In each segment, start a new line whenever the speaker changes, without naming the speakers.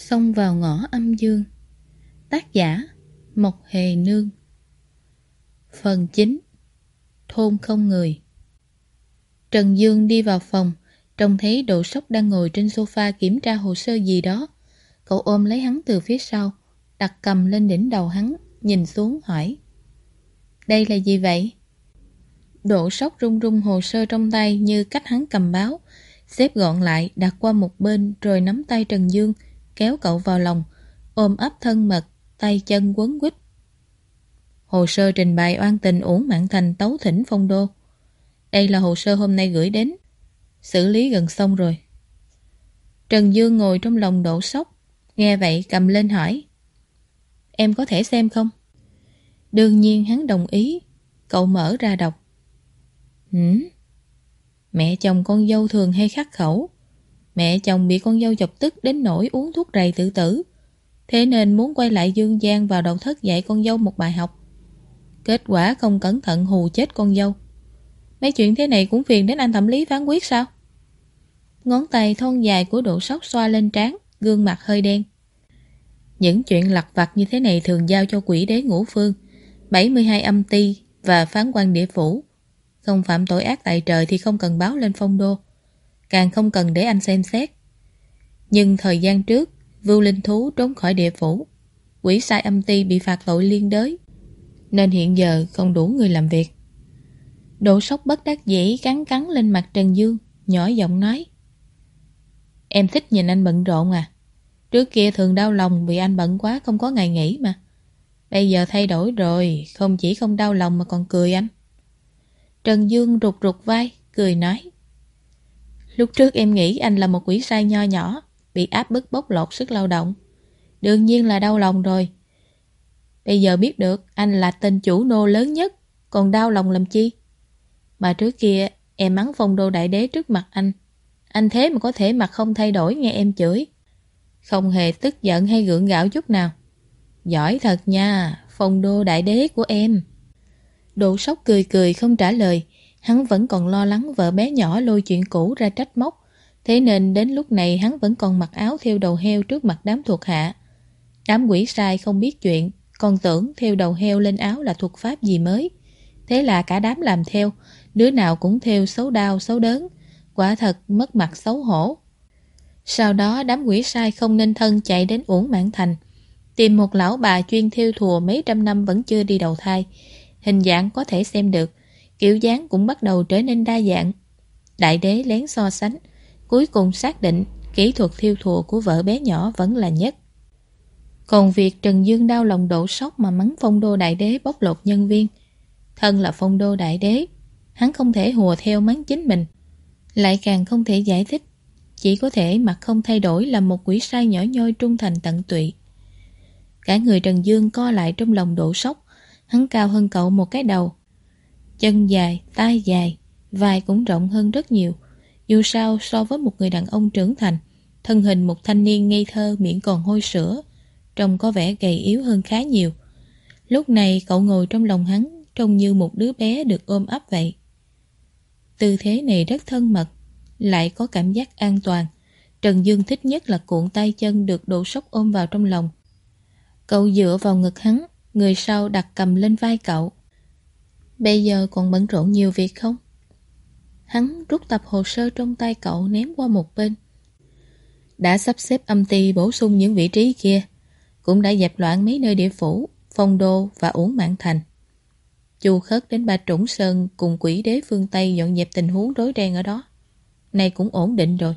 Xông vào ngõ âm dương. Tác giả, Mộc Hề Nương. Phần 9 Thôn không người. Trần Dương đi vào phòng, Trông thấy đỗ sóc đang ngồi trên sofa kiểm tra hồ sơ gì đó. Cậu ôm lấy hắn từ phía sau, Đặt cầm lên đỉnh đầu hắn, Nhìn xuống hỏi. Đây là gì vậy? đỗ sóc rung rung hồ sơ trong tay như cách hắn cầm báo, Xếp gọn lại, đặt qua một bên, Rồi nắm tay Trần Dương Kéo cậu vào lòng, Ôm ấp thân mật, Tay chân quấn quýt. Hồ sơ trình bày oan tình uổng mạng thành tấu thỉnh phong đô. Đây là hồ sơ hôm nay gửi đến. Xử lý gần xong rồi. Trần Dương ngồi trong lòng đổ sốc Nghe vậy cầm lên hỏi. Em có thể xem không? Đương nhiên hắn đồng ý. Cậu mở ra đọc. Hử? Mẹ chồng con dâu thường hay khắc khẩu. Mẹ chồng bị con dâu chọc tức đến nỗi uống thuốc rầy tự tử. Thế nên muốn quay lại Dương Giang vào đầu thất dạy con dâu một bài học. Kết quả không cẩn thận hù chết con dâu. Mấy chuyện thế này cũng phiền đến anh thẩm lý phán quyết sao? Ngón tay thon dài của độ sóc xoa lên trán, Gương mặt hơi đen. Những chuyện lặt vặt như thế này thường giao cho quỷ đế ngũ phương 72 âm ti và phán quan địa phủ. Không phạm tội ác tại trời thì không cần báo lên phong đô. Càng không cần để anh xem xét. Nhưng thời gian trước Vưu Linh Thú trốn khỏi địa phủ. Quỷ sai âm ti bị phạt tội liên đới, Nên hiện giờ không đủ người làm việc. Độ sốc bất đắc dĩ cắn cắn lên mặt Trần Dương, Nhỏ giọng nói, Em thích nhìn anh bận rộn à? Trước kia thường đau lòng vì anh bận quá không có ngày nghỉ mà. Bây giờ thay đổi rồi, Không chỉ không đau lòng mà còn cười anh. Trần Dương rụt rụt vai, Cười nói Lúc trước em nghĩ anh là một quỷ sai nho nhỏ, Bị áp bức bóc lột sức lao động. Đương nhiên là đau lòng rồi. Bây giờ biết được anh là tên chủ nô lớn nhất, Còn đau lòng làm chi? Mà trước kia, em mắng phong đô đại đế trước mặt anh. Anh thế mà có thể mặt không thay đổi nghe em chửi. Không hề tức giận hay gượng gạo chút nào. Giỏi thật nha, Phong đô đại đế của em. Độ sóc cười cười không trả lời Hắn vẫn còn lo lắng vợ bé nhỏ lôi chuyện cũ ra trách móc. Thế nên đến lúc này hắn vẫn còn mặc áo theo đầu heo trước mặt đám thuộc hạ. Đám quỷ sai không biết chuyện, Còn tưởng theo đầu heo lên áo là thuật pháp gì mới. Thế là cả đám làm theo, Đứa nào cũng theo xấu đau, xấu đớn. Quả thật mất mặt xấu hổ. Sau đó đám quỷ sai không nên thân chạy đến uổng mãn thành. Tìm một lão bà chuyên thiêu thùa mấy trăm năm vẫn chưa đi đầu thai. Hình dạng có thể xem được Kiểu dáng cũng bắt đầu trở nên đa dạng. Đại đế lén so sánh, Cuối cùng xác định Kỹ thuật thiêu thùa của vợ bé nhỏ vẫn là nhất. Còn việc Trần Dương đau lòng đổ sốc Mà mắng phong đô đại đế bóc lột nhân viên, Thân là phong đô đại đế, Hắn không thể hùa theo mắng chính mình. Lại càng không thể giải thích, Chỉ có thể mặt không thay đổi Là một quỷ sai nhỏ nhoi trung thành tận tụy. Cả người Trần Dương co lại trong lòng đổ sốc Hắn cao hơn cậu một cái đầu Chân dài, tay dài, vai cũng rộng hơn rất nhiều. Dù sao so với một người đàn ông trưởng thành, thân hình một thanh niên ngây thơ miệng còn hôi sữa, trông có vẻ gầy yếu hơn khá nhiều. Lúc này cậu ngồi trong lòng hắn, trông như một đứa bé được ôm ấp vậy. Tư thế này rất thân mật, lại có cảm giác an toàn. Trần Dương thích nhất là cuộn tay chân được độ sốc ôm vào trong lòng. Cậu dựa vào ngực hắn, người sau đặt cầm lên vai cậu. Bây giờ còn bận rộn nhiều việc không? Hắn rút tập hồ sơ trong tay cậu ném qua một bên. Đã sắp xếp âm ty bổ sung những vị trí kia, cũng đã dẹp loạn mấy nơi địa phủ, phong đô và uổng mạng thành. Chu khất đến ba trũng sơn cùng quỷ đế phương Tây dọn dẹp tình huống rối ren ở đó. Này cũng ổn định rồi.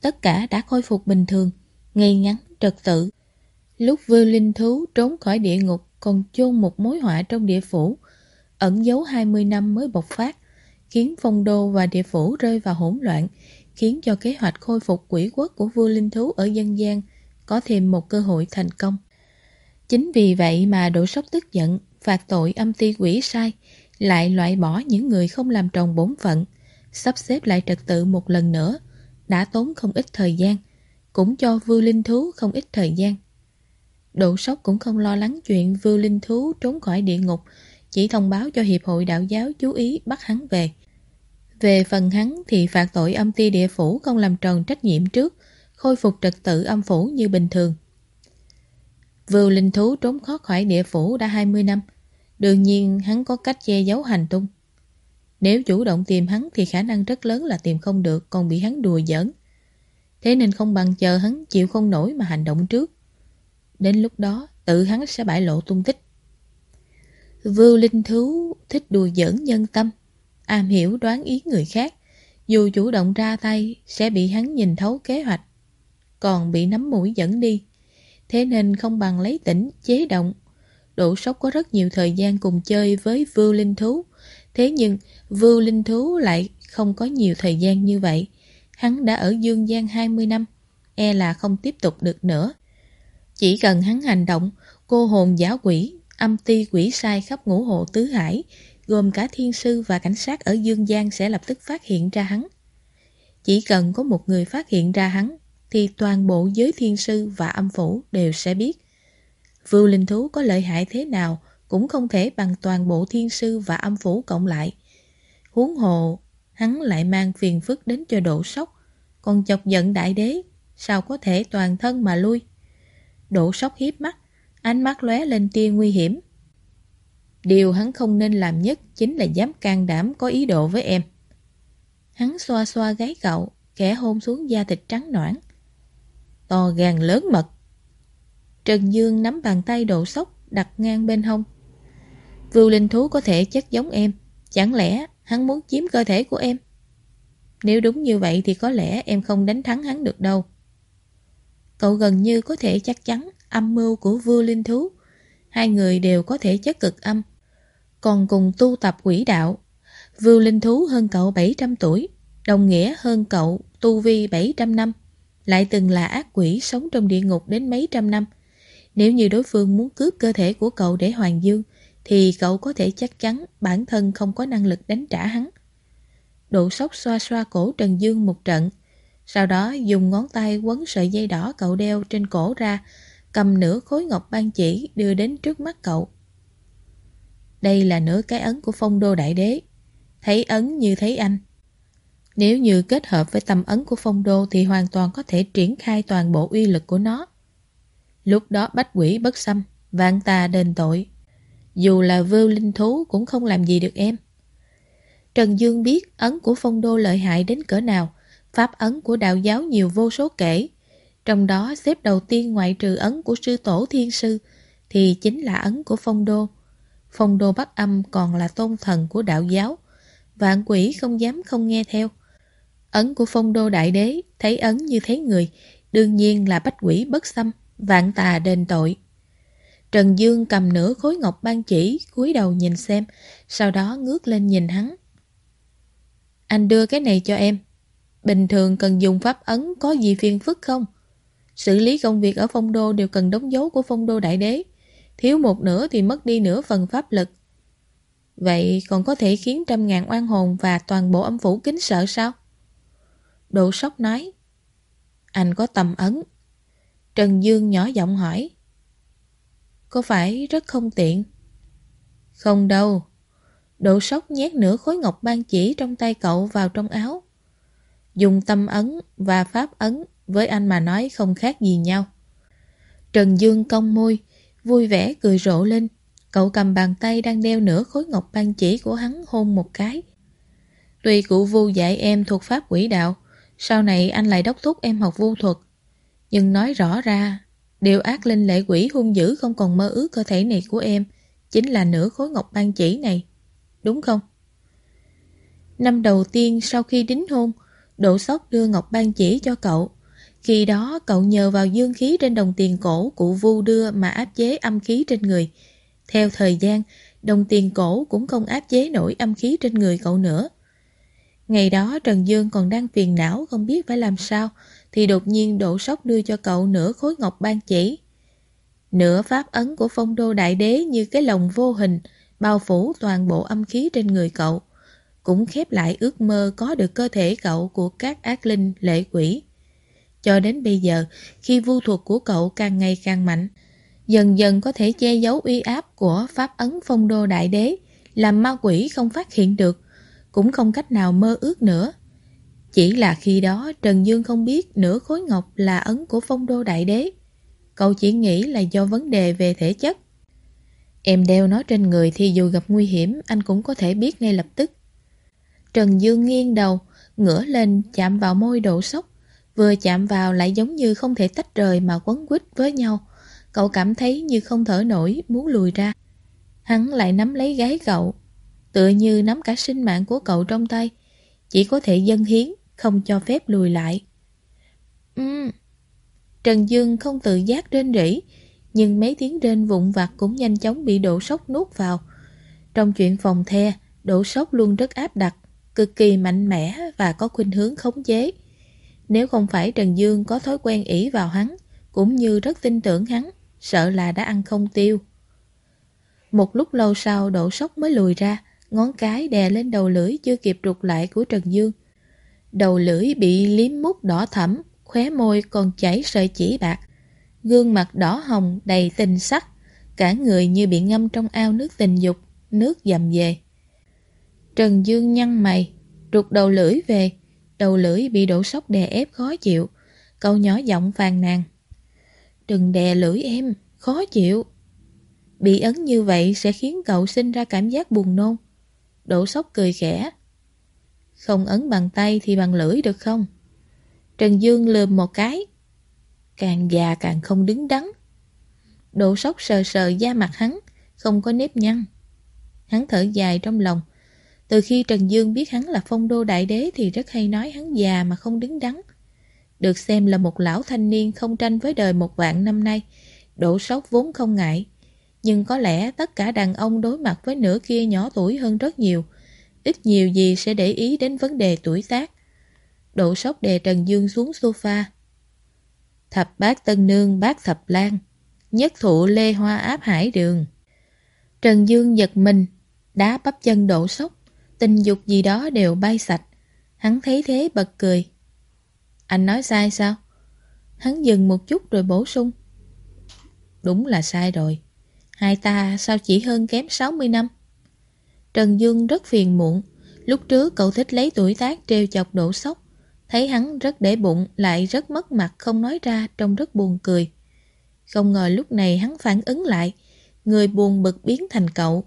Tất cả đã khôi phục bình thường, ngay ngắn, trật tự. Lúc vư linh thú trốn khỏi địa ngục còn chôn một mối họa trong địa phủ, ẩn giấu 20 năm mới bộc phát, khiến phong đô và địa phủ rơi vào hỗn loạn, khiến cho kế hoạch khôi phục quỷ quốc của vua linh thú ở dân gian có thêm một cơ hội thành công. Chính vì vậy mà Đỗ Sóc tức giận, phạt tội âm ti quỷ sai, lại loại bỏ những người không làm tròn bổn phận, sắp xếp lại trật tự một lần nữa, đã tốn không ít thời gian, cũng cho vua linh thú không ít thời gian. Độ sốc cũng không lo lắng chuyện vua linh thú trốn khỏi địa ngục, chỉ thông báo cho Hiệp hội Đạo giáo chú ý bắt hắn về. Về phần hắn thì phạt tội âm ti địa phủ không làm tròn trách nhiệm trước, khôi phục trật tự âm phủ như bình thường. Vưu linh thú trốn thoát khỏi địa phủ đã 20 năm, đương nhiên hắn có cách che giấu hành tung. Nếu chủ động tìm hắn thì khả năng rất lớn là tìm không được còn bị hắn đùa giỡn. Thế nên không bằng chờ hắn chịu không nổi mà hành động trước. Đến lúc đó tự hắn sẽ bại lộ tung tích. Vưu linh thú thích đùa giỡn nhân tâm, am hiểu đoán ý người khác. Dù chủ động ra tay sẽ bị hắn nhìn thấu kế hoạch, còn bị nắm mũi dẫn đi. Thế nên không bằng lấy tỉnh, chế động. Đỗ sốc có rất nhiều thời gian cùng chơi với vưu linh thú. Thế nhưng vưu linh thú lại không có nhiều thời gian như vậy. Hắn đã ở dương gian 20 năm, e là không tiếp tục được nữa. Chỉ cần hắn hành động, cô hồn giả quỷ, âm ti quỷ sai khắp ngũ hộ tứ hải, gồm cả thiên sư và cảnh sát ở Dương Giang sẽ lập tức phát hiện ra hắn. Chỉ cần có một người phát hiện ra hắn, thì toàn bộ giới thiên sư và âm phủ đều sẽ biết. Vưu linh thú có lợi hại thế nào cũng không thể bằng toàn bộ thiên sư và âm phủ cộng lại. Huống hồ, hắn lại mang phiền phức đến cho độ sốc, còn chọc giận đại đế, sao có thể toàn thân mà lui. Độ sốc hiếp mắt, ánh mắt lóe lên tia nguy hiểm. Điều hắn không nên làm nhất chính là dám can đảm có ý đồ với em. Hắn xoa xoa gáy cậu, kẻ hôn xuống da thịt trắng noãn. To gan lớn mật. Trần Dương nắm bàn tay độ sốc đặt ngang bên hông. Vưu linh thú có thể chất giống em, chẳng lẽ hắn muốn chiếm cơ thể của em? Nếu đúng như vậy thì có lẽ em không đánh thắng hắn được đâu. Cậu gần như có thể chắc chắn âm mưu của vua linh thú. Hai người đều có thể chất cực âm, còn cùng tu tập quỷ đạo. Vưu linh thú hơn cậu 700 tuổi, đồng nghĩa hơn cậu tu vi 700 năm, lại từng là ác quỷ sống trong địa ngục đến mấy trăm năm. Nếu như đối phương muốn cướp cơ thể của cậu để hoàng dương, thì cậu có thể chắc chắn bản thân không có năng lực đánh trả hắn. Độ sốc xoa xoa cổ Trần Dương một trận, sau đó dùng ngón tay quấn sợi dây đỏ cậu đeo trên cổ ra, cầm nửa khối ngọc ban chỉ đưa đến trước mắt cậu. Đây là nửa cái ấn của phong đô đại đế. Thấy ấn như thấy anh. Nếu như kết hợp với tầm ấn của phong đô thì hoàn toàn có thể triển khai toàn bộ uy lực của nó. Lúc đó bách quỷ bất xâm, vạn tà đền tội. Dù là vưu linh thú cũng không làm gì được em. Trần Dương biết ấn của phong đô lợi hại đến cỡ nào, pháp ấn của đạo giáo nhiều vô số kể. Trong đó xếp đầu tiên ngoại trừ ấn của sư tổ thiên sư thì chính là ấn của phong đô. Phong đô Bắc Âm còn là tôn thần của đạo giáo. Vạn quỷ không dám không nghe theo. Ấn của phong đô đại đế, thấy ấn như thấy người, đương nhiên là bách quỷ bất xâm, vạn tà đền tội. Trần Dương cầm nửa khối ngọc ban chỉ, cúi đầu nhìn xem, sau đó ngước lên nhìn hắn. Anh đưa cái này cho em. Bình thường cần dùng pháp ấn có gì phiền phức không? Xử lý công việc ở phong đô đều cần đóng dấu của phong đô đại đế. Thiếu một nửa thì mất đi nửa phần pháp lực. Vậy còn có thể khiến trăm ngàn oan hồn và toàn bộ âm phủ kính sợ sao? Độ Sóc nói. Anh có tầm ấn. Trần Dương nhỏ giọng hỏi. Có phải rất không tiện? Không đâu. Độ Sóc nhét nửa khối ngọc ban chỉ trong tay cậu vào trong áo. Dùng tâm ấn và pháp ấn với anh mà nói không khác gì nhau. Trần Dương cong môi, vui vẻ cười rộ lên. Cậu cầm bàn tay đang đeo nửa khối ngọc ban chỉ của hắn hôn một cái. Tuy cụ vu dạy em thuộc pháp quỷ đạo, sau này anh lại đốc thúc em học vu thuật. Nhưng nói rõ ra, điều ác linh lệ quỷ hung dữ không còn mơ ước cơ thể này của em, chính là nửa khối ngọc ban chỉ này. Đúng không? Năm đầu tiên sau khi đính hôn, Độ Sóc đưa ngọc ban chỉ cho cậu. Khi đó cậu nhờ vào dương khí trên đồng tiền cổ cụ vu đưa mà áp chế âm khí trên người. Theo thời gian, đồng tiền cổ cũng không áp chế nổi âm khí trên người cậu nữa. Ngày đó Trần Dương còn đang phiền não không biết phải làm sao, thì đột nhiên đổ sóc đưa cho cậu nửa khối ngọc ban chỉ. Nửa pháp ấn của phong đô đại đế như cái lồng vô hình, bao phủ toàn bộ âm khí trên người cậu, cũng khép lại ước mơ có được cơ thể cậu của các ác linh lệ quỷ. Cho đến bây giờ, khi vu thuật của cậu càng ngày càng mạnh, dần dần có thể che giấu uy áp của pháp ấn phong đô đại đế, làm ma quỷ không phát hiện được, cũng không cách nào mơ ước nữa. Chỉ là khi đó Trần Dương không biết nửa khối ngọc là ấn của phong đô đại đế. Cậu chỉ nghĩ là do vấn đề về thể chất. Em đeo nó trên người thì dù gặp nguy hiểm anh cũng có thể biết ngay lập tức. Trần Dương nghiêng đầu, ngửa lên chạm vào môi độ sốc. Vừa chạm vào lại giống như không thể tách rời mà quấn quýt với nhau. Cậu cảm thấy như không thở nổi, muốn lùi ra. Hắn lại nắm lấy gái cậu, tựa như nắm cả sinh mạng của cậu trong tay. Chỉ có thể dân hiến, không cho phép lùi lại. Ừm. Trần Dương không tự giác rên rỉ, nhưng mấy tiếng rên vụn vặt cũng nhanh chóng bị độ sốc nuốt vào. Trong chuyện phòng the, độ sốc luôn rất áp đặt, cực kỳ mạnh mẽ và có khuynh hướng khống chế. Nếu không phải Trần Dương có thói quen ỷ vào hắn, cũng như rất tin tưởng hắn, sợ là đã ăn không tiêu. Một lúc lâu sau độ sốc mới lùi ra, ngón cái đè lên đầu lưỡi chưa kịp rụt lại của Trần Dương. Đầu lưỡi bị liếm mút đỏ thẫm, khóe môi còn chảy sợi chỉ bạc. Gương mặt đỏ hồng đầy tình sắc, cả người như bị ngâm trong ao nước tình dục, nước dầm về. Trần Dương nhăn mày, rụt đầu lưỡi về, đầu lưỡi bị đổ sốc đè ép khó chịu. Cậu nhỏ giọng phàn nàn. Đừng đè lưỡi em, khó chịu. Bị ấn như vậy sẽ khiến cậu sinh ra cảm giác buồn nôn. Đỗ sốc cười khẽ. Không ấn bằng tay thì bằng lưỡi được không? Trần Dương lườm một cái. Càng già càng không đứng đắn. Đỗ sốc sờ sờ da mặt hắn, không có nếp nhăn. Hắn thở dài trong lòng. Từ khi Trần Dương biết hắn là phong đô đại đế thì rất hay nói hắn già mà không đứng đắn. Được xem là một lão thanh niên không tranh với đời một vạn năm nay, đổ sốc vốn không ngại. Nhưng có lẽ tất cả đàn ông đối mặt với nửa kia nhỏ tuổi hơn rất nhiều, ít nhiều gì sẽ để ý đến vấn đề tuổi tác. Độ sốc đè Trần Dương xuống sofa. Thập bát tân nương bát thập lan, nhất thụ lê hoa áp hải đường. Trần Dương giật mình, đá bắp chân độ sốc, tình dục gì đó đều bay sạch. Hắn thấy thế bật cười. Anh nói sai sao? Hắn dừng một chút rồi bổ sung. Đúng là sai rồi. Hai ta sao chỉ hơn kém 60 năm? Trần Dương rất phiền muộn. Lúc trước cậu thích lấy tuổi tác treo chọc đổ sốc. Thấy hắn rất để bụng, lại rất mất mặt, không nói ra, trông rất buồn cười. Không ngờ lúc này hắn phản ứng lại. Người buồn bực biến thành cậu.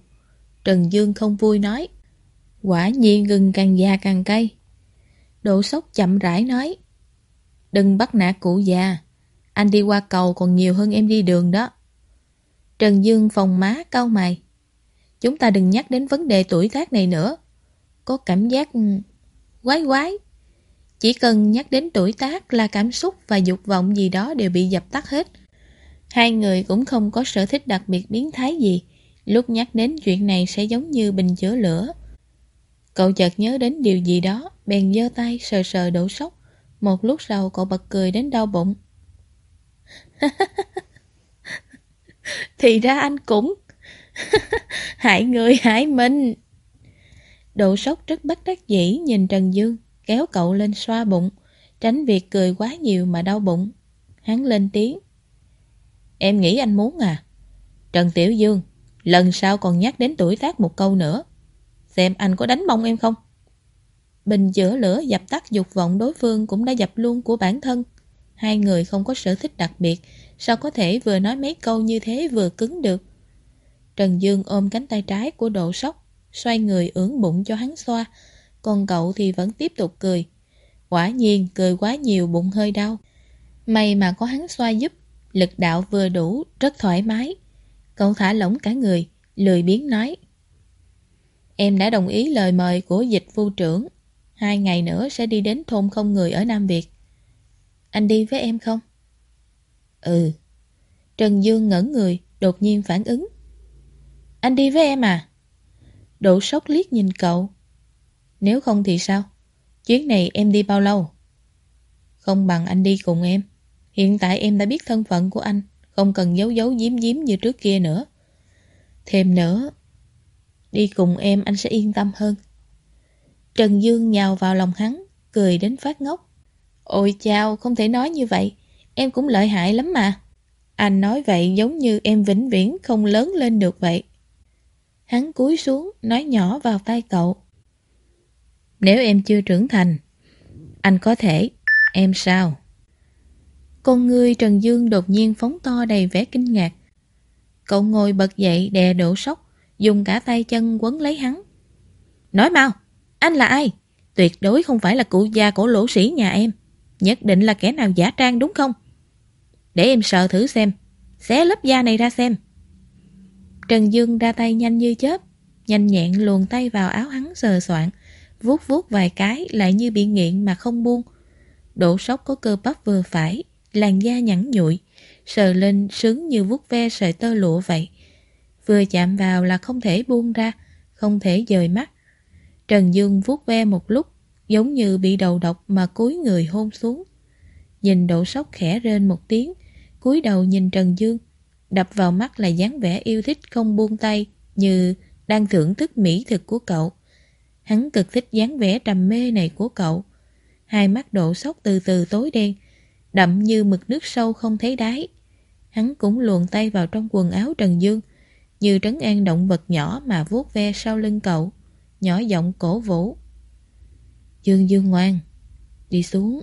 Trần Dương không vui nói. Quả nhiên gừng càng già càng cay. Độ sốc chậm rãi nói. Đừng bắt nạt cụ già. Anh đi qua cầu còn nhiều hơn em đi đường đó. Trần Dương phòng má cau mày. Chúng ta đừng nhắc đến vấn đề tuổi tác này nữa. Có cảm giác quái quái. Chỉ cần nhắc đến tuổi tác là cảm xúc và dục vọng gì đó đều bị dập tắt hết. Hai người cũng không có sở thích đặc biệt biến thái gì. Lúc nhắc đến chuyện này sẽ giống như bình chữa lửa. Cậu chợt nhớ đến điều gì đó, bèn giơ tay sờ sờ đổ sốc. Một lúc sau cậu bật cười đến đau bụng. Thì ra anh cũng. Hại người hại mình. Độ sốc rất bất đắc dĩ nhìn Trần Dương Kéo cậu lên xoa bụng. Tránh việc cười quá nhiều mà đau bụng. Hắn lên tiếng. Em nghĩ anh muốn à? Trần Tiểu Dương Lần sau còn nhắc đến tuổi tác một câu nữa. Xem anh có đánh bông em không? Bình giữa lửa dập tắt dục vọng đối phương cũng đã dập luôn của bản thân. Hai người không có sở thích đặc biệt, Sao có thể vừa nói mấy câu như thế vừa cứng được? Trần Dương ôm cánh tay trái của độ sốc Xoay người ưỡn bụng cho hắn xoa. Còn cậu thì vẫn tiếp tục cười. Quả nhiên, cười quá nhiều bụng hơi đau. May mà có hắn xoa giúp, Lực đạo vừa đủ, Rất thoải mái. Cậu thả lỏng cả người, Lười biếng nói. Em đã đồng ý lời mời của dịch vu trưởng Hai ngày nữa sẽ đi đến thôn không người ở Nam Việt Anh đi với em không? Ừ. Trần Dương ngẩn người, đột nhiên phản ứng. Anh đi với em à? Độ sốc liếc nhìn cậu. Nếu không thì sao? Chuyến này em đi bao lâu? Không bằng anh đi cùng em. Hiện tại em đã biết thân phận của anh, không cần giấu giấu giếm giếm như trước kia nữa. Thêm nữa, đi cùng em anh sẽ yên tâm hơn. Trần Dương nhào vào lòng hắn, cười đến phát ngốc. Ôi chao, không thể nói như vậy. Em cũng lợi hại lắm mà. Anh nói vậy giống như em vĩnh viễn không lớn lên được vậy. Hắn cúi xuống, nói nhỏ vào tay cậu. Nếu em chưa trưởng thành, Anh có thể, em sao? Con ngươi Trần Dương đột nhiên phóng to đầy vẻ kinh ngạc. Cậu ngồi bật dậy đè đổ sốc, dùng cả tay chân quấn lấy hắn. Nói mau, anh là ai? Tuyệt đối không phải là cụ già cổ lỗ sĩ nhà em. Nhất định là kẻ nào giả trang đúng không? Để em sợ thử xem. Xé lớp da này ra xem. Trần Dương ra tay nhanh như chớp. Nhanh nhẹn luồn tay vào áo hắn sờ soạn. Vuốt vuốt vài cái lại như bị nghiện mà không buông. Độ sốc có cơ bắp vừa phải, làn da nhẵn nhụi, sờ lên sướng như vuốt ve sợi tơ lụa vậy. Vừa chạm vào là không thể buông ra, không thể dời mắt. Trần Dương vuốt ve một lúc, giống như bị đầu độc mà cúi người hôn xuống. Nhìn độ sốc khẽ rên một tiếng, cúi đầu nhìn Trần Dương, đập vào mắt là dáng vẻ yêu thích không buông tay như đang thưởng thức mỹ thực của cậu. Hắn cực thích dáng vẻ trầm mê này của cậu. Hai mắt độ sốc từ từ tối đen, đậm như mực nước sâu không thấy đáy. Hắn cũng luồn tay vào trong quần áo Trần Dương, như trấn an động vật nhỏ mà vuốt ve sau lưng cậu, nhỏ giọng cổ vũ. Dương Dương ngoan, đi xuống.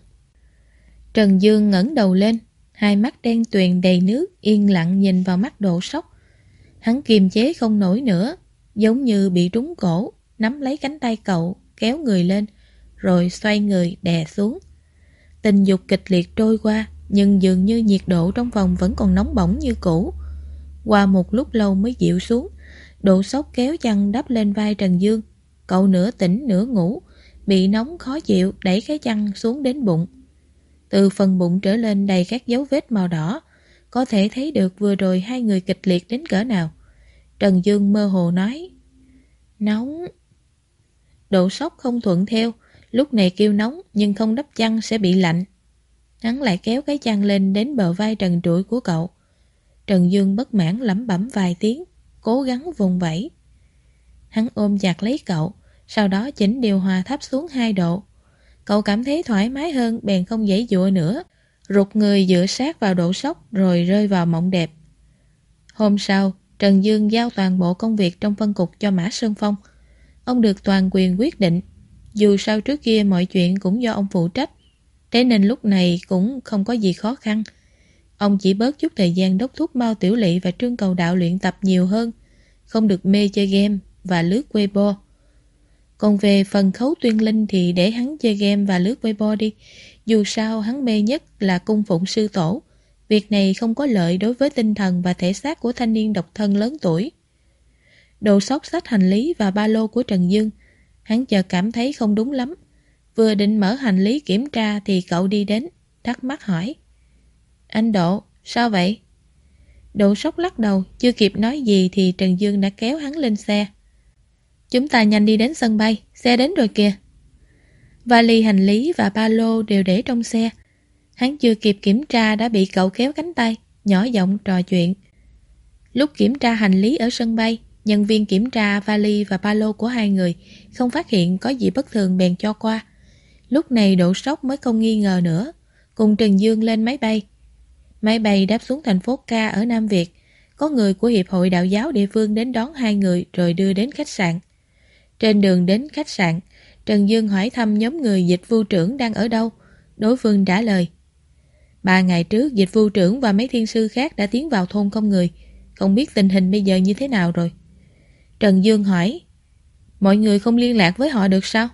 Trần Dương ngẩng đầu lên, hai mắt đen tuyền đầy nước yên lặng nhìn vào mắt độ sốc. Hắn kiềm chế không nổi nữa, giống như bị trúng cổ, nắm lấy cánh tay cậu, kéo người lên, rồi xoay người đè xuống. Tình dục kịch liệt trôi qua, nhưng dường như nhiệt độ trong phòng vẫn còn nóng bỏng như cũ. Qua một lúc lâu mới dịu xuống, độ sốc kéo chăn đắp lên vai Trần Dương. Cậu nửa tỉnh nửa ngủ, bị nóng khó chịu đẩy cái chăn xuống đến bụng. Từ phần bụng trở lên đầy các dấu vết màu đỏ, có thể thấy được vừa rồi hai người kịch liệt đến cỡ nào. Trần Dương mơ hồ nói, Nóng. Độ sốc không thuận theo, lúc này kêu nóng nhưng không đắp chăn sẽ bị lạnh. Hắn lại kéo cái chăn lên đến bờ vai trần trụi của cậu. Trần Dương bất mãn lẩm bẩm vài tiếng, cố gắng vùng vẫy. Hắn ôm chặt lấy cậu, sau đó chỉnh điều hòa thấp xuống 2 độ. Cậu cảm thấy thoải mái hơn bèn không dãy dụa nữa, rụt người dựa sát vào độ sốc rồi rơi vào mộng đẹp. Hôm sau, Trần Dương giao toàn bộ công việc trong phân cục cho Mã Sơn Phong. Ông được toàn quyền quyết định, dù sao trước kia mọi chuyện cũng do ông phụ trách, thế nên lúc này cũng không có gì khó khăn. Ông chỉ bớt chút thời gian đốc thúc Mao Tiểu Lị và Trương Cầu Đạo luyện tập nhiều hơn, không được mê chơi game và lướt Weibo. Còn về phần khấu tuyên linh thì để hắn chơi game và lướt Weibo đi. Dù sao hắn mê nhất là cung phụng sư tổ. Việc này không có lợi đối với tinh thần và thể xác của thanh niên độc thân lớn tuổi. Đồ sóc sách hành lý và ba lô của Trần Dương. Hắn chợt cảm thấy không đúng lắm. Vừa định mở hành lý kiểm tra thì cậu đi đến, thắc mắc hỏi. Anh Độ, sao vậy? Độ sốc lắc đầu, chưa kịp nói gì thì Trần Dương đã kéo hắn lên xe. Chúng ta nhanh đi đến sân bay, xe đến rồi kìa. Vali hành lý và ba lô đều để trong xe. Hắn chưa kịp kiểm tra đã bị cậu kéo cánh tay, nhỏ giọng trò chuyện. Lúc kiểm tra hành lý ở sân bay, nhân viên kiểm tra vali và ba lô của hai người không phát hiện có gì bất thường bèn cho qua. Lúc này độ sốc mới không nghi ngờ nữa, cùng Trần Dương lên máy bay. Máy bay đáp xuống thành phố Ca ở Nam Việt. Có người của Hiệp hội Đạo giáo địa phương đến đón hai người rồi đưa đến khách sạn. Trên đường đến khách sạn, Trần Dương hỏi thăm nhóm người dịch vụ trưởng đang ở đâu. Đối phương trả lời. Ba ngày trước, dịch vụ trưởng và mấy thiên sư khác đã tiến vào thôn không người. Không biết tình hình bây giờ như thế nào rồi. Trần Dương hỏi. Mọi người không liên lạc với họ được sao?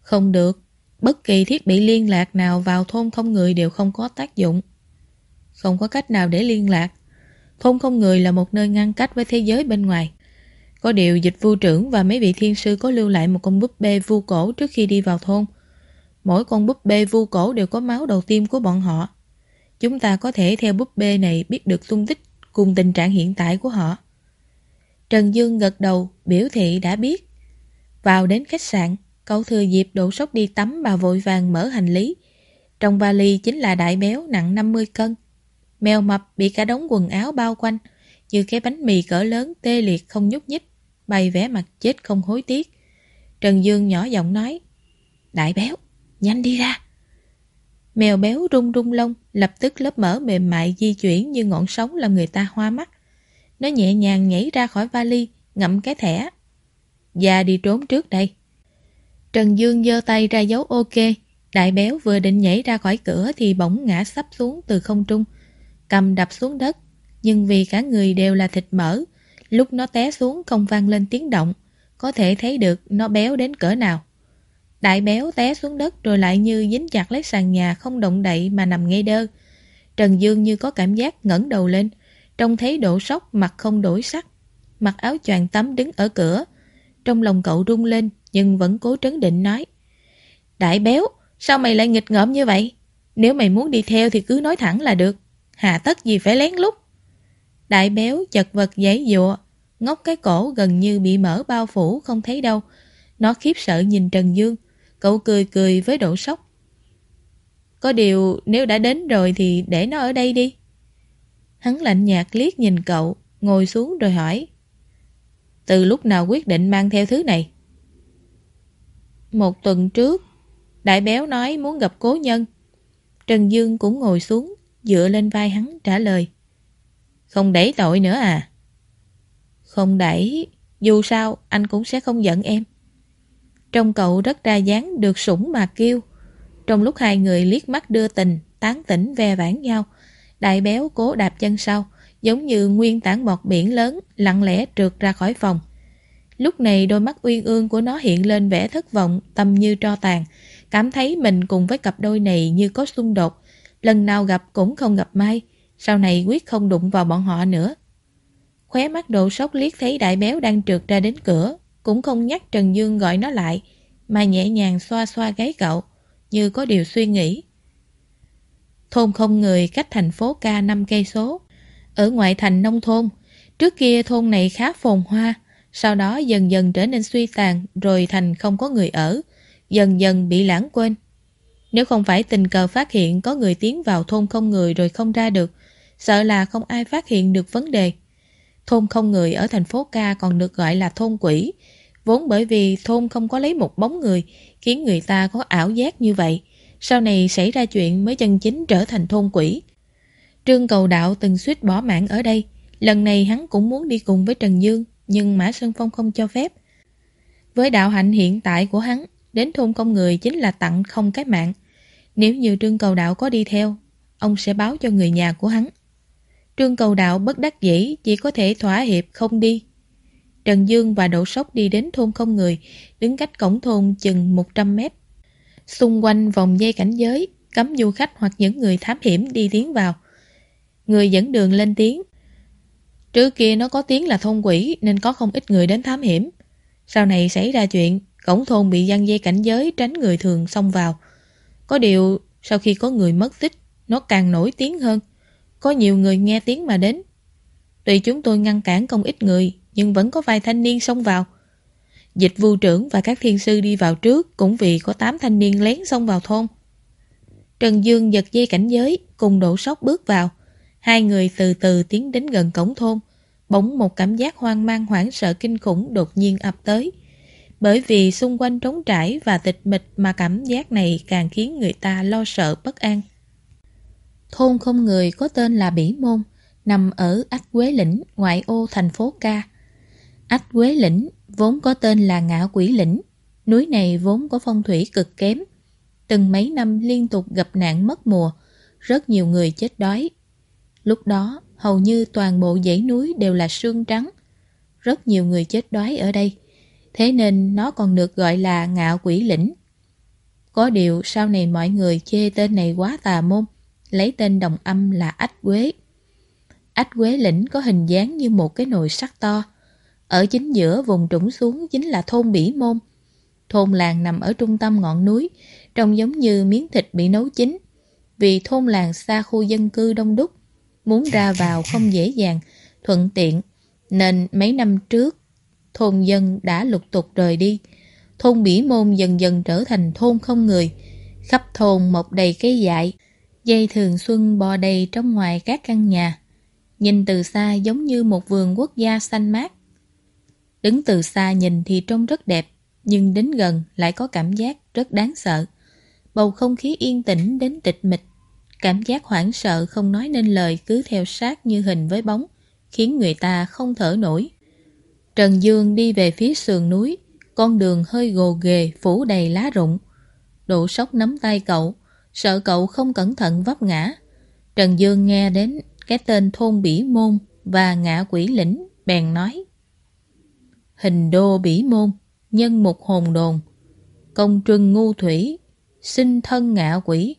Không được. Bất kỳ thiết bị liên lạc nào vào thôn không người đều không có tác dụng. Không có cách nào để liên lạc. Thôn không người là một nơi ngăn cách với thế giới bên ngoài. Có điều dịch vu trưởng và mấy vị thiên sư có lưu lại một con búp bê vu cổ trước khi đi vào thôn. Mỗi con búp bê vu cổ đều có máu đầu tiên của bọn họ. Chúng ta có thể theo búp bê này biết được tung tích cùng tình trạng hiện tại của họ. Trần Dương gật đầu, biểu thị đã biết. Vào đến khách sạn, cậu thừa dịp đổ sốc đi tắm bà vội vàng mở hành lý. Trong vali chính là đại béo nặng 50 cân. Mèo mập bị cả đống quần áo bao quanh, như cái bánh mì cỡ lớn tê liệt không nhúc nhích bày vẻ mặt chết không hối tiếc. Trần Dương nhỏ giọng nói, Đại béo, nhanh đi ra. Mèo béo rung rung lông, lập tức lớp mỡ mềm mại di chuyển như ngọn sóng làm người ta hoa mắt. Nó nhẹ nhàng nhảy ra khỏi vali, ngậm cái thẻ. Già đi trốn trước đây. Trần Dương giơ tay ra dấu ok, Đại béo vừa định nhảy ra khỏi cửa thì bỗng ngã sắp xuống từ không trung, cầm đập xuống đất, nhưng vì cả người đều là thịt mỡ, lúc nó té xuống không vang lên tiếng động, có thể thấy được nó béo đến cỡ nào. Đại béo té xuống đất rồi lại như dính chặt lấy sàn nhà không động đậy mà nằm ngay đơ. Trần Dương như có cảm giác ngẩng đầu lên, trông thấy độ sốc mặt không đổi sắc. Mặc áo choàng tắm đứng ở cửa. Trong lòng cậu rung lên nhưng vẫn cố trấn định nói. Đại béo, sao mày lại nghịch ngợm như vậy? Nếu mày muốn đi theo thì cứ nói thẳng là được. Hà tất gì phải lén lút. Đại béo chật vật giấy dụa, ngóc cái cổ gần như bị mở bao phủ không thấy đâu. Nó khiếp sợ nhìn Trần Dương. Cậu cười cười với độ sốc. Có điều nếu đã đến rồi thì để nó ở đây đi. Hắn lạnh nhạt liếc nhìn cậu, ngồi xuống rồi hỏi. Từ lúc nào quyết định mang theo thứ này? Một tuần trước, đại béo nói muốn gặp cố nhân. Trần Dương cũng ngồi xuống, dựa lên vai hắn trả lời. Không đẩy tội nữa à? Không đẩy, dù sao anh cũng sẽ không giận em. Trong cậu rất ra dáng được sủng mà kêu. Trong lúc hai người liếc mắt đưa tình, tán tỉnh ve vãn nhau, đại béo cố đạp chân sau, giống như nguyên tảng bọt biển lớn, lặng lẽ trượt ra khỏi phòng. Lúc này đôi mắt uyên ương của nó hiện lên vẻ thất vọng, tâm như tro tàn, cảm thấy mình cùng với cặp đôi này như có xung đột, lần nào gặp cũng không gặp mai, sau này quyết không đụng vào bọn họ nữa. Khóe mắt độ sốc liếc thấy đại béo đang trượt ra đến cửa, cũng không nhắc Trần Dương gọi nó lại, mà nhẹ nhàng xoa xoa gáy cậu, như có điều suy nghĩ. Thôn không người cách thành phố ca 5 cây số. Ở ngoại thành nông thôn, trước kia thôn này khá phồn hoa, sau đó dần dần trở nên suy tàn rồi thành không có người ở, dần dần bị lãng quên. Nếu không phải tình cờ phát hiện có người tiến vào thôn không người rồi không ra được, sợ là không ai phát hiện được vấn đề. Thôn không người ở thành phố ca còn được gọi là thôn quỷ, vốn bởi vì thôn không có lấy một bóng người, khiến người ta có ảo giác như vậy. Sau này xảy ra chuyện mới chân chính trở thành thôn quỷ. Trương Cầu Đạo từng suýt bỏ mạng ở đây. Lần này hắn cũng muốn đi cùng với Trần Dương, nhưng Mã Sơn Phong không cho phép. Với đạo hạnh hiện tại của hắn, đến thôn công người chính là tặng không cái mạng. Nếu như Trương Cầu Đạo có đi theo, ông sẽ báo cho người nhà của hắn. Trương Cầu Đạo bất đắc dĩ chỉ có thể thỏa hiệp không đi. Trần Dương và Đỗ Sóc đi đến thôn không người, đứng cách cổng thôn chừng 100 mét. Xung quanh vòng dây cảnh giới, cấm du khách hoặc những người thám hiểm đi tiến vào. Người dẫn đường lên tiếng. Trước kia nó có tiếng là thôn quỷ nên có không ít người đến thám hiểm. Sau này xảy ra chuyện, cổng thôn bị giăng dây cảnh giới tránh người thường xông vào. Có điều, sau khi có người mất tích, nó càng nổi tiếng hơn. Có nhiều người nghe tiếng mà đến. Tuy chúng tôi ngăn cản không ít người, nhưng vẫn có vài thanh niên xông vào. Dịch vu trưởng và các thiên sư đi vào trước cũng vì có 8 thanh niên lén xông vào thôn. Trần Dương giật dây cảnh giới, cùng đổ sóc bước vào. Hai người từ từ tiến đến gần cổng thôn. Bỗng một cảm giác hoang mang hoảng sợ kinh khủng đột nhiên ập tới. Bởi vì xung quanh trống trải và tịch mịch mà cảm giác này càng khiến người ta lo sợ bất an. Thôn không người có tên là Bỉ Môn, nằm ở Ách Quế Lĩnh, ngoại ô thành phố Ca. Ách Quế Lĩnh vốn có tên là Ngã Quỷ Lĩnh. Núi này vốn có phong thủy cực kém. Từng mấy năm liên tục gặp nạn mất mùa, rất nhiều người chết đói. Lúc đó, hầu như toàn bộ dãy núi đều là sương trắng. Rất nhiều người chết đói ở đây, thế nên nó còn được gọi là Ngạo Quỷ Lĩnh. Có điều sau này mọi người chê tên này quá tà môn, lấy tên đồng âm là Ách Quế. Ách Quế Lĩnh có hình dáng như một cái nồi sắt to, ở chính giữa vùng trũng xuống chính là thôn Bỉ Môn. Thôn làng nằm ở trung tâm ngọn núi, trông giống như miếng thịt bị nấu chín. Vì thôn làng xa khu dân cư đông đúc, muốn ra vào không dễ dàng, thuận tiện, nên mấy năm trước, thôn dân đã lục tục rời đi. Thôn Bỉ Môn dần dần trở thành thôn không người, khắp thôn mọc đầy cây dại, dây thường xuân bò đầy trong ngoài các căn nhà. Nhìn từ xa giống như một vườn quốc gia xanh mát. Đứng từ xa nhìn thì trông rất đẹp, nhưng đến gần lại có cảm giác rất đáng sợ. Bầu không khí yên tĩnh đến tịch mịch. Cảm giác hoảng sợ không nói nên lời cứ theo sát như hình với bóng, khiến người ta không thở nổi. Trần Dương đi về phía sườn núi, con đường hơi gồ ghề phủ đầy lá rụng. Độ sóc nắm tay cậu, sợ cậu không cẩn thận vấp ngã. Trần Dương nghe đến cái tên thôn bỉ môn và ngạ quỷ lĩnh, bèn nói. Hình đô bỉ môn, nhân một hồn đồn, công trưng ngu thủy, sinh thân ngạ quỷ.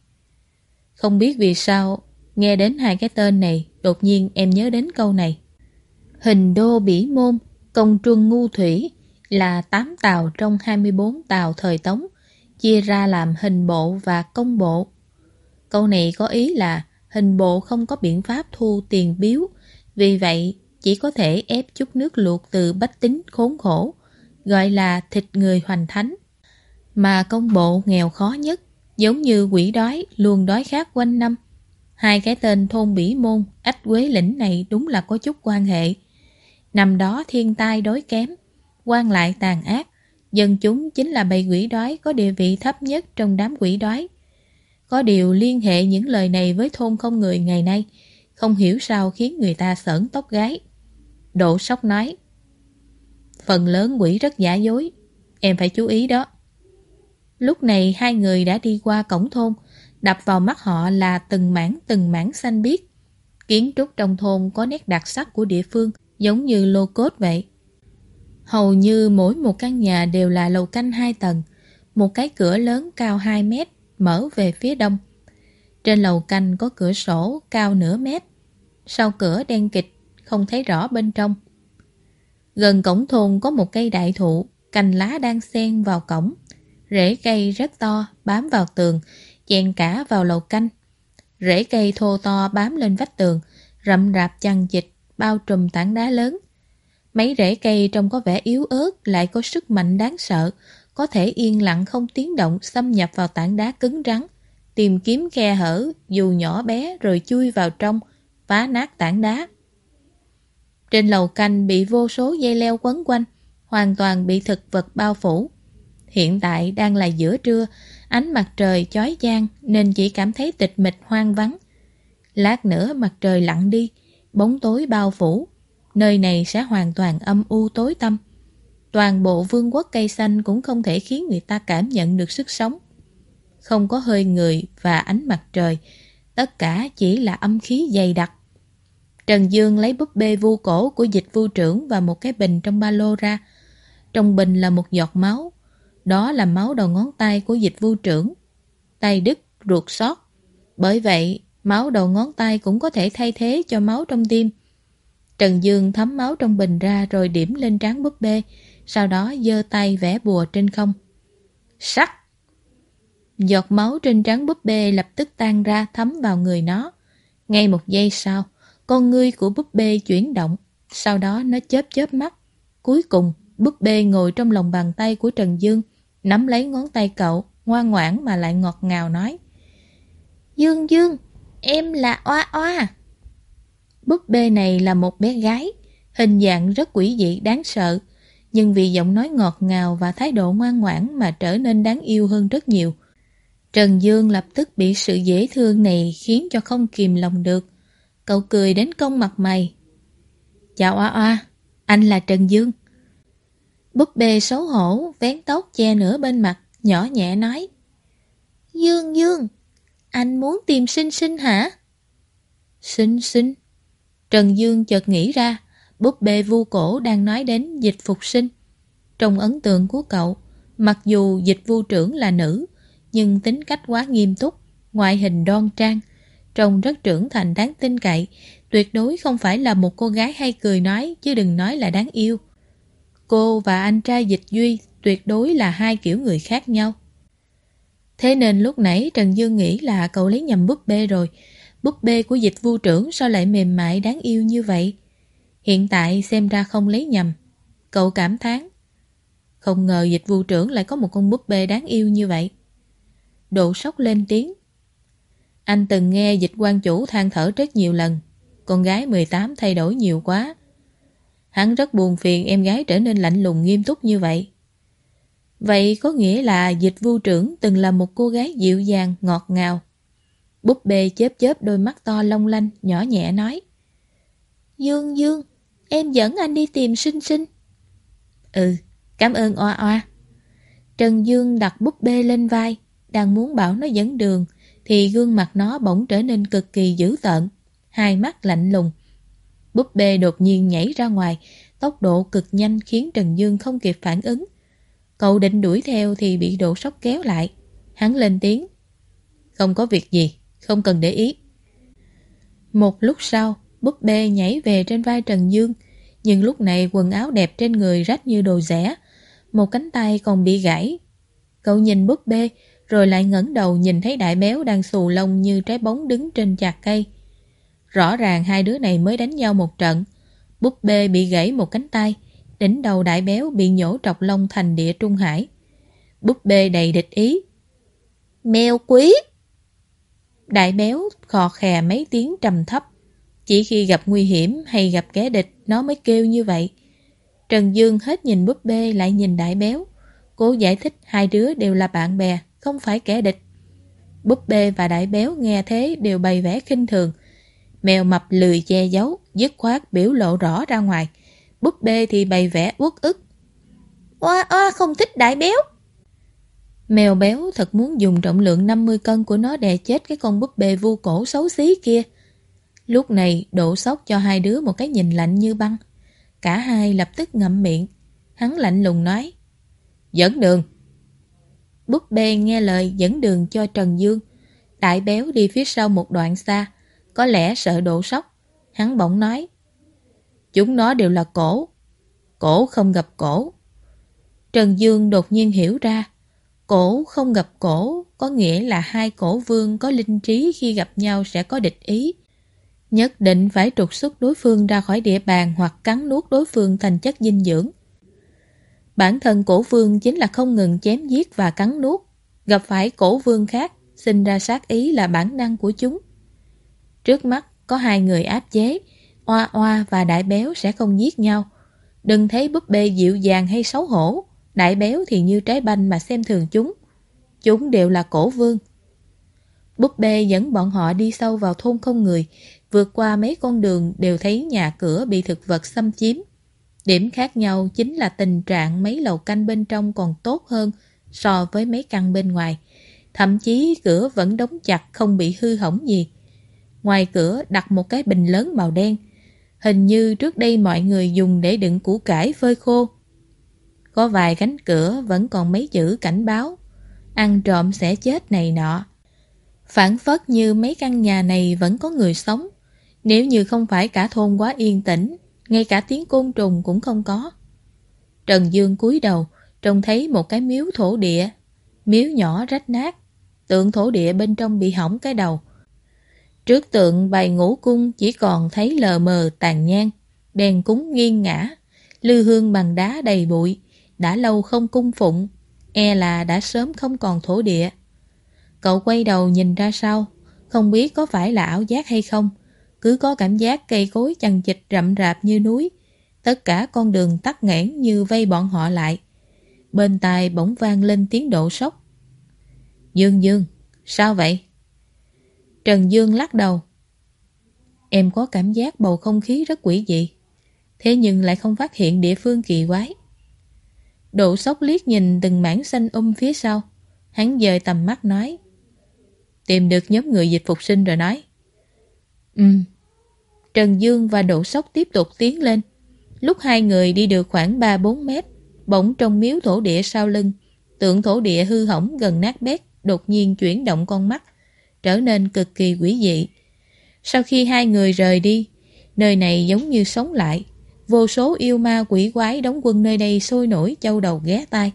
Không biết vì sao, nghe đến hai cái tên này, đột nhiên em nhớ đến câu này. Hình đô bỉ môn, công truân ngu thủy là 8 tàu trong 24 tàu thời Tống, chia ra làm hình bộ và công bộ. Câu này có ý là hình bộ không có biện pháp thu tiền biếu, vì vậy chỉ có thể ép chút nước luộc từ bách tính khốn khổ, gọi là thịt người hoành thánh. Mà công bộ nghèo khó nhất, giống như quỷ đói luôn đói khát quanh năm. Hai cái tên thôn bỉ môn, ách quế lĩnh này đúng là có chút quan hệ. Năm đó thiên tai đối kém, quan lại tàn ác, dân chúng chính là bầy quỷ đói có địa vị thấp nhất trong đám quỷ đói. Có điều liên hệ những lời này với thôn không người ngày nay, không hiểu sao khiến người ta sởn tóc gái. Độ sốc nói, phần lớn quỷ rất giả dối, em phải chú ý đó. Lúc này hai người đã đi qua cổng thôn, đập vào mắt họ là từng mảng từng mảng xanh biếc. Kiến trúc trong thôn có nét đặc sắc của địa phương, giống như lô cốt vậy. Hầu như mỗi một căn nhà đều là lầu canh hai tầng, một cái cửa lớn cao 2 mét mở về phía đông. Trên lầu canh có cửa sổ cao nửa mét, sau cửa đen kịch, không thấy rõ bên trong. Gần cổng thôn có một cây đại thụ, cành lá đang xen vào cổng. Rễ cây rất to, bám vào tường, chèn cả vào lầu canh. Rễ cây thô to bám lên vách tường, rậm rạp chằng chịch, bao trùm tảng đá lớn. Mấy rễ cây trông có vẻ yếu ớt lại có sức mạnh đáng sợ, có thể yên lặng không tiếng động xâm nhập vào tảng đá cứng rắn, tìm kiếm khe hở dù nhỏ bé rồi chui vào trong, phá nát tảng đá. Trên lầu canh bị vô số dây leo quấn quanh, hoàn toàn bị thực vật bao phủ. Hiện tại đang là giữa trưa, ánh mặt trời chói chang nên chỉ cảm thấy tịch mịch hoang vắng. Lát nữa mặt trời lặn đi, bóng tối bao phủ, nơi này sẽ hoàn toàn âm u tối tăm. Toàn bộ vương quốc cây xanh cũng không thể khiến người ta cảm nhận được sức sống. Không có hơi người và ánh mặt trời, tất cả chỉ là âm khí dày đặc. Trần Dương lấy búp bê vu cổ của dịch vu trưởng và một cái bình trong ba lô ra. Trong bình là một giọt máu. Đó là máu đầu ngón tay của dịch vu trưởng. Tay đứt, ruột sót. Bởi vậy, máu đầu ngón tay cũng có thể thay thế cho máu trong tim. Trần Dương thấm máu trong bình ra rồi điểm lên trán búp bê, sau đó giơ tay vẽ bùa trên không. Sắc! Giọt máu trên trán búp bê lập tức tan ra thấm vào người nó. Ngay một giây sau, con ngươi của búp bê chuyển động, sau đó nó chớp chớp mắt. Cuối cùng, búp bê ngồi trong lòng bàn tay của Trần Dương, nắm lấy ngón tay cậu, ngoan ngoãn mà lại ngọt ngào nói. Dương Dương, em là Oa Oa. Búp bê này là một bé gái, hình dạng rất quỷ dị đáng sợ, nhưng vì giọng nói ngọt ngào và thái độ ngoan ngoãn mà trở nên đáng yêu hơn rất nhiều. Trần Dương lập tức bị sự dễ thương này khiến cho không kìm lòng được. Cậu cười đến công mặt mày. Chào Oa Oa, anh là Trần Dương. Búp bê xấu hổ, vén tóc che nửa bên mặt, nhỏ nhẹ nói. Dương Dương, anh muốn tìm sinh sinh hả? Sinh sinh? Trần Dương chợt nghĩ ra, búp bê vu cổ đang nói đến dịch phục sinh. Trong ấn tượng của cậu, mặc dù dịch vu trưởng là nữ, nhưng tính cách quá nghiêm túc, ngoại hình đoan trang, trông rất trưởng thành đáng tin cậy, tuyệt đối không phải là một cô gái hay cười nói chứ đừng nói là đáng yêu. Cô và anh trai dịch duy tuyệt đối là hai kiểu người khác nhau. Thế nên lúc nãy Trần Dương nghĩ là cậu lấy nhầm búp bê rồi, búp bê của dịch vu trưởng sao lại mềm mại đáng yêu như vậy? Hiện tại xem ra không lấy nhầm. Cậu cảm thán. Không ngờ dịch vụ trưởng lại có một con búp bê đáng yêu như vậy. Độ sốc lên tiếng. Anh từng nghe dịch quan chủ than thở rất nhiều lần. Con gái 18 thay đổi nhiều quá. Hắn rất buồn phiền em gái trở nên lạnh lùng nghiêm túc như vậy. Vậy có nghĩa là dịch vu trưởng từng là một cô gái dịu dàng, ngọt ngào. Búp bê chớp chớp đôi mắt to long lanh, nhỏ nhẹ nói. Dương Dương, em dẫn anh đi tìm sinh sinh. Ừ, cảm ơn Oa Oa. Trần Dương đặt búp bê lên vai, đang muốn bảo nó dẫn đường, thì gương mặt nó bỗng trở nên cực kỳ dữ tợn, hai mắt lạnh lùng. Búp bê đột nhiên nhảy ra ngoài, tốc độ cực nhanh khiến Trần Dương không kịp phản ứng. Cậu định đuổi theo thì bị độ sốc kéo lại. Hắn lên tiếng. Không có việc gì, không cần để ý. Một lúc sau, búp bê nhảy về trên vai Trần Dương, nhưng lúc này quần áo đẹp trên người rách như đồ rẻ, một cánh tay còn bị gãy. Cậu nhìn búp bê, rồi lại ngẩng đầu nhìn thấy đại béo đang xù lông như trái bóng đứng trên chạc cây. Rõ ràng hai đứa này mới đánh nhau một trận. Búp bê bị gãy một cánh tay, đỉnh đầu đại béo bị nhổ trọc lông thành địa trung hải. Búp bê đầy địch ý. Mèo quý! Đại béo khò khè mấy tiếng trầm thấp. Chỉ khi gặp nguy hiểm hay gặp kẻ địch nó mới kêu như vậy. Trần Dương hết nhìn búp bê lại nhìn đại béo. Cố giải thích hai đứa đều là bạn bè, không phải kẻ địch. Búp bê và đại béo nghe thế đều bày vẽ khinh thường. Mèo mập lười che giấu, dứt khoát biểu lộ rõ ra ngoài. Búp bê thì bày vẽ uất ức. Oa oa, không thích đại béo. Mèo béo thật muốn dùng trọng lượng 50 cân của nó đè chết cái con búp bê vu cổ xấu xí kia. Lúc này, đổ sốc cho hai đứa một cái nhìn lạnh như băng. Cả hai lập tức ngậm miệng. Hắn lạnh lùng nói. Dẫn đường. Búp bê nghe lời, dẫn đường cho Trần Dương. Đại béo đi phía sau một đoạn xa. Có lẽ sợ đổ sốc. Hắn bỗng nói. Chúng nó đều là cổ. Cổ không gặp cổ. Trần Dương đột nhiên hiểu ra. Cổ không gặp cổ có nghĩa là hai cổ vương có linh trí khi gặp nhau sẽ có địch ý. Nhất định phải trục xuất đối phương ra khỏi địa bàn hoặc cắn nuốt đối phương thành chất dinh dưỡng. Bản thân cổ vương chính là không ngừng chém giết và cắn nuốt. Gặp phải cổ vương khác, sinh ra sát ý là bản năng của chúng. Trước mắt có hai người áp chế, Oa Oa và Đại Béo sẽ không giết nhau. Đừng thấy búp bê dịu dàng hay xấu hổ, Đại Béo thì như trái banh mà xem thường chúng. Chúng đều là cổ vương. Búp bê dẫn bọn họ đi sâu vào thôn không người, vượt qua mấy con đường đều thấy nhà cửa bị thực vật xâm chiếm. Điểm khác nhau chính là tình trạng mấy lầu canh bên trong còn tốt hơn so với mấy căn bên ngoài. Thậm chí cửa vẫn đóng chặt không bị hư hỏng gì. Ngoài cửa đặt một cái bình lớn màu đen. Hình như trước đây mọi người dùng để đựng củ cải phơi khô. Có vài cánh cửa vẫn còn mấy chữ cảnh báo. Ăn trộm sẽ chết này nọ. Phản phất như mấy căn nhà này vẫn có người sống. Nếu như không phải cả thôn quá yên tĩnh, ngay cả tiếng côn trùng cũng không có. Trần Dương cúi đầu, trông thấy một cái miếu thổ địa. Miếu nhỏ rách nát, tượng thổ địa bên trong bị hỏng cái đầu. Trước tượng bày ngũ cung chỉ còn thấy lờ mờ tàn nhang, đèn cúng nghiêng ngã, lư hương bằng đá đầy bụi, đã lâu không cung phụng, e là đã sớm không còn thổ địa. Cậu quay đầu nhìn ra sau, không biết có phải là ảo giác hay không, cứ có cảm giác cây cối chằng chịt rậm rạp như núi, tất cả con đường tắc nghẽn như vây bọn họ lại. Bên tai bỗng vang lên tiếng độ sốc. Dương Dương, sao vậy? Trần Dương lắc đầu. Em có cảm giác bầu không khí rất quỷ dị, thế nhưng lại không phát hiện địa phương kỳ quái. Độ sốc liếc nhìn từng mảng xanh um phía sau, hắn dời tầm mắt nói. Tìm được nhóm người dịch phục sinh rồi nói. Ừm. Trần Dương và Độ Sóc tiếp tục tiến lên. Lúc hai người đi được khoảng 3-4 mét, bỗng trong miếu thổ địa sau lưng, tượng thổ địa hư hỏng gần nát bét, đột nhiên chuyển động con mắt, trở nên cực kỳ quỷ dị. Sau khi hai người rời đi, nơi này giống như sống lại. Vô số yêu ma quỷ quái đóng quân nơi đây sôi nổi châu đầu ghé tai,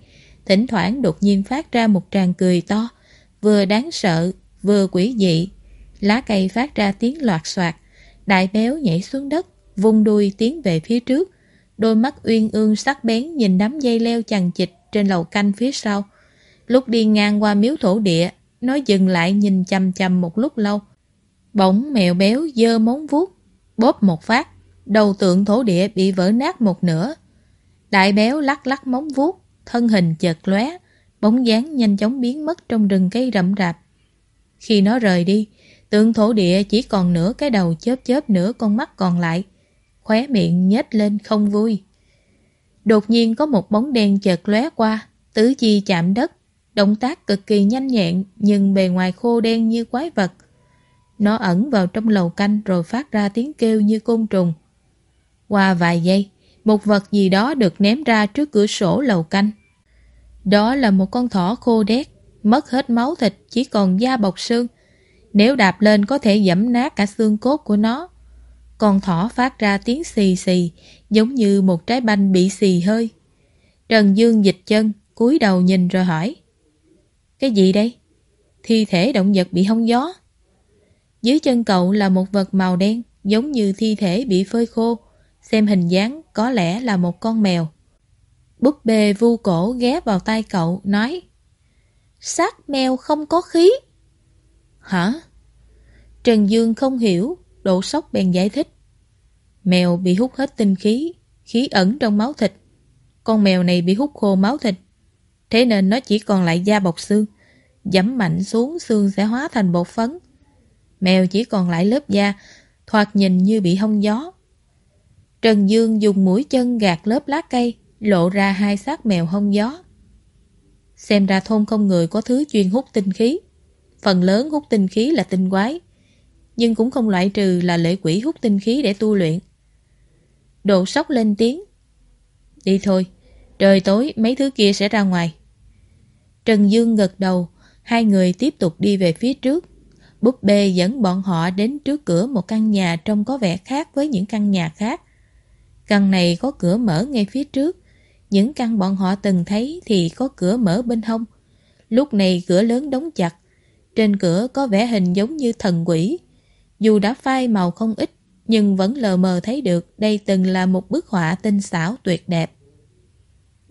thỉnh thoảng đột nhiên phát ra một tràng cười to, vừa đáng sợ, vừa quỷ dị. Lá cây phát ra tiếng loạt soạt, đại béo nhảy xuống đất, vung đuôi tiến về phía trước. Đôi mắt uyên ương sắc bén nhìn đám dây leo chằng chịt trên lầu canh phía sau. Lúc đi ngang qua miếu thổ địa, nó dừng lại nhìn chăm chăm một lúc lâu. Bỗng mèo béo dơ móng vuốt, bóp một phát, đầu tượng thổ địa bị vỡ nát một nửa. Đại béo lắc lắc móng vuốt, thân hình chợt lóe, bóng dáng nhanh chóng biến mất trong rừng cây rậm rạp. Khi nó rời đi, tượng thổ địa chỉ còn nửa cái đầu chớp chớp nửa con mắt còn lại. Khóe miệng nhếch lên không vui. Đột nhiên có một bóng đen chợt lóe qua, tứ chi chạm đất. Động tác cực kỳ nhanh nhẹn nhưng bề ngoài khô đen như quái vật. Nó ẩn vào trong lầu canh rồi phát ra tiếng kêu như côn trùng. Qua vài giây, một vật gì đó được ném ra trước cửa sổ lầu canh. Đó là một con thỏ khô đét, mất hết máu thịt, chỉ còn da bọc xương. Nếu đạp lên có thể dẫm nát cả xương cốt của nó. Con thỏ phát ra tiếng xì xì, giống như một trái banh bị xì hơi. Trần Dương dịch chân, cúi đầu nhìn rồi hỏi. Cái gì đây? Thi thể động vật bị hông gió. Dưới chân cậu là một vật màu đen, giống như thi thể bị phơi khô. Xem hình dáng có lẽ là một con mèo. Búp bê vu cổ ghé vào tay cậu, nói Xác mèo không có khí. Hả? Trần Dương không hiểu, độ sốc bèn giải thích. Mèo bị hút hết tinh khí, khí ẩn trong máu thịt. Con mèo này bị hút khô máu thịt, thế nên nó chỉ còn lại da bọc xương. Dẫm mạnh xuống xương sẽ hóa thành bột phấn. Mèo chỉ còn lại lớp da, thoạt nhìn như bị hông gió. Trần Dương dùng mũi chân gạt lớp lá cây, lộ ra hai xác mèo hông gió. Xem ra thôn không người có thứ chuyên hút tinh khí. Phần lớn hút tinh khí là tinh quái, nhưng cũng không loại trừ là lễ quỷ hút tinh khí để tu luyện. Độ sốc lên tiếng. Đi thôi, trời tối mấy thứ kia sẽ ra ngoài. Trần Dương gật đầu, hai người tiếp tục đi về phía trước. Búp bê dẫn bọn họ đến trước cửa một căn nhà trông có vẻ khác với những căn nhà khác. Căn này có cửa mở ngay phía trước. Những căn bọn họ từng thấy thì có cửa mở bên hông. Lúc này cửa lớn đóng chặt. Trên cửa có vẻ hình giống như thần quỷ. Dù đã phai màu không ít, nhưng vẫn lờ mờ thấy được đây từng là một bức họa tinh xảo tuyệt đẹp.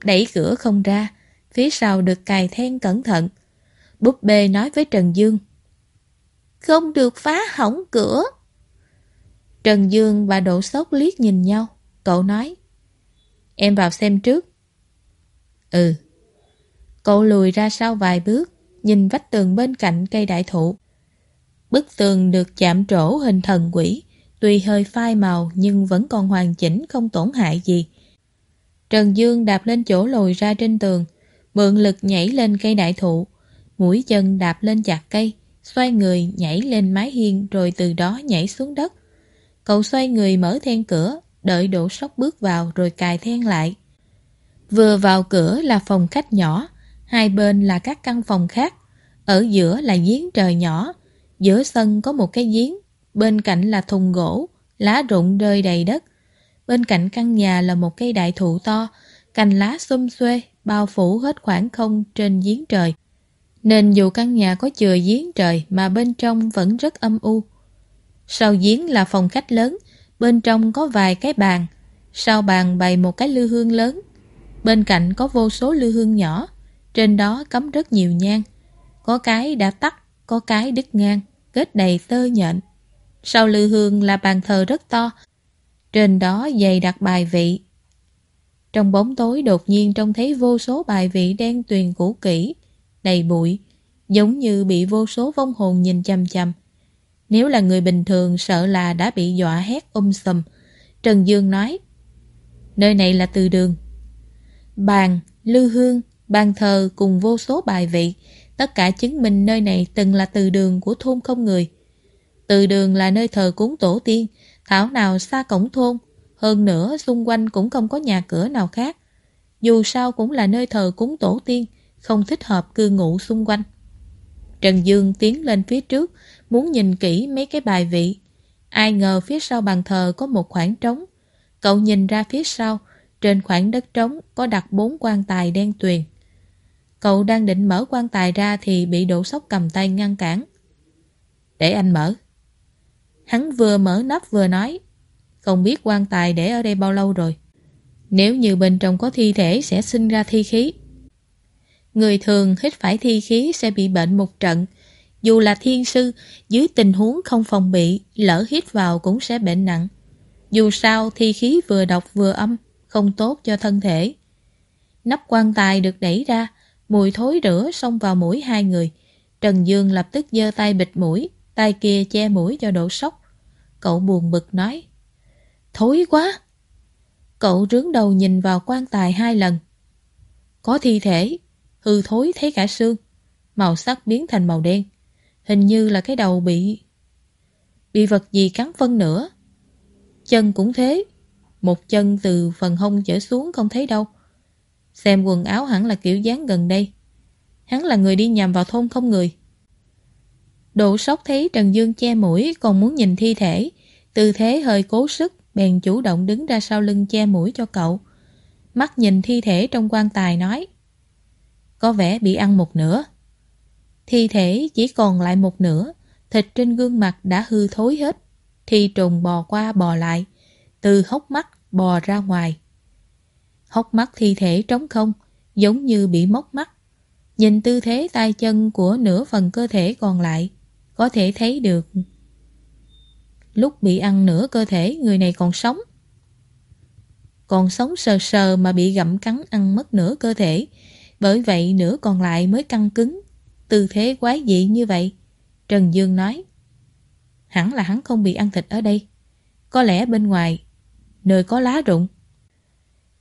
Đẩy cửa không ra, phía sau được cài then cẩn thận. Búp bê nói với Trần Dương. Không được phá hỏng cửa. Trần Dương và Độ Sốc liếc nhìn nhau. Cậu nói. Em vào xem trước. Ừ. Cậu lùi ra sau vài bước, nhìn vách tường bên cạnh cây đại thụ. Bức tường được chạm trổ hình thần quỷ, tuy hơi phai màu nhưng vẫn còn hoàn chỉnh không tổn hại gì. Trần Dương đạp lên chỗ lồi ra trên tường, mượn lực nhảy lên cây đại thụ, mũi chân đạp lên chặt cây, xoay người nhảy lên mái hiên rồi từ đó nhảy xuống đất. Cậu xoay người mở then cửa, đợi đổ sóc bước vào rồi cài then lại. Vừa vào cửa là phòng khách nhỏ, hai bên là các căn phòng khác, ở giữa là giếng trời nhỏ, giữa sân có một cái giếng, bên cạnh là thùng gỗ, lá rụng rơi đầy đất. Bên cạnh căn nhà là một cây đại thụ to, cành lá xum xuê, bao phủ hết khoảng không trên giếng trời. Nên dù căn nhà có chừa giếng trời mà bên trong vẫn rất âm u. Sau giếng là phòng khách lớn, bên trong có vài cái bàn. Sau bàn bày một cái lư hương lớn. Bên cạnh có vô số lư hương nhỏ, trên đó cắm rất nhiều nhang. Có cái đã tắt, có cái đứt ngang, kết đầy tơ nhện. Sau lư hương là bàn thờ rất to, trên đó dày đặt bài vị. Trong bóng tối đột nhiên trông thấy vô số bài vị đen tuyền cũ kỹ, đầy bụi, giống như bị vô số vong hồn nhìn chăm chăm. Nếu là người bình thường sợ là đã bị dọa hét um sầm Trần Dương nói, nơi này là từ đường. Bàn, lư hương, bàn thờ cùng vô số bài vị, tất cả chứng minh nơi này từng là từ đường của thôn không người. Từ đường là nơi thờ cúng tổ tiên, thảo nào xa cổng thôn, hơn nữa xung quanh cũng không có nhà cửa nào khác. Dù sao cũng là nơi thờ cúng tổ tiên, không thích hợp cư ngụ xung quanh. Trần Dương tiến lên phía trước, muốn nhìn kỹ mấy cái bài vị. Ai ngờ phía sau bàn thờ có một khoảng trống. Cậu nhìn ra phía sau, trên khoảng đất trống có đặt bốn quan tài đen tuyền. Cậu đang định mở quan tài ra thì bị đổ sốc cầm tay ngăn cản. Để anh mở. Hắn vừa mở nắp vừa nói. Không biết quan tài để ở đây bao lâu rồi. Nếu như bên trong có thi thể sẽ sinh ra thi khí. Người thường hít phải thi khí sẽ bị bệnh một trận. Dù là thiên sư, dưới tình huống không phòng bị, lỡ hít vào cũng sẽ bệnh nặng. Dù sao thi khí vừa độc vừa âm, không tốt cho thân thể. Nắp quan tài được đẩy ra, mùi thối rửa xông vào mũi hai người. Trần Dương lập tức giơ tay bịt mũi, tay kia che mũi cho độ sốc. Cậu buồn bực nói. Thối quá! Cậu rướng đầu nhìn vào quan tài hai lần. Có thi thể, hư thối thấy cả xương, màu sắc biến thành màu đen. Hình như là cái đầu bị... Bị vật gì cắn phân nữa. Chân cũng thế, một chân từ phần hông trở xuống không thấy đâu. Xem quần áo hẳn là kiểu dáng gần đây. Hắn là người đi nhằm vào thôn không người. Độ sốc thấy Trần Dương che mũi còn muốn nhìn thi thể. Tư thế hơi cố sức, bèn chủ động đứng ra sau lưng che mũi cho cậu. Mắt nhìn thi thể trong quan tài nói. Có vẻ bị ăn một nửa. Thi thể chỉ còn lại một nửa, thịt trên gương mặt đã hư thối hết. Thi trùng bò qua bò lại, từ hốc mắt bò ra ngoài. Hốc mắt thi thể trống không, giống như bị móc mắt. Nhìn tư thế tay chân của nửa phần cơ thể còn lại, có thể thấy được. Lúc bị ăn nửa cơ thể, người này còn sống. Còn sống sờ sờ mà bị gặm cắn ăn mất nửa cơ thể, bởi vậy nửa còn lại mới căng cứng. Tư thế quái dị như vậy. Trần Dương nói. Hẳn là hắn không bị ăn thịt ở đây. Có lẽ bên ngoài, nơi có lá rụng.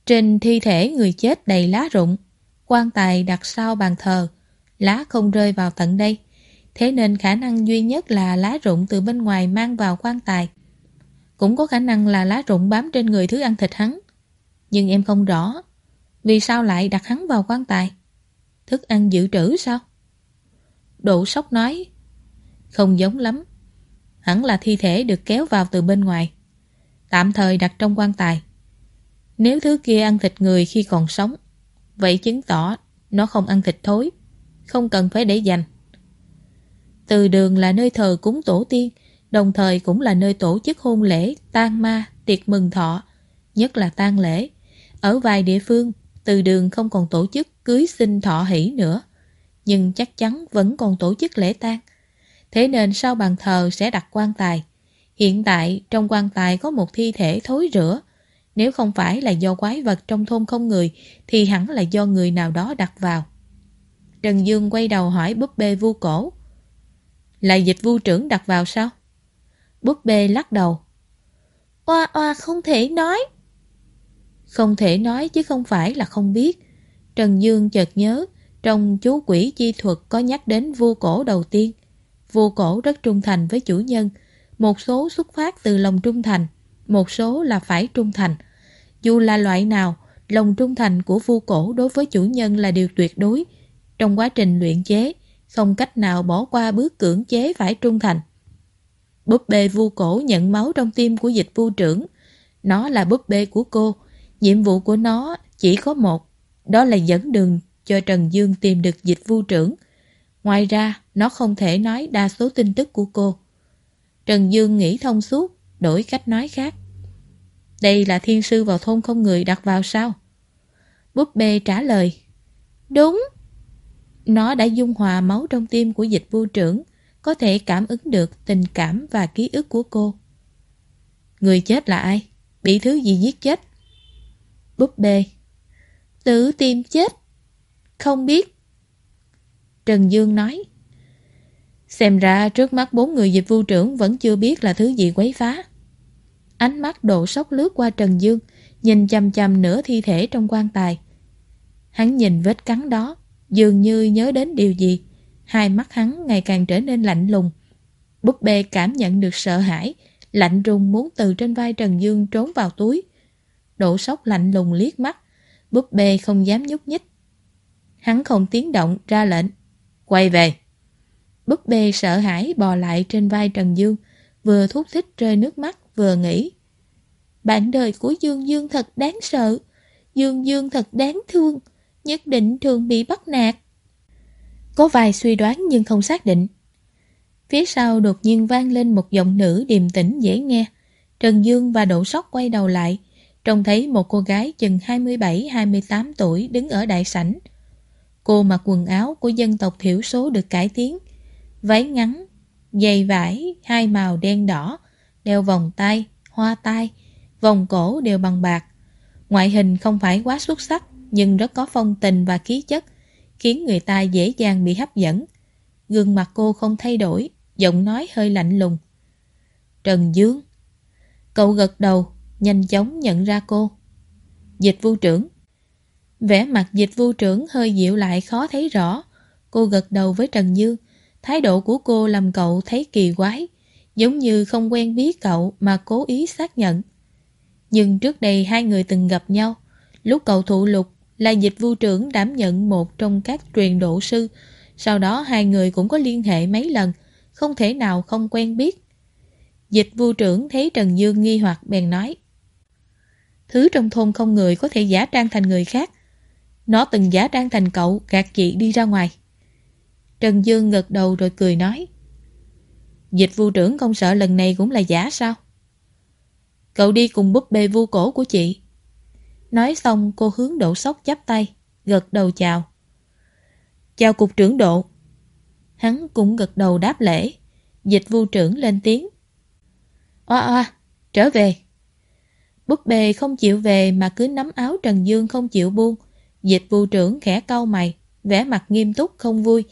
Trên thi thể người chết đầy lá rụng, quan tài đặt sau bàn thờ, lá không rơi vào tận đây. Thế nên khả năng duy nhất là lá rụng từ bên ngoài mang vào quan tài. Cũng có khả năng là lá rụng bám trên người thứ ăn thịt hắn. Nhưng em không rõ, vì sao lại đặt hắn vào quan tài? Thức ăn dự trữ sao? Độ sốc nói, không giống lắm. Hẳn là thi thể được kéo vào từ bên ngoài. Tạm thời đặt trong quan tài. Nếu thứ kia ăn thịt người khi còn sống, vậy chứng tỏ nó không ăn thịt thối, không cần phải để dành. Từ đường là nơi thờ cúng tổ tiên, đồng thời cũng là nơi tổ chức hôn lễ, tang ma, tiệc mừng thọ, nhất là tang lễ. Ở vài địa phương, từ đường không còn tổ chức cưới sinh thọ hỷ nữa, nhưng chắc chắn vẫn còn tổ chức lễ tang. Thế nên sau bàn thờ sẽ đặt quan tài. Hiện tại trong quan tài có một thi thể thối rữa. Nếu không phải là do quái vật trong thôn không người thì hẳn là do người nào đó đặt vào. Trần Dương quay đầu hỏi búp bê vu cổ. Là dịch vu trưởng đặt vào sao? Búp bê lắc đầu. Oa oa không thể nói. Không thể nói chứ không phải là không biết. Trần Dương chợt nhớ, trong chú quỷ chi thuật có nhắc đến vua cổ đầu tiên. Vua cổ rất trung thành với chủ nhân, một số xuất phát từ lòng trung thành, một số là phải trung thành. Dù là loại nào, lòng trung thành của vua cổ đối với chủ nhân là điều tuyệt đối. Trong quá trình luyện chế, không cách nào bỏ qua bước cưỡng chế phải trung thành. Búp bê vu cổ nhận máu trong tim của dịch vu trưởng. Nó là búp bê của cô. Nhiệm vụ của nó chỉ có một, đó là dẫn đường cho Trần Dương tìm được dịch vu trưởng. Ngoài ra, nó không thể nói đa số tin tức của cô. Trần Dương nghĩ thông suốt, đổi cách nói khác. Đây là thiên sư vào thôn không người đặt vào sao? Búp bê trả lời. Đúng. Nó đã dung hòa máu trong tim của dịch vu trưởng, có thể cảm ứng được tình cảm và ký ức của cô. Người chết là ai? Bị thứ gì giết chết? Búp bê. Tự tìm chết. Không biết. Trần Dương nói. Xem ra trước mắt bốn người dịch vu trưởng vẫn chưa biết là thứ gì quấy phá. Ánh mắt độ sốc lướt qua Trần Dương, nhìn chăm chăm nửa thi thể trong quan tài. Hắn nhìn vết cắn đó, dường như nhớ đến điều gì. Hai mắt hắn ngày càng trở nên lạnh lùng. Búp bê cảm nhận được sợ hãi, lạnh rùng muốn từ trên vai Trần Dương trốn vào túi. Độ sốc lạnh lùng liếc mắt, búp bê không dám nhúc nhích. Hắn không tiếng động ra lệnh. Quay về. Búp bê sợ hãi bò lại trên vai Trần Dương, vừa thúc thích rơi nước mắt, vừa nghĩ. Bạn đời của Dương Dương thật đáng sợ. Dương Dương thật đáng thương, nhất định thường bị bắt nạt. Có vài suy đoán nhưng không xác định. Phía sau đột nhiên vang lên một giọng nữ điềm tĩnh dễ nghe. Trần Dương và Đỗ Sóc quay đầu lại, trông thấy một cô gái chừng 27-28 tuổi đứng ở đại sảnh. Cô mặc quần áo của dân tộc thiểu số được cải tiến, váy ngắn, giày vải hai màu đen đỏ, đeo vòng tay, hoa tai, vòng cổ đều bằng bạc. Ngoại hình không phải quá xuất sắc nhưng rất có phong tình và khí chất, khiến người ta dễ dàng bị hấp dẫn. Gương mặt cô không thay đổi, giọng nói hơi lạnh lùng. Trần Dương Cậu gật đầu, nhanh chóng nhận ra cô. Dịch vu trưởng Vẻ mặt dịch vu trưởng hơi dịu lại khó thấy rõ. Cô gật đầu với Trần Dương. Thái độ của cô làm cậu thấy kỳ quái. Giống như không quen biết cậu mà cố ý xác nhận. Nhưng trước đây hai người từng gặp nhau. Lúc cậu thụ lục là dịch vụ trưởng đảm nhận một trong các truyền độ sư. Sau đó hai người cũng có liên hệ mấy lần. Không thể nào không quen biết. Dịch vụ trưởng thấy Trần Dương nghi hoặc bèn nói. Thứ trong thôn không người có thể giả trang thành người khác. Nó từng giả trang thành cậu, gạt chị đi ra ngoài. Trần Dương gật đầu rồi cười nói. Dịch vụ trưởng không sợ lần này cũng là giả sao? Cậu đi cùng búp bê vu cổ của chị. Nói xong cô hướng độ sóc chắp tay, gật đầu chào. Chào cục trưởng độ. Hắn cũng gật đầu đáp lễ. Dịch vu trưởng lên tiếng. Oa oa, trở về. Búp bê không chịu về mà cứ nắm áo Trần Dương không chịu buông. Dịch vụ trưởng khẽ cau mày, vẻ mặt nghiêm túc không vui,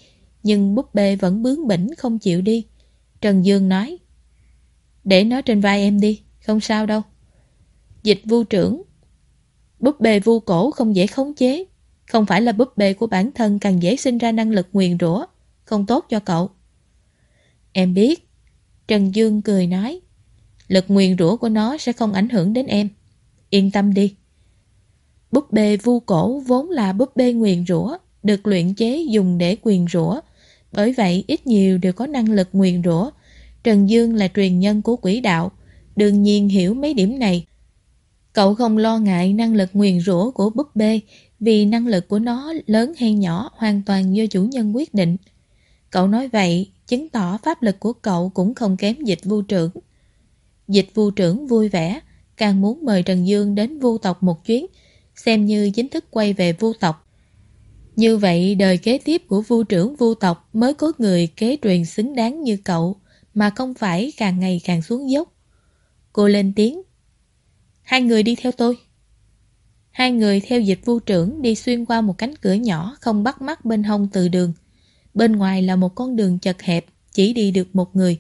nhưng búp bê vẫn bướng bỉnh không chịu đi. Trần Dương nói, để nó trên vai em đi, không sao đâu. Dịch vu trưởng Búp bê vu cổ không dễ khống chế, không phải là búp bê của bản thân càng dễ sinh ra năng lực nguyền rủa, không tốt cho cậu. Em biết. Trần Dương cười nói, lực nguyền rủa của nó sẽ không ảnh hưởng đến em. Yên tâm đi. Búp bê vu cổ vốn là búp bê nguyền rủa, được luyện chế dùng để quyền rủa. Bởi vậy ít nhiều đều có năng lực nguyền rủa. Trần Dương là truyền nhân của quỷ đạo, đương nhiên hiểu mấy điểm này. Cậu không lo ngại năng lực nguyền rủa của búp bê vì năng lực của nó lớn hay nhỏ hoàn toàn do chủ nhân quyết định. Cậu nói vậy, chứng tỏ pháp lực của cậu cũng không kém dịch vu trưởng. Dịch vu trưởng vui vẻ, càng muốn mời Trần Dương đến vu tộc một chuyến, xem như chính thức quay về vu tộc. Như vậy đời kế tiếp của vu trưởng vu tộc mới có người kế truyền xứng đáng như cậu, mà không phải càng ngày càng xuống dốc. Cô lên tiếng. Hai người đi theo tôi. Hai người theo dịch vu trưởng đi xuyên qua một cánh cửa nhỏ không bắt mắt bên hông từ đường. Bên ngoài là một con đường chật hẹp, chỉ đi được một người.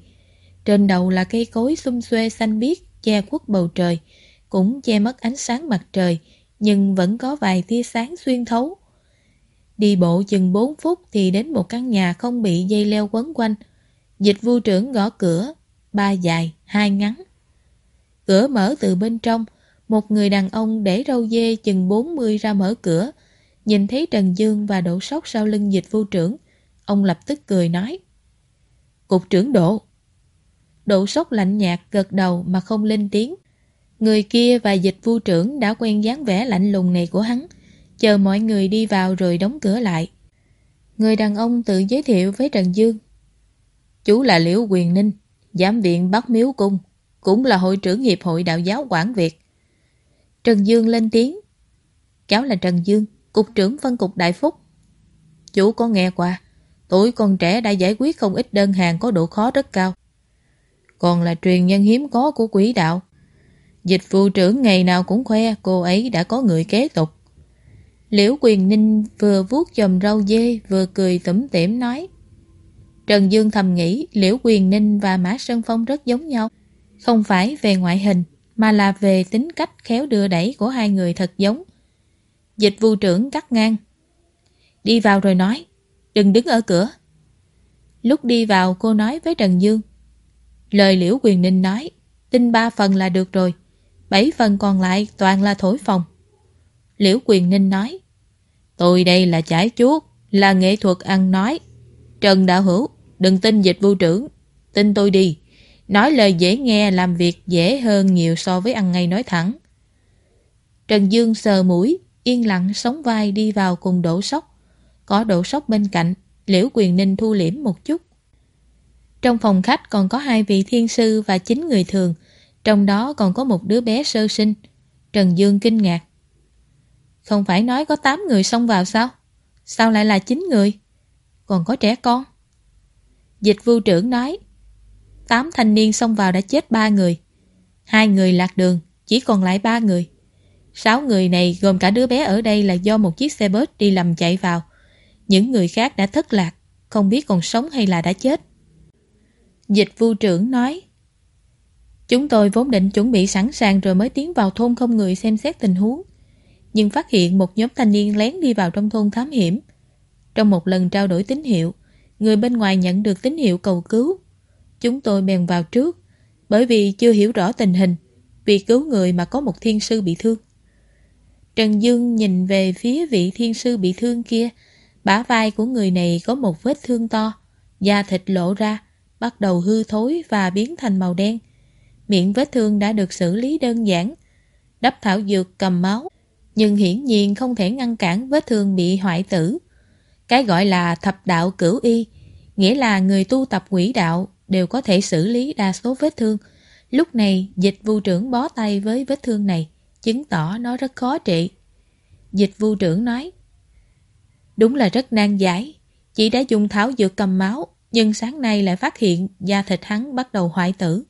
Trên đầu là cây cối xum xuê xanh biếc, che khuất bầu trời, cũng che mất ánh sáng mặt trời, nhưng vẫn có vài tia sáng xuyên thấu. Đi bộ chừng 4 phút thì đến một căn nhà không bị dây leo quấn quanh. Dịch vu trưởng gõ cửa, ba dài, hai ngắn. Cửa mở từ bên trong, một người đàn ông để râu dê chừng 40 ra mở cửa, nhìn thấy Trần Dương và đổ sóc sau lưng dịch vu trưởng. Ông lập tức cười nói. Cục trưởng độ. Độ sóc lạnh nhạt gật đầu mà không lên tiếng. Người kia và dịch vu trưởng đã quen dáng vẻ lạnh lùng này của hắn, chờ mọi người đi vào rồi đóng cửa lại. Người đàn ông tự giới thiệu với Trần Dương. Chú là Liễu Quyền Ninh, giám viện Bắc Miếu Cung, cũng là hội trưởng Hiệp hội Đạo giáo Quảng Việt. Trần Dương lên tiếng. Cháu là Trần Dương, cục trưởng phân cục Đại Phúc. Chú có nghe qua, tuổi con trẻ đã giải quyết không ít đơn hàng có độ khó rất cao. Còn là truyền nhân hiếm có của quỹ đạo, Dịch vụ trưởng ngày nào cũng khoe cô ấy đã có người kế tục. Liễu Quyền Ninh vừa vuốt chòm rau dê vừa cười tủm tỉm nói. Trần Dương thầm nghĩ Liễu Quyền Ninh và Mã Sơn Phong rất giống nhau. Không phải về ngoại hình mà là về tính cách khéo đưa đẩy của hai người thật giống. Dịch vụ trưởng cắt ngang. Đi vào rồi nói, đừng đứng ở cửa. Lúc đi vào cô nói với Trần Dương. Lời Liễu Quyền Ninh nói, tin ba phần là được rồi. Bảy phần còn lại toàn là thổi phòng. Liễu Quyền Ninh nói Tôi đây là chải chuốt, là nghệ thuật ăn nói. Trần Đạo Hữu, đừng tin dịch vụ trưởng. Tin tôi đi. Nói lời dễ nghe làm việc dễ hơn nhiều so với ăn ngay nói thẳng. Trần Dương sờ mũi, yên lặng sống vai đi vào cùng đổ sóc. Có đổ sóc bên cạnh, Liễu Quyền Ninh thu liễm một chút. Trong phòng khách còn có hai vị thiên sư và chín người thường, trong đó còn có một đứa bé sơ sinh. Trần Dương kinh ngạc. Không phải nói có 8 người xông vào sao? Sao lại là 9 người? Còn có trẻ con. Dịch vu trưởng nói 8 thanh niên xông vào đã chết 3 người. Hai người lạc đường, chỉ còn lại 3 người. 6 người này gồm cả đứa bé ở đây là do một chiếc xe bus đi lầm chạy vào. Những người khác đã thất lạc, không biết còn sống hay là đã chết. Dịch vu trưởng nói Chúng tôi vốn định chuẩn bị sẵn sàng rồi mới tiến vào thôn không người xem xét tình huống. nhưng phát hiện một nhóm thanh niên lén đi vào trong thôn thám hiểm. Trong một lần trao đổi tín hiệu, người bên ngoài nhận được tín hiệu cầu cứu. Chúng tôi bèn vào trước, bởi vì chưa hiểu rõ tình hình, vì cứu người mà có một thiên sư bị thương. Trần Dương nhìn về phía vị thiên sư bị thương kia, bả vai của người này có một vết thương to, da thịt lộ ra, bắt đầu hư thối và biến thành màu đen. Miệng vết thương đã được xử lý đơn giản, đắp thảo dược cầm máu, nhưng hiển nhiên không thể ngăn cản vết thương bị hoại tử. Cái gọi là thập đạo cửu y, nghĩa là người tu tập quỷ đạo đều có thể xử lý đa số vết thương. Lúc này, dịch vu trưởng bó tay với vết thương này, chứng tỏ nó rất khó trị. Dịch vu trưởng nói, Đúng là rất nan giải, chỉ đã dùng thảo dược cầm máu, nhưng sáng nay lại phát hiện da thịt hắn bắt đầu hoại tử.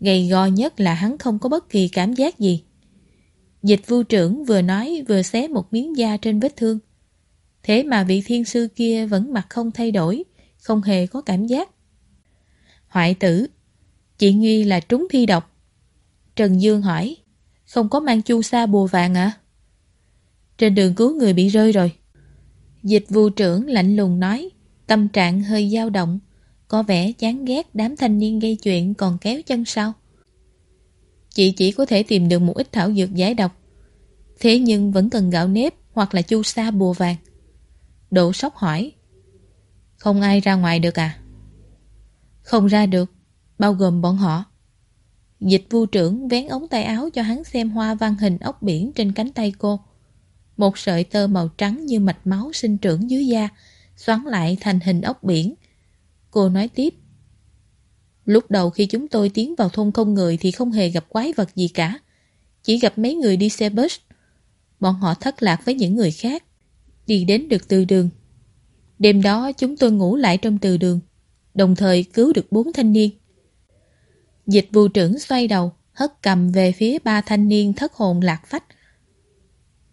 Gầy gò nhất là hắn không có bất kỳ cảm giác gì. Dịch vu trưởng vừa nói vừa xé một miếng da trên vết thương. Thế mà vị thiên sư kia vẫn mặt không thay đổi, không hề có cảm giác. Hoại tử, chị nghi là trúng thi độc. Trần Dương hỏi, không có mang chu sa bùa vàng à? Trên đường cứu người bị rơi rồi. Dịch vụ trưởng lạnh lùng nói, tâm trạng hơi dao động, có vẻ chán ghét đám thanh niên gây chuyện còn kéo chân sau. Chị chỉ có thể tìm được một ít thảo dược giải độc, thế nhưng vẫn cần gạo nếp hoặc là chu sa bùa vàng. Độ Sóc hỏi, không ai ra ngoài được à? Không ra được, bao gồm bọn họ. Dịch vu trưởng vén ống tay áo cho hắn xem hoa văn hình ốc biển trên cánh tay cô. Một sợi tơ màu trắng như mạch máu sinh trưởng dưới da, xoắn lại thành hình ốc biển. Cô nói tiếp. Lúc đầu khi chúng tôi tiến vào thôn không người thì không hề gặp quái vật gì cả. Chỉ gặp mấy người đi xe bus. Bọn họ thất lạc với những người khác. Đi đến được từ đường. Đêm đó chúng tôi ngủ lại trong từ đường. Đồng thời cứu được bốn thanh niên. Dịch vụ trưởng xoay đầu, hất cầm về phía ba thanh niên thất hồn lạc phách.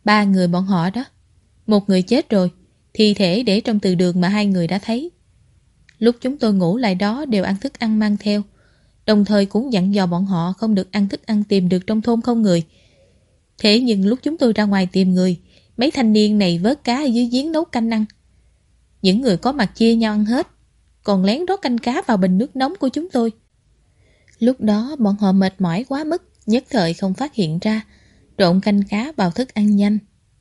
Ba người bọn họ đó. Một người chết rồi, thi thể để trong từ đường mà hai người đã thấy. Lúc chúng tôi ngủ lại đó đều ăn thức ăn mang theo, đồng thời cũng dặn dò bọn họ không được ăn thức ăn tìm được trong thôn không người. Thế nhưng lúc chúng tôi ra ngoài tìm người, mấy thanh niên này vớt cá ở dưới giếng nấu canh ăn. Những người có mặt chia nhau ăn hết, còn lén rót canh cá vào bình nước nóng của chúng tôi. Lúc đó bọn họ mệt mỏi quá mức, nhất thời không phát hiện ra, trộn canh cá vào thức ăn nhanh.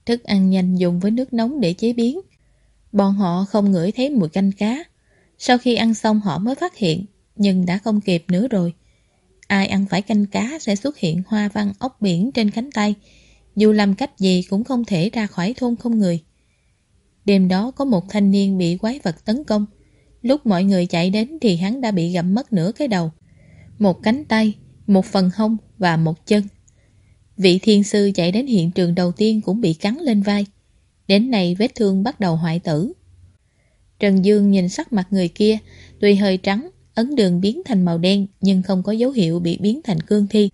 Thức ăn nhanh dùng với nước nóng để chế biến. Bọn họ không ngửi thấy mùi canh cá. Sau khi ăn xong họ mới phát hiện, nhưng đã không kịp nữa rồi. Ai ăn phải canh cá sẽ xuất hiện hoa văn ốc biển trên cánh tay, dù làm cách gì cũng không thể ra khỏi thôn không người. Đêm đó có một thanh niên bị quái vật tấn công. Lúc mọi người chạy đến thì hắn đã bị gặm mất nửa cái đầu một cánh tay, một phần hông và một chân. Vị thiên sư chạy đến hiện trường đầu tiên cũng bị cắn lên vai. Đến nay vết thương bắt đầu hoại tử. Trần Dương nhìn sắc mặt người kia, tuy hơi trắng, ấn đường biến thành màu đen nhưng không có dấu hiệu bị biến thành cương thi.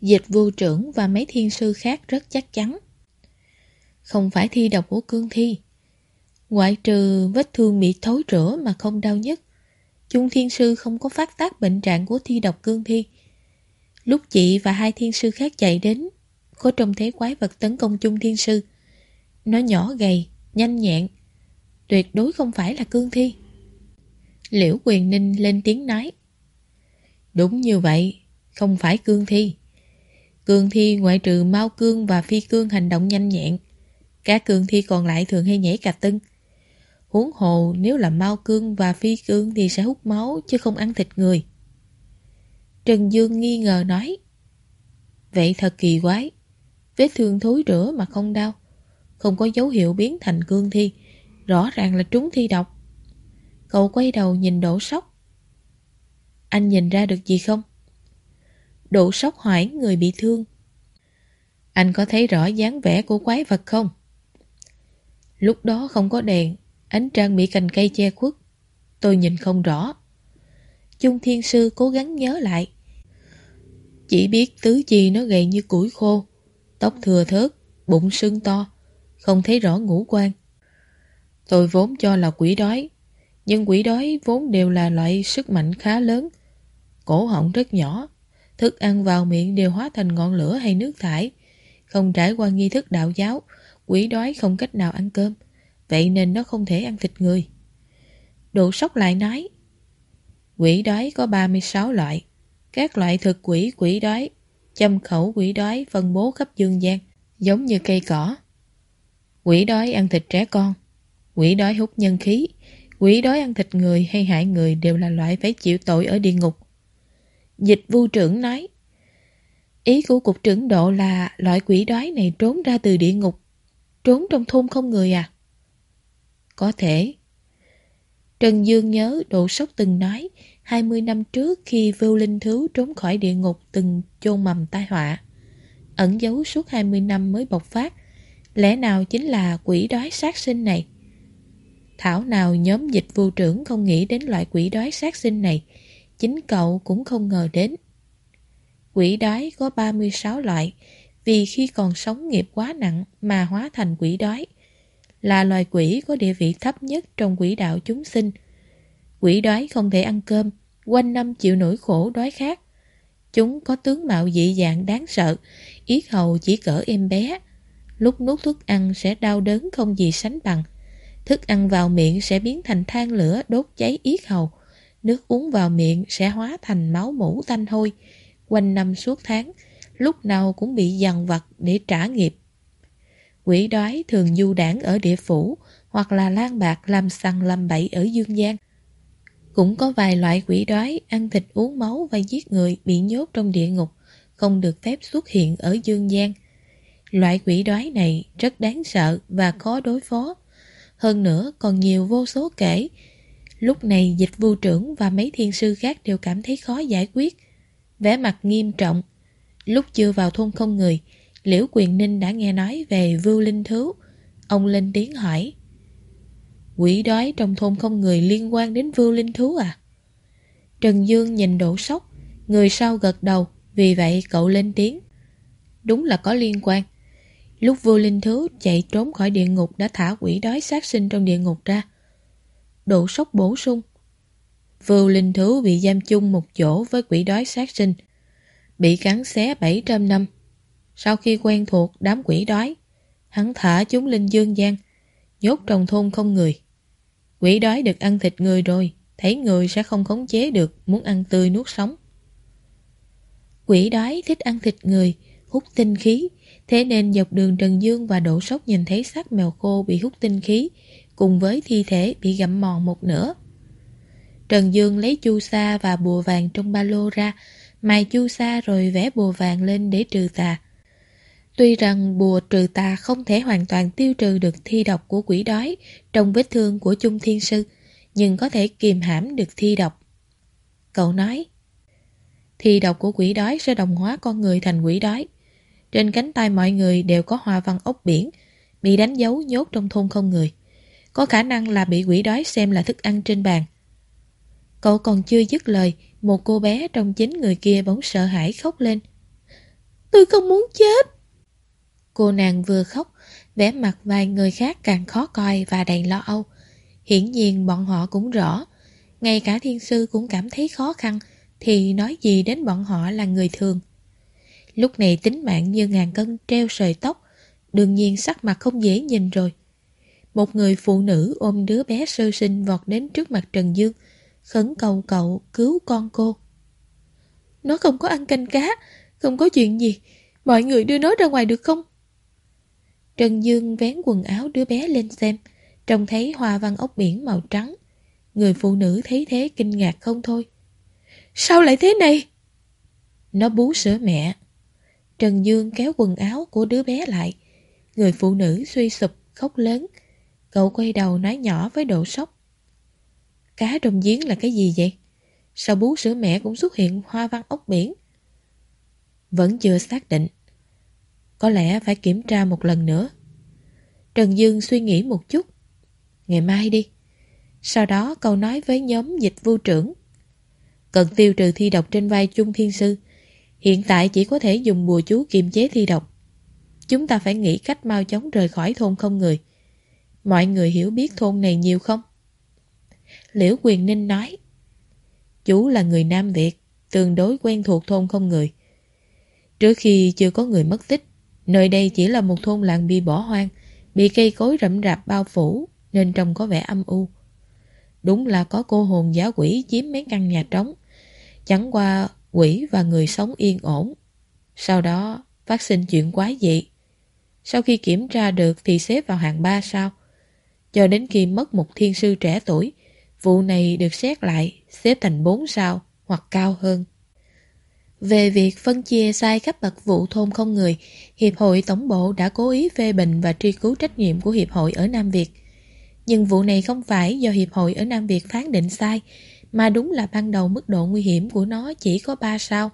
Dịch vô trưởng và mấy thiên sư khác rất chắc chắn. Không phải thi độc của cương thi. Ngoại trừ vết thương bị thối rữa mà không đau nhất, Chung Thiên Sư không có phát tác bệnh trạng của thi độc cương thi. Lúc chị và hai thiên sư khác chạy đến, có trông thấy quái vật tấn công Chung Thiên Sư. Nó nhỏ gầy, nhanh nhẹn, tuyệt đối không phải là cương thi. Liễu Quyền Ninh lên tiếng nói. Đúng như vậy, không phải cương thi. Cương thi ngoại trừ mau cương và phi cương hành động nhanh nhẹn. Các cương thi còn lại thường hay nhảy cà tưng. Huống hồ, nếu là mau cương và phi cương thì sẽ hút máu, chứ không ăn thịt người. Trần Dương nghi ngờ nói, Vậy thật kỳ quái, Vết thương thối rửa mà không đau, Không có dấu hiệu biến thành cương thi, Rõ ràng là trúng thi độc Cậu quay đầu nhìn Đỗ Sóc Anh nhìn ra được gì không? Đỗ Sóc hỏi, người bị thương Anh có thấy rõ dáng vẻ của quái vật không? Lúc đó không có đèn Ánh trăng bị cành cây che khuất. Tôi nhìn không rõ. Chung thiên sư cố gắng nhớ lại. Chỉ biết tứ chi nó gầy như củi khô. Tóc thừa thớt Bụng sưng to. Không thấy rõ ngũ quan. Tôi vốn cho là quỷ đói. Nhưng quỷ đói vốn đều là loại sức mạnh khá lớn. Cổ họng rất nhỏ. Thức ăn vào miệng đều hóa thành ngọn lửa hay nước thải. Không trải qua nghi thức đạo giáo, quỷ đói không cách nào ăn cơm, vậy nên nó không thể ăn thịt người. Độ sốc lại nói, quỷ đói có 36 loại, các loại thực quỷ quỷ đói, châm khẩu quỷ đói phân bố khắp dương gian, giống như cây cỏ. Quỷ đói ăn thịt trẻ con, quỷ đói hút nhân khí, quỷ đói ăn thịt người hay hại người đều là loại phải chịu tội ở địa ngục. Dịch vu trưởng nói, Ý của cục trưởng độ là loại quỷ đói này trốn ra từ địa ngục, trốn trong thôn không người à? Có thể. Trần Dương nhớ độ sốc từng nói 20 năm trước khi Vưu Linh Thứ trốn khỏi địa ngục từng chôn mầm tai họa. Ẩn giấu suốt 20 năm mới bộc phát. Lẽ nào chính là quỷ đói sát sinh này? Thảo nào nhóm dịch vụ trưởng không nghĩ đến loại quỷ đói sát sinh này. Chính cậu cũng không ngờ đến. Quỷ đói có 36 loại, vì khi còn sống nghiệp quá nặng mà hóa thành quỷ đói. Là loài quỷ có địa vị thấp nhất trong quỷ đạo chúng sinh. Quỷ đói không thể ăn cơm, quanh năm chịu nỗi khổ đói khát. Chúng có tướng mạo dị dạng đáng sợ, yết hầu chỉ cỡ em bé. Lúc nuốt thức ăn sẽ đau đớn không gì sánh bằng. Thức ăn vào miệng sẽ biến thành than lửa đốt cháy yết hầu. Nước uống vào miệng sẽ hóa thành máu mũ tanh hôi quanh năm suốt tháng, lúc nào cũng bị dằn vặt để trả nghiệp. Quỷ đói thường du đảng ở địa phủ hoặc là lan bạc làm săn làm bậy ở dương gian. Cũng có vài loại quỷ đói ăn thịt uống máu và giết người bị nhốt trong địa ngục, không được phép xuất hiện ở dương gian. Loại quỷ đói này rất đáng sợ và khó đối phó. Hơn nữa còn nhiều vô số kể. Lúc này dịch vu trưởng và mấy thiên sư khác đều cảm thấy khó giải quyết vẻ mặt nghiêm trọng. Lúc chưa vào thôn không người, Liễu Quyền Ninh đã nghe nói về Vưu Linh Thứ. Ông lên tiếng hỏi. Quỷ đói trong thôn không người liên quan đến Vưu Linh Thú à? Trần Dương nhìn đổ sốc, người sau gật đầu, vì vậy cậu lên tiếng. Đúng là có liên quan. Lúc Vưu Linh Thứ chạy trốn khỏi địa ngục đã thả quỷ đói sát sinh trong địa ngục ra. Độ sốc bổ sung. Vưu Linh Thú bị giam chung một chỗ với quỷ đói sát sinh, bị cắn xé 700 năm. Sau khi quen thuộc đám quỷ đói, hắn thả chúng lên dương gian, nhốt trong thôn không người. Quỷ đói được ăn thịt người rồi, thấy người sẽ không khống chế được, muốn ăn tươi nuốt sống. Quỷ đói thích ăn thịt người, hút tinh khí, thế nên dọc đường Trần Dương và Độ Sốc nhìn thấy xác mèo khô bị hút tinh khí, cùng với thi thể bị gặm mòn một nửa. Trần Dương lấy chu sa và bùa vàng trong ba lô ra, mài chu sa rồi vẽ bùa vàng lên để trừ tà. Tuy rằng bùa trừ tà không thể hoàn toàn tiêu trừ được thi độc của quỷ đói trong vết thương của Trung Thiên Sư, nhưng có thể kiềm hãm được thi độc. Cậu nói, thi độc của quỷ đói sẽ đồng hóa con người thành quỷ đói. Trên cánh tay mọi người đều có hoa văn ốc biển, bị đánh dấu nhốt trong thôn không người. Có khả năng là bị quỷ đói xem là thức ăn trên bàn. Cậu còn chưa dứt lời, một cô bé trong chính người kia bỗng sợ hãi khóc lên. Tôi không muốn chết. Cô nàng vừa khóc, vẻ mặt vài người khác càng khó coi và đầy lo âu. Hiển nhiên bọn họ cũng rõ, ngay cả thiên sư cũng cảm thấy khó khăn, thì nói gì đến bọn họ là người thường. Lúc này tính mạng như ngàn cân treo sợi tóc, đương nhiên sắc mặt không dễ nhìn rồi. Một người phụ nữ ôm đứa bé sơ sinh vọt đến trước mặt Trần Dương, khẩn cầu cậu cứu con cô. Nó không có ăn canh cá, không có chuyện gì. Mọi người đưa nó ra ngoài được không? Trần Dương vén quần áo đứa bé lên xem, trông thấy hoa văn ốc biển màu trắng. Người phụ nữ thấy thế kinh ngạc không thôi. Sao lại thế này? Nó bú sữa mẹ. Trần Dương kéo quần áo của đứa bé lại. Người phụ nữ suy sụp, khóc lớn. Cậu quay đầu nói nhỏ với độ sốc. Cá trong giếng là cái gì vậy? Sao bú sữa mẹ cũng xuất hiện hoa văn ốc biển? Vẫn chưa xác định. Có lẽ phải kiểm tra một lần nữa. Trần Dương suy nghĩ một chút. Ngày mai đi. Sau đó câu nói với nhóm dịch vu trưởng. Cần tiêu trừ thi độc trên vai Trung Thiên Sư. Hiện tại chỉ có thể dùng bùa chú kiềm chế thi độc. Chúng ta phải nghĩ cách mau chóng rời khỏi thôn không người. Mọi người hiểu biết thôn này nhiều không? Liễu Quyền Ninh nói Chú là người Nam Việt, Tương đối quen thuộc thôn không người Trước khi chưa có người mất tích Nơi đây chỉ là một thôn làng bị bỏ hoang, bị cây cối rậm rạp bao phủ, nên trông có vẻ âm u. Đúng là có cô hồn giả quỷ chiếm mấy căn nhà trống. Chẳng qua quỷ và người sống yên ổn. Sau đó phát sinh chuyện quái dị. Sau khi kiểm tra được thì xếp vào hạng 3 sao. Cho đến khi mất một thiên sư trẻ tuổi, vụ này được xét lại, xếp thành 4 sao hoặc cao hơn. Về việc phân chia sai cấp bậc vụ thôn không người, Hiệp hội Tổng bộ đã cố ý phê bình và truy cứu trách nhiệm của Hiệp hội ở Nam Việt. Nhưng vụ này không phải do Hiệp hội ở Nam Việt phán định sai, mà đúng là ban đầu mức độ nguy hiểm của nó chỉ có 3 sao.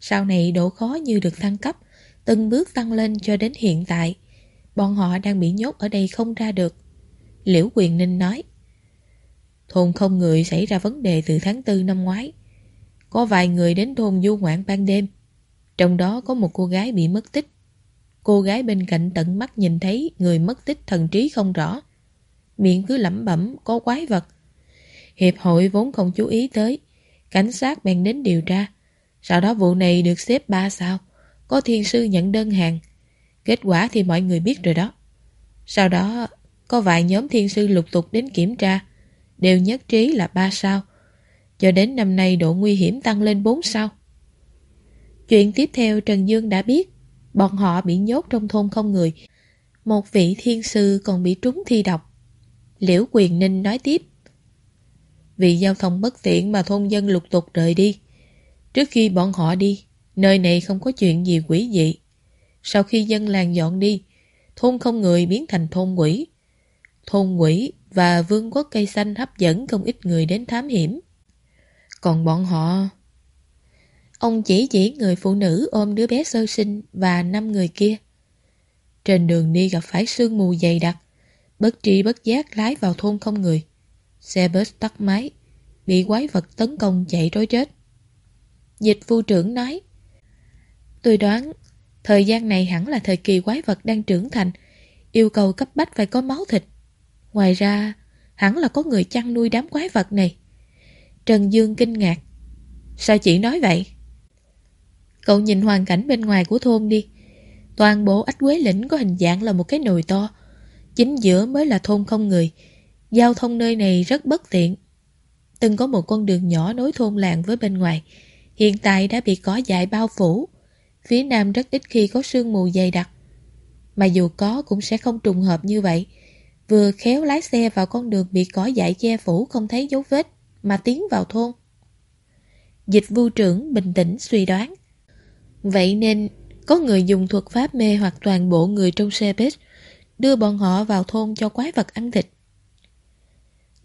Sau này độ khó như được thăng cấp, từng bước tăng lên cho đến hiện tại. Bọn họ đang bị nhốt ở đây không ra được. Liễu Quyền Ninh nói. Thôn không người xảy ra vấn đề từ tháng 4 năm ngoái. Có vài người đến thôn du ngoạn ban đêm. Trong đó có một cô gái bị mất tích. Cô gái bên cạnh tận mắt nhìn thấy người mất tích thần trí không rõ. Miệng cứ lẩm bẩm, có quái vật. Hiệp hội vốn không chú ý tới. Cảnh sát bèn đến điều tra. Sau đó vụ này được xếp 3 sao. Có thiên sư nhận đơn hàng. Kết quả thì mọi người biết rồi đó. Sau đó, có vài nhóm thiên sư lục tục đến kiểm tra. Đều nhất trí là 3 sao. Cho đến năm nay độ nguy hiểm tăng lên 4 sao. Chuyện tiếp theo Trần Dương đã biết. Bọn họ bị nhốt trong thôn không người. Một vị thiên sư còn bị trúng thi độc. Liễu Quyền Ninh nói tiếp. Vì giao thông bất tiện mà thôn dân lục tục rời đi. Trước khi bọn họ đi, nơi này không có chuyện gì quỷ dị. Sau khi dân làng dọn đi, thôn không người biến thành thôn quỷ. Thôn quỷ và vương quốc cây xanh hấp dẫn không ít người đến thám hiểm. Còn bọn họ... Ông chỉ chỉ người phụ nữ ôm đứa bé sơ sinh và năm người kia. Trên đường đi gặp phải sương mù dày đặc, bất tri bất giác lái vào thôn không người. Xe bus tắt máy, bị quái vật tấn công chạy trối chết. Dịch phu trưởng nói, Tôi đoán, thời gian này hẳn là thời kỳ quái vật đang trưởng thành, yêu cầu cấp bách phải có máu thịt. Ngoài ra, hẳn là có người chăn nuôi đám quái vật này. Trần Dương kinh ngạc. Sao chị nói vậy? Cậu nhìn hoàn cảnh bên ngoài của thôn đi. Toàn bộ ách quế lĩnh có hình dạng là một cái nồi to. Chính giữa mới là thôn không người. Giao thông nơi này rất bất tiện. Từng có một con đường nhỏ nối thôn làng với bên ngoài. Hiện tại đã bị cỏ dại bao phủ. Phía nam rất ít khi có sương mù dày đặc. Mà dù có cũng sẽ không trùng hợp như vậy. Vừa khéo lái xe vào con đường bị cỏ dại che phủ không thấy dấu vết mà tiến vào thôn. Dịch vu trưởng bình tĩnh suy đoán. Vậy nên có người dùng thuật pháp mê hoặc toàn bộ người trong xe bếp đưa bọn họ vào thôn cho quái vật ăn thịt.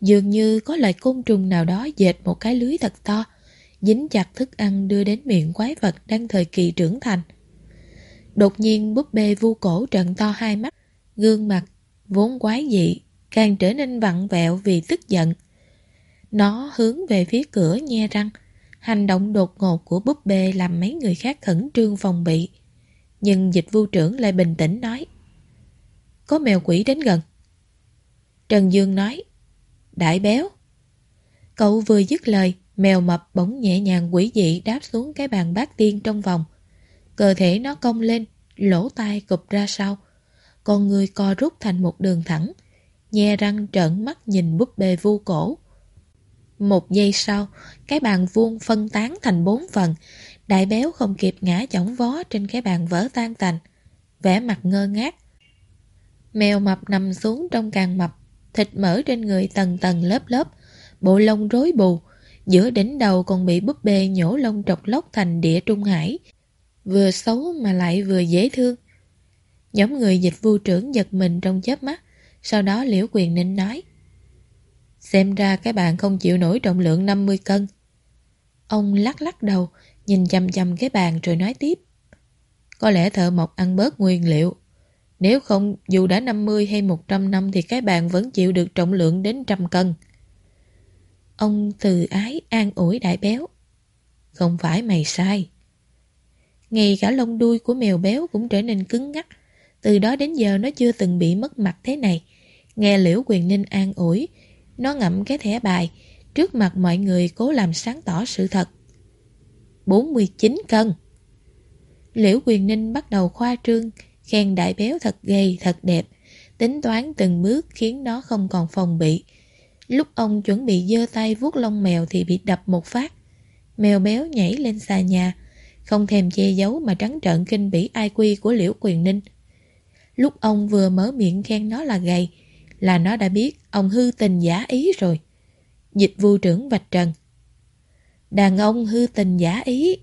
Dường như có loại côn trùng nào đó dệt một cái lưới thật to, dính chặt thức ăn đưa đến miệng quái vật đang thời kỳ trưởng thành. Đột nhiên búp bê vu cổ trận to hai mắt, gương mặt, vốn quái dị, càng trở nên vặn vẹo vì tức giận. Nó hướng về phía cửa nhe răng, hành động đột ngột của búp bê làm mấy người khác khẩn trương phòng bị. Nhưng dịch vu trưởng lại bình tĩnh nói Có mèo quỷ đến gần. Trần Dương nói Đại béo. Cậu vừa dứt lời Mèo mập bỗng nhẹ nhàng quỷ dị đáp xuống cái bàn bát tiên trong vòng. Cơ thể nó cong lên Lỗ tai cụp ra sau. Con người co rút thành một đường thẳng. Nhe răng trợn mắt nhìn búp bê vu cổ. Một giây sau, Cái bàn vuông phân tán thành bốn phần. Đại béo không kịp ngã chỏng vó trên cái bàn vỡ tan tành. Vẻ mặt ngơ ngác. Mèo mập nằm xuống trong càng mập, Thịt mỡ trên người tầng tầng lớp lớp. Bộ lông rối bù, Giữa đỉnh đầu còn bị búp bê nhổ lông trọc lóc thành địa trung hải. Vừa xấu mà lại vừa dễ thương. Nhóm người dịch vu trưởng giật mình trong chớp mắt, Sau đó liễu quyền nên nói Xem ra cái bạn không chịu nổi trọng lượng 50 cân. Ông lắc lắc đầu, Nhìn chăm chăm cái bàn rồi nói tiếp. Có lẽ thợ mộc ăn bớt nguyên liệu. Nếu không, dù đã 50 hay 100 năm Thì cái bàn vẫn chịu được trọng lượng đến trăm cân. Ông từ ái an ủi đại béo. Không phải mày sai. Ngay cả lông đuôi của mèo béo cũng trở nên cứng ngắc. Từ đó đến giờ nó chưa từng bị mất mặt thế này. Nghe Liễu Quyền Ninh an ủi nó ngậm cái thẻ bài Trước mặt mọi người cố làm sáng tỏ sự thật 49 cân Liễu Quyền Ninh bắt đầu khoa trương khen đại béo thật gầy, thật đẹp, tính toán từng bước khiến nó không còn phòng bị. Lúc ông chuẩn bị giơ tay vuốt lông mèo thì bị đập một phát. Mèo béo nhảy lên xà nhà, không thèm che giấu mà trắng trợn kinh bỉ ai quy của Liễu Quyền Ninh. Lúc ông vừa mở miệng khen nó là gầy, là nó đã biết ông hư tình giả ý rồi. Dịch vụ trưởng bạch trần. Đàn ông hư tình giả ý.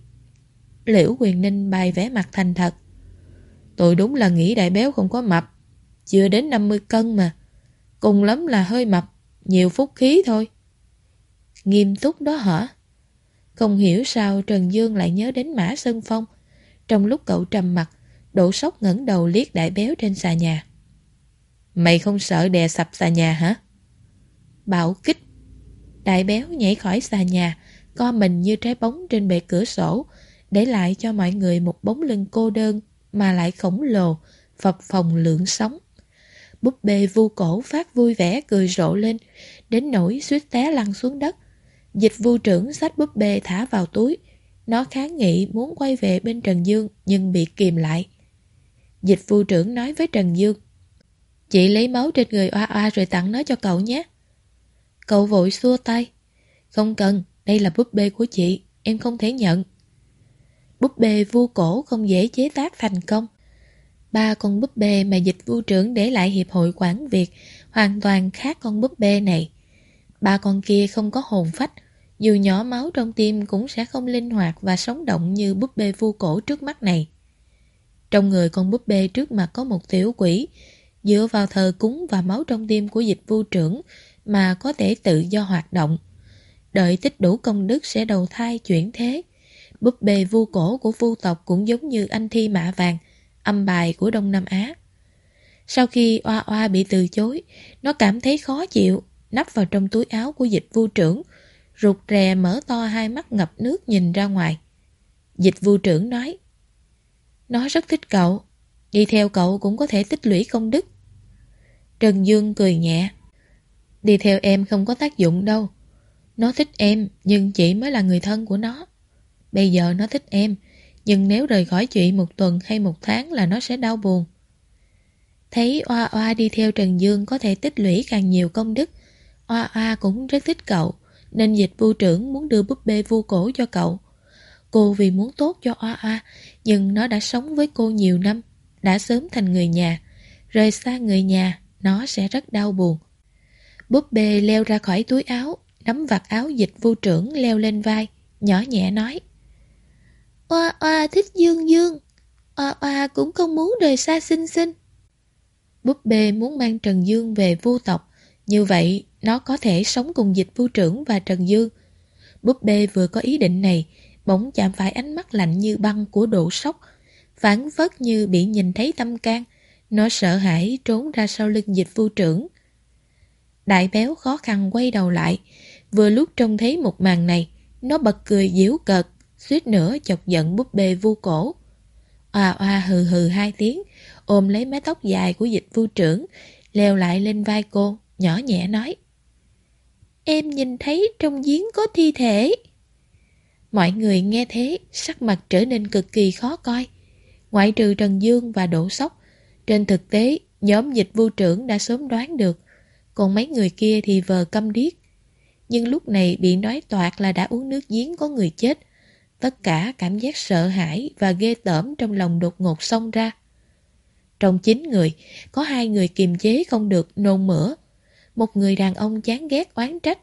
Liễu Quyền Ninh bày vẽ mặt thành thật. Tôi đúng là nghĩ đại béo không có mập. Chưa đến 50 cân mà. Cùng lắm là hơi mập, nhiều phúc khí thôi. Nghiêm túc đó hả? Không hiểu sao Trần Dương lại nhớ đến Mã Sơn Phong. Trong lúc cậu trầm mặt, Đỗ Sóc ngẩng đầu liếc đại béo trên xà nhà. Mày không sợ đè sập xà nhà hả? Bảo kích. Đại béo nhảy khỏi xà nhà, co mình như trái bóng trên bệ cửa sổ, để lại cho mọi người một bóng lưng cô đơn mà lại khổng lồ, phập phòng lượng sóng. Búp bê vu cổ phát vui vẻ cười rộ lên, đến nỗi suýt té lăn xuống đất. Dịch vu trưởng xách búp bê thả vào túi. Nó kháng nghị muốn quay về bên Trần Dương nhưng bị kìm lại. Dịch vu trưởng nói với Trần Dương Chị lấy máu trên người oa oa rồi tặng nó cho cậu nhé. Cậu vội xua tay. Không cần, đây là búp bê của chị, em không thể nhận. Búp bê vu cổ không dễ chế tác thành công. Ba con búp bê mà dịch vu trưởng để lại Hiệp hội Quảng Việt hoàn toàn khác con búp bê này. Ba con kia không có hồn phách, dù nhỏ máu trong tim cũng sẽ không linh hoạt và sống động như búp bê vu cổ trước mắt này. Trong người con búp bê trước mặt có một tiểu quỷ, dựa vào thờ cúng và máu trong tim của dịch vu trưởng mà có thể tự do hoạt động. Đợi tích đủ công đức sẽ đầu thai chuyển thế. Búp bê vu cổ của vu tộc cũng giống như anh thi mã vàng, âm bài của Đông Nam Á. Sau khi Oa Oa bị từ chối, nó cảm thấy khó chịu, nắp vào trong túi áo của dịch vu trưởng, rụt rè mở to hai mắt ngập nước nhìn ra ngoài. Dịch vu trưởng nói, Nó rất thích cậu, đi theo cậu cũng có thể tích lũy công đức. Trần Dương cười nhẹ, Đi theo em không có tác dụng đâu. Nó thích em, nhưng chị mới là người thân của nó. Bây giờ nó thích em, nhưng nếu rời khỏi chị một tuần hay một tháng là nó sẽ đau buồn. Thấy Oa Oa đi theo Trần Dương có thể tích lũy càng nhiều công đức. Oa Oa cũng rất thích cậu, nên dịch vu trưởng muốn đưa búp bê vu cổ cho cậu. Cô vì muốn tốt cho Oa Oa, nhưng nó đã sống với cô nhiều năm, đã sớm thành người nhà. Rời xa người nhà, nó sẽ rất đau buồn. Búp bê leo ra khỏi túi áo, nắm vạt áo dịch vu trưởng leo lên vai, nhỏ nhẹ nói. Oa oa thích Dương Dương, oa oa cũng không muốn rời xa xinh xinh. Búp bê muốn mang Trần Dương về vu tộc, như vậy nó có thể sống cùng dịch vu trưởng và Trần Dương. Búp bê vừa có ý định này, bỗng chạm phải ánh mắt lạnh như băng của độ sốc, phản phất như bị nhìn thấy tâm can. Nó sợ hãi trốn ra sau lưng dịch vu trưởng. Đại béo khó khăn quay đầu lại, vừa lúc trông thấy một màn này, nó bật cười díu cợt, suýt nữa chọc giận búp bê vu cổ. à à hừ hừ hai tiếng, ôm lấy mái tóc dài của dịch vu trưởng, leo lại lên vai cô, nhỏ nhẹ nói. Em nhìn thấy trong giếng có thi thể. Mọi người nghe thế, sắc mặt trở nên cực kỳ khó coi. Ngoại trừ Trần Dương và Đỗ Sóc, trên thực tế, nhóm dịch vu trưởng đã sớm đoán được, còn mấy người kia thì vờ câm điếc. Nhưng lúc này bị nói toạc là đã uống nước giếng có người chết. Tất cả cảm giác sợ hãi và ghê tởm trong lòng đột ngột xông ra. Trong chín người, có hai người kiềm chế không được nôn mửa. Một người đàn ông chán ghét oán trách.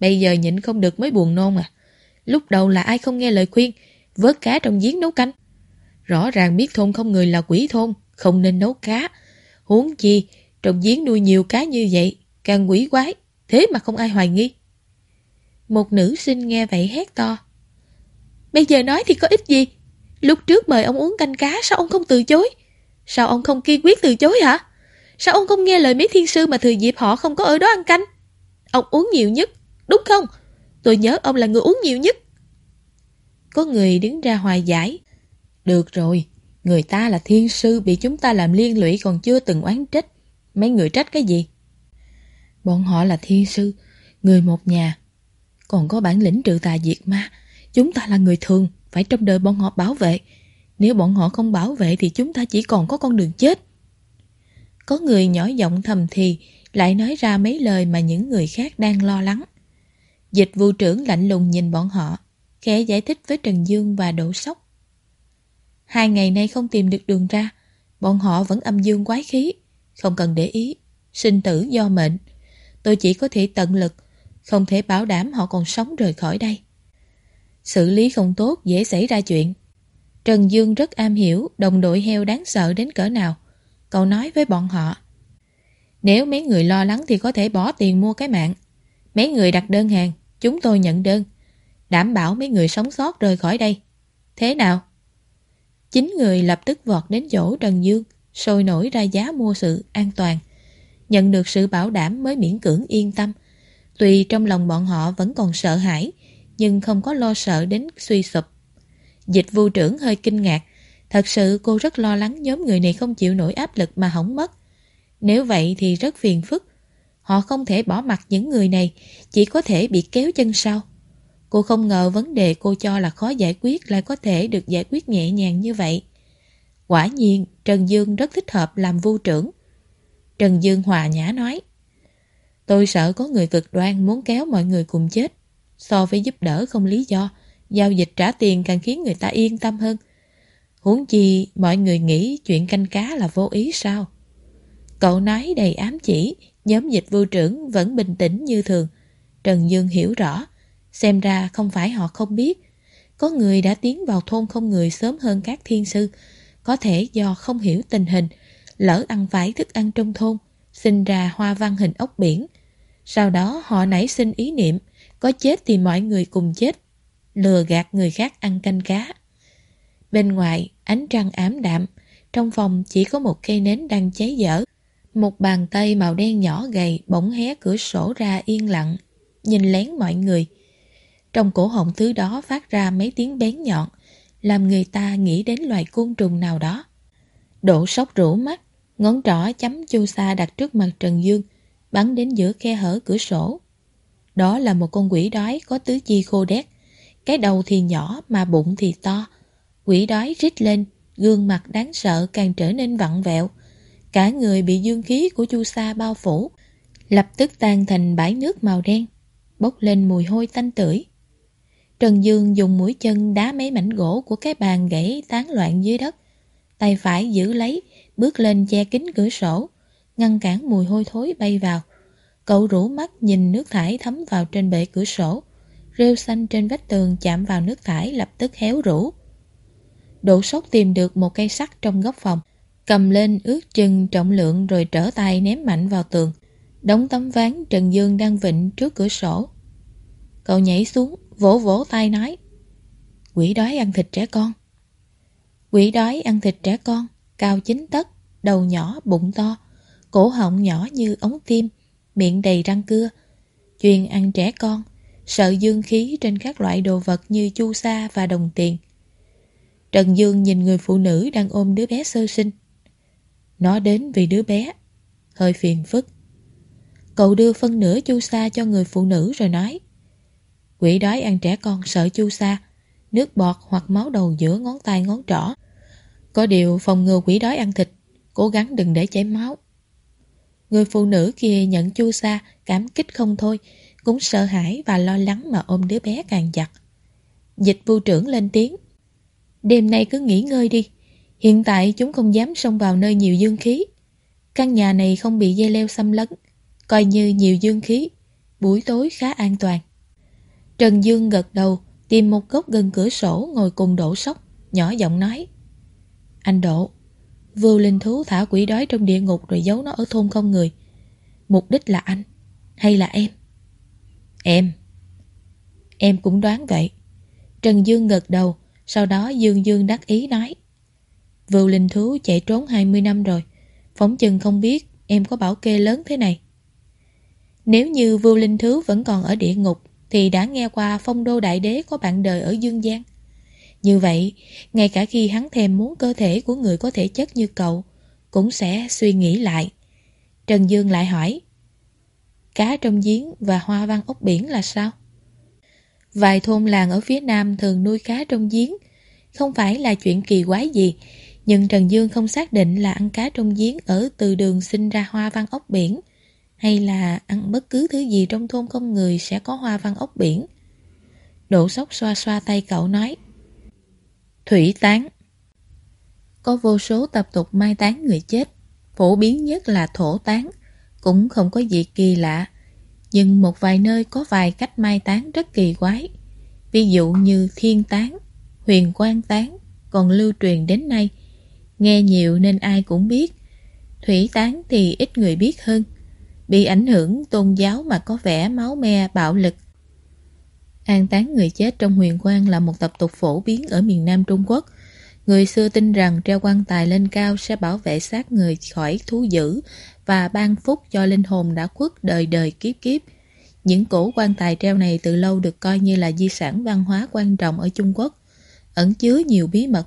Bây giờ nhịn không được mới buồn nôn à. Lúc đầu là ai không nghe lời khuyên, vớt cá trong giếng nấu canh. Rõ ràng biết thôn không người là quỷ thôn, không nên nấu cá. Huống chi, trong giếng nuôi nhiều cá như vậy, càng quỷ quái, thế mà không ai hoài nghi. Một nữ sinh nghe vậy hét to. Bây giờ nói thì có ích gì? Lúc trước mời ông uống canh cá, sao ông không từ chối? Sao ông không kiên quyết từ chối hả? Sao ông không nghe lời mấy thiên sư mà thừa dịp họ không có ở đó ăn canh? Ông uống nhiều nhất, đúng không? Tôi nhớ ông là người uống nhiều nhất. Có người đứng ra hòa giải. Được rồi, người ta là thiên sư bị chúng ta làm liên lụy còn chưa từng oán trách. Mấy người trách cái gì? Bọn họ là thiên sư, người một nhà. Còn có bản lĩnh trừ tà diệt ma. Chúng ta là người thường, phải trong đời bọn họ bảo vệ. Nếu bọn họ không bảo vệ thì chúng ta chỉ còn có con đường chết. Có người nhỏ giọng thầm thì lại nói ra mấy lời mà những người khác đang lo lắng. Dịch vụ trưởng lạnh lùng nhìn bọn họ, khẽ giải thích với Trần Dương và Đỗ Sóc. Hai ngày nay không tìm được đường ra, bọn họ vẫn âm dương quái khí, không cần để ý, sinh tử do mệnh. Tôi chỉ có thể tận lực, không thể bảo đảm họ còn sống rời khỏi đây. Xử lý không tốt dễ xảy ra chuyện. Trần Dương rất am hiểu đồng đội heo đáng sợ đến cỡ nào. Cậu nói với bọn họ. Nếu mấy người lo lắng thì có thể bỏ tiền mua cái mạng. Mấy người đặt đơn hàng, chúng tôi nhận đơn. Đảm bảo mấy người sống sót rời khỏi đây. Thế nào? Chín người lập tức vọt đến chỗ Trần Dương, sôi nổi ra giá mua sự an toàn. Nhận được sự bảo đảm mới miễn cưỡng yên tâm. Tuy trong lòng bọn họ vẫn còn sợ hãi, nhưng không có lo sợ đến suy sụp. Dịch vụ trưởng hơi kinh ngạc. Thật sự cô rất lo lắng nhóm người này không chịu nổi áp lực mà hỏng mất. Nếu vậy thì rất phiền phức. Họ không thể bỏ mặt những người này, chỉ có thể bị kéo chân sau. Cô không ngờ vấn đề cô cho là khó giải quyết lại có thể được giải quyết nhẹ nhàng như vậy. Quả nhiên, Trần Dương rất thích hợp làm vu trưởng. Trần Dương hòa nhã nói Tôi sợ có người cực đoan muốn kéo mọi người cùng chết. So với giúp đỡ không lý do, giao dịch trả tiền càng khiến người ta yên tâm hơn. Huống chi mọi người nghĩ chuyện canh cá là vô ý sao? Cậu nói đầy ám chỉ, nhóm dịch Vu trưởng vẫn bình tĩnh như thường. Trần Dương hiểu rõ, xem ra không phải họ không biết. Có người đã tiến vào thôn không người sớm hơn các thiên sư, có thể do không hiểu tình hình, lỡ ăn phải thức ăn trong thôn, sinh ra hoa văn hình ốc biển. Sau đó họ nảy sinh ý niệm, có chết thì mọi người cùng chết, lừa gạt người khác ăn canh cá. Bên ngoài, ánh trăng ám đạm, trong phòng chỉ có một cây nến đang cháy dở. Một bàn tay màu đen nhỏ gầy bỗng hé cửa sổ ra yên lặng, nhìn lén mọi người. Trong cổ họng thứ đó phát ra mấy tiếng bén nhọn, làm người ta nghĩ đến loài côn trùng nào đó. Độ sốc rũ mắt, ngón trỏ chấm chu sa đặt trước mặt Trần Dương, bắn đến giữa khe hở cửa sổ. Đó là một con quỷ đói có tứ chi khô đét, cái đầu thì nhỏ mà bụng thì to. Quỷ đói rít lên, gương mặt đáng sợ càng trở nên vặn vẹo. Cả người bị dương khí của chu sa bao phủ, lập tức tan thành bãi nước màu đen, bốc lên mùi hôi tanh tưởi. Trần Dương dùng mũi chân đá mấy mảnh gỗ của cái bàn gãy tán loạn dưới đất. Tay phải giữ lấy, bước lên che kính cửa sổ, ngăn cản mùi hôi thối bay vào. Cậu rủ mắt nhìn nước thải thấm vào trên bệ cửa sổ. Rêu xanh trên vách tường chạm vào nước thải lập tức héo rũ. Độ sốc tìm được một cây sắt trong góc phòng, cầm lên ước chừng trọng lượng rồi trở tay ném mạnh vào tường. Đóng tấm ván Trần Dương đang vịnh trước cửa sổ. Cậu nhảy xuống, vỗ vỗ tay nói, Quỷ đói ăn thịt trẻ con. Quỷ đói ăn thịt trẻ con, Cao chín tấc, Đầu nhỏ, bụng to, Cổ họng nhỏ như ống tim, Miệng đầy răng cưa, Chuyên ăn trẻ con, Sợ dương khí trên các loại đồ vật như chu sa và đồng tiền. Trần Dương nhìn người phụ nữ đang ôm đứa bé sơ sinh. Nó đến vì đứa bé, Hơi phiền phức. Cậu đưa phân nửa chu sa cho người phụ nữ rồi nói Quỷ đói ăn trẻ con sợ chu sa, nước bọt hoặc máu đầu giữa ngón tay ngón trỏ. Có điều phòng ngừa quỷ đói ăn thịt, cố gắng đừng để chảy máu. Người phụ nữ kia nhận chu sa, cảm kích không thôi, cũng sợ hãi và lo lắng mà ôm đứa bé càng chặt. Dịch vu trưởng lên tiếng. Đêm nay cứ nghỉ ngơi đi, hiện tại chúng không dám xông vào nơi nhiều dương khí. Căn nhà này không bị dây leo xâm lấn, coi như nhiều dương khí, buổi tối khá an toàn. Trần Dương gật đầu, tìm một góc gần cửa sổ ngồi cùng đổ sóc, nhỏ giọng nói. Anh Độ, vưu linh thú thả quỷ đói trong địa ngục rồi giấu nó ở thôn không người. Mục đích là anh, hay là em? Em. Em cũng đoán vậy. Trần Dương gật đầu, sau đó Dương Dương đắc ý nói. Vưu linh thú chạy trốn 20 năm rồi, phóng chừng không biết em có bảo kê lớn thế này. Nếu như vưu linh thú vẫn còn ở địa ngục thì đã nghe qua phong đô đại đế có bạn đời ở Dương gian. Như vậy, ngay cả khi hắn thèm muốn cơ thể của người có thể chất như cậu, cũng sẽ suy nghĩ lại. Trần Dương lại hỏi, cá trong giếng và hoa văn ốc biển là sao? Vài thôn làng ở phía nam thường nuôi cá trong giếng, không phải là chuyện kỳ quái gì, nhưng Trần Dương không xác định là ăn cá trong giếng ở từ đường sinh ra hoa văn ốc biển, hay là ăn bất cứ thứ gì trong thôn không người sẽ có hoa văn ốc biển. Đỗ sóc xoa xoa tay cậu nói Thủy tán Có vô số tập tục mai táng người chết, phổ biến nhất là thổ tán, cũng không có gì kỳ lạ. Nhưng một vài nơi có vài cách mai táng rất kỳ quái. Ví dụ như thiên tán, huyền quan tán, còn lưu truyền đến nay. Nghe nhiều nên ai cũng biết. Thủy tán thì ít người biết hơn. Bị ảnh hưởng tôn giáo mà có vẻ máu me, bạo lực. An táng người chết trong huyền quan là một tập tục phổ biến ở miền Nam Trung Quốc. Người xưa tin rằng treo quan tài lên cao sẽ bảo vệ xác người khỏi thú dữ và ban phúc cho linh hồn đã khuất đời đời kiếp kiếp. Những cổ quan tài treo này từ lâu được coi như là di sản văn hóa quan trọng ở Trung Quốc, ẩn chứa nhiều bí mật.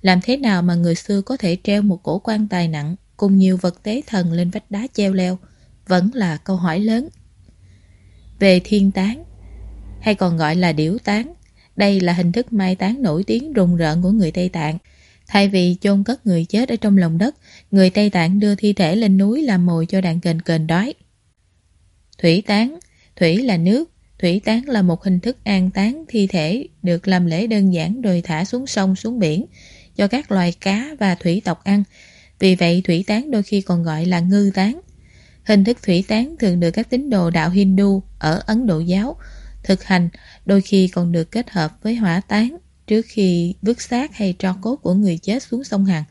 Làm thế nào mà người xưa có thể treo một cổ quan tài nặng cùng nhiều vật tế thần lên vách đá treo leo, vẫn là câu hỏi lớn. Về thiên tán, hay còn gọi là điểu tán, đây là hình thức mai táng nổi tiếng rùng rợn của người Tây Tạng. Thay vì chôn cất người chết ở trong lòng đất, người Tây Tạng đưa thi thể lên núi làm mồi cho đàn kền kền đói. Thủy tán Thủy là nước, thủy tán là một hình thức an táng thi thể được làm lễ đơn giản rồi thả xuống sông xuống biển cho các loài cá và thủy tộc ăn. Vì vậy thủy tán đôi khi còn gọi là ngư tán. Hình thức thủy tán thường được các tín đồ đạo Hindu ở Ấn Độ giáo thực hành, đôi khi còn được kết hợp với hỏa tán trước khi vứt xác hay tro cốt của người chết xuống sông Hằng.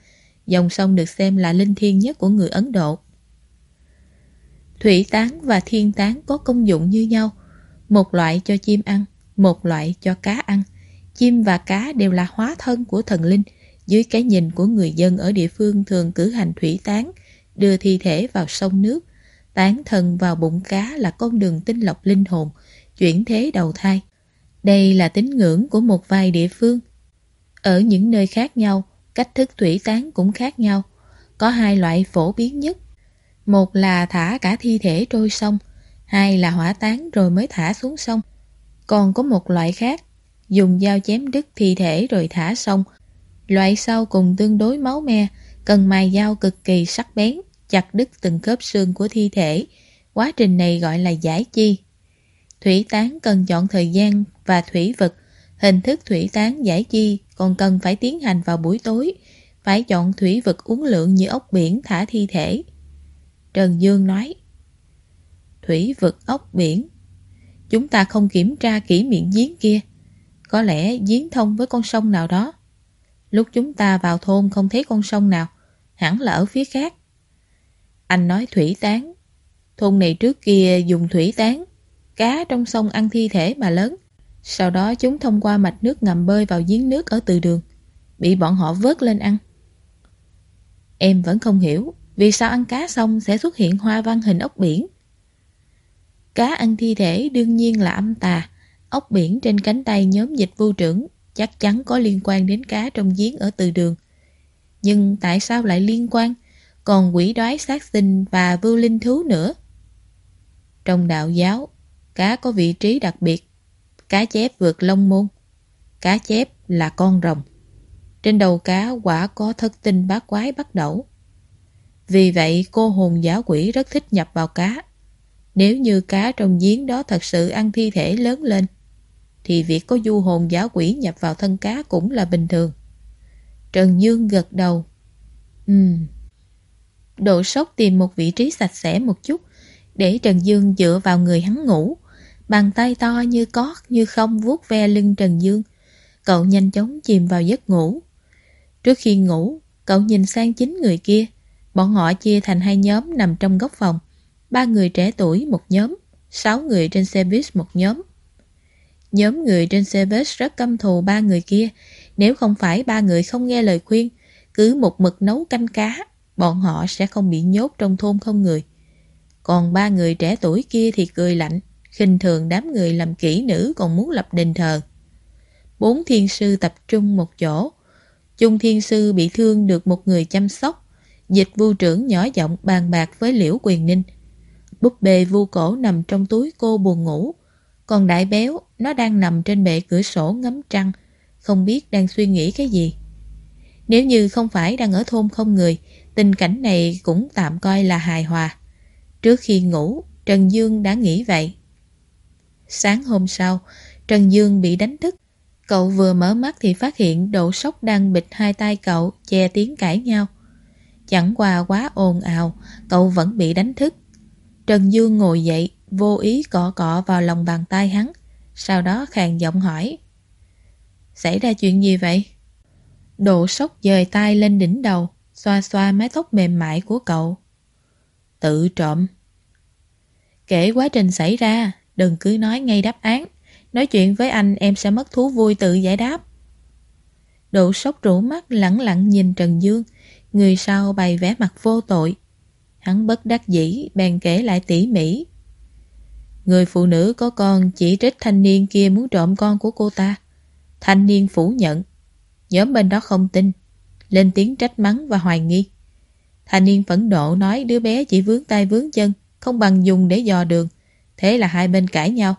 Dòng sông được xem là linh thiêng nhất của người Ấn Độ. Thủy tán và thiên tán có công dụng như nhau, một loại cho chim ăn, một loại cho cá ăn. Chim và cá đều là hóa thân của thần linh, dưới cái nhìn của người dân ở địa phương thường cử hành thủy tán, đưa thi thể vào sông nước, tán thần vào bụng cá là con đường tinh lọc linh hồn, chuyển thế đầu thai. Đây là tín ngưỡng của một vài địa phương. Ở những nơi khác nhau, cách thức thủy tán cũng khác nhau. Có hai loại phổ biến nhất một là thả cả thi thể trôi sông, hai là hỏa tán rồi mới thả xuống sông. Còn có một loại khác, dùng dao chém đứt thi thể rồi thả sông. Loại sau cùng tương đối máu me, cần mài dao cực kỳ sắc bén, chặt đứt từng khớp xương của thi thể. Quá trình này gọi là giải chi. Thủy tán cần chọn thời gian và thủy vật Hình thức thủy tán giải chi còn cần phải tiến hành vào buổi tối. Phải chọn thủy vật uống lượng như ốc biển thả thi thể. Trần Dương nói, Thủy vực ốc biển Chúng ta không kiểm tra kỹ miệng giếng kia Có lẽ giếng thông với con sông nào đó Lúc chúng ta vào thôn không thấy con sông nào Hẳn là ở phía khác anh nói thủy tán Thôn này trước kia dùng thủy tán Cá trong sông ăn thi thể mà lớn Sau đó chúng thông qua mạch nước ngầm bơi vào giếng nước ở từ đường Bị bọn họ vớt lên ăn Em vẫn không hiểu, vì sao ăn cá xong sẽ xuất hiện hoa văn hình ốc biển? Cá ăn thi thể đương nhiên là âm tà. Ốc biển trên cánh tay nhóm dịch vô trưởng chắc chắn có liên quan đến cá trong giếng ở từ đường. Nhưng tại sao lại liên quan? Còn quỷ đoái sát sinh và vưu linh thú nữa. Trong đạo giáo, cá có vị trí đặc biệt. Cá chép vượt lông môn. Cá chép là con rồng. Trên đầu cá quả có thất tinh bát quái bắt đầu. Vì vậy cô hồn giáo quỷ rất thích nhập vào cá. Nếu như cá trong giếng đó thật sự ăn thi thể lớn lên, thì việc có du hồn giáo quỷ nhập vào thân cá cũng là bình thường. Trần Dương gật đầu. Ừm. Độ sốc tìm một vị trí sạch sẽ một chút, để Trần Dương dựa vào người hắn ngủ. Bàn tay to như có như không vuốt ve lưng Trần Dương. Cậu nhanh chóng chìm vào giấc ngủ. Trước khi ngủ, cậu nhìn sang chính người kia. Bọn họ chia thành hai nhóm nằm trong góc phòng. Ba người trẻ tuổi một nhóm, sáu người trên xe buýt một nhóm. Nhóm người trên xe buýt rất căm thù ba người kia. Nếu không phải ba người không nghe lời khuyên, cứ một mực nấu canh cá, bọn họ sẽ không bị nhốt trong thôn không người. Còn ba người trẻ tuổi kia thì cười lạnh, khinh thường đám người làm kỹ nữ còn muốn lập đền thờ. Bốn thiên sư tập trung một chỗ. Chung thiên sư bị thương được một người chăm sóc, Dịch vu trưởng nhỏ giọng bàn bạc với Liễu Quyền Ninh. Búp bê vu cổ nằm trong túi cô buồn ngủ. Còn đại béo, nó đang nằm trên bệ cửa sổ ngắm trăng. không biết đang suy nghĩ cái gì. Nếu như không phải đang ở thôn không người, tình cảnh này cũng tạm coi là hài hòa. Trước khi ngủ, Trần Dương đã nghĩ vậy. Sáng hôm sau, Trần Dương bị đánh thức. Cậu vừa mở mắt thì phát hiện độ sốc đang bịt hai tay cậu, che tiếng cãi nhau. Chẳng qua quá ồn ào, cậu vẫn bị đánh thức. Trần Dương ngồi dậy, vô ý cọ cọ vào lòng bàn tay hắn, sau đó khàn giọng hỏi. Xảy ra chuyện gì vậy? Độ sốc dời tay lên đỉnh đầu, xoa xoa mái tóc mềm mại của cậu. Tự trộm. Kể quá trình xảy ra, đừng cứ nói ngay đáp án. Nói chuyện với anh em sẽ mất thú vui tự giải đáp. Độ sốc rủ mắt lẳng lặng nhìn Trần Dương, người sau bày vẽ mặt vô tội. Hắn bất đắc dĩ, bèn kể lại tỉ mỉ. Người phụ nữ có con chỉ trích thanh niên kia muốn trộm con của cô ta. Thanh niên phủ nhận. Nhóm bên đó không tin. Lên tiếng trách mắng và hoài nghi. Thanh niên phẫn nộ nói đứa bé chỉ vướng tay vướng chân, không bằng dùng để dò đường. Thế là hai bên cãi nhau.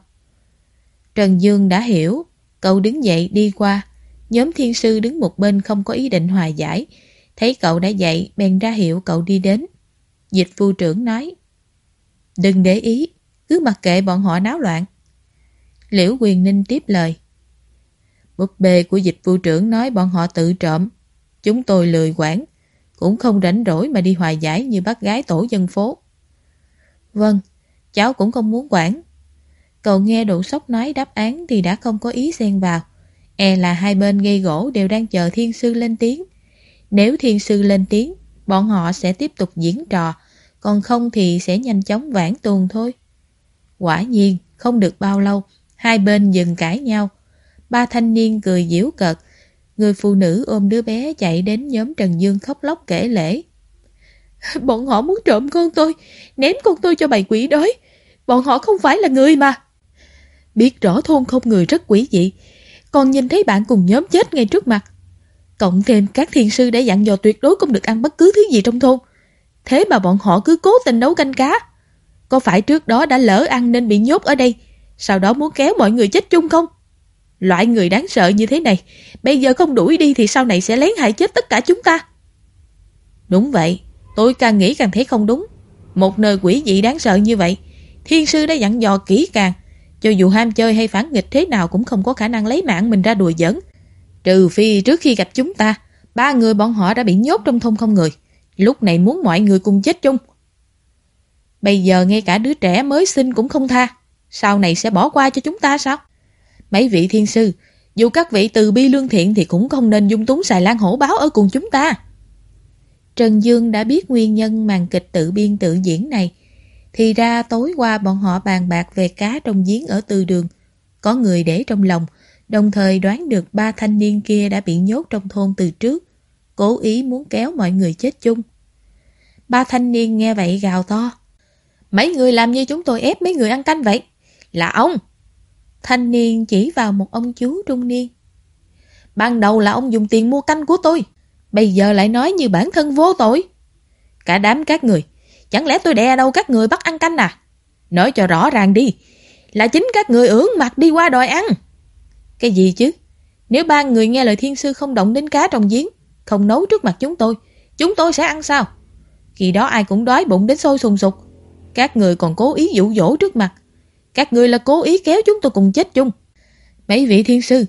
Trần Dương đã hiểu. Cậu đứng dậy đi qua. Nhóm thiên sư đứng một bên không có ý định hòa giải. Thấy cậu đã dậy, bèn ra hiệu cậu đi đến. Dịch phu trưởng nói Đừng để ý, cứ mặc kệ bọn họ náo loạn. Liễu Quyền Ninh tiếp lời Búp bê của dịch vụ trưởng nói bọn họ tự trộm. Chúng tôi lười quản, cũng không rảnh rỗi mà đi hòa giải như bác gái tổ dân phố. Vâng, cháu cũng không muốn quản. Cậu nghe độ sốc nói đáp án thì đã không có ý xen vào. E là hai bên gây gỗ đều đang chờ thiên sư lên tiếng. Nếu thiên sư lên tiếng, bọn họ sẽ tiếp tục diễn trò, còn không thì sẽ nhanh chóng vãn tuồng thôi. Quả nhiên, không được bao lâu, hai bên dừng cãi nhau. Ba thanh niên cười giễu cợt, người phụ nữ ôm đứa bé chạy đến nhóm Trần Dương khóc lóc kể lễ. Bọn họ muốn trộm con tôi, ném con tôi cho bầy quỷ đói. Bọn họ không phải là người mà. Biết rõ thôn không người rất quỷ dị, còn nhìn thấy bạn cùng nhóm chết ngay trước mặt. Cộng thêm các thiên sư đã dặn dò tuyệt đối không được ăn bất cứ thứ gì trong thôn. Thế mà bọn họ cứ cố tình nấu canh cá. Có phải trước đó đã lỡ ăn nên bị nhốt ở đây, sau đó muốn kéo mọi người chết chung không? Loại người đáng sợ như thế này, bây giờ không đuổi đi thì sau này sẽ lén hại chết tất cả chúng ta. Đúng vậy, tôi càng nghĩ càng thấy không đúng. Một nơi quỷ dị đáng sợ như vậy, thiên sư đã dặn dò kỹ càng, cho dù ham chơi hay phản nghịch thế nào cũng không có khả năng lấy mạng mình ra đùa giỡn. Trừ phi trước khi gặp chúng ta, ba người bọn họ đã bị nhốt trong thôn không người. Lúc này muốn mọi người cùng chết chung. Bây giờ ngay cả đứa trẻ mới sinh cũng không tha. Sau này sẽ bỏ qua cho chúng ta sao? Mấy vị thiên sư, dù các vị từ bi lương thiện thì cũng không nên dung túng xài lan hổ báo ở cùng chúng ta. Trần Dương đã biết nguyên nhân màn kịch tự biên tự diễn này. Thì ra tối qua bọn họ bàn bạc về cá trong giếng ở từ đường. Có người để trong lòng, đồng thời đoán được ba thanh niên kia đã bị nhốt trong thôn từ trước, cố ý muốn kéo mọi người chết chung. Ba thanh niên nghe vậy gào to. Mấy người làm như chúng tôi ép mấy người ăn canh vậy. Là ông! Thanh niên chỉ vào một ông chú trung niên. Ban đầu là ông dùng tiền mua canh của tôi, bây giờ lại nói như bản thân vô tội. Cả đám các người, chẳng lẽ tôi đè đâu các người bắt ăn canh à? Nói cho rõ ràng đi, là chính các người ưỡn mặt đi qua đòi ăn. Cái gì chứ? Nếu ba người nghe lời thiên sư không động đến cá trong giếng, không nấu trước mặt chúng tôi, chúng tôi sẽ ăn sao? Khi đó ai cũng đói bụng đến sôi sùng sục. Các người còn cố ý dụ dỗ trước mặt. Các người là cố ý kéo chúng tôi cùng chết chung. Mấy vị thiên sư,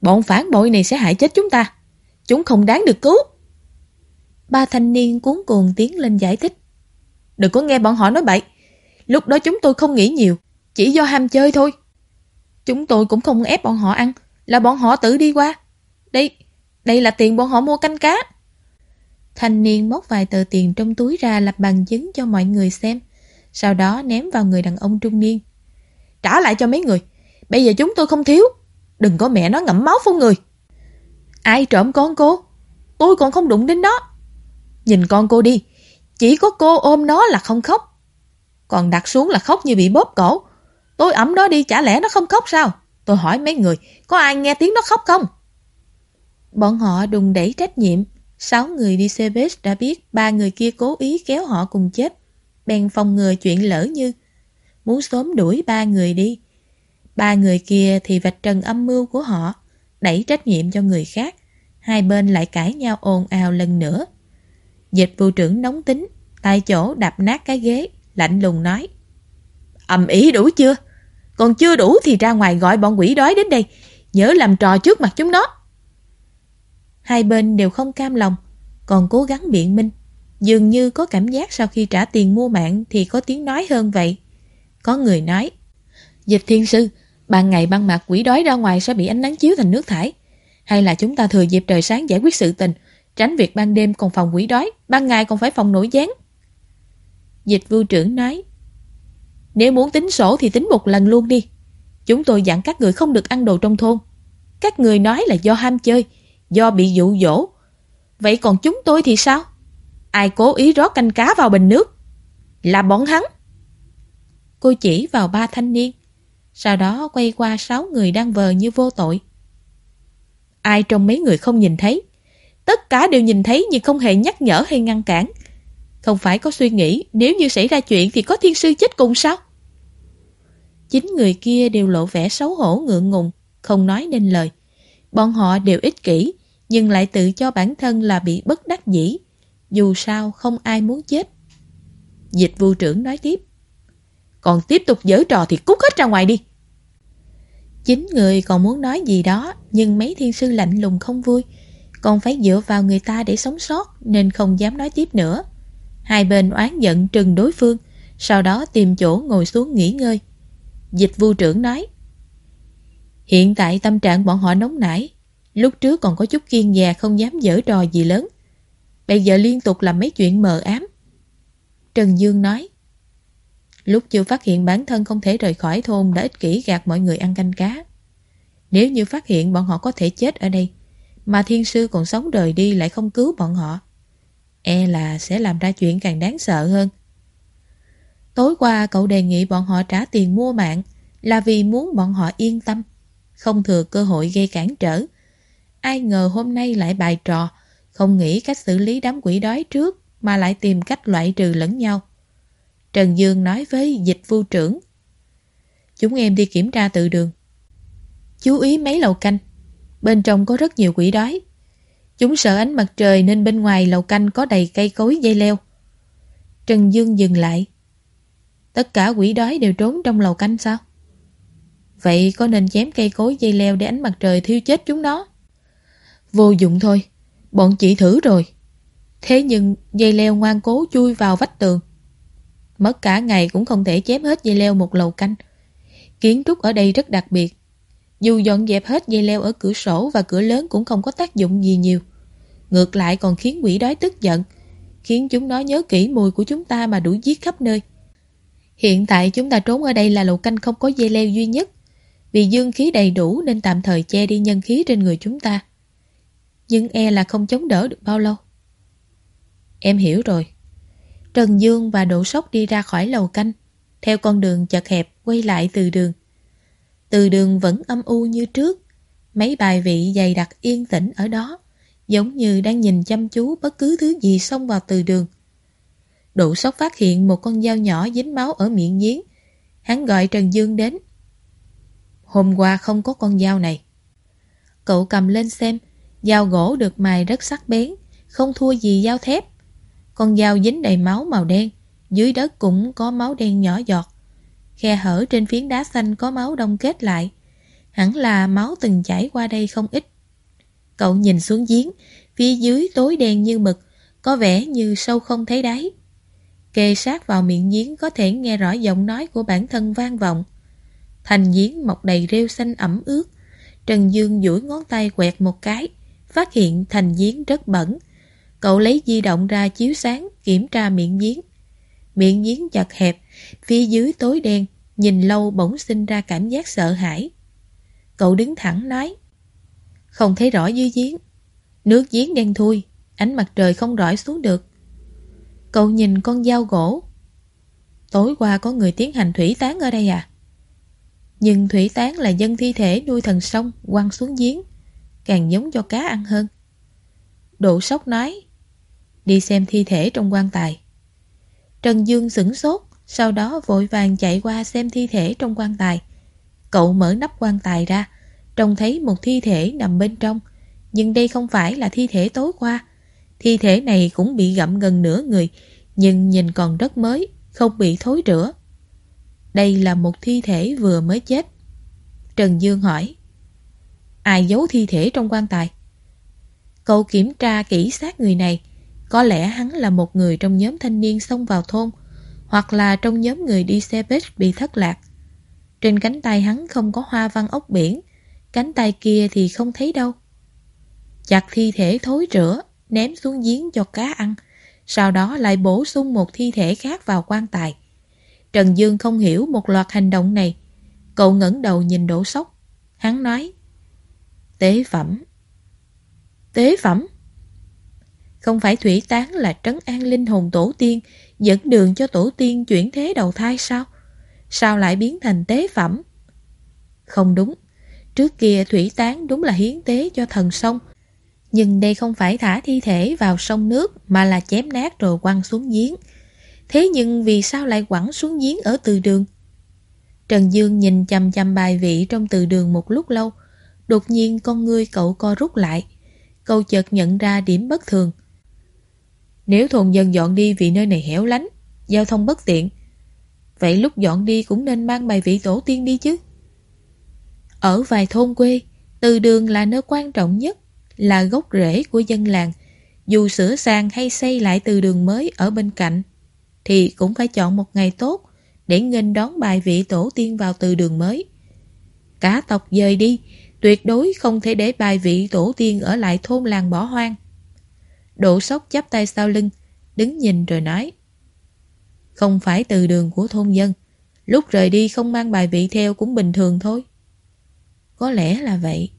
bọn phản bội này sẽ hại chết chúng ta. Chúng không đáng được cứu. Ba thanh niên cuốn cuồng tiến lên giải thích. Đừng có nghe bọn họ nói bậy. Lúc đó chúng tôi không nghĩ nhiều, chỉ do ham chơi thôi. Chúng tôi cũng không ép bọn họ ăn, là bọn họ tự đi qua. Đây, đây là tiền bọn họ mua canh cá. Thanh niên móc vài tờ tiền trong túi ra lập bằng chứng cho mọi người xem, sau đó ném vào người đàn ông trung niên. Trả lại cho mấy người, bây giờ chúng tôi không thiếu, đừng có mẹ nó ngậm máu phun người. Ai trộm con cô? Tôi còn không đụng đến nó. Nhìn con cô đi, chỉ có cô ôm nó là không khóc. Còn đặt xuống là khóc như bị bóp cổ. Tôi ẩm nó đi chả lẽ nó không khóc sao? Tôi hỏi mấy người, có ai nghe tiếng nó khóc không? Bọn họ đùng đẩy trách nhiệm. Sáu người đi xe bus đã biết ba người kia cố ý kéo họ cùng chết. Bèn phòng ngừa chuyện lỡ như muốn sớm đuổi ba người đi. Ba người kia thì vạch trần âm mưu của họ. đẩy trách nhiệm cho người khác. Hai bên lại cãi nhau ồn ào lần nữa. Dịch vụ trưởng nóng tính, tại chỗ đạp nát cái ghế, lạnh lùng nói. âm ý đủ chưa? Còn chưa đủ thì ra ngoài gọi bọn quỷ đói đến đây, nhớ làm trò trước mặt chúng nó. Hai bên đều không cam lòng, còn cố gắng biện minh. Dường như có cảm giác sau khi trả tiền mua mạng thì có tiếng nói hơn vậy. Có người nói, Dịch thiên sư, ban ngày băng mặt quỷ đói ra ngoài sẽ bị ánh nắng chiếu thành nước thải. Hay là chúng ta thừa dịp trời sáng giải quyết sự tình, tránh việc ban đêm còn phòng quỷ đói, ban ngày còn phải phòng nổi gián. Dịch vưu trưởng nói, Nếu muốn tính sổ thì tính một lần luôn đi. Chúng tôi dặn các người không được ăn đồ trong thôn. Các người nói là do ham chơi, do bị dụ dỗ. Vậy còn chúng tôi thì sao? Ai cố ý rót canh cá vào bình nước? Là bọn hắn. Cô chỉ vào ba thanh niên. Sau đó quay qua sáu người đang vờ như vô tội. Ai trong mấy người không nhìn thấy? Tất cả đều nhìn thấy nhưng không hề nhắc nhở hay ngăn cản. Không phải có suy nghĩ nếu như xảy ra chuyện thì có thiên sư chết cùng sao? Chính người kia đều lộ vẻ xấu hổ ngượng ngùng, không nói nên lời. Bọn họ đều ích kỷ, nhưng lại tự cho bản thân là bị bất đắc dĩ. Dù sao không ai muốn chết. Dịch vụ trưởng nói tiếp. Còn tiếp tục giở trò thì cút hết ra ngoài đi. Chính người còn muốn nói gì đó, nhưng mấy thiên sư lạnh lùng không vui. Còn phải dựa vào người ta để sống sót, nên không dám nói tiếp nữa. Hai bên oán giận trừng đối phương, sau đó tìm chỗ ngồi xuống nghỉ ngơi. Dịch vu trưởng nói, Hiện tại tâm trạng bọn họ nóng nảy, lúc trước còn có chút kiên già không dám dở trò gì lớn. Bây giờ liên tục làm mấy chuyện mờ ám. Trần Dương nói, Lúc chưa phát hiện bản thân không thể rời khỏi thôn đã ích kỷ gạt mọi người ăn canh cá. Nếu như phát hiện bọn họ có thể chết ở đây, mà thiên sư còn sống rời đi lại không cứu bọn họ, e là sẽ làm ra chuyện càng đáng sợ hơn. Tối qua cậu đề nghị bọn họ trả tiền mua mạng là vì muốn bọn họ yên tâm, không thừa cơ hội gây cản trở. Ai ngờ hôm nay lại bài trò, không nghĩ cách xử lý đám quỷ đói trước mà lại tìm cách loại trừ lẫn nhau. Trần Dương nói với dịch vu trưởng. Chúng em đi kiểm tra tự đường. Chú ý mấy lầu canh. Bên trong có rất nhiều quỷ đói. Chúng sợ ánh mặt trời nên bên ngoài lầu canh có đầy cây cối dây leo. Trần Dương dừng lại. Tất cả quỷ đói đều trốn trong lầu canh sao? Vậy có nên chém cây cối dây leo để ánh mặt trời thiêu chết chúng nó? Vô dụng thôi. Bọn chị thử rồi. Thế nhưng dây leo ngoan cố chui vào vách tường. Mất cả ngày cũng không thể chém hết dây leo một lầu canh. Kiến trúc ở đây rất đặc biệt. Dù dọn dẹp hết dây leo ở cửa sổ và cửa lớn cũng không có tác dụng gì nhiều. Ngược lại còn khiến quỷ đói tức giận, khiến chúng nó nhớ kỹ mùi của chúng ta mà đuổi giết khắp nơi. Hiện tại chúng ta trốn ở đây là lầu canh không có dây leo duy nhất. Vì dương khí đầy đủ nên tạm thời che đi nhân khí trên người chúng ta. Nhưng e là không chống đỡ được bao lâu. Em hiểu rồi. Trần Dương và Đỗ Sóc đi ra khỏi lầu canh, theo con đường chật hẹp quay lại từ đường. Từ đường vẫn âm u như trước, mấy bài vị dày đặc yên tĩnh ở đó, giống như đang nhìn chăm chú bất cứ thứ gì xông vào từ đường. Đỗ Sóc phát hiện một con dao nhỏ dính máu ở miệng giếng. Hắn gọi Trần Dương đến. Hôm qua không có con dao này. Cậu cầm lên xem, dao gỗ được mài rất sắc bén, không thua gì dao thép. Con dao dính đầy máu màu đen, dưới đất cũng có máu đen nhỏ giọt. Khe hở trên phiến đá xanh có máu đông kết lại. Hẳn là máu từng chảy qua đây không ít. Cậu nhìn xuống giếng, phía dưới tối đen như mực, có vẻ như sâu không thấy đáy. Kề sát vào miệng giếng có thể nghe rõ giọng nói của bản thân vang vọng. Thành giếng mọc đầy rêu xanh ẩm ướt. Trần Dương duỗi ngón tay quẹt một cái, phát hiện thành giếng rất bẩn, Cậu lấy di động ra chiếu sáng, kiểm tra miệng giếng. Miệng giếng chật hẹp, phía dưới tối đen, nhìn lâu bỗng sinh ra cảm giác sợ hãi. Cậu đứng thẳng nói. Không thấy rõ dưới giếng. Nước giếng đen thui, ánh mặt trời không rọi xuống được. Cậu nhìn con dao gỗ. Tối qua có người tiến hành thủy tán ở đây à? Nhưng thủy tán là dân thi thể nuôi thần sông quăng xuống giếng, càng giống cho cá ăn hơn. Độ sốc nói đi xem thi thể trong quan tài. Trần Dương sửng sốt, sau đó vội vàng chạy qua xem thi thể trong quan tài. Cậu mở nắp quan tài ra, trông thấy một thi thể nằm bên trong. Nhưng đây không phải là thi thể tối qua. Thi thể này cũng bị gặm gần nửa người, nhưng nhìn còn rất mới, không bị thối rữa. Đây là một thi thể vừa mới chết. Trần Dương hỏi. Ai giấu thi thể trong quan tài? Cậu kiểm tra kỹ xác người này. Có lẽ hắn là một người trong nhóm thanh niên xông vào thôn, hoặc là trong nhóm người đi xe buýt bị thất lạc. Trên cánh tay hắn không có hoa văn ốc biển, cánh tay kia thì không thấy đâu. Chặt thi thể thối rữa, ném xuống giếng cho cá ăn, sau đó lại bổ sung một thi thể khác vào quan tài. Trần Dương không hiểu một loạt hành động này. Cậu ngẩng đầu nhìn đổ sốc. Hắn nói Tế phẩm Tế phẩm không phải thủy tán là trấn an linh hồn tổ tiên, dẫn đường cho tổ tiên chuyển thế đầu thai sao? Sao lại biến thành tế phẩm? Không đúng. Trước kia thủy tán đúng là hiến tế cho thần sông. Nhưng đây không phải thả thi thể vào sông nước, mà là chém nát rồi quăng xuống giếng. Thế nhưng vì sao lại quẳng xuống giếng ở từ đường? Trần Dương nhìn chăm chăm bài vị trong từ đường một lúc lâu. Đột nhiên con ngươi cậu co rút lại. Cậu chợt nhận ra điểm bất thường. Nếu thôn dân dọn đi vì nơi này hẻo lánh, giao thông bất tiện, vậy lúc dọn đi cũng nên mang bài vị tổ tiên đi chứ. Ở vài thôn quê, từ đường là nơi quan trọng nhất, là gốc rễ của dân làng. Dù sửa sang hay xây lại từ đường mới ở bên cạnh, thì cũng phải chọn một ngày tốt để nghênh đón bài vị tổ tiên vào từ đường mới. Cả tộc dời đi, tuyệt đối không thể để bài vị tổ tiên ở lại thôn làng bỏ hoang. Đỗ sốc chắp tay sau lưng, đứng nhìn rồi nói. Không phải từ đường của thôn dân, lúc rời đi không mang bài vị theo cũng bình thường thôi. Có lẽ là vậy.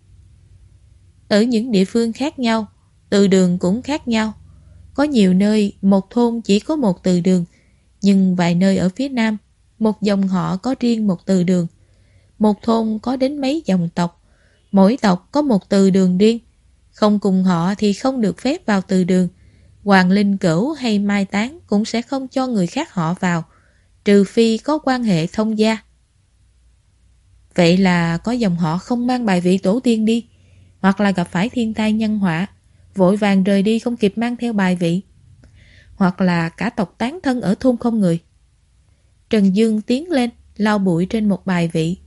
Ở những địa phương khác nhau, từ đường cũng khác nhau. Có nhiều nơi một thôn chỉ có một từ đường, nhưng vài nơi ở phía Nam, một dòng họ có riêng một từ đường. Một thôn có đến mấy dòng tộc, mỗi tộc có một từ đường riêng. Không cùng họ thì không được phép vào từ đường. Hoàng linh cửu hay mai táng cũng sẽ không cho người khác họ vào, trừ phi có quan hệ thông gia. Vậy là có dòng họ không mang bài vị tổ tiên đi, hoặc là gặp phải thiên tai nhân họa, vội vàng rời đi không kịp mang theo bài vị, hoặc là cả tộc tán thân ở thôn không người. Trần Dương tiến lên, lau bụi trên một bài vị.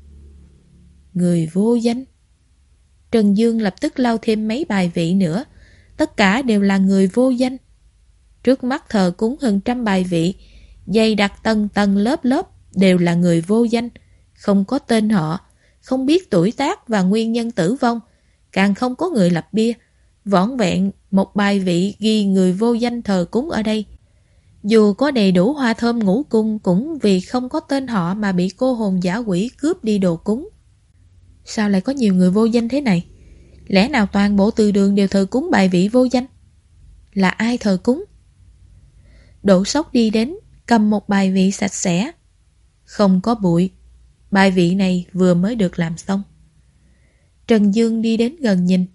Người vô danh. Trần Dương lập tức lau thêm mấy bài vị nữa, tất cả đều là người vô danh. Trước mắt thờ cúng hơn trăm bài vị, dày đặt tầng tầng lớp lớp đều là người vô danh, không có tên họ, không biết tuổi tác và nguyên nhân tử vong, càng không có người lập bia. Võn vẹn một bài vị ghi người vô danh thờ cúng ở đây. Dù có đầy đủ hoa thơm ngũ cung cũng vì không có tên họ mà bị cô hồn giả quỷ cướp đi đồ cúng. Sao lại có nhiều người vô danh thế này? Lẽ nào toàn bộ từ đường đều thờ cúng bài vị vô danh? Là ai thờ cúng? Đỗ sốc đi đến, cầm một bài vị sạch sẽ. Không có bụi. Bài vị này vừa mới được làm xong. Trần Dương đi đến gần nhìn.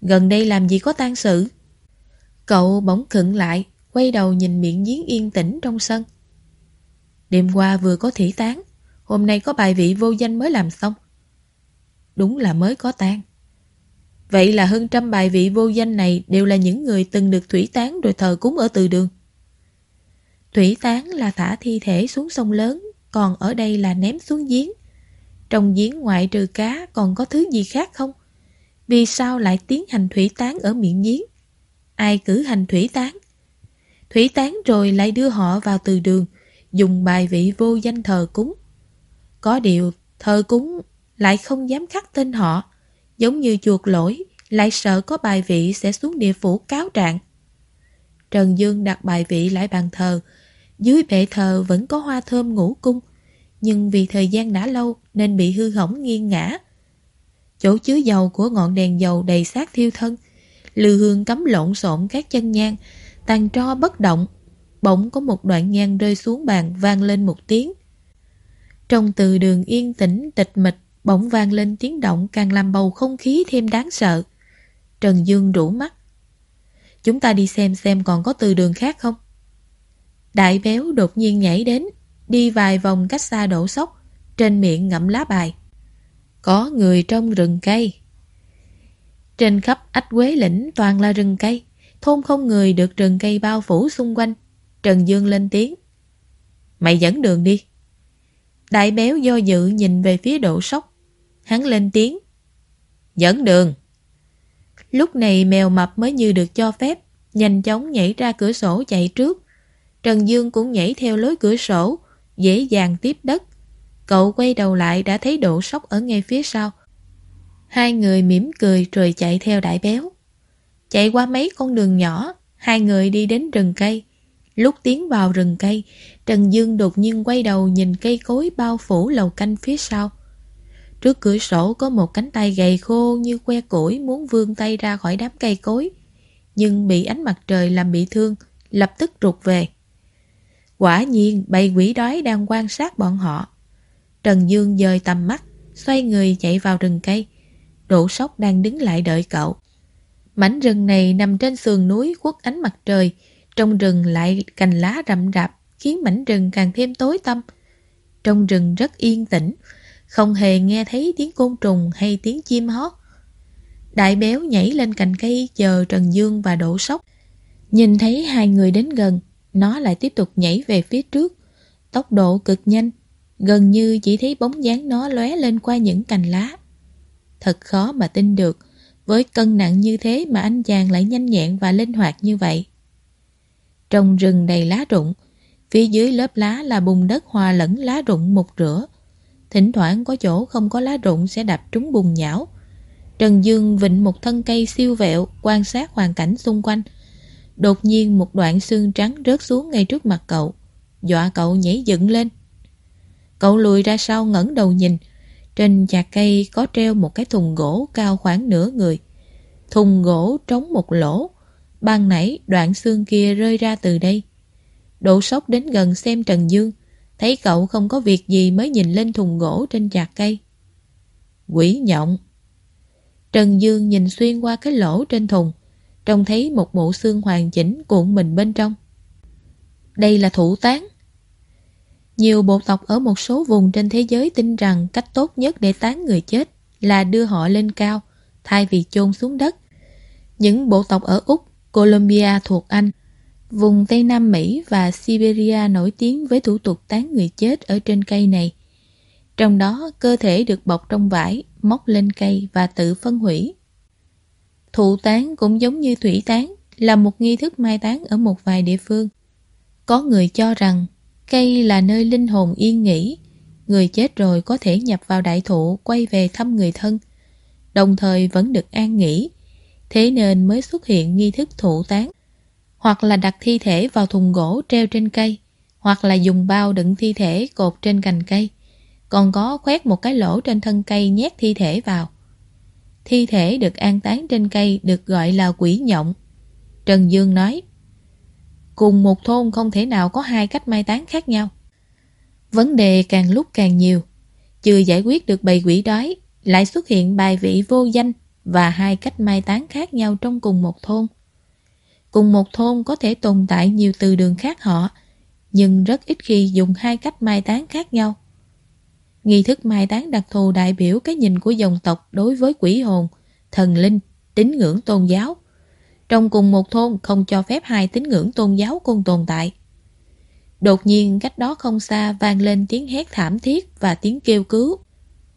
Gần đây làm gì có tang sự? Cậu bỗng khựng lại, quay đầu nhìn miệng giếng yên tĩnh trong sân. Đêm qua vừa có thỉ tán, hôm nay có bài vị vô danh mới làm xong. Đúng là mới có tang. Vậy là hơn trăm bài vị vô danh này đều là những người từng được thủy tán rồi thờ cúng ở từ đường. Thủy tán là thả thi thể xuống sông lớn, còn ở đây là ném xuống giếng. Trong giếng ngoại trừ cá còn có thứ gì khác không? Vì sao lại tiến hành thủy tán ở miệng giếng? Ai cử hành thủy tán? Thủy tán rồi lại đưa họ vào từ đường, dùng bài vị vô danh thờ cúng. Có điều, thờ cúng lại không dám khắc tên họ, giống như chuột lỗi, lại sợ có bài vị sẽ xuống địa phủ cáo trạng. Trần Dương đặt bài vị lại bàn thờ, dưới bệ thờ vẫn có hoa thơm ngũ cung, nhưng vì thời gian đã lâu nên bị hư hỏng nghiêng ngã. Chỗ chứa dầu của ngọn đèn dầu đầy sát thiêu thân, lư hương cắm lộn xộn các chân nhang, tàn tro bất động. Bỗng có một đoạn nhang rơi xuống bàn vang lên một tiếng. Trong từ đường yên tĩnh tịch mịch, bỗng vang lên tiếng động càng làm bầu không khí thêm đáng sợ. Trần Dương rủ mắt. Chúng ta đi xem xem còn có từ đường khác không? Đại béo đột nhiên nhảy đến, đi vài vòng cách xa đổ sốc, trên miệng ngậm lá bài. Có người trong rừng cây. Trên khắp ách quế lĩnh toàn là rừng cây. Thôn không người được rừng cây bao phủ xung quanh. Trần Dương lên tiếng. Mày dẫn đường đi. Đại béo do dự nhìn về phía độ sốc. Hắn lên tiếng. Dẫn đường. Lúc này mèo mập mới như được cho phép, nhanh chóng nhảy ra cửa sổ chạy trước. Trần Dương cũng nhảy theo lối cửa sổ, dễ dàng tiếp đất. Cậu quay đầu lại đã thấy độ sốc ở ngay phía sau. Hai người mỉm cười rồi chạy theo đại béo. Chạy qua mấy con đường nhỏ, hai người đi đến rừng cây. Lúc tiến vào rừng cây, Trần Dương đột nhiên quay đầu nhìn cây cối bao phủ lầu canh phía sau. Trước cửa sổ có một cánh tay gầy khô như que củi muốn vươn tay ra khỏi đám cây cối. Nhưng bị ánh mặt trời làm bị thương, lập tức rụt về. Quả nhiên bầy quỷ đói đang quan sát bọn họ. Trần Dương dời tầm mắt, xoay người chạy vào rừng cây. Đỗ sóc đang đứng lại đợi cậu. Mảnh rừng này nằm trên sườn núi khuất ánh mặt trời, trong rừng lại cành lá rậm rạp, khiến mảnh rừng càng thêm tối tăm. Trong rừng rất yên tĩnh, không hề nghe thấy tiếng côn trùng hay tiếng chim hót. Đại béo nhảy lên cành cây chờ Trần Dương và Đỗ Sóc. Nhìn thấy hai người đến gần, nó lại tiếp tục nhảy về phía trước. Tốc độ cực nhanh, gần như chỉ thấy bóng dáng nó lóe lên qua những cành lá. Thật khó mà tin được, với cân nặng như thế mà anh chàng lại nhanh nhẹn và linh hoạt như vậy. Trong rừng đầy lá rụng, phía dưới lớp lá là bùn đất hòa lẫn lá rụng một rửa. Thỉnh thoảng có chỗ không có lá rụng sẽ đập trúng bùn nhão. Trần Dương vịnh một thân cây siêu vẹo, quan sát hoàn cảnh xung quanh. Đột nhiên một đoạn xương trắng rớt xuống ngay trước mặt cậu. Dọa cậu nhảy dựng lên. Cậu lùi ra sau ngẩng đầu nhìn. Trên chạc cây có treo một cái thùng gỗ cao khoảng nửa người. Thùng gỗ trống một lỗ. Ban nãy đoạn xương kia rơi ra từ đây. Độ sốc đến gần xem Trần Dương. Thấy cậu không có việc gì mới nhìn lên thùng gỗ trên chạc cây. Quỷ nhộng. Trần Dương nhìn xuyên qua cái lỗ trên thùng. Trông thấy một bộ xương hoàn chỉnh cuộn mình bên trong. Đây là thủ tán. Nhiều bộ tộc ở một số vùng trên thế giới tin rằng cách tốt nhất để tán người chết là đưa họ lên cao, thay vì chôn xuống đất. Những bộ tộc ở Úc, Colombia thuộc Anh, vùng Tây Nam Mỹ và Siberia nổi tiếng với thủ tục tán người chết ở trên cây này. Trong đó, cơ thể được bọc trong vải, móc lên cây và tự phân hủy. Thụ tán cũng giống như thủy tán, là một nghi thức mai táng ở một vài địa phương. Có người cho rằng cây là nơi linh hồn yên nghỉ, người chết rồi có thể nhập vào đại thụ quay về thăm người thân, đồng thời vẫn được an nghỉ, thế nên mới xuất hiện nghi thức thụ tán. Hoặc là đặt thi thể vào thùng gỗ treo trên cây, hoặc là dùng bao đựng thi thể cột trên cành cây, còn có khoét một cái lỗ trên thân cây nhét thi thể vào. Thi thể được an táng trên cây được gọi là quỷ nhộng. Trần Dương nói, cùng một thôn không thể nào có hai cách mai táng khác nhau. Vấn đề càng lúc càng nhiều, chưa giải quyết được bầy quỷ đói, lại xuất hiện bài vị vô danh và hai cách mai táng khác nhau trong cùng một thôn. Cùng một thôn có thể tồn tại nhiều từ đường khác họ, nhưng rất ít khi dùng hai cách mai táng khác nhau. Nghi thức mai táng đặc thù đại biểu cái nhìn của dòng tộc đối với quỷ hồn, thần linh, tín ngưỡng tôn giáo. Trong cùng một thôn không cho phép hai tín ngưỡng tôn giáo cùng tồn tại. Đột nhiên cách đó không xa vang lên tiếng hét thảm thiết và tiếng kêu cứu.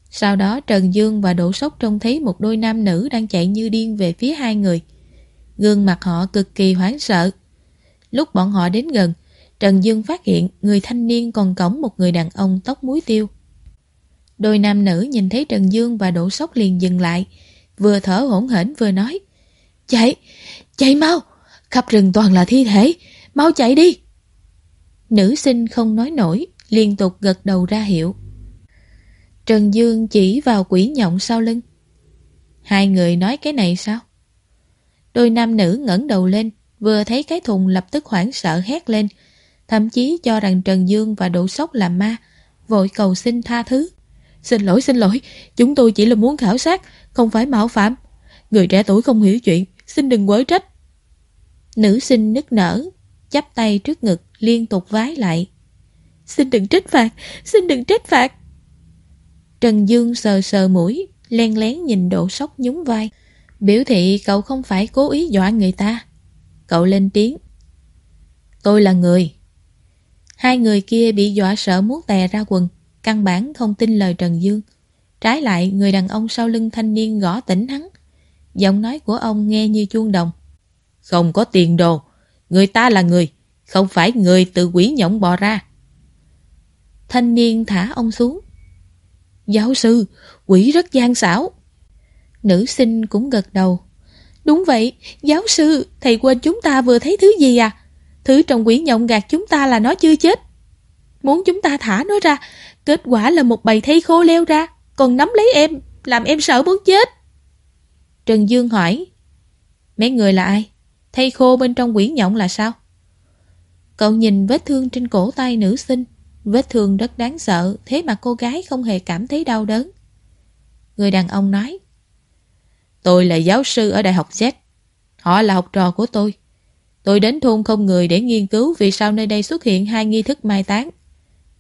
Sau đó Trần Dương và Đỗ Sóc trông thấy một đôi nam nữ đang chạy như điên về phía hai người. Gương mặt họ cực kỳ hoảng sợ. Lúc bọn họ đến gần, Trần Dương phát hiện người thanh niên còn cõng một người đàn ông tóc muối tiêu. Đôi nam nữ nhìn thấy Trần Dương và Đỗ Sóc liền dừng lại, vừa thở hổn hển vừa nói. Chạy, chạy mau, khắp rừng toàn là thi thể, mau chạy đi. Nữ sinh không nói nổi, liên tục gật đầu ra hiệu. Trần Dương chỉ vào quỷ nhộng sau lưng. Hai người nói cái này sao? Đôi nam nữ ngẩng đầu lên, vừa thấy cái thùng lập tức hoảng sợ hét lên, thậm chí cho rằng Trần Dương và Đỗ Sóc là ma, vội cầu xin tha thứ. Xin lỗi, xin lỗi, chúng tôi chỉ là muốn khảo sát, không phải mạo phạm. Người trẻ tuổi không hiểu chuyện, xin đừng quở trách. Nữ sinh nức nở, chắp tay trước ngực liên tục vái lại. Xin đừng trách phạt, xin đừng trách phạt. Trần Dương sờ sờ mũi, len lén nhìn độ sốc nhún vai. Biểu thị cậu không phải cố ý dọa người ta. Cậu lên tiếng. Tôi là người. Hai người kia bị dọa sợ muốn tè ra quần, căn bản không tin lời Trần Dương. Trái lại, người đàn ông sau lưng thanh niên gõ tỉnh hắn. Giọng nói của ông nghe như chuông đồng. Không có tiền đồ, người ta là người, không phải người tự quỷ nhộng bò ra. Thanh niên thả ông xuống. Giáo sư, quỷ rất gian xảo. Nữ sinh cũng gật đầu. Đúng vậy, giáo sư, thầy quên chúng ta vừa thấy thứ gì à? Thứ trong quỷ nhộng gạt chúng ta là nó chưa chết. Muốn chúng ta thả nó ra, kết quả là một bầy thây khô leo ra, còn nắm lấy em, làm em sợ muốn chết. Trần Dương hỏi, mấy người là ai? Thây khô bên trong quỷ nhộng là sao? Cậu nhìn vết thương trên cổ tay nữ sinh, vết thương rất đáng sợ, thế mà cô gái không hề cảm thấy đau đớn. Người đàn ông nói, Tôi là giáo sư ở Đại học Z. Họ là học trò của tôi. Tôi đến thôn không người để nghiên cứu vì sao nơi đây xuất hiện hai nghi thức mai táng.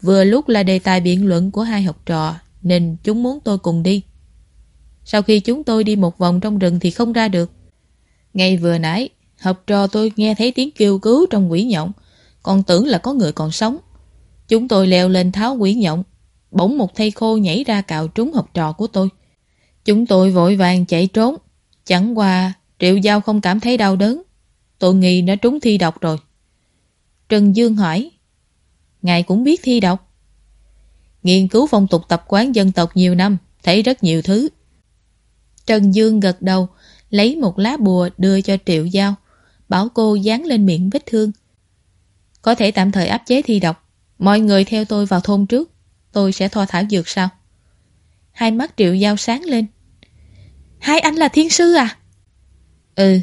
Vừa lúc là đề tài biện luận của hai học trò, nên chúng muốn tôi cùng đi. Sau khi chúng tôi đi một vòng trong rừng thì không ra được. Ngay vừa nãy, học trò tôi nghe thấy tiếng kêu cứu trong quỷ nhộng, còn tưởng là có người còn sống. Chúng tôi leo lên tháo quỷ nhộng, bỗng một thây khô nhảy ra cạo trúng học trò của tôi. Chúng tôi vội vàng chạy trốn, chẳng qua Triệu Giao không cảm thấy đau đớn. Tôi nghi nó trúng thi độc rồi. Trần Dương hỏi, Ngài cũng biết thi độc. Nghiên cứu phong tục tập quán dân tộc nhiều năm, thấy rất nhiều thứ. Trần Dương gật đầu, lấy một lá bùa đưa cho Triệu Giao, bảo cô dán lên miệng vết thương. Có thể tạm thời áp chế thi độc. Mọi người theo tôi vào thôn trước, tôi sẽ thoa thảo dược sau. Hai mắt Triệu Giao sáng lên. Hai anh là thiên sư à? Ừ.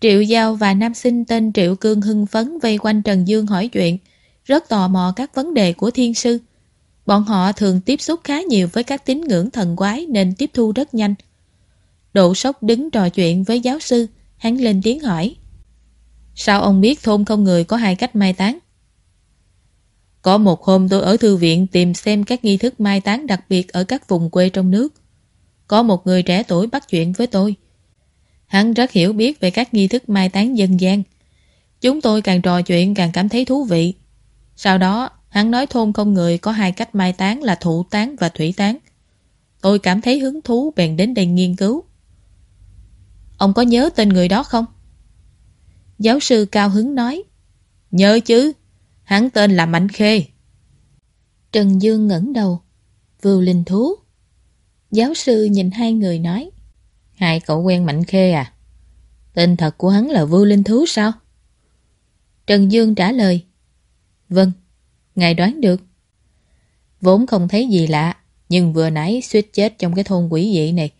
Triệu Giao và nam sinh tên Triệu Cương hưng phấn vây quanh Trần Dương hỏi chuyện, rất tò mò các vấn đề của thiên sư. Bọn họ thường tiếp xúc khá nhiều với các tín ngưỡng thần quái nên tiếp thu rất nhanh. Độ sốc đứng trò chuyện với giáo sư, hắn lên tiếng hỏi. Sao ông biết thôn không người có hai cách mai táng? Có một hôm tôi ở thư viện tìm xem các nghi thức mai táng đặc biệt ở các vùng quê trong nước. Có một người trẻ tuổi bắt chuyện với tôi. Hắn rất hiểu biết về các nghi thức mai táng dân gian. Chúng tôi càng trò chuyện càng cảm thấy thú vị. Sau đó, hắn nói thôn không người có hai cách mai táng là thụ táng và thủy táng. Tôi cảm thấy hứng thú bèn đến đây nghiên cứu. Ông có nhớ tên người đó không? Giáo sư cao hứng nói. Nhớ chứ, hắn tên là Mạnh Khê. Trần Dương ngẩng đầu. Vưu linh thú. Giáo sư nhìn hai người nói. Hai cậu quen Mạnh Khê à? Tên thật của hắn là Vưu Linh Thú sao? Trần Dương trả lời. Vâng, ngài đoán được. Vốn không thấy gì lạ, nhưng vừa nãy suýt chết trong cái thôn quỷ dị này.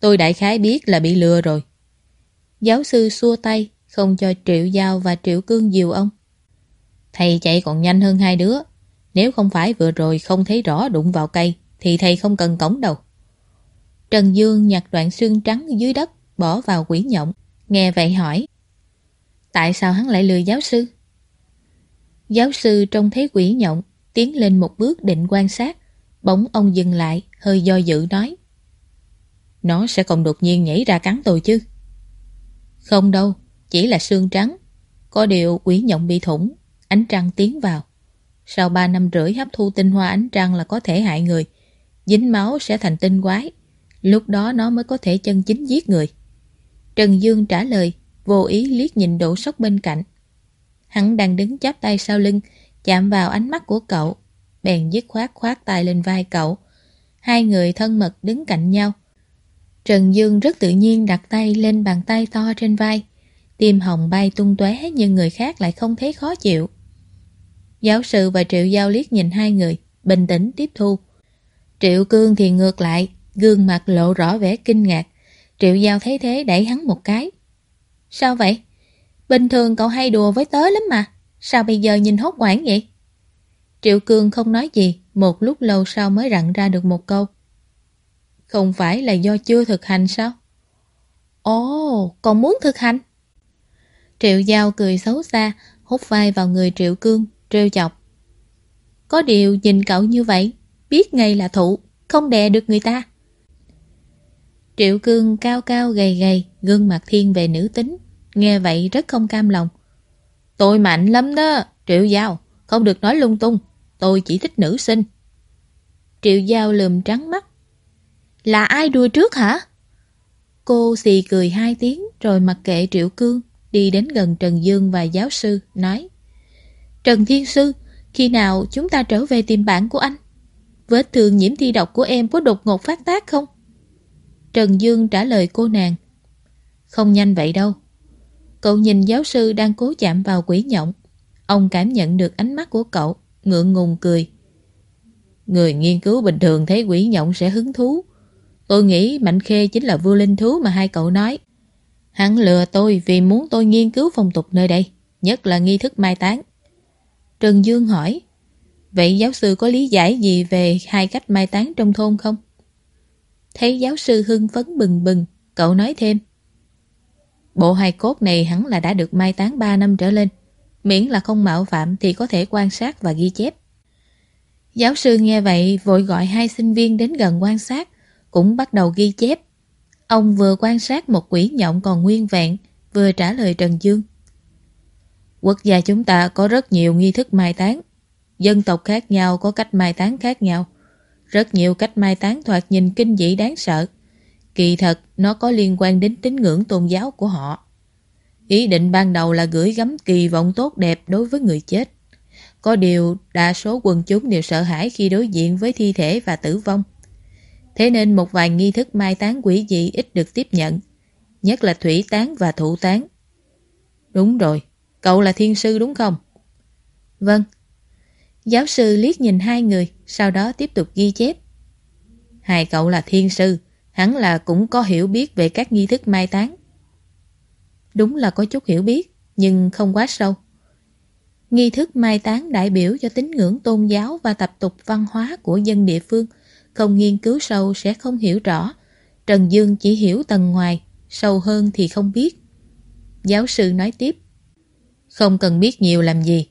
Tôi đại khái biết là bị lừa rồi. Giáo sư xua tay, không cho Triệu Giao và Triệu Cương dìu ông. Thầy chạy còn nhanh hơn hai đứa. Nếu không phải vừa rồi không thấy rõ đụng vào cây, thì thầy không cần cổng đâu. Trần Dương nhặt đoạn xương trắng dưới đất, bỏ vào quỷ nhộng. Nghe vậy hỏi. Tại sao hắn lại lừa giáo sư? Giáo sư trông thấy quỷ nhộng, tiến lên một bước định quan sát. Bỗng ông dừng lại, hơi do dự nói. Nó sẽ không đột nhiên nhảy ra cắn tôi chứ? Không đâu, chỉ là xương trắng. Có điều quỷ nhộng bị thủng, ánh trăng tiến vào. Sau 3 năm rưỡi hấp thu tinh hoa ánh trăng là có thể hại người. Dính máu sẽ thành tinh quái. Lúc đó nó mới có thể chân chính giết người. Trần Dương trả lời, vô ý liếc nhìn đổ sốc bên cạnh. Hắn đang đứng chắp tay sau lưng, chạm vào ánh mắt của cậu. Bèn dứt khoát khoát tay lên vai cậu. Hai người thân mật đứng cạnh nhau. Trần Dương rất tự nhiên đặt tay lên bàn tay to trên vai. Tim hồng bay tung tóe nhưng người khác lại không thấy khó chịu. Giáo sư và Triệu Giao liếc nhìn hai người, bình tĩnh tiếp thu. Triệu Cương thì ngược lại, gương mặt lộ rõ vẻ kinh ngạc. Triệu Giao thấy thế đẩy hắn một cái. Sao vậy? Bình thường cậu hay đùa với tớ lắm mà. Sao bây giờ nhìn hốt quảng vậy? Triệu Cương không nói gì, một lúc lâu sau mới rặn ra được một câu. Không phải là do chưa thực hành sao? Ồ, còn muốn thực hành? Triệu Giao cười xấu xa, hút vai vào người Triệu Cương, trêu chọc. Có điều nhìn cậu như vậy, biết ngay là thụ, không đè được người ta. Triệu cương cao cao gầy gầy, gương mặt thiên về nữ tính, nghe vậy rất không cam lòng. Tôi mạnh lắm đó, Triệu Giao, không được nói lung tung, tôi chỉ thích nữ sinh. Triệu Giao lườm trắng mắt. Là ai đùa trước hả? Cô xì cười hai tiếng rồi mặc kệ Triệu Cương, đi đến gần Trần Dương và giáo sư, nói Trần Thiên Sư, khi nào chúng ta trở về tìm bạn của anh? Vết thương nhiễm thi độc của em có đột ngột phát tác không? Trần Dương trả lời cô nàng. Không nhanh vậy đâu. Cậu nhìn giáo sư đang cố chạm vào quỷ nhộng. Ông cảm nhận được ánh mắt của cậu Ngượng ngùng cười. Người nghiên cứu bình thường thấy quỷ nhộng sẽ hứng thú. Tôi nghĩ Mạnh Khê chính là vua linh thú mà hai cậu nói. Hắn lừa tôi vì muốn tôi nghiên cứu phong tục nơi đây Nhất là nghi thức mai táng. Trần Dương hỏi Vậy giáo sư có lý giải gì về hai cách mai táng trong thôn không? Thấy giáo sư hưng phấn bừng bừng, cậu nói thêm. Bộ hài cốt này hẳn là đã được mai táng 3 năm trở lên. Miễn là không mạo phạm thì có thể quan sát và ghi chép. Giáo sư nghe vậy vội gọi hai sinh viên đến gần quan sát, cũng bắt đầu ghi chép. Ông vừa quan sát một quỷ nhộng còn nguyên vẹn, vừa trả lời Trần Dương. Quốc gia chúng ta có rất nhiều nghi thức mai táng. Dân tộc khác nhau có cách mai táng khác nhau. Rất nhiều cách mai táng thoạt nhìn kinh dị đáng sợ. Kỳ thật, nó có liên quan đến tín ngưỡng tôn giáo của họ. Ý định ban đầu là gửi gắm kỳ vọng tốt đẹp đối với người chết. Có điều, đa số quần chúng đều sợ hãi khi đối diện với thi thể và tử vong. Thế nên một vài nghi thức mai táng quỷ dị ít được tiếp nhận, nhất là thủy táng và thụ táng. Đúng rồi, cậu là thiên sư đúng không? Vâng, Giáo sư liếc nhìn hai người, sau đó tiếp tục ghi chép. Hai cậu là thiên sư, hẳn là cũng có hiểu biết về các nghi thức mai táng. Đúng là có chút hiểu biết, nhưng không quá sâu. Nghi thức mai táng đại biểu cho tín ngưỡng tôn giáo và tập tục văn hóa của dân địa phương, không nghiên cứu sâu sẽ không hiểu rõ. Trần Dương chỉ hiểu tầng ngoài, sâu hơn thì không biết. Giáo sư nói tiếp. Không cần biết nhiều làm gì,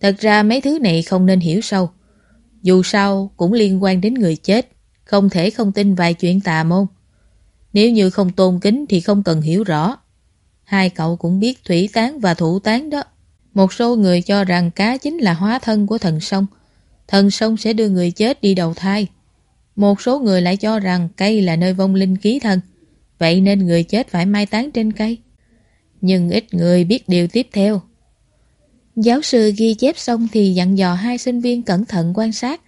Thật ra mấy thứ này không nên hiểu sâu. Dù sao cũng liên quan đến người chết, không thể không tin vài chuyện tà môn. Nếu như không tôn kính thì không cần hiểu rõ. Hai cậu cũng biết thủy tán và thủ tán đó. Một số người cho rằng cá chính là hóa thân của thần sông. Thần sông sẽ đưa người chết đi đầu thai. Một số người lại cho rằng cây là nơi vong linh ký thân. Vậy nên người chết phải mai táng trên cây. Nhưng ít người biết điều tiếp theo. Giáo sư ghi chép xong thì dặn dò hai sinh viên cẩn thận quan sát.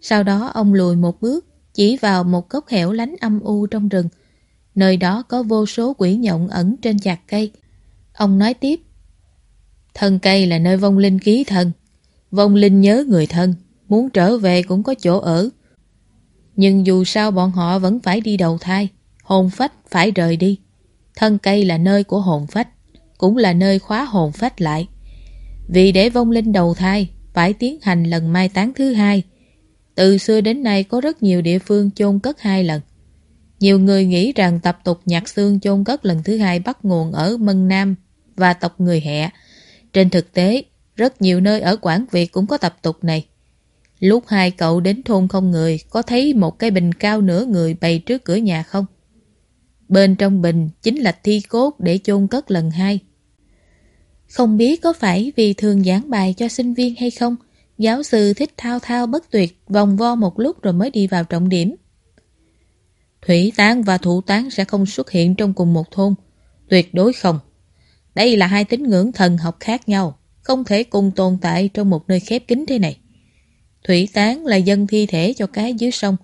Sau đó ông lùi một bước, chỉ vào một góc hẻo lánh âm u trong rừng. Nơi đó có vô số quỷ nhộng ẩn trên chạc cây. Ông nói tiếp. Thân cây là nơi vong linh ký thân. Vong linh nhớ người thân, muốn trở về cũng có chỗ ở. Nhưng dù sao bọn họ vẫn phải đi đầu thai, hồn phách phải rời đi. Thân cây là nơi của hồn phách, cũng là nơi khóa hồn phách lại. Vì để vong linh đầu thai, phải tiến hành lần mai táng thứ hai. Từ xưa đến nay có rất nhiều địa phương chôn cất hai lần. Nhiều người nghĩ rằng tập tục nhạc xương chôn cất lần thứ hai bắt nguồn ở Mân Nam và tộc người Hẹ. Trên thực tế, rất nhiều nơi ở Quảng Việt cũng có tập tục này. Lúc hai cậu đến thôn không người, có thấy một cái bình cao nửa người bày trước cửa nhà không? Bên trong bình chính là thi cốt để chôn cất lần hai. Không biết có phải vì thường giảng bài cho sinh viên hay không, giáo sư thích thao thao bất tuyệt, vòng vo một lúc rồi mới đi vào trọng điểm. Thủy tán và thủ tán sẽ không xuất hiện trong cùng một thôn. Tuyệt đối không. Đây là hai tín ngưỡng thần học khác nhau, không thể cùng tồn tại trong một nơi khép kín thế này. Thủy tán là dân thi thể cho cái dưới sông,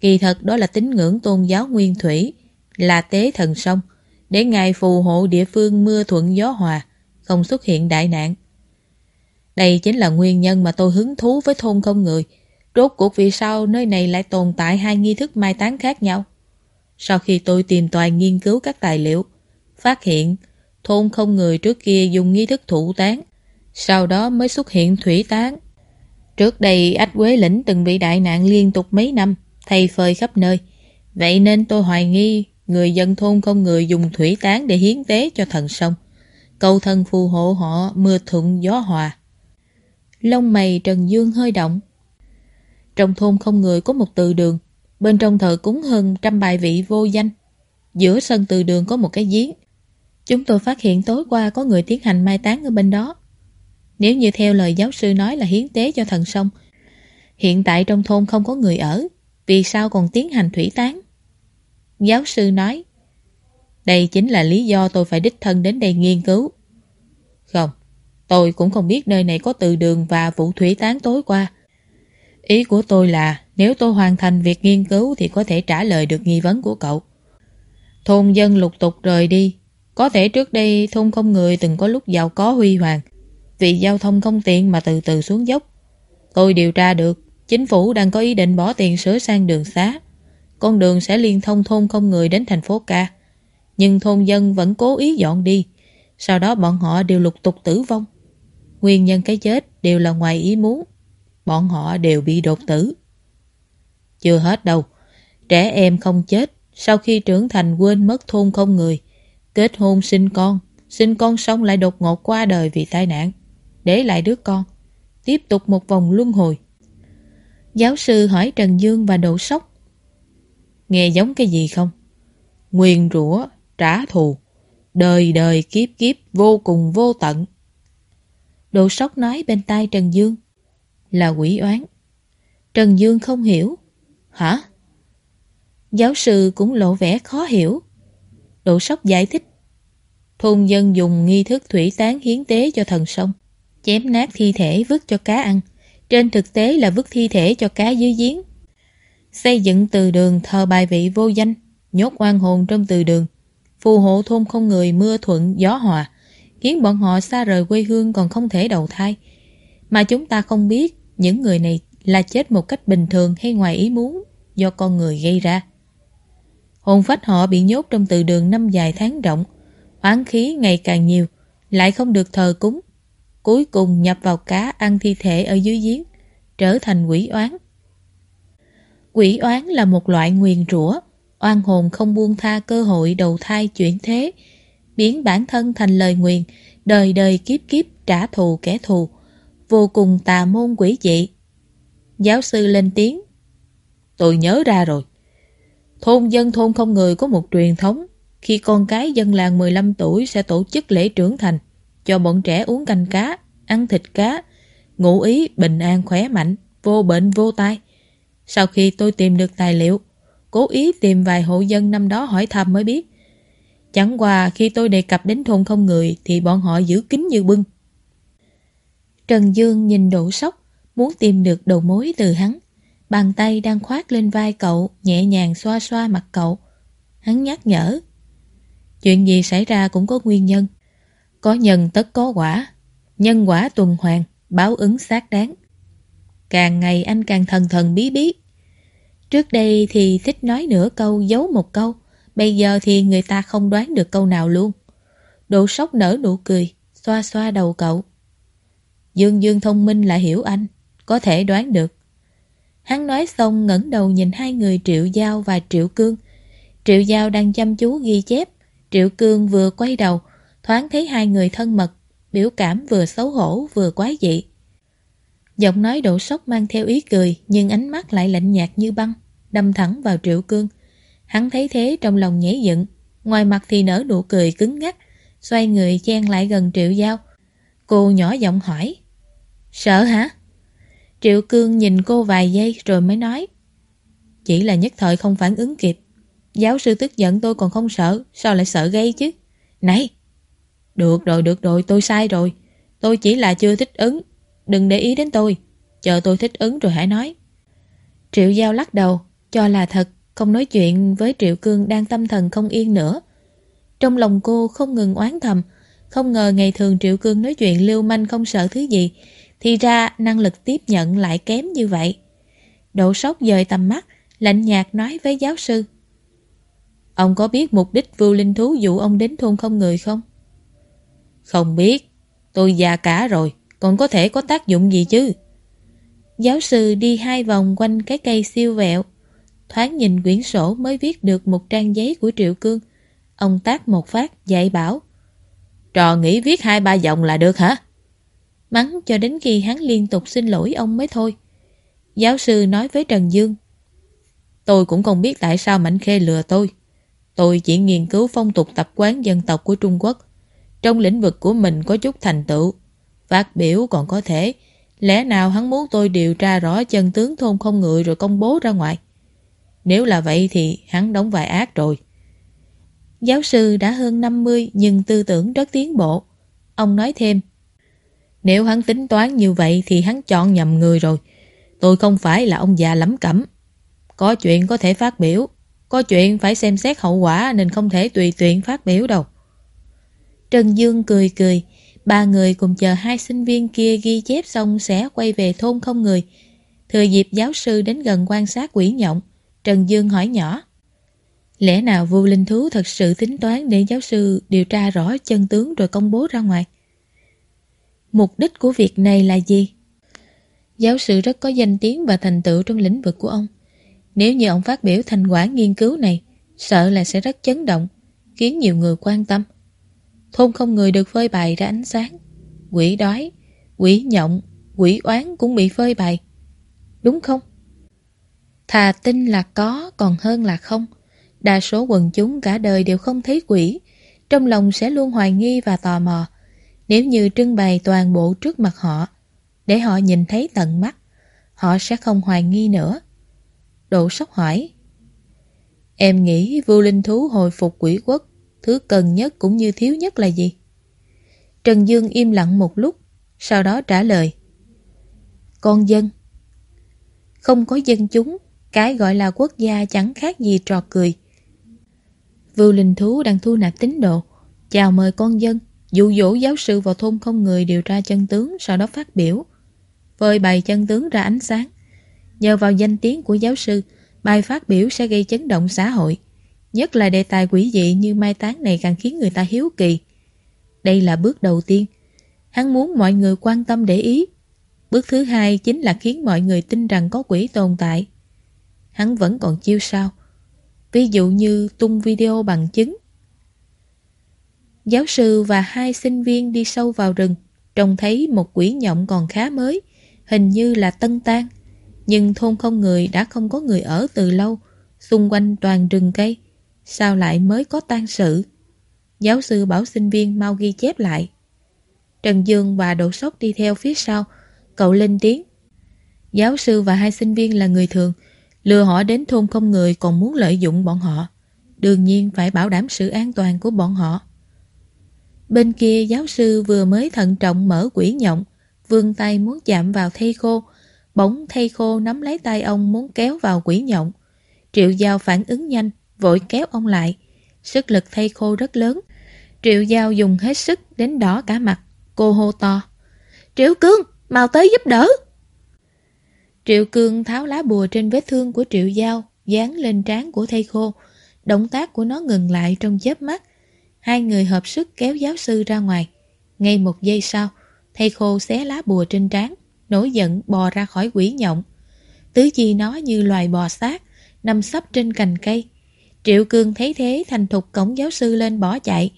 kỳ thật đó là tín ngưỡng tôn giáo nguyên thủy, là tế thần sông, để ngài phù hộ địa phương mưa thuận gió hòa, không xuất hiện đại nạn. Đây chính là nguyên nhân mà tôi hứng thú với thôn không người. Rốt cuộc vì sao nơi này lại tồn tại hai nghi thức mai táng khác nhau? Sau khi tôi tìm toàn nghiên cứu các tài liệu, phát hiện thôn không người trước kia dùng nghi thức thủ tán, sau đó mới xuất hiện thủy tán. Trước đây ách Quế Lĩnh từng bị đại nạn liên tục mấy năm, thay phơi khắp nơi. Vậy nên tôi hoài nghi người dân thôn không người dùng thủy tán để hiến tế cho thần sông cầu thần phù hộ họ mưa thuận gió hòa. Lông mày Trần Dương hơi động. Trong thôn không người có một từ đường, Bên trong thờ cúng hơn trăm bài vị vô danh. Giữa sân từ đường có một cái giếng. Chúng tôi phát hiện tối qua có người tiến hành mai táng ở bên đó. Nếu như theo lời giáo sư nói là hiến tế cho thần sông, hiện tại trong thôn không có người ở, vì sao còn tiến hành thủy táng? Giáo sư nói, đây chính là lý do tôi phải đích thân đến đây nghiên cứu. Không, tôi cũng không biết nơi này có từ đường và vụ thủy tán tối qua. Ý của tôi là nếu tôi hoàn thành việc nghiên cứu thì có thể trả lời được nghi vấn của cậu. Thôn dân lục tục rời đi. Có thể trước đây thôn không người từng có lúc giàu có huy hoàng. Vì giao thông không tiện mà từ từ xuống dốc. Tôi điều tra được, chính phủ đang có ý định bỏ tiền sửa sang đường xá. Con đường sẽ liên thông thôn không người đến thành phố ca. Nhưng thôn dân vẫn cố ý dọn đi. Sau đó bọn họ đều lục tục tử vong. Nguyên nhân cái chết đều là ngoài ý muốn. Bọn họ đều bị đột tử. Chưa hết đâu. Trẻ em không chết. Sau khi trưởng thành quên mất thôn không người. Kết hôn sinh con. Sinh con xong lại đột ngột qua đời vì tai nạn. Để lại đứa con. Tiếp tục một vòng luân hồi. Giáo sư hỏi Trần Dương và Độ Sóc. Nghe giống cái gì không? Nguyên rủa, trả thù. Đời đời kiếp kiếp vô cùng vô tận. Độ Sóc nói bên tai Trần Dương. Là quỷ oán. Trần Dương không hiểu. Hả? Giáo sư cũng lộ vẻ khó hiểu. Độ Sóc giải thích. Thôn dân dùng nghi thức thủy tán hiến tế cho thần sông. Chém nát thi thể vứt cho cá ăn. Trên thực tế là vứt thi thể cho cá dưới giếng. Xây dựng từ đường thờ bài vị vô danh, nhốt oan hồn trong từ đường. Phù hộ thôn không người mưa thuận gió hòa, khiến bọn họ xa rời quê hương còn không thể đầu thai. Mà chúng ta không biết những người này là chết một cách bình thường hay ngoài ý muốn do con người gây ra. Hồn phách họ bị nhốt trong từ đường năm dài tháng rộng, oán khí ngày càng nhiều, lại không được thờ cúng. Cuối cùng nhập vào cá ăn thi thể ở dưới giếng, trở thành quỷ oán. Quỷ oán là một loại nguyền rủa, oan hồn không buông tha cơ hội đầu thai chuyển thế, biến bản thân thành lời nguyền, đời đời kiếp kiếp trả thù kẻ thù, vô cùng tà môn quỷ dị. Giáo sư lên tiếng. Tôi nhớ ra rồi. Thôn dân thôn không người có một truyền thống, khi con cái dân làng 15 tuổi sẽ tổ chức lễ trưởng thành, cho bọn trẻ uống canh cá, ăn thịt cá, ngủ ý, bình an, khỏe mạnh, vô bệnh, vô tai. Sau khi tôi tìm được tài liệu, cố ý tìm vài hộ dân năm đó hỏi thăm mới biết. Chẳng qua khi tôi đề cập đến thôn không người thì bọn họ giữ kín như bưng. Trần Dương nhìn độ sốc, muốn tìm được đầu mối từ hắn. Bàn tay đang khoát lên vai cậu, nhẹ nhàng xoa xoa mặt cậu. Hắn nhắc nhở. Chuyện gì xảy ra cũng có nguyên nhân. Có nhân tất có quả. Nhân quả tuần hoàn, báo ứng xác đáng. Càng ngày anh càng thần thần bí bí. Trước đây thì thích nói nửa câu giấu một câu, bây giờ thì người ta không đoán được câu nào luôn. Độ sốc nở nụ cười, xoa xoa đầu cậu. Dương Dương thông minh lại hiểu anh, có thể đoán được. Hắn nói xong ngẩng đầu nhìn hai người Triệu Giao và Triệu Cương. Triệu Giao đang chăm chú ghi chép, Triệu Cương vừa quay đầu, thoáng thấy hai người thân mật, biểu cảm vừa xấu hổ vừa quái dị. Giọng nói độ sốc mang theo ý cười nhưng ánh mắt lại lạnh nhạt như băng, đâm thẳng vào Triệu Cương. Hắn thấy thế trong lòng nhảy dựng, ngoài mặt thì nở nụ cười cứng ngắc, xoay người chen lại gần Triệu Giao. Cô nhỏ giọng hỏi, Sợ hả? Triệu Cương nhìn cô vài giây rồi mới nói, Chỉ là nhất thời không phản ứng kịp. Giáo sư tức giận tôi còn không sợ, sao lại sợ gây chứ? Này! Được rồi, được rồi, tôi sai rồi. Tôi chỉ là chưa thích ứng, Đừng để ý đến tôi Chờ tôi thích ứng rồi hãy nói Triệu Giao lắc đầu cho là thật Không nói chuyện với Triệu Cương đang tâm thần không yên nữa Trong lòng cô không ngừng oán thầm Không ngờ ngày thường Triệu Cương nói chuyện lưu manh không sợ thứ gì Thì ra năng lực tiếp nhận lại kém như vậy Độ sốc dời tầm mắt Lạnh nhạt nói với giáo sư Ông có biết mục đích vưu linh thú dụ ông đến thôn không người không? Không biết Tôi già cả rồi còn có thể có tác dụng gì chứ? Giáo sư đi hai vòng quanh cái cây siêu vẹo, thoáng nhìn quyển sổ mới viết được một trang giấy của Triệu Cương. Ông tác một phát, dạy bảo. Trò nghĩ viết hai ba dòng là được hả? Mắng cho đến khi hắn liên tục xin lỗi ông mới thôi. Giáo sư nói với Trần Dương. Tôi cũng không biết tại sao Mạnh Khê lừa tôi. Tôi chỉ nghiên cứu phong tục tập quán dân tộc của Trung Quốc. Trong lĩnh vực của mình có chút thành tựu. Phát biểu còn có thể. Lẽ nào hắn muốn tôi điều tra rõ chân tướng thôn không ngựa rồi công bố ra ngoài? Nếu là vậy thì hắn đóng vài ác rồi. Giáo sư đã hơn 50 nhưng tư tưởng rất tiến bộ. Ông nói thêm. Nếu hắn tính toán như vậy thì hắn chọn nhầm người rồi. Tôi không phải là ông già lắm cẩm. Có chuyện có thể phát biểu. Có chuyện phải xem xét hậu quả nên không thể tùy tiện phát biểu đâu. Trần Dương cười cười. Ba người cùng chờ hai sinh viên kia ghi chép xong sẽ quay về thôn không người. Thừa dịp giáo sư đến gần quan sát quỷ nhộng. Trần Dương hỏi nhỏ. Lẽ nào vua linh thú thật sự tính toán để giáo sư điều tra rõ chân tướng rồi công bố ra ngoài? Mục đích của việc này là gì? Giáo sư rất có danh tiếng và thành tựu trong lĩnh vực của ông. Nếu như ông phát biểu thành quả nghiên cứu này, sợ là sẽ rất chấn động, khiến nhiều người quan tâm. Thôn không người được phơi bày ra ánh sáng. Quỷ đói, quỷ nhộng, quỷ oán cũng bị phơi bày. Đúng không? Thà tin là có còn hơn là không. Đa số quần chúng cả đời đều không thấy quỷ, trong lòng sẽ luôn hoài nghi và tò mò. Nếu như trưng bày toàn bộ trước mặt họ, để họ nhìn thấy tận mắt, họ sẽ không hoài nghi nữa. Độ sốc hỏi Em nghĩ vua linh thú hồi phục quỷ quốc Thứ cần nhất cũng như thiếu nhất là gì? Trần Dương im lặng một lúc Sau đó trả lời Con dân Không có dân chúng cái gọi là quốc gia chẳng khác gì trò cười Vưu linh thú đang thu nạp tín đồ Chào mời con dân Dụ dỗ giáo sư vào thôn không người điều tra chân tướng Sau đó phát biểu Phơi bày chân tướng ra ánh sáng Nhờ vào danh tiếng của giáo sư, bài phát biểu sẽ gây chấn động xã hội. Nhất là đề tài quỷ dị như mai táng này càng khiến người ta hiếu kỳ. Đây là bước đầu tiên. Hắn muốn mọi người quan tâm để ý. Bước thứ hai chính là khiến mọi người tin rằng có quỷ tồn tại. Hắn vẫn còn chiêu sao. Ví dụ như tung video bằng chứng. Giáo sư và hai sinh viên đi sâu vào rừng, trông thấy một quỷ nhộng còn khá mới, hình như là tân tan. Nhưng thôn không người đã không có người ở từ lâu, xung quanh toàn rừng cây. Sao lại mới có tan sự? Giáo sư bảo sinh viên mau ghi chép lại. Trần Dương và Đỗ Sóc đi theo phía sau, cậu lên tiếng. Giáo sư và hai sinh viên là người thường, lừa họ đến thôn không người còn muốn lợi dụng bọn họ. Đương nhiên phải bảo đảm sự an toàn của bọn họ. Bên kia giáo sư vừa mới thận trọng mở quỷ nhộng, vươn tay muốn chạm vào thây khô, Bỗng thay khô nắm lấy tay ông muốn kéo vào quỷ nhộng. Triệu Giao phản ứng nhanh, vội kéo ông lại. Sức lực thay khô rất lớn. Triệu Giao dùng hết sức đến đỏ cả mặt. Cô hô to. Triệu Cương, mau tới giúp đỡ. Triệu Cương tháo lá bùa trên vết thương của Triệu Giao, dán lên trán của thầy khô. Động tác của nó ngừng lại trong chớp mắt. Hai người hợp sức kéo giáo sư ra ngoài. Ngay một giây sau, thầy khô xé lá bùa trên trán nổi giận bò ra khỏi quỷ nhộng. Tứ chi nó như loài bò sát, nằm sấp trên cành cây. Triệu Cương thấy thế thành thục cổng giáo sư lên bỏ chạy.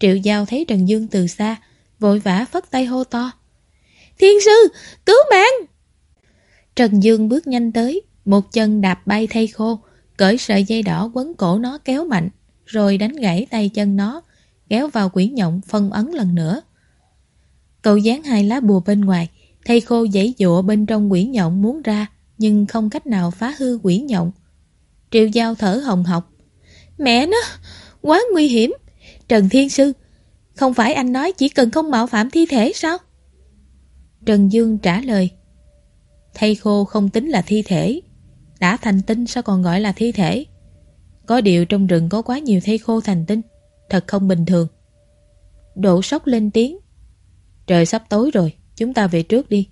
Triệu Giao thấy Trần Dương từ xa, vội vã phất tay hô to. Thiên sư, cứu mạng! Trần Dương bước nhanh tới, một chân đạp bay thay khô, cởi sợi dây đỏ quấn cổ nó kéo mạnh, rồi đánh gãy tay chân nó, kéo vào quỷ nhộng phân ấn lần nữa. Cậu dán hai lá bùa bên ngoài, Thây khô giấy dụa bên trong quỷ nhộng muốn ra, nhưng không cách nào phá hư quỷ nhộng. Triệu Giao thở hồng hộc. Mẹ nó, quá nguy hiểm. Trần Thiên Sư, không phải anh nói chỉ cần không mạo phạm thi thể sao? Trần Dương trả lời thây khô không tính là thi thể. Đã thành tinh sao còn gọi là thi thể? Có điều trong rừng có quá nhiều thây khô thành tinh. Thật không bình thường. Độ sốc lên tiếng. Trời sắp tối rồi. Chúng ta về trước đi.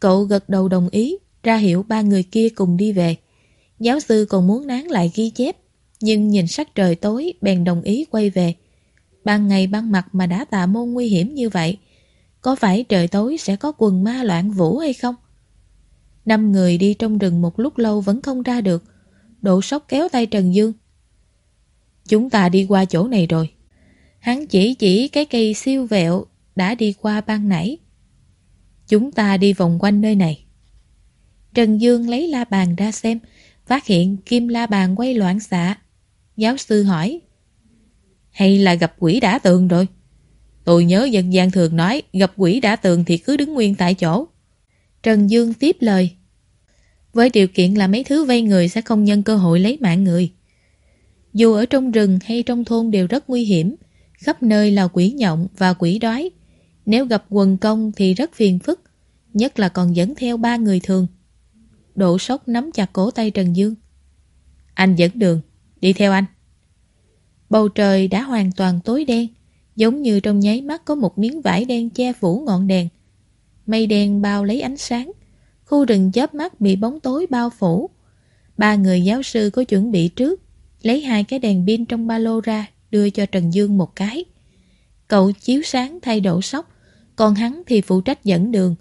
Cậu gật đầu đồng ý, ra hiệu ba người kia cùng đi về. Giáo sư còn muốn nán lại ghi chép, nhưng nhìn sắc trời tối bèn đồng ý quay về. Ban ngày ban mặt mà đã tà môn nguy hiểm như vậy, có phải trời tối sẽ có quần ma loạn vũ hay không? Năm người đi trong rừng một lúc lâu vẫn không ra được. Độ sốc kéo tay Trần Dương. Chúng ta đi qua chỗ này rồi. Hắn chỉ chỉ cái cây siêu vẹo đã đi qua ban nãy. Chúng ta đi vòng quanh nơi này. Trần Dương lấy la bàn ra xem, Phát hiện kim la bàn quay loạn xạ. Giáo sư hỏi. Hay là gặp quỷ đã tường rồi? Tôi nhớ dân gian thường nói gặp quỷ đã tường thì cứ đứng nguyên tại chỗ. Trần Dương tiếp lời. Với điều kiện là mấy thứ vây người sẽ không nhân cơ hội lấy mạng người. Dù ở trong rừng hay trong thôn đều rất nguy hiểm, khắp nơi là quỷ nhộng và quỷ đói. Nếu gặp quần công thì rất phiền phức, nhất là còn dẫn theo ba người thường. Độ sốc nắm chặt cổ tay Trần Dương. Anh dẫn đường, đi theo anh. Bầu trời đã hoàn toàn tối đen, giống như trong nháy mắt có một miếng vải đen che phủ ngọn đèn. Mây đen bao lấy ánh sáng, khu rừng chớp mắt bị bóng tối bao phủ. Ba người giáo sư có chuẩn bị trước, lấy hai cái đèn pin trong ba lô ra, đưa cho Trần Dương một cái. Cậu chiếu sáng thay đổ sóc, còn hắn thì phụ trách dẫn đường.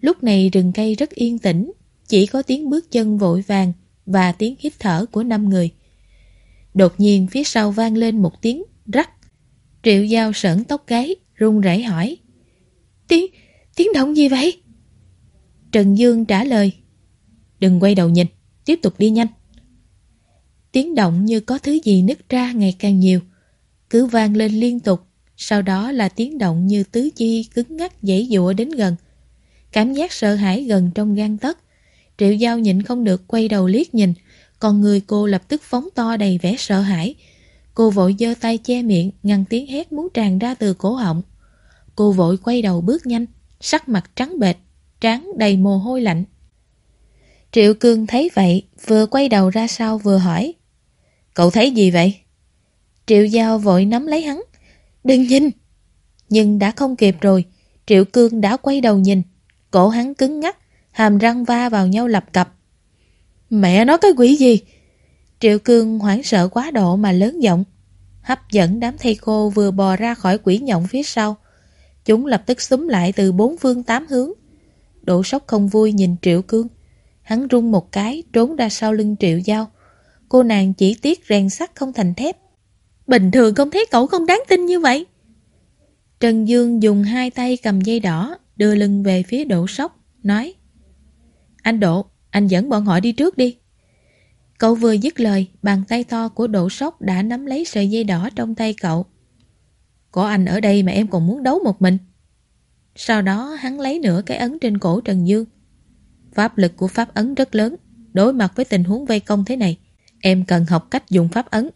Lúc này rừng cây rất yên tĩnh, chỉ có tiếng bước chân vội vàng và tiếng hít thở của năm người. Đột nhiên phía sau vang lên một tiếng rắc. Triệu Giao sởn tóc gáy, run rẩy hỏi. Tiếng, tiếng động gì vậy? Trần Dương trả lời. Đừng quay đầu nhìn, tiếp tục đi nhanh. Tiếng động như có thứ gì nứt ra ngày càng nhiều. Cứ vang lên liên tục, sau đó là tiếng động như tứ chi cứng ngắc dãy dụa đến gần. Cảm giác sợ hãi gần trong gan tấc. Triệu Giao nhịn không được quay đầu liếc nhìn, còn người cô lập tức phóng to đầy vẻ sợ hãi. Cô vội giơ tay che miệng, ngăn tiếng hét muốn tràn ra từ cổ họng. Cô vội quay đầu bước nhanh, sắc mặt trắng bệch, trán đầy mồ hôi lạnh. Triệu Cương thấy vậy, vừa quay đầu ra sau vừa hỏi. Cậu thấy gì vậy? Triệu Giao vội nắm lấy hắn. Đừng nhìn! Nhưng đã không kịp rồi, Triệu Cương đã quay đầu nhìn. Cổ hắn cứng ngắc, hàm răng va vào nhau lập cập. Mẹ nói cái quỷ gì? Triệu Cương hoảng sợ quá độ mà lớn giọng. Hấp dẫn đám thầy cô vừa bò ra khỏi quỷ nhộng phía sau. Chúng lập tức xúm lại từ bốn phương tám hướng. Đỗ sốc không vui nhìn Triệu Cương. Hắn rung một cái trốn ra sau lưng Triệu Giao. Cô nàng chỉ tiếc rèn sắt không thành thép. Bình thường không thấy cậu không đáng tin như vậy. Trần Dương dùng hai tay cầm dây đỏ, đưa lưng về phía Đỗ sốc, nói Anh Đỗ, anh dẫn bọn họ đi trước đi. Cậu vừa dứt lời, bàn tay to của Đỗ Sóc đã nắm lấy sợi dây đỏ trong tay cậu. Có anh ở đây mà em còn muốn đấu một mình. Sau đó hắn lấy nửa cái ấn trên cổ Trần Dương. Pháp lực của pháp ấn rất lớn, đối mặt với tình huống vây công thế này, em cần học cách dùng pháp ấn.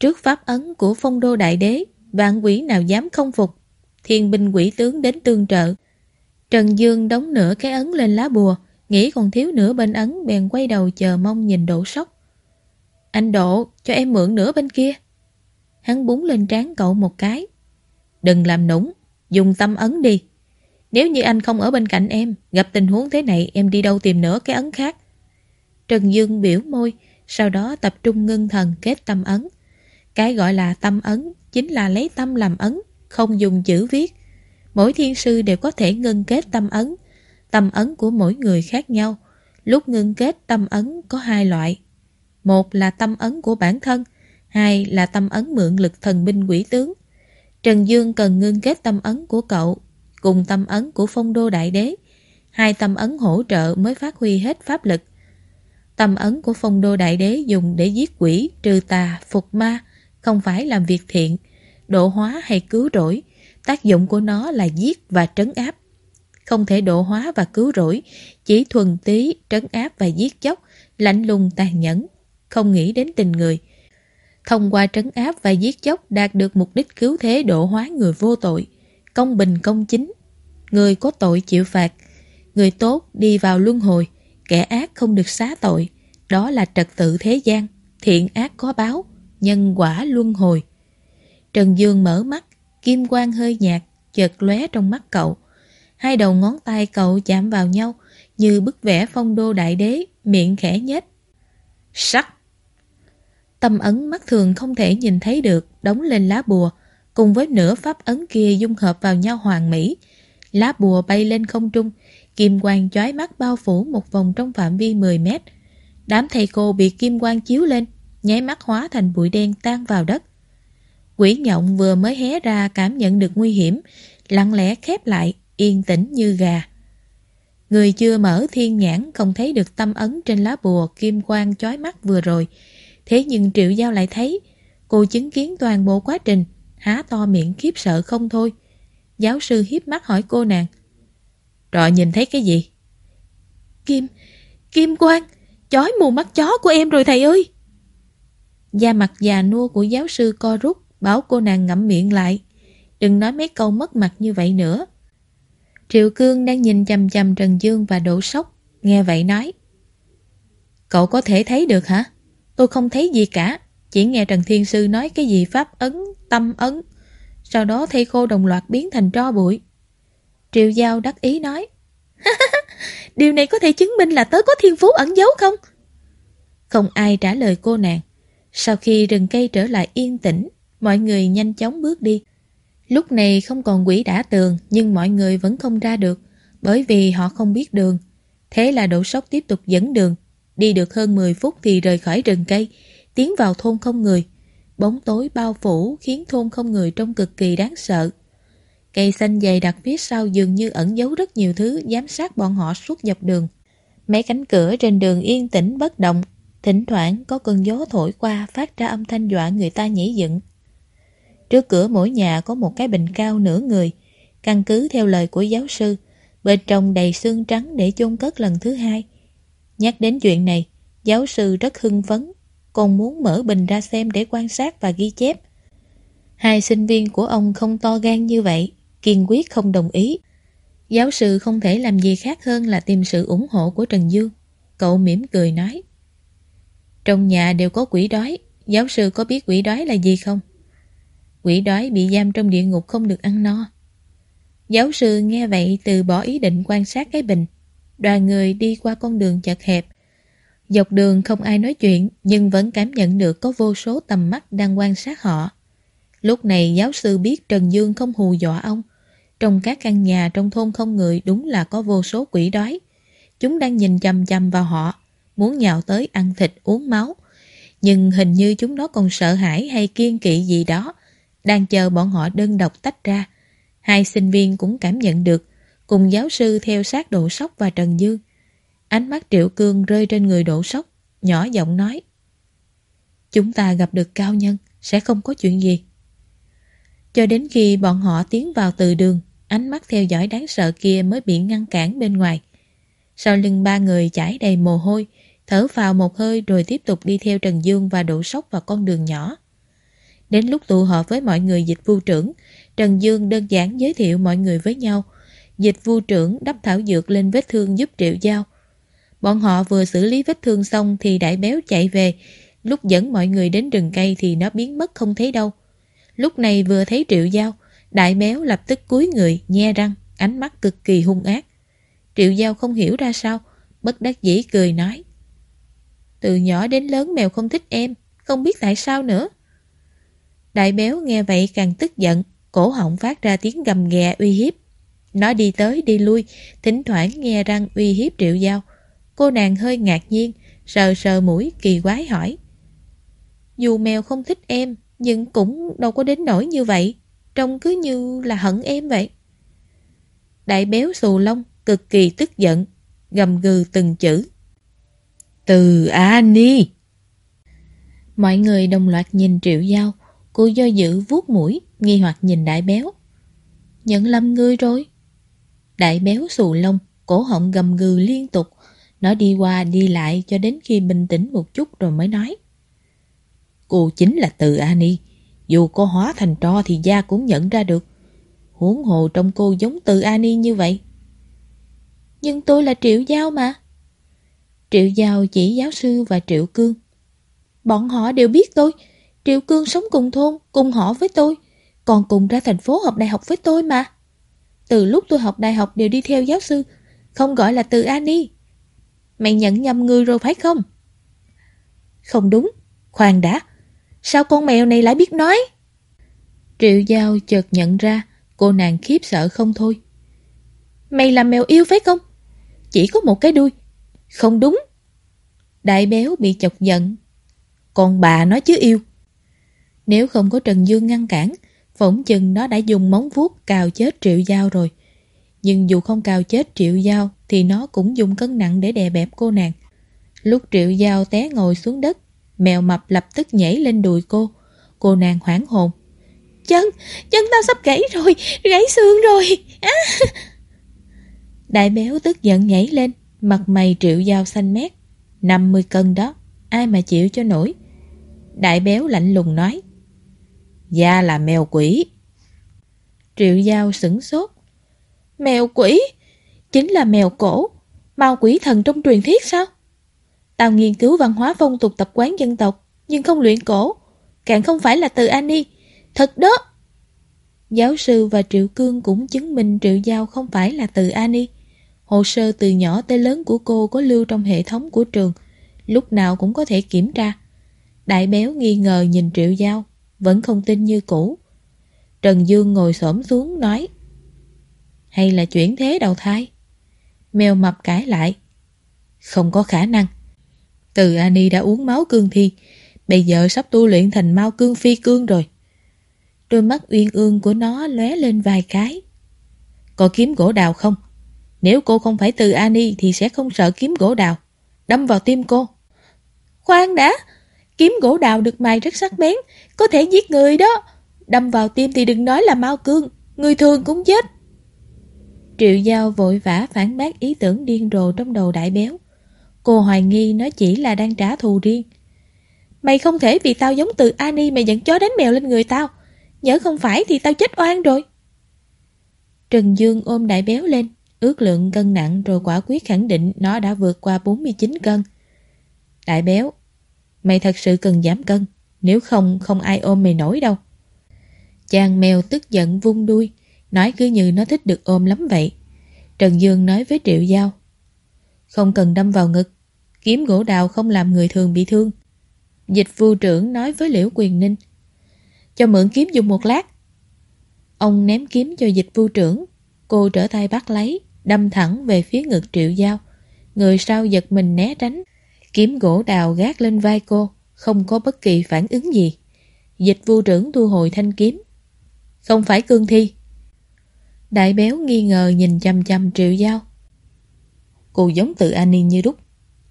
Trước pháp ấn của phong đô đại đế, vạn quỷ nào dám không phục, thiên binh quỷ tướng đến tương trợ. Trần Dương đóng nửa cái ấn lên lá bùa, nghĩ còn thiếu nửa bên ấn bèn quay đầu chờ mong nhìn độ sốc. Anh Độ, cho em mượn nửa bên kia. Hắn búng lên trán cậu một cái. Đừng làm nũng, dùng tâm ấn đi. Nếu như anh không ở bên cạnh em, gặp tình huống thế này em đi đâu tìm nữa cái ấn khác. Trần Dương biểu môi, sau đó tập trung ngưng thần kết tâm ấn. Cái gọi là tâm ấn chính là lấy tâm làm ấn, không dùng chữ viết. Mỗi thiên sư đều có thể ngưng kết tâm ấn. Tâm ấn của mỗi người khác nhau. Lúc ngưng kết tâm ấn có hai loại. Một là tâm ấn của bản thân, hai là tâm ấn mượn lực thần binh quỷ tướng. Trần Dương cần ngưng kết tâm ấn của cậu cùng tâm ấn của phong đô đại đế. Hai tâm ấn hỗ trợ mới phát huy hết pháp lực. Tâm ấn của phong đô đại đế dùng để giết quỷ, trừ tà, phục ma, không phải làm việc thiện, độ hóa hay cứu rỗi. Tác dụng của nó là giết và trấn áp. Không thể độ hóa và cứu rỗi, chỉ thuần tí, trấn áp và giết chóc, lạnh lùng tàn nhẫn, không nghĩ đến tình người. Thông qua trấn áp và giết chóc đạt được mục đích cứu thế độ hóa người vô tội, công bình công chính. Người có tội chịu phạt, người tốt đi vào luân hồi, kẻ ác không được xá tội. Đó là trật tự thế gian, thiện ác có báo, nhân quả luân hồi. Trần Dương mở mắt, kim quang hơi nhạt, chợt lóe trong mắt cậu. Hai đầu ngón tay cậu chạm vào nhau, như bức vẽ phong đô đại đế, miệng khẽ nhếch. Sắc! Tâm ấn mắt thường không thể nhìn thấy được, đóng lên lá bùa, cùng với nửa pháp ấn kia dung hợp vào nhau hoàn mỹ. Lá bùa bay lên không trung, kim quang chói mắt bao phủ một vòng trong phạm vi 10 mét. Đám thầy cô bị kim quang chiếu lên, nháy mắt hóa thành bụi đen tan vào đất. Quỷ nhộng vừa mới hé ra cảm nhận được nguy hiểm, lặng lẽ khép lại, yên tĩnh như gà. Người chưa mở thiên nhãn không thấy được tâm ấn trên lá bùa kim quang chói mắt vừa rồi. Thế nhưng Triệu Giao lại thấy, cô chứng kiến toàn bộ quá trình, há to miệng khiếp sợ không thôi. Giáo sư hiếp mắt hỏi cô nàng. Rồi nhìn thấy cái gì? Kim, kim quang, chói mù mắt chó của em rồi thầy ơi! Da mặt già nua của giáo sư co rút, bảo cô nàng ngậm miệng lại. Đừng nói mấy câu mất mặt như vậy nữa. Triệu Cương đang nhìn chầm chầm Trần Dương và đổ sốc, nghe vậy nói. Cậu có thể thấy được hả? Tôi không thấy gì cả, chỉ nghe Trần Thiên Sư nói cái gì pháp ấn, tâm ấn. Sau đó thây khô đồng loạt biến thành tro bụi. Triệu Giao đắc ý nói. Điều này có thể chứng minh là tớ có thiên phú ẩn giấu không? Không ai trả lời cô nàng. Sau khi rừng cây trở lại yên tĩnh, mọi người nhanh chóng bước đi. Lúc này không còn quỷ đã tường nhưng mọi người vẫn không ra được bởi vì họ không biết đường. Thế là đổ sốc tiếp tục dẫn đường. Đi được hơn 10 phút thì rời khỏi rừng cây, tiến vào thôn không người. Bóng tối bao phủ khiến thôn không người trông cực kỳ đáng sợ. Cây xanh dày đặc phía sau dường như ẩn giấu rất nhiều thứ giám sát bọn họ suốt dọc đường. Mấy cánh cửa trên đường yên tĩnh bất động, thỉnh thoảng có cơn gió thổi qua phát ra âm thanh dọa người ta nhảy dựng. Trước cửa mỗi nhà có một cái bình cao nửa người, căn cứ theo lời của giáo sư, bên trong đầy xương trắng để chôn cất lần thứ hai. Nhắc đến chuyện này, giáo sư rất hưng phấn, còn muốn mở bình ra xem để quan sát và ghi chép. Hai sinh viên của ông không to gan như vậy, kiên quyết không đồng ý. Giáo sư không thể làm gì khác hơn là tìm sự ủng hộ của Trần Dương. Cậu mỉm cười nói. Trong nhà đều có quỷ đói, giáo sư có biết quỷ đói là gì không? Quỷ đói bị giam trong địa ngục không được ăn no. Giáo sư nghe vậy từ bỏ ý định quan sát cái bình. Đoàn người đi qua con đường chật hẹp. Dọc đường không ai nói chuyện nhưng vẫn cảm nhận được có vô số tầm mắt đang quan sát họ. Lúc này giáo sư biết Trần Dương không hù dọa ông. Trong các căn nhà trong thôn không người đúng là có vô số quỷ đói. Chúng đang nhìn chằm chằm vào họ, muốn nhào tới ăn thịt uống máu. Nhưng hình như chúng nó còn sợ hãi hay kiên kỵ gì đó đang chờ bọn họ đơn độc tách ra. Hai sinh viên cũng cảm nhận được, cùng giáo sư theo sát Độ Sóc và Trần Dương. Ánh mắt Triệu Cương rơi trên người Độ Sóc, nhỏ giọng nói. Chúng ta gặp được cao nhân, sẽ không có chuyện gì. Cho đến khi bọn họ tiến vào từ đường, ánh mắt theo dõi đáng sợ kia mới bị ngăn cản bên ngoài. Sau lưng ba người chảy đầy mồ hôi, thở vào một hơi rồi tiếp tục đi theo Trần Dương và Độ Sóc vào con đường nhỏ. Đến lúc tụ họp với mọi người dịch vu trưởng, Trần Dương đơn giản giới thiệu mọi người với nhau. Dịch vu trưởng đắp thảo dược lên vết thương giúp Triệu Giao. Bọn họ vừa xử lý vết thương xong thì đại béo chạy về. Lúc dẫn mọi người đến rừng cây thì nó biến mất không thấy đâu. Lúc này vừa thấy Triệu Giao, đại béo lập tức cúi người, nhe răng, ánh mắt cực kỳ hung ác. Triệu Giao không hiểu ra sao, bất đắc dĩ cười nói. Từ nhỏ đến lớn mèo không thích em, không biết tại sao nữa. Đại béo nghe vậy càng tức giận, cổ họng phát ra tiếng gầm ghè uy hiếp. Nó đi tới đi lui, thỉnh thoảng nghe răng uy hiếp triệu giao. Cô nàng hơi ngạc nhiên, sờ sờ mũi kỳ quái hỏi. Dù mèo không thích em, nhưng cũng đâu có đến nỗi như vậy. Trông cứ như là hận em vậy. Đại béo xù lông, cực kỳ tức giận, gầm gừ từng chữ. Từ Ani! Mọi người đồng loạt nhìn triệu giao, Cô do dự vuốt mũi, nghi hoặc nhìn đại béo. Nhận lầm ngươi rồi. Đại béo xù lông, cổ họng gầm gừ liên tục. Nó đi qua đi lại cho đến khi bình tĩnh một chút rồi mới nói. Cô chính là từ Ani. Dù cô hóa thành tro thì da cũng nhận ra được. Huống hồ trong cô giống từ Ani như vậy. Nhưng tôi là Triệu Giao mà. Triệu Giao chỉ giáo sư và Triệu Cương. Bọn họ đều biết tôi. Triệu Cương sống cùng thôn, cùng họ với tôi, còn cùng ra thành phố học đại học với tôi mà. Từ lúc tôi học đại học đều đi theo giáo sư, không gọi là từ Ani. Mày nhận nhầm người rồi phải không? Không đúng, khoan đã, sao con mèo này lại biết nói? Triệu Giao chợt nhận ra, cô nàng khiếp sợ không thôi. Mày là mèo yêu phải không? Chỉ có một cái đuôi. Không đúng. Đại béo bị chọc giận. Còn bà nói chứ yêu. Nếu không có Trần Dương ngăn cản, phỏng chừng nó đã dùng móng vuốt cào chết Triệu Giao rồi. Nhưng dù không cào chết Triệu Giao thì nó cũng dùng cân nặng để đè bẹp cô nàng. Lúc Triệu Giao té ngồi xuống đất, mèo mập lập tức nhảy lên đùi cô. Cô nàng hoảng hồn. Chân, chân tao sắp gãy rồi, gãy xương rồi. À. Đại béo tức giận nhảy lên, mặt mày Triệu Giao xanh mét. 50 cân đó, ai mà chịu cho nổi. Đại béo lạnh lùng nói. Da là mèo quỷ. Triệu Giao sửng sốt. Mèo quỷ? Chính là mèo cổ, mau quỷ thần trong truyền thuyết sao? Tao nghiên cứu văn hóa phong tục tập quán dân tộc, nhưng không luyện cổ, càng không phải là từ Ani. Thật đó! Giáo sư và Triệu Cương cũng chứng minh Triệu Giao không phải là từ Ani. Hồ sơ từ nhỏ tới lớn của cô có lưu trong hệ thống của trường, lúc nào cũng có thể kiểm tra. Đại béo nghi ngờ nhìn Triệu Giao, vẫn không tin như cũ. Trần Dương ngồi xổm xuống nói, Hay là chuyển thế đầu thai? Mèo mập cãi lại, Không có khả năng Từ Ani đã uống máu cương thi, Bây giờ sắp tu luyện thành mau cương phi cương rồi Đôi mắt uyên ương của nó lóe lên vài cái Có kiếm gỗ đào không? Nếu cô không phải từ Ani thì sẽ không sợ kiếm gỗ đào Đâm vào tim cô Khoan đã Kiếm gỗ đào được mài rất sắc bén, Có thể giết người đó. Đâm vào tim thì đừng nói là mau cương, Người thường cũng chết. Triệu Giao vội vã phản bác ý tưởng điên rồ trong đầu đại béo. Cô hoài nghi nó chỉ là đang trả thù riêng. Mày không thể vì tao giống từ Ani mà dẫn chó đánh mèo lên người tao. Nhớ không phải thì tao chết oan rồi. Trần Dương ôm đại béo lên, Ước lượng cân nặng rồi quả quyết khẳng định nó đã vượt qua 49 cân. Đại béo Mày thật sự cần giảm cân, Nếu không không ai ôm mày nổi đâu. Chàng mèo tức giận vung đuôi, Nói cứ như nó thích được ôm lắm vậy. Trần Dương nói với Triệu Giao, Không cần đâm vào ngực, Kiếm gỗ đào không làm người thường bị thương. Dịch vu trưởng nói với Liễu Quyền Ninh, Cho mượn kiếm dùng một lát. Ông ném kiếm cho dịch vu trưởng, Cô trở tay bắt lấy, Đâm thẳng về phía ngực Triệu Giao. Người sau giật mình né tránh Kiếm gỗ đào gác lên vai cô, Không có bất kỳ phản ứng gì. Dịch vu trưởng thu hồi thanh kiếm. Không phải cương thi. Đại béo nghi ngờ nhìn chăm chăm triệu giao. Cô giống tự Annie như đúc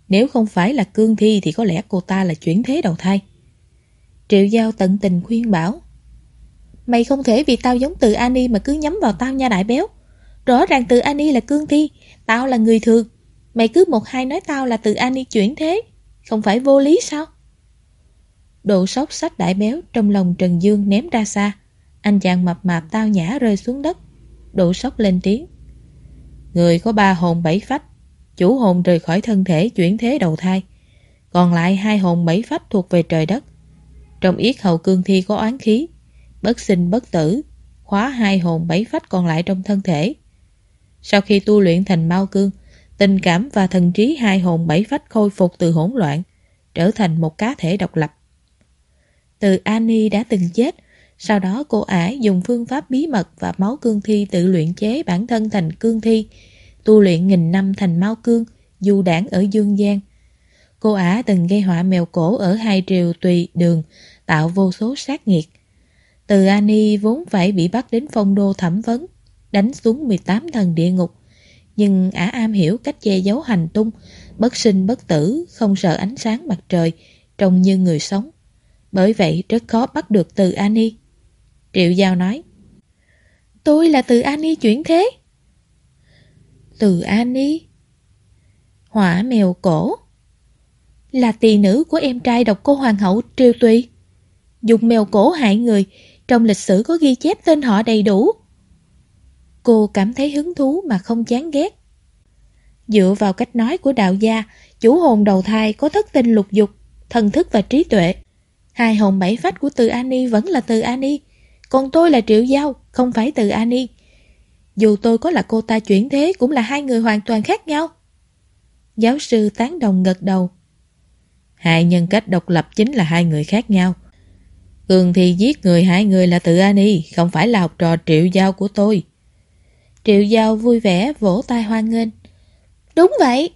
Nếu không phải là cương thi Thì có lẽ cô ta là chuyển thế đầu thai. Triệu giao tận tình khuyên bảo. Mày không thể vì tao giống từ ani Mà cứ nhắm vào tao nha đại béo. Rõ ràng từ ani là cương thi, Tao là người thường. Mày cứ một hai nói tao là từ Annie chuyển thế. Không phải vô lý sao? Độ sốc sách đại béo Trong lòng Trần Dương ném ra xa. Anh chàng mập mạp tao nhã rơi xuống đất. Độ sốc lên tiếng. Người có ba hồn bảy phách. Chủ hồn rời khỏi thân thể chuyển thế đầu thai. Còn lại hai hồn bảy phách thuộc về trời đất. Trong yết hầu cương thi có oán khí. Bất sinh bất tử, Khóa hai hồn bảy phách còn lại trong thân thể. Sau khi tu luyện thành mau cương Tình cảm và thần trí hai hồn bảy phách khôi phục từ hỗn loạn Trở thành một cá thể độc lập Từ Annie đã từng chết sau đó cô ải dùng phương pháp bí mật và máu cương thi tự luyện chế bản thân thành cương thi, tu luyện nghìn năm thành máu cương, du đảng ở Dương gian Cô ả từng gây họa mèo cổ ở hai triều tùy đường, tạo vô số sát nghiệt. Từ Ani vốn phải bị bắt đến phong đô thẩm vấn, đánh xuống 18 thần địa ngục. Nhưng ả am hiểu cách che giấu hành tung, bất sinh bất tử, không sợ ánh sáng mặt trời, trông như người sống. Bởi vậy rất khó bắt được từ Ani. Triệu Giao nói Tôi là từ Ani chuyển thế. Từ Ani Hỏa mèo cổ? Là tỳ nữ của em trai độc cô hoàng hậu Triều Tùy. Dùng mèo cổ hại người Trong lịch sử có ghi chép tên họ đầy đủ. Cô cảm thấy hứng thú mà không chán ghét Dựa vào cách nói của đạo gia Chủ hồn đầu thai có thất tinh lục dục Thần thức và trí tuệ Hai hồn bảy phách của từ Ani vẫn là từ Ani còn tôi là Triệu Giao, không phải từ Ani. Dù tôi có là cô ta chuyển thế cũng là hai người hoàn toàn khác nhau. Giáo sư tán đồng gật đầu. Hai nhân cách độc lập chính là hai người khác nhau. Cường thì giết người hai người là tự Ani, không phải là học trò Triệu Giao của tôi. Triệu Giao vui vẻ vỗ tay hoan nghênh. Đúng vậy.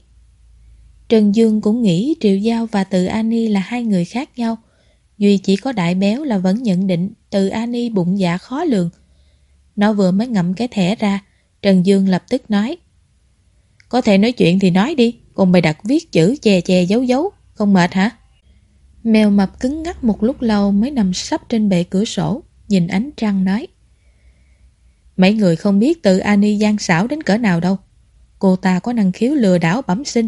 Trần Dương cũng nghĩ Triệu Giao và Từ Ani là hai người khác nhau. Duy chỉ có đại béo là vẫn nhận định từ Ani bụng dạ khó lường. Nó vừa mới ngậm cái thẻ ra, Trần Dương lập tức nói. Có thể nói chuyện thì nói đi, còn bày đặt viết chữ chè chè giấu giấu, không mệt hả? Mèo mập cứng ngắc một lúc lâu mới nằm sắp trên bệ cửa sổ, nhìn ánh trăng nói. Mấy người không biết từ Ani gian xảo đến cỡ nào đâu. Cô ta có năng khiếu lừa đảo bẩm sinh.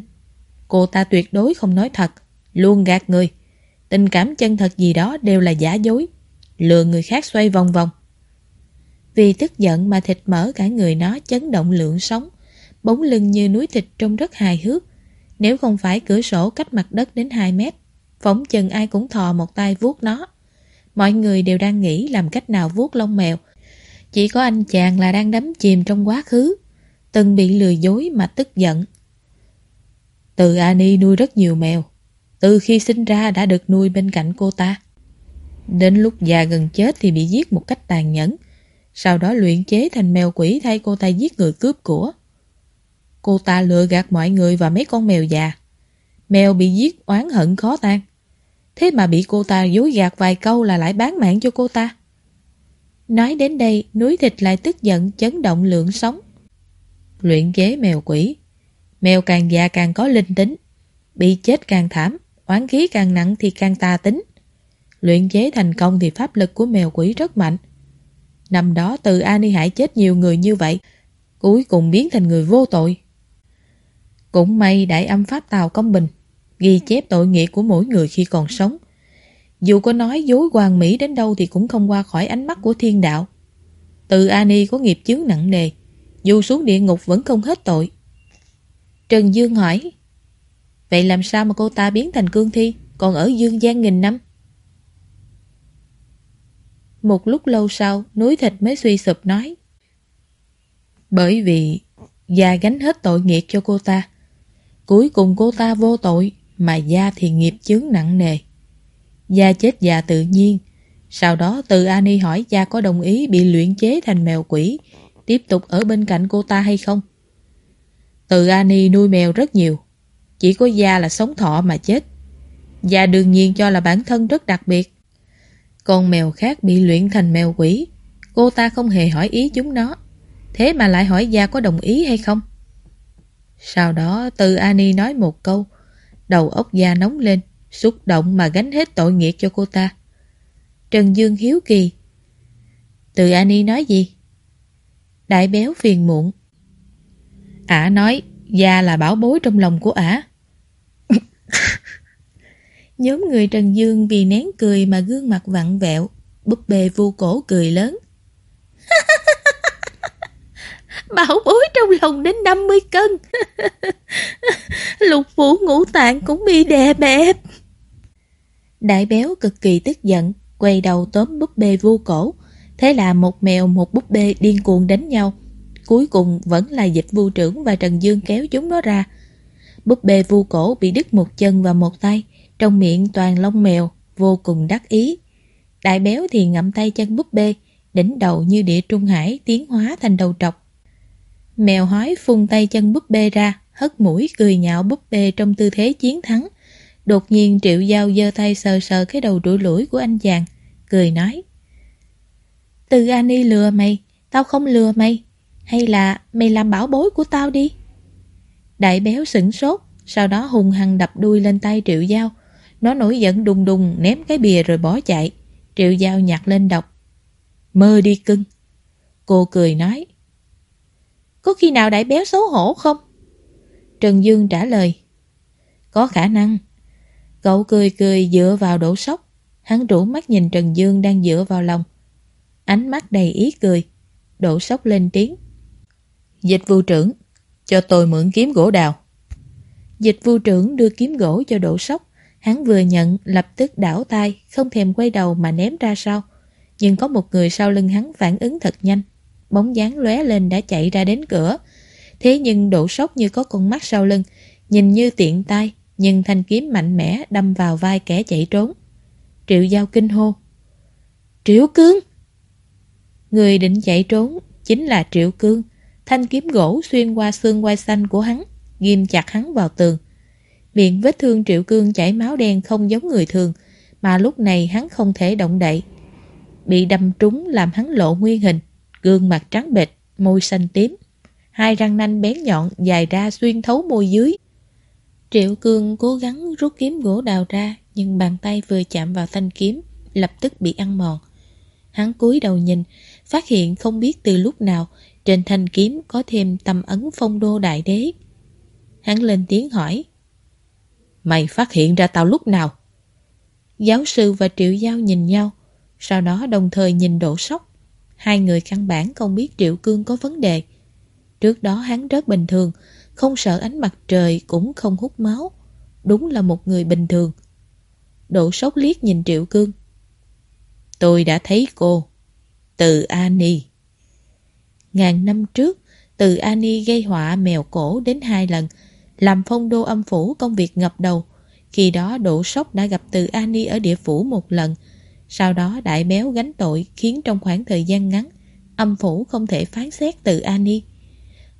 Cô ta tuyệt đối không nói thật, luôn gạt người. Tình cảm chân thật gì đó đều là giả dối, lừa người khác xoay vòng vòng. Vì tức giận mà thịt mỡ cả người nó chấn động lượng sống, bóng lưng như núi thịt trông rất hài hước. Nếu không phải cửa sổ cách mặt đất đến 2 mét, phóng chừng ai cũng thò một tay vuốt nó. Mọi người đều đang nghĩ làm cách nào vuốt lông mèo. Chỉ có anh chàng là đang đắm chìm trong quá khứ, từng bị lừa dối mà tức giận. Từ Ani nuôi rất nhiều mèo, từ khi sinh ra đã được nuôi bên cạnh cô ta. Đến lúc già gần chết thì bị giết một cách tàn nhẫn, sau đó luyện chế thành mèo quỷ thay cô ta giết người cướp của. Cô ta lừa gạt mọi người và mấy con mèo già. Mèo bị giết oán hận khó tan. Thế mà bị cô ta dối gạt vài câu là lại bán mạng cho cô ta. Nói đến đây, núi thịt lại tức giận chấn động lượng sống. Luyện chế mèo quỷ. Mèo càng già càng có linh tính. Bị chết càng thảm, oán khí càng nặng thì càng tà tính. Luyện chế thành công thì pháp lực của mèo quỷ rất mạnh. Năm đó từ Ani Hải chết nhiều người như vậy, cuối cùng biến thành người vô tội. Cũng may đại âm pháp tàu công bình, ghi chép tội nghĩa của mỗi người khi còn sống. Dù có nói dối hoàng mỹ đến đâu thì cũng không qua khỏi ánh mắt của thiên đạo. Từ Ani có nghiệp chướng nặng nề, dù xuống địa ngục vẫn không hết tội. Trần Dương hỏi, vậy làm sao mà cô ta biến thành cương thi, còn ở dương gian nghìn năm? Một lúc lâu sau, núi thịt mới suy sụp nói. Bởi vì gia gánh hết tội nghiệp cho cô ta. Cuối cùng cô ta vô tội, mà gia thì nghiệp chướng nặng nề. Gia chết già tự nhiên. Sau đó từ Ani hỏi gia có đồng ý bị luyện chế thành mèo quỷ, tiếp tục ở bên cạnh cô ta hay không? Từ Ani nuôi mèo rất nhiều. Chỉ có gia là sống thọ mà chết. Gia đương nhiên cho là bản thân rất đặc biệt. Con mèo khác bị luyện thành mèo quỷ. Cô ta không hề hỏi ý chúng nó. Thế mà lại hỏi Gia có đồng ý hay không? Sau đó Từ Ani nói một câu. Đầu óc Gia nóng lên, xúc động mà gánh hết tội nghiệp cho cô ta. Trần Dương hiếu kỳ. Từ Ani nói gì? Đại béo phiền muộn. Ả nói da là bảo bối trong lòng của ả. Nhóm người Trần Dương vì nén cười mà gương mặt vặn vẹo, búp bê vu cổ cười lớn. Bảo bối trong lòng đến 50 cân. Lục phủ ngũ tạng cũng bị đè bẹp. Đại béo cực kỳ tức giận, quay đầu tóm búp bê vu cổ. Thế là một mèo một búp bê điên cuồng đánh nhau. Cuối cùng vẫn là dịch vu trưởng và Trần Dương kéo chúng nó ra. Búp bê vu cổ bị đứt một chân và một tay. Trong miệng toàn lông mèo, vô cùng đắc ý. Đại béo thì ngậm tay chân búp bê, đỉnh đầu như địa trung hải tiến hóa thành đầu trọc. Mèo hói phun tay chân búp bê ra, hất mũi cười nhạo búp bê trong tư thế chiến thắng. Đột nhiên triệu giao giơ tay sờ sờ cái đầu đuổi lũi của anh chàng, cười nói. Từ Ani lừa mày, tao không lừa mày. Hay là mày làm bảo bối của tao đi? Đại béo sửng sốt, sau đó hùng hăng đập đuôi lên tay triệu giao nó nổi giận đùng đùng ném cái bìa rồi bỏ chạy. Triệu Giao nhặt lên đọc. Mơ đi cưng. Cô cười nói. Có khi nào đại béo xấu hổ không? Trần Dương trả lời. Có khả năng. Cậu cười cười dựa vào đổ sốc. Hắn rủ mắt nhìn Trần Dương đang dựa vào lòng. Ánh mắt đầy ý cười. Đổ sốc lên tiếng. Dịch vụ trưởng, cho tôi mượn kiếm gỗ đào. Dịch vụ trưởng đưa kiếm gỗ cho đổ sốc. Hắn vừa nhận, lập tức đảo tay, không thèm quay đầu mà ném ra sau. Nhưng có một người sau lưng hắn phản ứng thật nhanh. Bóng dáng lóe lên đã chạy ra đến cửa. Thế nhưng đổ sốc như có con mắt sau lưng, nhìn như tiện tay, nhưng thanh kiếm mạnh mẽ đâm vào vai kẻ chạy trốn. Triệu Giao kinh hô. Triệu Cương! Người định chạy trốn chính là Triệu Cương. Thanh kiếm gỗ xuyên qua xương quai xanh của hắn, ghim chặt hắn vào tường. Miệng vết thương triệu cương chảy máu đen không giống người thường, mà lúc này hắn không thể động đậy. Bị đâm trúng làm hắn lộ nguyên hình, gương mặt trắng bệch, môi xanh tím. hai răng nanh bén nhọn dài ra xuyên thấu môi dưới. Triệu Cương cố gắng rút kiếm gỗ đào ra, nhưng bàn tay vừa chạm vào thanh kiếm, lập tức bị ăn mòn. Hắn cúi đầu nhìn, phát hiện không biết từ lúc nào trên thanh kiếm có thêm tầm ấn phong đô đại đế. Hắn lên tiếng hỏi. Mày phát hiện ra tao lúc nào? Giáo sư và Triệu Giao nhìn nhau, sau đó đồng thời nhìn đổ sốc. Hai người căn bản không biết Triệu Cương có vấn đề. Trước đó hắn rất bình thường, không sợ ánh mặt trời cũng không hút máu. Đúng là một người bình thường. Độ sốc liếc nhìn Triệu Cương. Tôi đã thấy cô. Từ Ani. Ngàn năm trước, từ Ani gây họa mèo cổ đến hai lần, làm phong đô âm phủ công việc ngập đầu. Khi đó độ sốc đã gặp từ Ani ở địa phủ một lần. Sau đó đại béo gánh tội khiến trong khoảng thời gian ngắn, âm phủ không thể phán xét từ Ani.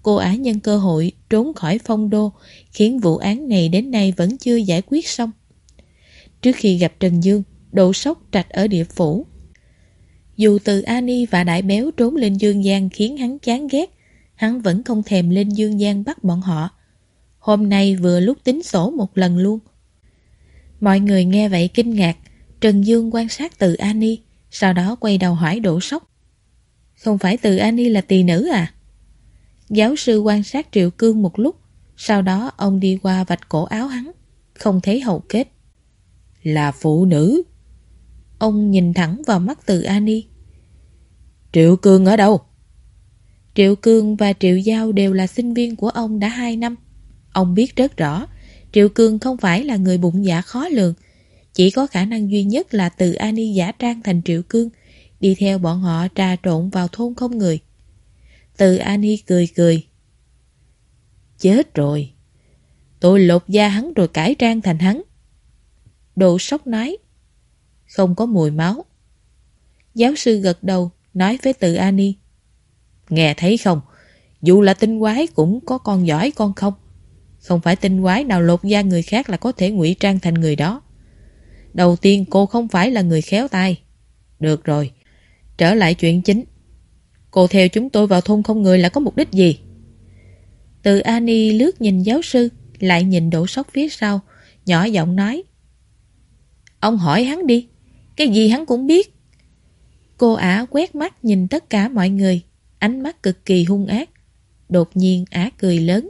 Cô ả nhân cơ hội trốn khỏi phong đô, khiến vụ án này đến nay vẫn chưa giải quyết xong. Trước khi gặp Trần Dương, độ sốc trạch ở địa phủ. Dù từ Ani và Đại Béo trốn lên Dương Giang khiến hắn chán ghét, hắn vẫn không thèm lên Dương Giang bắt bọn họ. Hôm nay vừa lúc tính sổ một lần luôn. Mọi người nghe vậy kinh ngạc, Trần Dương quan sát từ Ani, sau đó quay đầu hỏi đổ sốc. Không phải từ Ani là tỳ nữ à? Giáo sư quan sát Triệu Cương một lúc, sau đó ông đi qua vạch cổ áo hắn, không thấy hậu kết. Là phụ nữ. Ông nhìn thẳng vào mắt từ Ani. Triệu Cương ở đâu? Triệu Cương và Triệu Giao đều là sinh viên của ông đã 2 năm. Ông biết rất rõ, Triệu Cương không phải là người bụng dạ khó lường. Chỉ có khả năng duy nhất là từ Ani giả trang thành Triệu Cương, đi theo bọn họ trà trộn vào thôn không người. Từ Ani cười cười. Chết rồi. Tôi lột da hắn rồi cải trang thành hắn. Độ sốc nói. Không có mùi máu. Giáo sư gật đầu, nói với từ Ani. Nghe thấy không? Dù là tinh quái cũng có con giỏi con không. Không phải tinh quái nào lột da người khác là có thể ngụy trang thành người đó. Đầu tiên cô không phải là người khéo tay. Được rồi, trở lại chuyện chính. Cô theo chúng tôi vào thôn không người là có mục đích gì? Từ Ani lướt nhìn giáo sư, lại nhìn đổ sóc phía sau, nhỏ giọng nói. Ông hỏi hắn đi, cái gì hắn cũng biết. Cô ả quét mắt nhìn tất cả mọi người, ánh mắt cực kỳ hung ác. Đột nhiên ả cười lớn.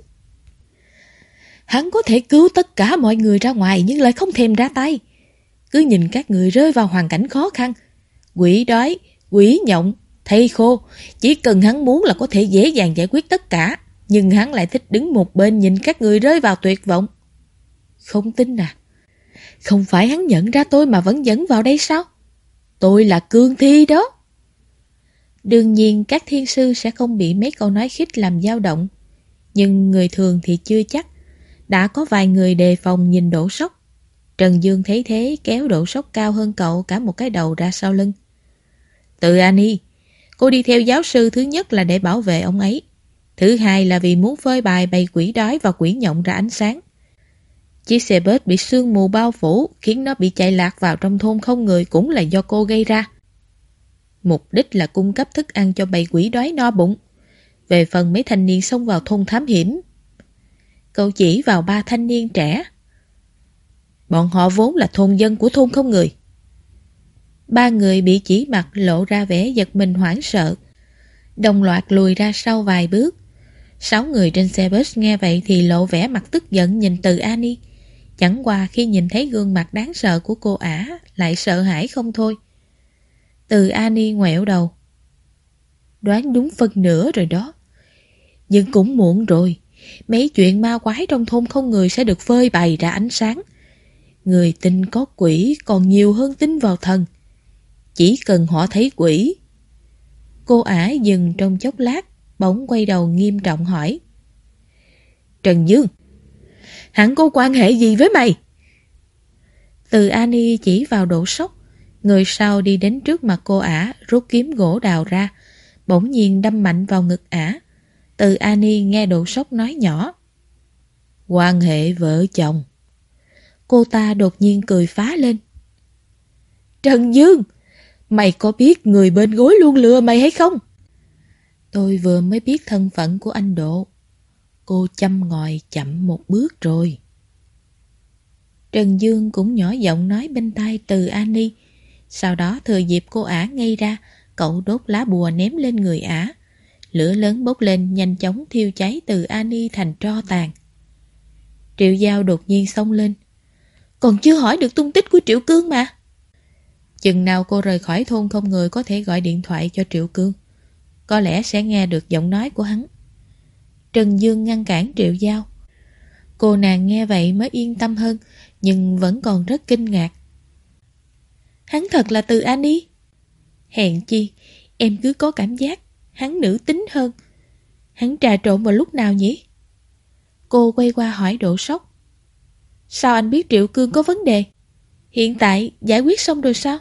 Hắn có thể cứu tất cả mọi người ra ngoài nhưng lại không thèm ra tay. Cứ nhìn các người rơi vào hoàn cảnh khó khăn. Quỷ đói, quỷ nhộng, Thầy khô. Chỉ cần hắn muốn là có thể dễ dàng giải quyết tất cả. Nhưng hắn lại thích đứng một bên nhìn các người rơi vào tuyệt vọng. Không tin à? Không phải hắn nhận ra tôi mà vẫn dẫn vào đây sao? Tôi là cương thi đó. Đương nhiên các thiên sư sẽ không bị mấy câu nói khích làm dao động. Nhưng người thường thì chưa chắc. Đã có vài người đề phòng nhìn đổ sốc. Trần Dương thấy thế kéo độ sốc cao hơn cậu cả một cái đầu ra sau lưng. Từ Ani, cô đi theo giáo sư thứ nhất là để bảo vệ ông ấy. Thứ hai là vì muốn phơi bài bày quỷ đói và quỷ nhộng ra ánh sáng. Chiếc xe bớt bị sương mù bao phủ, khiến nó bị chạy lạc vào trong thôn không người cũng là do cô gây ra. Mục đích là cung cấp thức ăn cho bầy quỷ đói no bụng. Về phần mấy thanh niên xông vào thôn thám hiểm. Cậu chỉ vào ba thanh niên trẻ. Bọn họ vốn là thôn dân của thôn không người. Ba người bị chỉ mặt lộ ra vẻ giật mình hoảng sợ. Đồng loạt lùi ra sau vài bước. Sáu người trên xe bus nghe vậy thì lộ vẻ mặt tức giận nhìn từ Annie. Chẳng qua khi nhìn thấy gương mặt đáng sợ của cô ả, lại sợ hãi không thôi. Từ Annie ngoẹo đầu. Đoán đúng phần nửa rồi đó. Nhưng cũng muộn rồi. Mấy chuyện ma quái trong thôn không người sẽ được phơi bày ra ánh sáng. Người tin có quỷ còn nhiều hơn tin vào thần. Chỉ cần họ thấy quỷ. Cô ả dừng trong chốc lát, bỗng quay đầu nghiêm trọng hỏi. Trần Dương, hẳn có quan hệ gì với mày? Từ Ani chỉ vào độ sốc, người sau đi đến trước mặt cô ả, rút kiếm gỗ đào ra, bỗng nhiên đâm mạnh vào ngực ả. Từ Ani nghe độ sốc nói nhỏ. Quan hệ vợ chồng. Cô ta đột nhiên cười phá lên. Trần Dương, mày có biết người bên gối luôn lừa mày hay không? Tôi vừa mới biết thân phận của anh Độ. Cô chăm ngòi chậm một bước rồi. Trần Dương cũng nhỏ giọng nói bên tai từ Ani. Sau đó thừa dịp cô ả ngay ra, cậu đốt lá bùa ném lên người ả. Lửa lớn bốc lên nhanh chóng thiêu cháy từ Ani thành tro tàn. Triệu Giao đột nhiên xông lên. Còn chưa hỏi được tung tích của Triệu Cương mà. Chừng nào cô rời khỏi thôn không người có thể gọi điện thoại cho Triệu Cương. Có lẽ sẽ nghe được giọng nói của hắn. Trần Dương ngăn cản Triệu Giao. Cô nàng nghe vậy mới yên tâm hơn, nhưng vẫn còn rất kinh ngạc. Hắn thật là từ đi. Hẹn chi, em cứ có cảm giác hắn nữ tính hơn. Hắn trà trộn vào lúc nào nhỉ? Cô quay qua hỏi Độ sốc. Sao anh biết Triệu Cương có vấn đề? Hiện tại giải quyết xong rồi sao?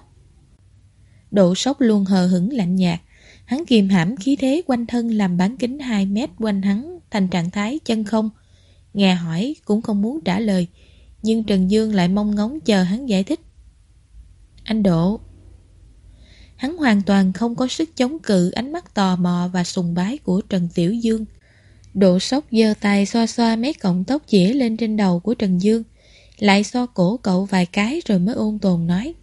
Độ sốc luôn hờ hững lạnh nhạt. Hắn kìm hãm khí thế quanh thân làm bán kính 2 mét quanh hắn thành trạng thái chân không. Nghe hỏi cũng không muốn trả lời. Nhưng Trần Dương lại mong ngóng chờ hắn giải thích. Anh Độ, Hắn hoàn toàn không có sức chống cự ánh mắt tò mò và sùng bái của Trần Tiểu Dương. Độ sốc giơ tay xoa xoa mấy cọng tóc dễ lên trên đầu của Trần Dương, lại xoa cổ cậu vài cái rồi mới ôn tồn nói.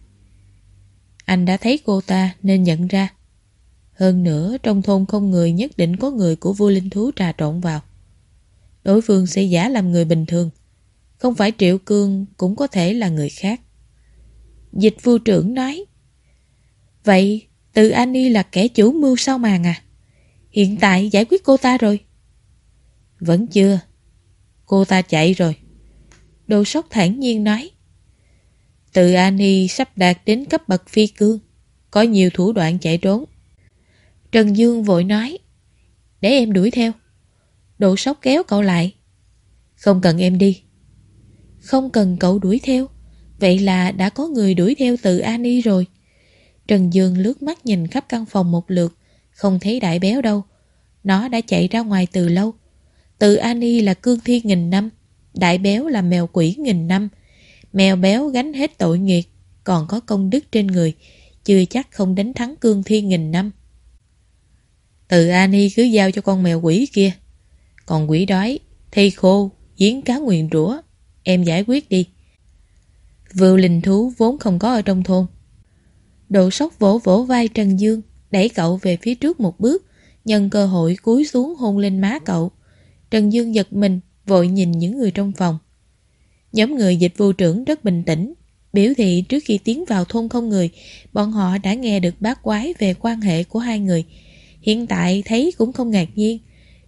Anh đã thấy cô ta nên nhận ra. Hơn nữa, trong thôn không người nhất định có người của vua linh thú trà trộn vào. Đối phương sẽ giả làm người bình thường. Không phải Triệu Cương cũng có thể là người khác. Dịch vua trưởng nói, Vậy từ Annie là kẻ chủ mưu sao màn à? Hiện tại giải quyết cô ta rồi. Vẫn chưa. Cô ta chạy rồi. Đồ sóc thản nhiên nói. Từ Ani sắp đạt đến cấp bậc phi cương. Có nhiều thủ đoạn chạy trốn. Trần Dương vội nói. Để em đuổi theo. Độ sóc kéo cậu lại. Không cần em đi. Không cần cậu đuổi theo. Vậy là đã có người đuổi theo từ Ani rồi. Trần Dương lướt mắt nhìn khắp căn phòng một lượt, không thấy đại béo đâu. Nó đã chạy ra ngoài từ lâu. Từ Ani là cương thi nghìn năm, đại béo là mèo quỷ nghìn năm. Mèo béo gánh hết tội nghiệt, còn có công đức trên người, chưa chắc không đánh thắng cương thi nghìn năm. Từ Ani cứ giao cho con mèo quỷ kia. Còn quỷ đói, thi khô, giếng cá nguyền rủa, em giải quyết đi. Vượu linh thú vốn không có ở trong thôn. Độ sóc vỗ vỗ vai Trần Dương, đẩy cậu về phía trước một bước, nhân cơ hội cúi xuống hôn lên má cậu. Trần Dương giật mình, vội nhìn những người trong phòng. Nhóm người dịch vụ trưởng rất bình tĩnh, biểu thị trước khi tiến vào thôn không người, bọn họ đã nghe được bác quái về quan hệ của hai người. Hiện tại thấy cũng không ngạc nhiên.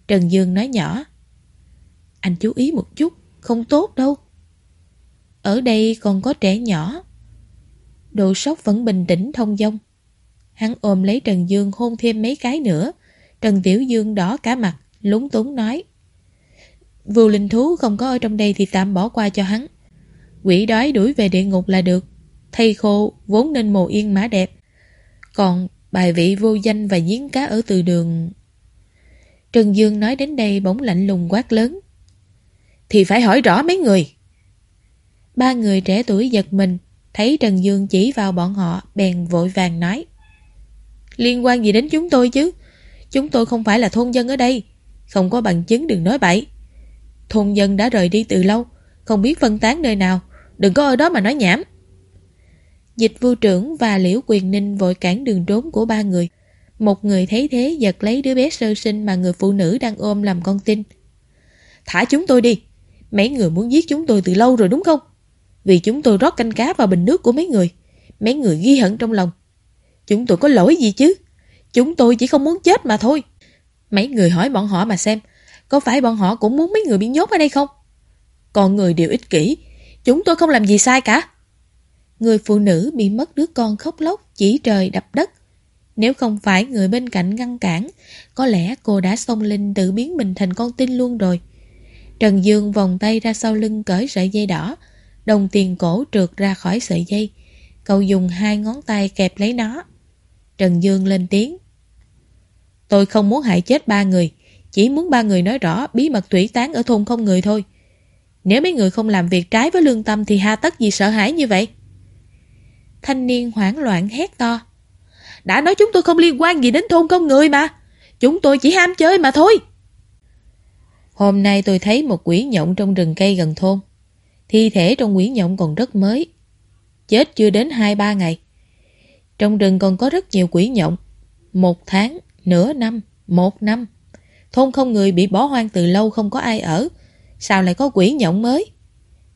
Trần Dương nói nhỏ. Anh chú ý một chút, không tốt đâu. Ở đây còn có trẻ nhỏ, Độ sốc vẫn bình tĩnh thông dong. Hắn ôm lấy Trần Dương hôn thêm mấy cái nữa. Trần Tiểu Dương đỏ cả mặt, lúng túng nói. Vưu linh thú không có ở trong đây thì tạm bỏ qua cho hắn. Quỷ đói đuổi về địa ngục là được. Thầy khô vốn nên mồ yên mã đẹp. Còn bài vị vô danh và giếng cá ở từ đường... Trần Dương nói đến đây bỗng lạnh lùng quát lớn. Thì phải hỏi rõ mấy người. Ba người trẻ tuổi giật mình, Thấy Trần Dương chỉ vào bọn họ Bèn vội vàng nói Liên quan gì đến chúng tôi chứ Chúng tôi không phải là thôn dân ở đây Không có bằng chứng đừng nói bậy Thôn dân đã rời đi từ lâu Không biết phân tán nơi nào Đừng có ở đó mà nói nhảm Dịch vu trưởng và liễu quyền ninh vội cản đường trốn của ba người Một người thấy thế giật lấy đứa bé sơ sinh mà người phụ nữ đang ôm làm con tin Thả chúng tôi đi Mấy người muốn giết chúng tôi từ lâu rồi đúng không vì chúng tôi rót canh cá vào bình nước của mấy người. Mấy người ghi hận trong lòng. Chúng tôi có lỗi gì chứ? Chúng tôi chỉ không muốn chết mà thôi. Mấy người hỏi bọn họ mà xem, có phải bọn họ cũng muốn mấy người bị nhốt ở đây không? Còn người đều ích kỷ, chúng tôi không làm gì sai cả. Người phụ nữ bị mất đứa con khóc lóc chỉ trời đập đất. Nếu không phải người bên cạnh ngăn cản, có lẽ cô đã xông lên tự biến mình thành con tin luôn rồi. Trần Dương vòng tay ra sau lưng cởi sợi dây đỏ, Đồng tiền cổ trượt ra khỏi sợi dây Cậu dùng hai ngón tay kẹp lấy nó Trần Dương lên tiếng Tôi không muốn hại chết ba người chỉ muốn ba người nói rõ bí mật thủy tán ở thôn không người thôi Nếu mấy người không làm việc trái với lương tâm Thì ha tất gì sợ hãi như vậy Thanh niên hoảng loạn hét to Đã nói chúng tôi không liên quan gì đến thôn không người mà
Chúng tôi chỉ ham chơi mà thôi.
Hôm nay tôi thấy một quỷ nhộng trong rừng cây gần thôn. Thi thể trong quỷ nhộng còn rất mới. Chết chưa đến 2-3 ngày. Trong rừng còn có rất nhiều quỷ nhộng. Một tháng, nửa năm, một năm. Thôn không người bị bỏ hoang từ lâu không có ai ở. Sao lại có quỷ nhộng mới?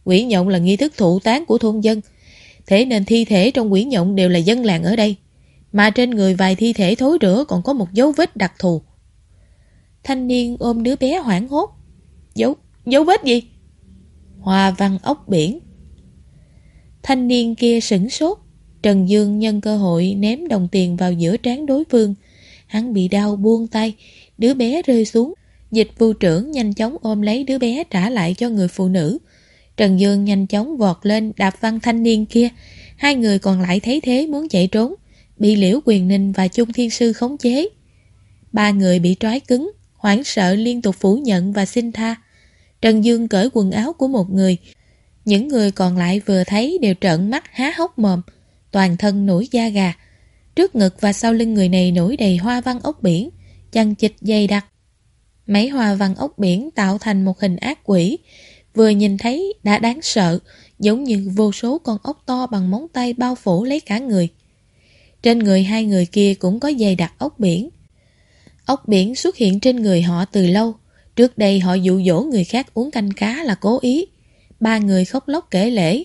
Quỷ nhộng là nghi thức thụ tán của thôn dân. Thế nên thi thể trong quỷ nhộng đều là dân làng ở đây. Mà trên người vài thi thể thối rữa còn có một dấu vết đặc thù. Thanh niên ôm đứa bé hoảng hốt. Dấu, dấu vết gì? Hoa văn ốc biển. Thanh niên kia sửng sốt. Trần Dương nhân cơ hội ném đồng tiền vào giữa trán đối phương. Hắn bị đau buông tay, đứa bé rơi xuống. Dịch vụ trưởng nhanh chóng ôm lấy đứa bé trả lại cho người phụ nữ. Trần Dương nhanh chóng vọt lên đạp văn thanh niên kia. Hai người còn lại thấy thế muốn chạy trốn. Bị Liễu Quyền Ninh và Trung Thiên Sư khống chế. Ba người bị trói cứng, hoảng sợ liên tục phủ nhận và xin tha. Trần Dương cởi quần áo của một người. Những người còn lại vừa thấy đều trợn mắt há hốc mồm, toàn thân nổi da gà. Trước ngực và sau lưng người này nổi đầy hoa văn ốc biển, chằng chịch dày đặc. Mấy hoa văn ốc biển tạo thành một hình ác quỷ, vừa nhìn thấy đã đáng sợ, giống như vô số con ốc to bằng móng tay bao phủ lấy cả người. Trên người hai người kia cũng có dày đặc ốc biển. Ốc biển xuất hiện trên người họ từ lâu, Trước đây họ dụ dỗ người khác uống canh cá là cố ý. Ba người khóc lóc kể lễ.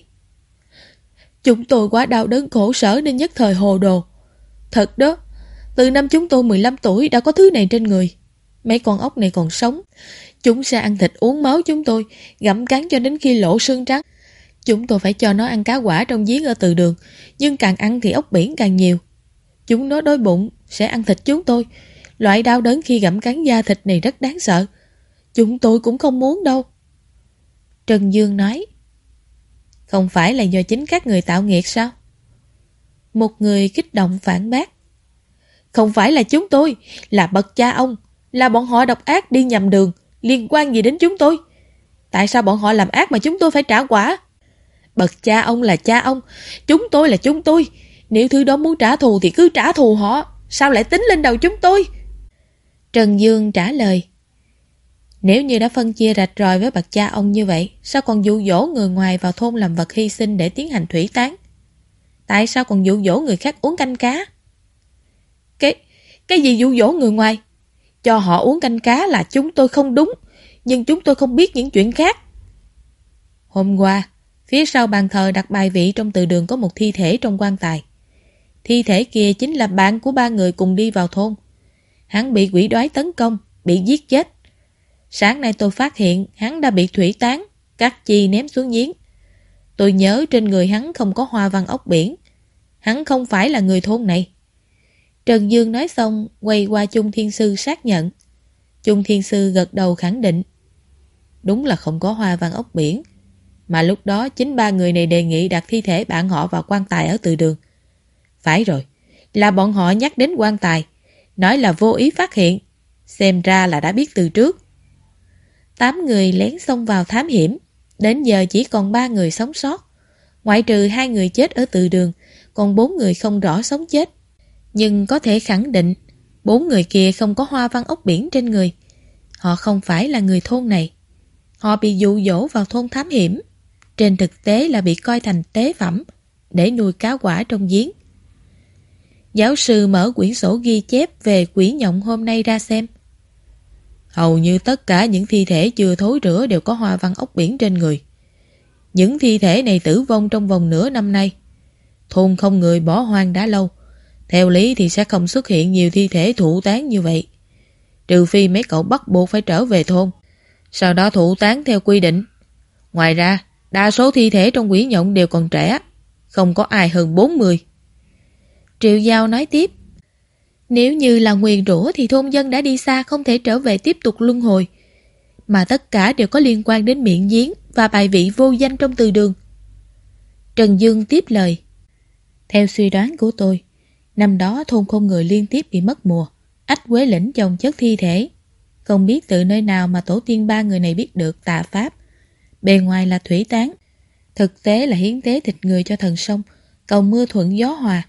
Chúng tôi quá đau đớn khổ sở nên nhất thời hồ đồ. Thật đó, từ năm chúng tôi 15 tuổi đã có thứ này trên người. Mấy con ốc này còn sống. Chúng sẽ ăn thịt uống máu chúng tôi, gặm cắn cho đến khi lỗ xương trắng. Chúng tôi phải cho nó ăn cá quả trong giếng ở từ đường, nhưng càng ăn thì ốc biển càng nhiều. Chúng nó đói bụng, sẽ ăn thịt chúng tôi. Loại đau đớn khi gặm cắn da thịt này rất đáng sợ. Chúng tôi cũng không muốn đâu. Trần Dương nói. Không phải là do chính các người tạo nghiệt sao? Một người kích động phản bác. Không phải là chúng tôi, là bậc cha ông, là bọn họ độc ác đi nhầm đường, liên quan gì đến chúng tôi? Tại sao bọn họ làm ác mà chúng tôi phải trả quả? Bậc cha ông là cha ông, chúng tôi là chúng tôi. Nếu thứ đó muốn trả thù thì cứ trả thù họ, sao lại tính lên đầu chúng tôi? Trần Dương trả lời. Nếu như đã phân chia rạch ròi với bậc cha ông như vậy, sao còn dụ dỗ người ngoài vào thôn làm vật hy sinh để tiến hành thủy tán? Tại sao còn dụ dỗ người khác uống canh cá? Cái, gì dụ dỗ người ngoài? Cho họ uống canh cá là chúng tôi không đúng, nhưng chúng tôi không biết những chuyện khác. Hôm qua, phía sau bàn thờ đặt bài vị trong từ đường có một thi thể trong quan tài. Thi thể kia chính là bạn của ba người cùng đi vào thôn. Hắn bị quỷ đói tấn công, bị giết chết. Sáng nay tôi phát hiện hắn đã bị thủy tán, cắt chi ném xuống giếng. Tôi nhớ trên người hắn không có hoa văn ốc biển. Hắn không phải là người thôn này. Trần Dương nói xong, quay qua Trung Thiên Sư xác nhận. Trung Thiên Sư gật đầu khẳng định. Đúng là không có hoa văn ốc biển. Mà lúc đó chính ba người này đề nghị đặt thi thể bạn họ vào quan tài ở từ đường. Phải rồi, là bọn họ nhắc đến quan tài. Nói là vô ý phát hiện. Xem ra là đã biết từ trước. Tám người lén xông vào thám hiểm. Đến giờ chỉ còn ba người sống sót. Ngoại trừ hai người chết ở từ đường, còn bốn người không rõ sống chết. Nhưng có thể khẳng định, bốn người kia không có hoa văn ốc biển trên người. Họ không phải là người thôn này. Họ bị dụ dỗ vào thôn thám hiểm. Trên thực tế là bị coi thành tế phẩm để nuôi cá quả trong giếng. Giáo sư mở quyển sổ ghi chép về quỷ nhộng hôm nay ra xem. Hầu như tất cả những thi thể chưa thối rửa đều có hoa văn ốc biển trên người. Những thi thể này tử vong trong vòng nửa năm nay. Thôn không người bỏ hoang đã lâu. Theo lý thì sẽ không xuất hiện nhiều thi thể thủ tán như vậy. Trừ phi mấy cậu bắt buộc phải trở về thôn. Sau đó thủ tán theo quy định. Ngoài ra, đa số thi thể trong quỷ nhộng đều còn trẻ. Không có ai hơn 40. Triệu Giao nói tiếp. Nếu như là nguyền rủa thì thôn dân đã đi xa không thể trở về tiếp tục luân hồi. Mà tất cả đều có liên quan đến miệng giếng và bài vị vô danh trong từ đường. Trần Dương tiếp lời. Theo suy đoán của tôi, năm đó thôn không người liên tiếp bị mất mùa, ách quế lĩnh chồng chất thi thể. Không biết từ nơi nào mà tổ tiên ba người này biết được tà pháp. Bề ngoài là thủy tán, thực tế là hiến tế thịt người cho thần sông, cầu mưa thuận gió hòa.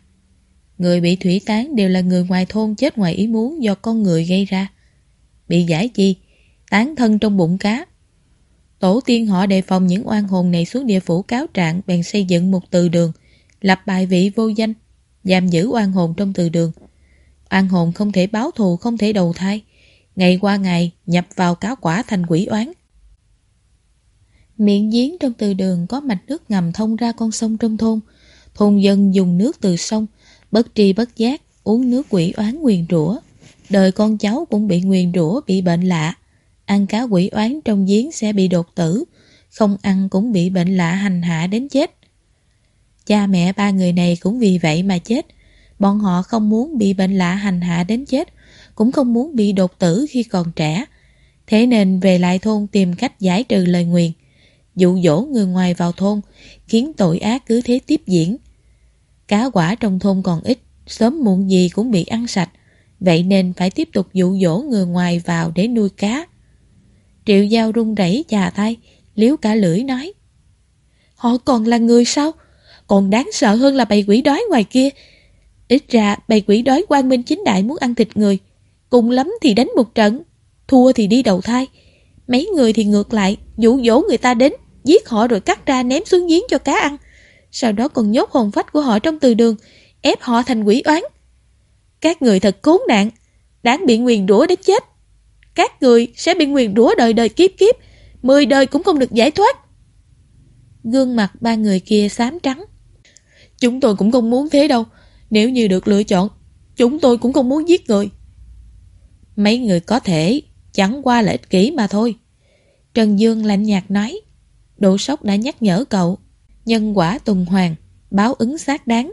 Người bị thủy tán đều là người ngoài thôn chết ngoài ý muốn do con người gây ra. Bị giải chi? Tán thân trong bụng cá. Tổ tiên họ đề phòng những oan hồn này xuống địa phủ cáo trạng bèn xây dựng một từ đường, lập bài vị vô danh, giam giữ oan hồn trong từ đường. Oan hồn không thể báo thù, không thể đầu thai. Ngày qua ngày, nhập vào cáo quả thành quỷ oán. Miệng giếng trong từ đường có mạch nước ngầm thông ra con sông trong thôn. Thôn dân dùng nước từ sông, bất tri bất giác, uống nước quỷ oán nguyền rủa. Đời con cháu cũng bị nguyền rủa, bị bệnh lạ. Ăn cá quỷ oán trong giếng sẽ bị đột tử, không ăn cũng bị bệnh lạ hành hạ đến chết. Cha mẹ ba người này cũng vì vậy mà chết. Bọn họ không muốn bị bệnh lạ hành hạ đến chết, cũng không muốn bị đột tử khi còn trẻ. Thế nên về lại thôn tìm cách giải trừ lời nguyền, dụ dỗ người ngoài vào thôn, khiến tội ác cứ thế tiếp diễn. Cá quả trong thôn còn ít, sớm muộn gì cũng bị ăn sạch, vậy nên phải tiếp tục dụ dỗ người ngoài vào để nuôi cá. Triệu Giao run rẩy chà tay, liếu cả lưỡi nói. Họ còn là người sao? Còn đáng sợ hơn là bầy quỷ đói ngoài kia. Ít ra bầy quỷ đói quan minh chính đại muốn ăn thịt người. Cùng lắm thì đánh một trận, thua thì đi đầu thai. Mấy người thì ngược lại, dụ dỗ người ta đến, giết họ rồi cắt ra ném xuống giếng cho cá ăn. Sau đó còn nhốt hồn phách của họ trong từ đường, ép họ thành quỷ oán. Các người thật khốn nạn, đáng bị nguyền rủa đến chết. Các người sẽ bị nguyền rủa đời đời kiếp kiếp, mười đời cũng không được giải thoát. Gương mặt ba người kia xám trắng. Chúng tôi cũng không muốn thế đâu. Nếu như được lựa chọn, chúng tôi cũng không muốn giết người. Mấy người có thể, chẳng qua là ích kỷ mà thôi. Trần Dương lạnh nhạt nói. Độ sốc đã nhắc nhở cậu. Nhân quả tuần hoàn, báo ứng xác đáng.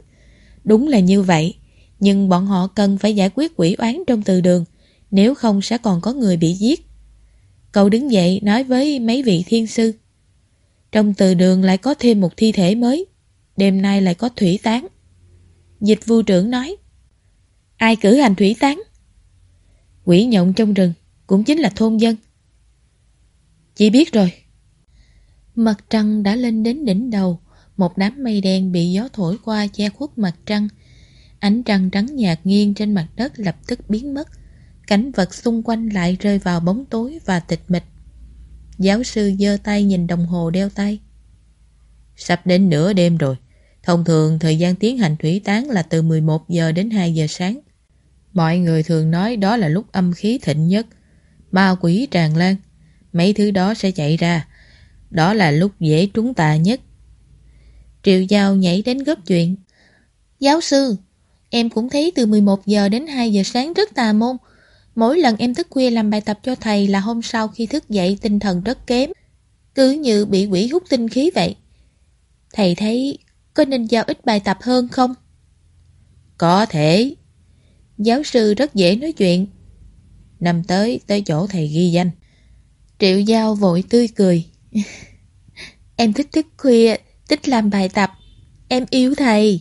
Đúng là như vậy, nhưng bọn họ cần phải giải quyết quỷ oán trong từ đường, nếu không sẽ còn có người bị giết. Cậu đứng dậy nói với mấy vị thiên sư. Trong từ đường lại có thêm một thi thể mới, đêm nay lại có thủy tán. Dịch vu trưởng nói, ai cử hành thủy tán? Quỷ nhộng trong rừng, cũng chính là thôn dân. Chị biết rồi. Mặt trăng đã lên đến đỉnh đầu, một đám mây đen bị gió thổi qua che khuất mặt trăng. Ánh trăng trắng nhạt nghiêng trên mặt đất lập tức biến mất. Cảnh vật xung quanh lại rơi vào bóng tối và tịch mịch. Giáo sư giơ tay nhìn đồng hồ đeo tay. Sắp đến nửa đêm rồi. Thông thường thời gian tiến hành thủy tán là từ 11 giờ đến 2 giờ sáng. Mọi người thường nói đó là lúc âm khí thịnh nhất. Ma quỷ tràn lan. Mấy thứ đó sẽ chạy ra. Đó là lúc dễ trúng tà nhất. Triệu Giao nhảy đến góp chuyện. Giáo sư, em cũng thấy từ 11 giờ đến 2 giờ sáng rất tà môn. Mỗi lần em thức khuya làm bài tập cho thầy là hôm sau khi thức dậy tinh thần rất kém. Cứ như bị quỷ hút tinh khí vậy. Thầy thấy có nên giao ít bài tập hơn không? Có thể. Giáo sư rất dễ nói chuyện. Năm tới, tới chỗ thầy ghi danh. Triệu Giao vội tươi cười. em thích thức khuya, thích làm bài tập. Em yêu thầy.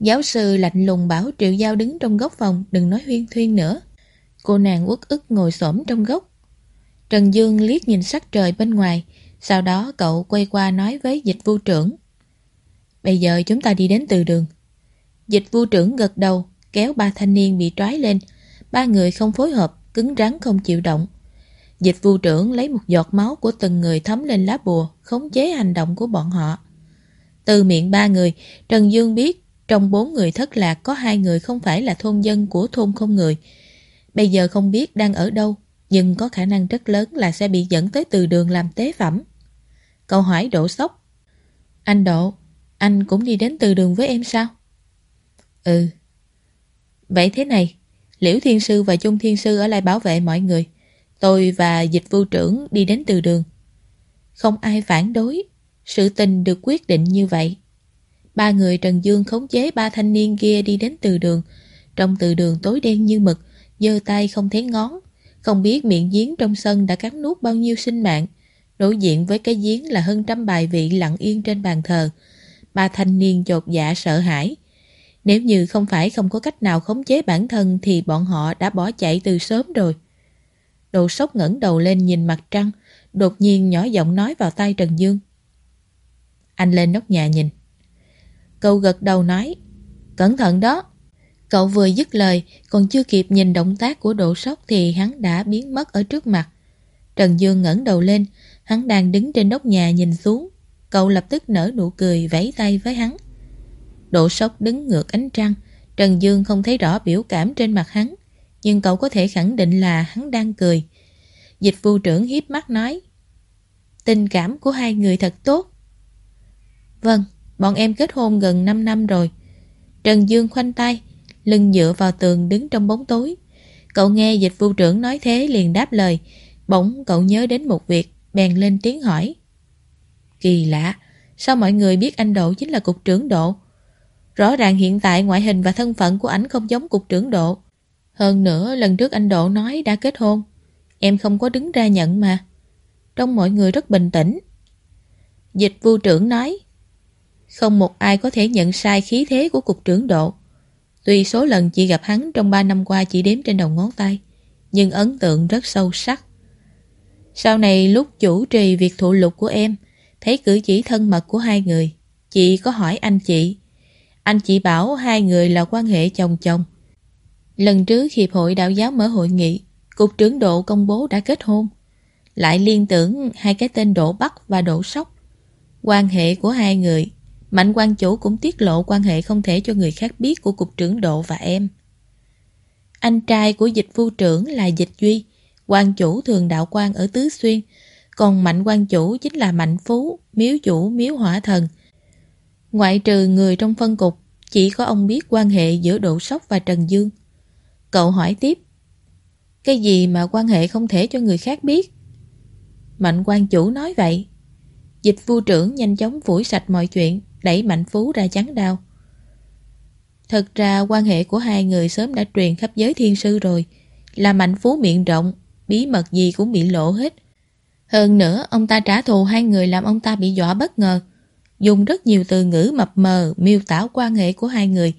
Giáo sư lạnh lùng bảo Triệu Giao đứng trong góc phòng, đừng nói huyên thuyên nữa. Cô nàng uất ức ngồi xổm trong góc. Trần Dương liếc nhìn sắc trời bên ngoài, sau đó cậu quay qua nói với dịch vu trưởng. Bây giờ chúng ta đi đến từ đường. Dịch vu trưởng gật đầu, kéo ba thanh niên bị trói lên. Ba người không phối hợp, cứng rắn không chịu động. Dịch vu trưởng lấy một giọt máu của từng người thấm lên lá bùa, khống chế hành động của bọn họ. Từ miệng ba người, Trần Dương biết trong bốn người thất lạc có hai người không phải là thôn dân của thôn không người. Bây giờ không biết đang ở đâu, nhưng có khả năng rất lớn là sẽ bị dẫn tới từ đường làm tế phẩm. Câu hỏi Độ Sốc Anh Độ, anh cũng đi đến từ đường với em sao? Ừ. Vậy thế này, Liễu Thiên Sư và Trung Thiên Sư ở lại bảo vệ mọi người. Tôi và dịch vụ trưởng đi đến từ đường. Không ai phản đối. Sự tình được quyết định như vậy. Ba người Trần Dương khống chế ba thanh niên kia đi đến từ đường. Trong từ đường tối đen như mực, giơ tay không thấy ngón. Không biết miệng giếng trong sân đã cắn nuốt bao nhiêu sinh mạng. Đối diện với cái giếng là hơn trăm bài vị lặng yên trên bàn thờ. Ba thanh niên chột dạ sợ hãi. Nếu như không phải không có cách nào khống chế bản thân thì bọn họ đã bỏ chạy từ sớm rồi. Đồ sốc ngẩng đầu lên nhìn mặt trăng, đột nhiên nhỏ giọng nói vào tay Trần Dương. Anh lên nóc nhà nhìn. cậu gật đầu nói, cẩn thận đó. Cậu vừa dứt lời, còn chưa kịp nhìn động tác của độ sốc thì hắn đã biến mất ở trước mặt. Trần Dương ngẩng đầu lên, hắn đang đứng trên nóc nhà nhìn xuống. Cậu lập tức nở nụ cười vẫy tay với hắn. Độ sốc đứng ngược ánh trăng, Trần Dương không thấy rõ biểu cảm trên mặt hắn, nhưng cậu có thể khẳng định là hắn đang cười. Dịch vụ trưởng hiếp mắt nói, tình cảm của hai người thật tốt. Vâng, bọn em kết hôn gần 5 năm rồi. Trần Dương khoanh tay, lưng dựa vào tường đứng trong bóng tối. Cậu nghe dịch vụ trưởng nói thế liền đáp lời, bỗng cậu nhớ đến một việc, bèn lên tiếng hỏi. Kỳ lạ, sao mọi người biết anh Độ chính là cục trưởng Độ? Rõ ràng hiện tại ngoại hình và thân phận của ảnh không giống cục trưởng Độ. Hơn nữa, lần trước anh Độ nói đã kết hôn. Em không có đứng ra nhận mà. Trong mọi người rất bình tĩnh. Dịch vu trưởng nói, không một ai có thể nhận sai khí thế của cục trưởng Độ. Tuy số lần chị gặp hắn trong 3 năm qua chỉ đếm trên đầu ngón tay, nhưng ấn tượng rất sâu sắc. Sau này lúc chủ trì việc thụ lục của em, thấy cử chỉ thân mật của hai người, chị có hỏi anh chị. Anh chị bảo hai người là quan hệ chồng chồng. Lần trước Hiệp hội Đạo giáo mở hội nghị, Cục trưởng Độ công bố đã kết hôn. Lại liên tưởng hai cái tên Độ Bắc và Độ Sóc. Quan hệ của hai người, Mạnh quan chủ cũng tiết lộ quan hệ không thể cho người khác biết của Cục trưởng Độ và em. Anh trai của dịch vu trưởng là Dịch Duy, quan chủ thường đạo quan ở Tứ Xuyên, còn Mạnh quan chủ chính là Mạnh Phú, miếu chủ miếu hỏa thần. Ngoại trừ người trong phân cục, chỉ có ông biết quan hệ giữa Độ Sóc và Trần Dương. Cậu hỏi tiếp, cái gì mà quan hệ không thể cho người khác biết? Mạnh quan chủ nói vậy. Dịch vu trưởng nhanh chóng phủi sạch mọi chuyện, đẩy Mạnh Phú ra chắn đao. Thật ra quan hệ của hai người sớm đã truyền khắp giới thiên sư rồi, là Mạnh Phú miệng rộng, bí mật gì cũng bị lộ hết. Hơn nữa, ông ta trả thù hai người làm ông ta bị dọa bất ngờ, dùng rất nhiều từ ngữ mập mờ miêu tả quan hệ của hai người.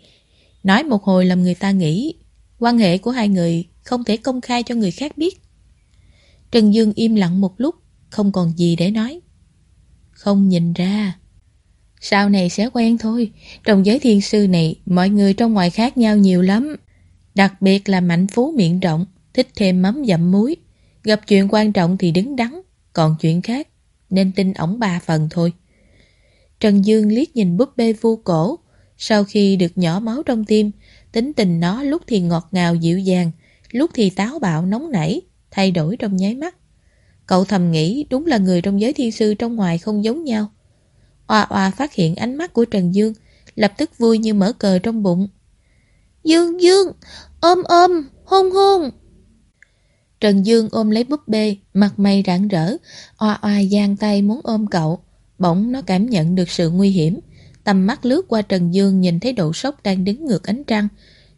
Nói một hồi làm người ta nghĩ quan hệ của hai người không thể công khai cho người khác biết. Trần Dương im lặng một lúc, không còn gì để nói. Không nhìn ra. Sau này sẽ quen thôi, trong giới thiên sư này, mọi người trong ngoài khác nhau nhiều lắm. Đặc biệt là mạnh phú miệng rộng, thích thêm mắm dặm muối. Gặp chuyện quan trọng thì đứng đắn, còn chuyện khác, nên tin ổng ba phần thôi. Trần Dương liếc nhìn búp bê vu cổ, sau khi được nhỏ máu trong tim, tính tình nó lúc thì ngọt ngào dịu dàng, lúc thì táo bạo nóng nảy, thay đổi trong nháy mắt. Cậu thầm nghĩ đúng là người trong giới thiên sư trong ngoài không giống nhau. Oa oa phát hiện ánh mắt của Trần Dương, lập tức vui như mở cờ trong bụng. Dương Dương, ôm ôm, hôn hôn. Trần Dương ôm lấy búp bê, mặt mày rạng rỡ, oa oa giang tay muốn ôm cậu. Bỗng nó cảm nhận được sự nguy hiểm. Tầm mắt lướt qua Trần Dương nhìn thấy độ sốc đang đứng ngược ánh trăng.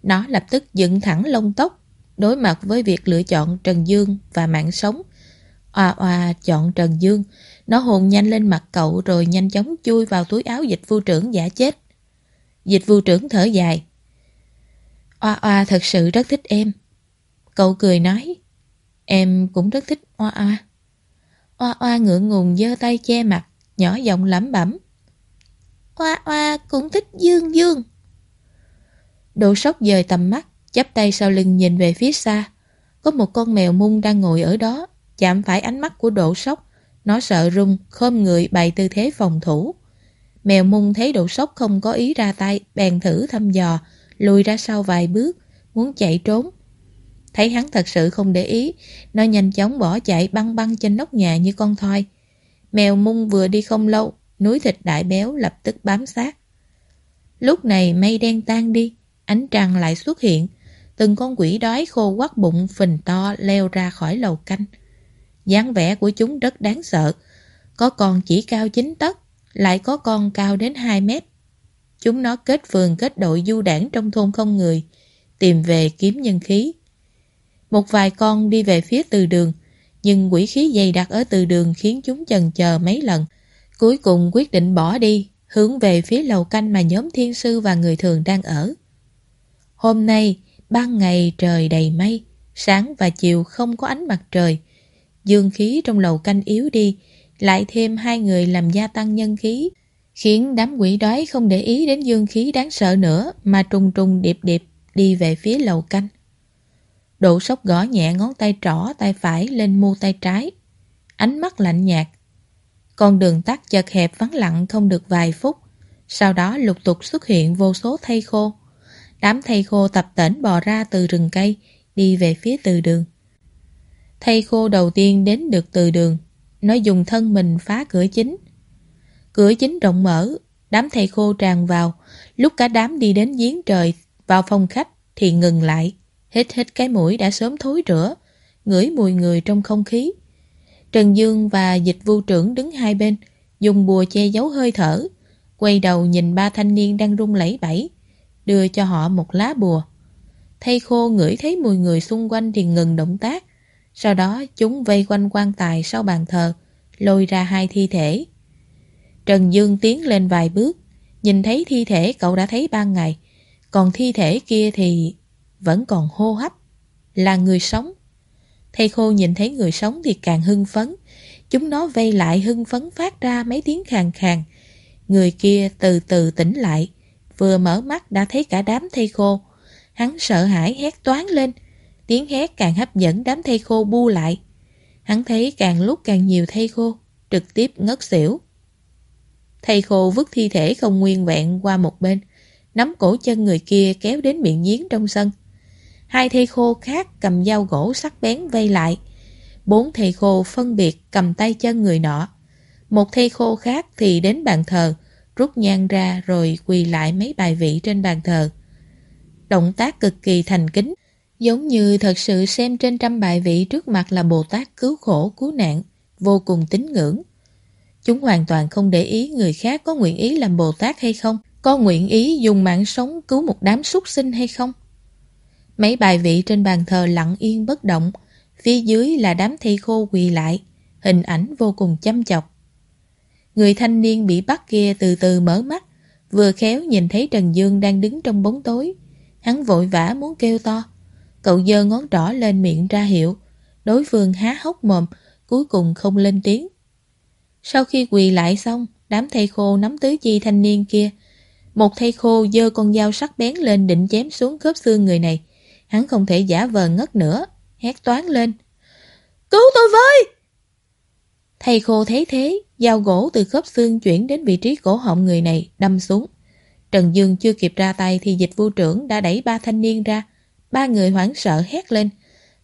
Nó lập tức dựng thẳng lông tóc, đối mặt với việc lựa chọn Trần Dương và mạng sống. Oa oa chọn Trần Dương, nó hồn nhanh lên mặt cậu rồi nhanh chóng chui vào túi áo dịch vu trưởng giả chết. Dịch vu trưởng thở dài. Oa oa thật sự rất thích em. Cậu cười nói. Em cũng rất thích oa oa. Oa oa ngượng ngùng giơ tay che mặt, nhỏ giọng lẩm bẩm. Oa oa cũng thích dương dương. Độ sốc dời tầm mắt, chắp tay sau lưng nhìn về phía xa. Có một con mèo mung đang ngồi ở đó, chạm phải ánh mắt của độ sốc. Nó sợ rung, khom người bày tư thế phòng thủ. Mèo mung thấy độ sốc không có ý ra tay, bèn thử thăm dò, lùi ra sau vài bước, muốn chạy trốn. Thấy hắn thật sự không để ý, nó nhanh chóng bỏ chạy băng băng trên nóc nhà như con thoi. Mèo mung vừa đi không lâu, núi thịt đại béo lập tức bám sát. Lúc này mây đen tan đi, ánh trăng lại xuất hiện, từng con quỷ đói khô quắt bụng phình to leo ra khỏi lầu canh dáng vẻ của chúng rất đáng sợ. Có con chỉ cao 9 tấc, lại có con cao đến 2 mét. Chúng nó kết phường kết đội du đảng trong thôn không người, tìm về kiếm nhân khí. Một vài con đi về phía từ đường, nhưng quỷ khí dày đặc ở từ đường khiến chúng chần chờ mấy lần. Cuối cùng quyết định bỏ đi, hướng về phía lầu canh mà nhóm thiên sư và người thường đang ở. Hôm nay, ban ngày trời đầy mây, sáng và chiều không có ánh mặt trời, Dương khí trong lầu canh yếu đi, lại thêm hai người làm gia tăng nhân khí, khiến đám quỷ đói không để ý đến dương khí đáng sợ nữa mà trùng trùng điệp điệp đi về phía lầu canh. Độ sốc gõ nhẹ ngón tay trỏ tay phải lên mu tay trái. Ánh mắt lạnh nhạt. Con đường tắt chật hẹp vắng lặng không được vài phút. Sau đó lục tục xuất hiện vô số thây khô. Đám thây khô tập tễnh bò ra từ rừng cây, đi về phía từ đường. Thây khô đầu tiên đến được từ đường, nó dùng thân mình phá cửa chính. Cửa chính rộng mở, đám thầy khô tràn vào, lúc cả đám đi đến giếng trời, vào phòng khách thì ngừng lại, hít hít cái mũi đã sớm thối rửa, ngửi mùi người trong không khí. Trần Dương và dịch vu trưởng đứng hai bên, dùng bùa che giấu hơi thở, quay đầu nhìn ba thanh niên đang rung lẩy bẩy, đưa cho họ một lá bùa. Thầy khô ngửi thấy mùi người xung quanh thì ngừng động tác, sau đó chúng vây quanh quan tài sau bàn thờ, lôi ra hai thi thể. Trần Dương tiến lên vài bước, nhìn thấy thi thể cậu đã thấy ban ngày, còn thi thể kia thì vẫn còn hô hấp, là người sống. Thầy khô nhìn thấy người sống thì càng hưng phấn, chúng nó vây lại hưng phấn phát ra mấy tiếng khàn khàn. Người kia từ từ tỉnh lại, vừa mở mắt đã thấy cả đám thầy khô. Hắn sợ hãi hét toán lên, tiếng hét càng hấp dẫn đám thầy khô bu lại. Hắn thấy càng lúc càng nhiều thầy khô, trực tiếp ngất xỉu. Thầy khô vứt thi thể không nguyên vẹn qua một bên, nắm cổ chân người kia kéo đến miệng giếng trong sân. Hai thầy khô khác cầm dao gỗ sắc bén vây lại. Bốn thầy khô phân biệt cầm tay chân người nọ. Một thầy khô khác thì đến bàn thờ, rút nhang ra rồi quỳ lại mấy bài vị trên bàn thờ. Động tác cực kỳ thành kính, giống như thật sự xem trên trăm bài vị trước mặt là Bồ Tát cứu khổ cứu nạn, vô cùng tín ngưỡng. Chúng hoàn toàn không để ý người khác có nguyện ý làm Bồ Tát hay không, có nguyện ý dùng mạng sống cứu một đám súc sinh hay không. Mấy bài vị trên bàn thờ lặng yên bất động, phía dưới là đám thi khô quỳ lại, hình ảnh vô cùng chăm chọc. Người thanh niên bị bắt kia từ từ mở mắt, vừa khéo nhìn thấy Trần Dương đang đứng trong bóng tối. Hắn vội vã muốn kêu to. Cậu giơ ngón trỏ lên miệng ra hiệu. Đối phương há hốc mồm, cuối cùng không lên tiếng. Sau khi quỳ lại xong, đám thầy khô nắm tứ chi thanh niên kia. Một thầy khô dơ con dao sắc bén lên định chém xuống khớp xương người này. Hắn không thể giả vờ ngất nữa, hét toán lên. Cứu tôi với! Thầy khô thấy thế, dao gỗ từ khớp xương chuyển đến vị trí cổ họng người này, đâm xuống. Trần Dương chưa kịp ra tay thì dịch vu trưởng đã đẩy ba thanh niên ra. Ba người hoảng sợ hét lên.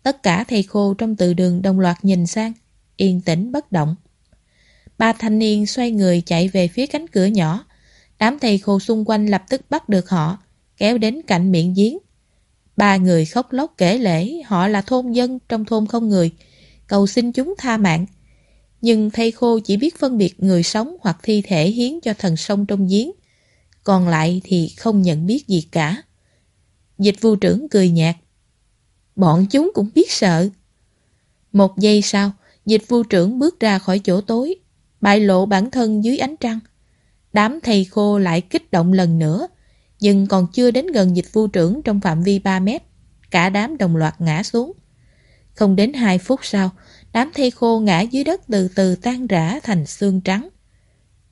Tất cả thầy khô trong từ đường đồng loạt nhìn sang, yên tĩnh bất động. Ba thanh niên xoay người chạy về phía cánh cửa nhỏ. Đám thầy khô xung quanh lập tức bắt được họ, kéo đến cạnh miệng giếng. Ba người khóc lóc kể lễ họ là thôn dân trong thôn không người, cầu xin chúng tha mạng. Nhưng thầy khô chỉ biết phân biệt người sống hoặc thi thể hiến cho thần sông trong giếng. Còn lại thì không nhận biết gì cả. Dịch vu trưởng cười nhạt. Bọn chúng cũng biết sợ. Một giây sau, dịch vu trưởng bước ra khỏi chỗ tối, bại lộ bản thân dưới ánh trăng. Đám thầy khô lại kích động lần nữa, nhưng còn chưa đến gần dịch vu trưởng trong phạm vi 3 mét. Cả đám đồng loạt ngã xuống. Không đến 2 phút sau, đám thây khô ngã dưới đất từ từ tan rã thành xương trắng.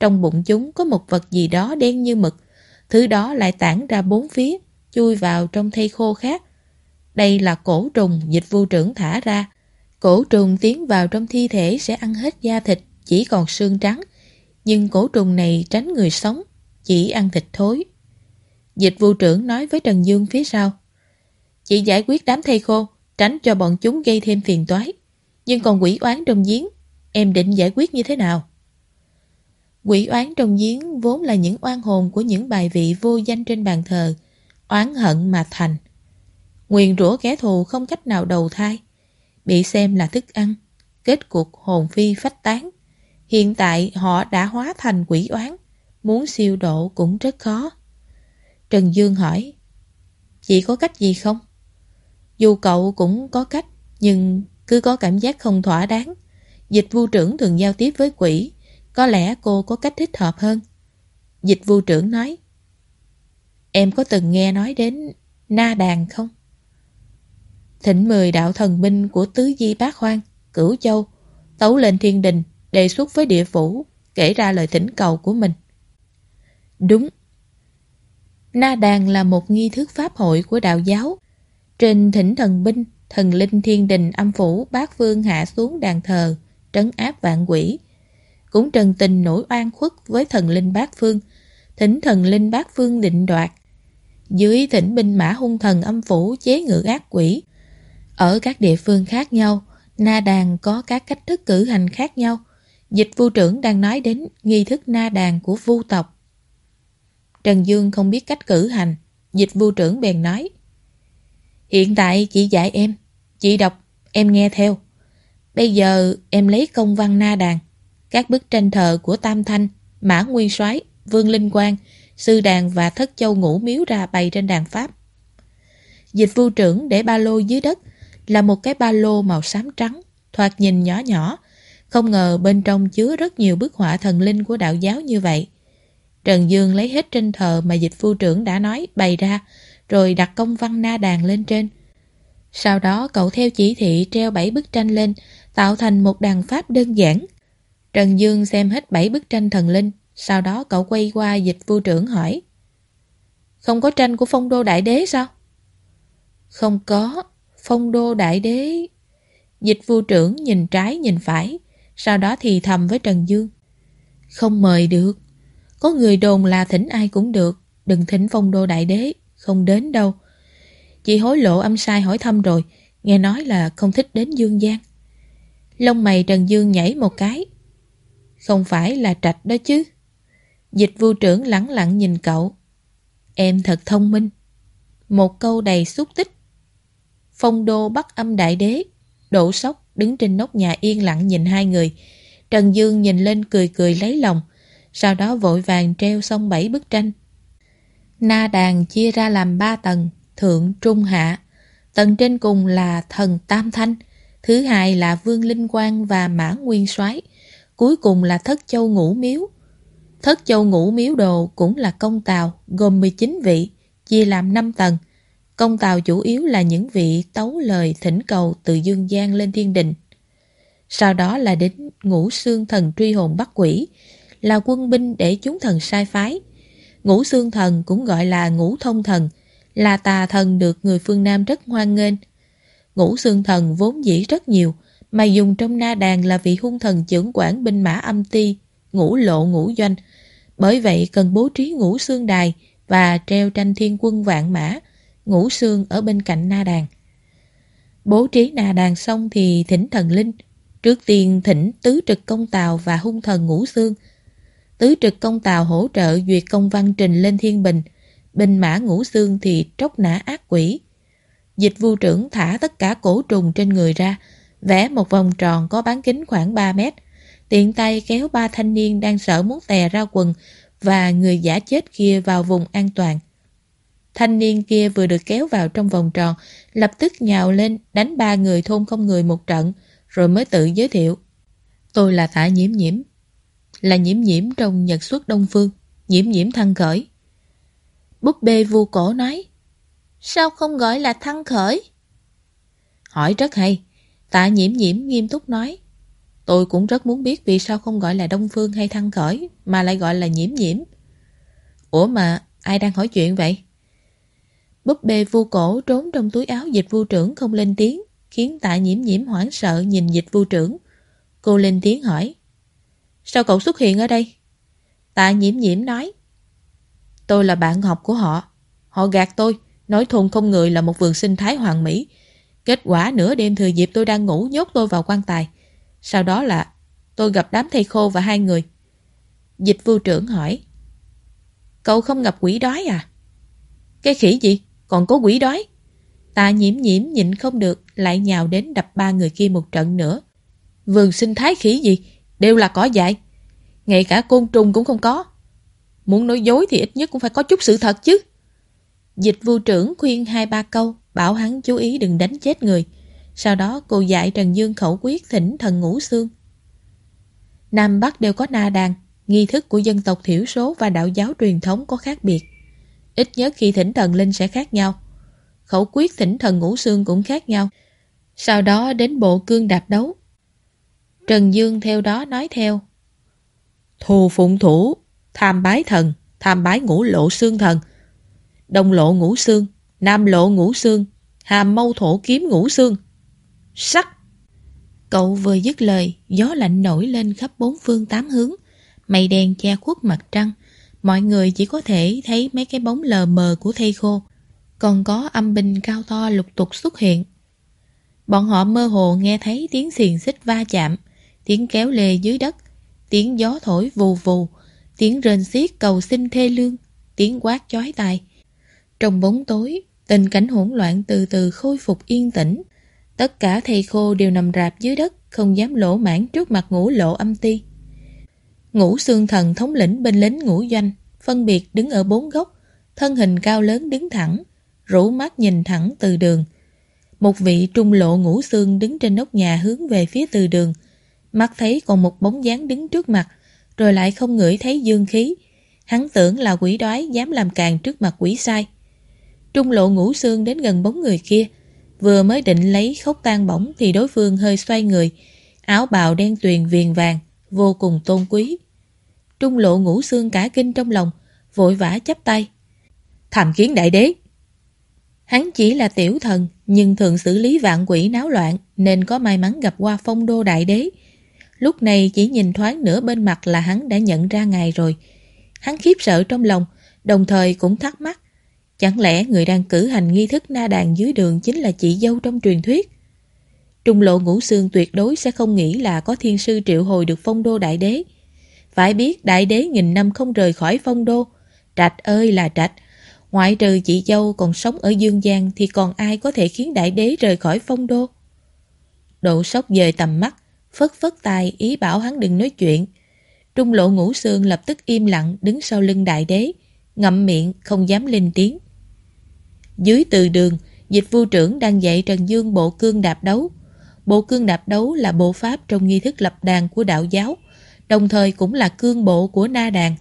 Trong bụng chúng có một vật gì đó đen như mực, thứ đó lại tản ra bốn phía, chui vào trong thây khô khác. Đây là cổ trùng dịch vu trưởng thả ra. Cổ trùng tiến vào trong thi thể sẽ ăn hết da thịt, chỉ còn xương trắng. Nhưng cổ trùng này tránh người sống, chỉ ăn thịt thối. Dịch vụ trưởng nói với Trần Dương phía sau. Chỉ giải quyết đám thây khô, tránh cho bọn chúng gây thêm phiền toái. Nhưng còn quỷ oán trong giếng, em định giải quyết như thế nào? Quỷ oán trong giếng vốn là những oan hồn của những bài vị vô danh trên bàn thờ, oán hận mà thành. Nguyền rủa kẻ thù không cách nào đầu thai, bị xem là thức ăn, kết cuộc hồn phi phách tán. Hiện tại họ đã hóa thành quỷ oán, muốn siêu độ cũng rất khó. Trần Dương hỏi, chị có cách gì không? Dù cậu cũng có cách, nhưng cứ có cảm giác không thỏa đáng. Dịch vu trưởng thường giao tiếp với quỷ, có lẽ cô có cách thích hợp hơn. Dịch vu trưởng nói, Em có từng nghe nói đến na đàn không? Thỉnh mười đạo thần binh của Tứ Di Bác Hoang, Cửu Châu, tấu lên thiên đình, đề xuất với địa phủ, kể ra lời thỉnh cầu của mình. Đúng. Na đàn là một nghi thức pháp hội của đạo giáo. Trên thỉnh thần binh, thần linh thiên đình âm phủ bát vương hạ xuống đàn thờ, trấn áp vạn quỷ. Cũng trần tình nổi oan khuất với thần linh bát phương, thỉnh thần linh bát phương định đoạt. Dưới thỉnh binh mã hung thần âm phủ chế ngự ác quỷ. Ở các địa phương khác nhau, na đàn có các cách thức cử hành khác nhau. Dịch vu trưởng đang nói đến nghi thức na đàn của vu tộc. Trần Dương không biết cách cử hành, dịch vu trưởng bèn nói. Hiện tại chị dạy em, chị đọc, em nghe theo. Bây giờ em lấy công văn na đàn, các bức tranh thờ của Tam Thanh, Mã Nguyên soái Vương Linh Quang, Sư Đàn và Thất Châu Ngũ Miếu ra bày trên đàn Pháp. Dịch vu trưởng để ba lô dưới đất là một cái ba lô màu xám trắng, thoạt nhìn nhỏ nhỏ, không ngờ bên trong chứa rất nhiều bức họa thần linh của đạo giáo như vậy. Trần Dương lấy hết trên thờ mà dịch phu trưởng đã nói bày ra, rồi đặt công văn na đàn lên trên. Sau đó cậu theo chỉ thị treo 7 bức tranh lên, tạo thành một đàn pháp đơn giản. Trần Dương xem hết 7 bức tranh thần linh, sau đó cậu quay qua dịch phu trưởng hỏi. Không có tranh của phong đô đại đế sao? Không có, phong đô đại đế... Dịch phu trưởng nhìn trái nhìn phải, sau đó thì thầm với Trần Dương. Không mời được. Có người đồn là thỉnh ai cũng được, đừng thỉnh phong đô đại đế, không đến đâu. Chị hối lộ âm sai hỏi thăm rồi, nghe nói là không thích đến Dương Giang. Lông mày Trần Dương nhảy một cái. Không phải là trạch đó chứ. Dịch vu trưởng lẳng lặng nhìn cậu. Em thật thông minh. Một câu đầy xúc tích. Phong đô bắt âm đại đế. Đổ sóc đứng trên nóc nhà yên lặng nhìn hai người. Trần Dương nhìn lên cười cười lấy lòng sau đó vội vàng treo xong bảy bức tranh. Na đàn chia ra làm ba tầng, thượng, trung, hạ. Tầng trên cùng là thần Tam Thanh, thứ hai là Vương Linh Quang và Mã Nguyên soái cuối cùng là Thất Châu Ngũ Miếu. Thất Châu Ngũ Miếu Đồ cũng là công tàu, gồm 19 vị, chia làm 5 tầng. Công tàu chủ yếu là những vị tấu lời thỉnh cầu từ dương gian lên thiên đình. Sau đó là đến ngũ xương thần truy hồn bắt quỷ, là quân binh để chúng thần sai phái. Ngũ xương thần cũng gọi là ngũ thông thần, là tà thần được người phương Nam rất hoan nghênh. Ngũ xương thần vốn dĩ rất nhiều, mà dùng trong na đàn là vị hung thần trưởng quản binh mã âm ti, ngũ lộ ngũ doanh. Bởi vậy cần bố trí ngũ xương đài và treo tranh thiên quân vạn mã, ngũ xương ở bên cạnh na đàn. Bố trí na đàn xong thì thỉnh thần linh. Trước tiên thỉnh tứ trực công tàu và hung thần ngũ xương, Tứ trực công tàu hỗ trợ duyệt công văn trình lên thiên bình. Bình mã ngũ xương thì tróc nã ác quỷ. Dịch vu trưởng thả tất cả cổ trùng trên người ra, vẽ một vòng tròn có bán kính khoảng 3 mét. Tiện tay kéo ba thanh niên đang sợ muốn tè ra quần và người giả chết kia vào vùng an toàn. Thanh niên kia vừa được kéo vào trong vòng tròn, lập tức nhào lên đánh ba người thôn không người một trận, rồi mới tự giới thiệu. Tôi là thả Nhiễm Nhiễm, là nhiễm nhiễm trong nhật xuất Đông Phương, nhiễm nhiễm thăng khởi. Búp bê vu cổ nói, sao không gọi là thăng khởi? Hỏi rất hay, tạ nhiễm nhiễm nghiêm túc nói, tôi cũng rất muốn biết vì sao không gọi là Đông Phương hay thăng khởi, mà lại gọi là nhiễm nhiễm. Ủa mà, ai đang hỏi chuyện vậy? Búp bê vu cổ trốn trong túi áo dịch vu trưởng không lên tiếng, khiến tạ nhiễm nhiễm hoảng sợ nhìn dịch vu trưởng. Cô lên tiếng hỏi, Sao cậu xuất hiện ở đây? Tạ nhiễm nhiễm nói. Tôi là bạn học của họ. Họ gạt tôi, nói thôn không người là một vườn sinh thái hoàng mỹ. Kết quả nửa đêm thừa dịp tôi đang ngủ nhốt tôi vào quan tài. Sau đó là tôi gặp đám thầy khô và hai người. Dịch vưu trưởng hỏi. Cậu không gặp quỷ đói à? Cái khỉ gì? Còn có quỷ đói? Tạ nhiễm nhiễm nhịn không được lại nhào đến đập ba người kia một trận nữa. Vườn sinh thái khỉ gì? Đều là cỏ dại. Ngay cả côn trùng cũng không có. Muốn nói dối thì ít nhất cũng phải có chút sự thật chứ. Dịch vu trưởng khuyên hai ba câu, bảo hắn chú ý đừng đánh chết người. Sau đó cô dạy Trần Dương khẩu quyết thỉnh thần ngũ xương. Nam Bắc đều có na đàn, nghi thức của dân tộc thiểu số và đạo giáo truyền thống có khác biệt. Ít nhất khi thỉnh thần linh sẽ khác nhau. Khẩu quyết thỉnh thần ngũ xương cũng khác nhau. Sau đó đến bộ cương đạp đấu. Trần Dương theo đó nói theo. Thù phụng thủ, tham bái thần, tham bái ngũ lộ xương thần.
Đông lộ ngũ xương, Nam lộ ngũ xương, Hàm mâu thổ kiếm ngũ xương. Sắc!
Cậu vừa dứt lời, gió lạnh nổi lên khắp bốn phương tám hướng. Mây đen che khuất mặt trăng. Mọi người chỉ có thể thấy mấy cái bóng lờ mờ của thây khô. Còn có âm binh cao to lục tục xuất hiện. Bọn họ mơ hồ nghe thấy tiếng xiềng xích va chạm, tiếng kéo lê dưới đất, tiếng gió thổi vù vù, tiếng rên xiết cầu xin thê lương, tiếng quát chói tai. Trong bóng tối, tình cảnh hỗn loạn từ từ khôi phục yên tĩnh. Tất cả thầy khô đều nằm rạp dưới đất, không dám lỗ mãn trước mặt ngũ lộ âm ti. Ngũ xương thần thống lĩnh bên lính ngũ doanh, phân biệt đứng ở bốn góc, thân hình cao lớn đứng thẳng, rủ mắt nhìn thẳng từ đường. Một vị trung lộ ngũ xương đứng trên nóc nhà hướng về phía từ đường, mắt thấy còn một bóng dáng đứng trước mặt, rồi lại không ngửi thấy dương khí. Hắn tưởng là quỷ đói dám làm càng trước mặt quỷ sai. Trung lộ ngũ xương đến gần bóng người kia, vừa mới định lấy khốc tan bỏng thì đối phương hơi xoay người, áo bào đen tuyền viền vàng, vô cùng tôn quý. Trung lộ ngũ xương cả kinh trong lòng, vội vã chắp tay. Thàm kiến đại đế! Hắn chỉ là tiểu thần, nhưng thường xử lý vạn quỷ náo loạn, nên có may mắn gặp qua phong đô đại đế. Lúc này chỉ nhìn thoáng nửa bên mặt là hắn đã nhận ra ngài rồi. Hắn khiếp sợ trong lòng, đồng thời cũng thắc mắc. Chẳng lẽ người đang cử hành nghi thức na đàn dưới đường chính là chị dâu trong truyền thuyết? Trung lộ ngũ xương tuyệt đối sẽ không nghĩ là có thiên sư triệu hồi được phong đô đại đế. Phải biết đại đế nghìn năm không rời khỏi phong đô. Trạch ơi là trạch, ngoại trừ chị dâu còn sống ở Dương gian thì còn ai có thể khiến đại đế rời khỏi phong đô? Độ sốc dời tầm mắt, phất phất tài ý bảo hắn đừng nói chuyện. Trung lộ ngũ xương lập tức im lặng đứng sau lưng đại đế, ngậm miệng không dám lên tiếng. Dưới từ đường, dịch vu trưởng đang dạy Trần Dương bộ cương đạp đấu. Bộ cương đạp đấu là bộ pháp trong nghi thức lập đàn của đạo giáo, đồng thời cũng là cương bộ của na đàn.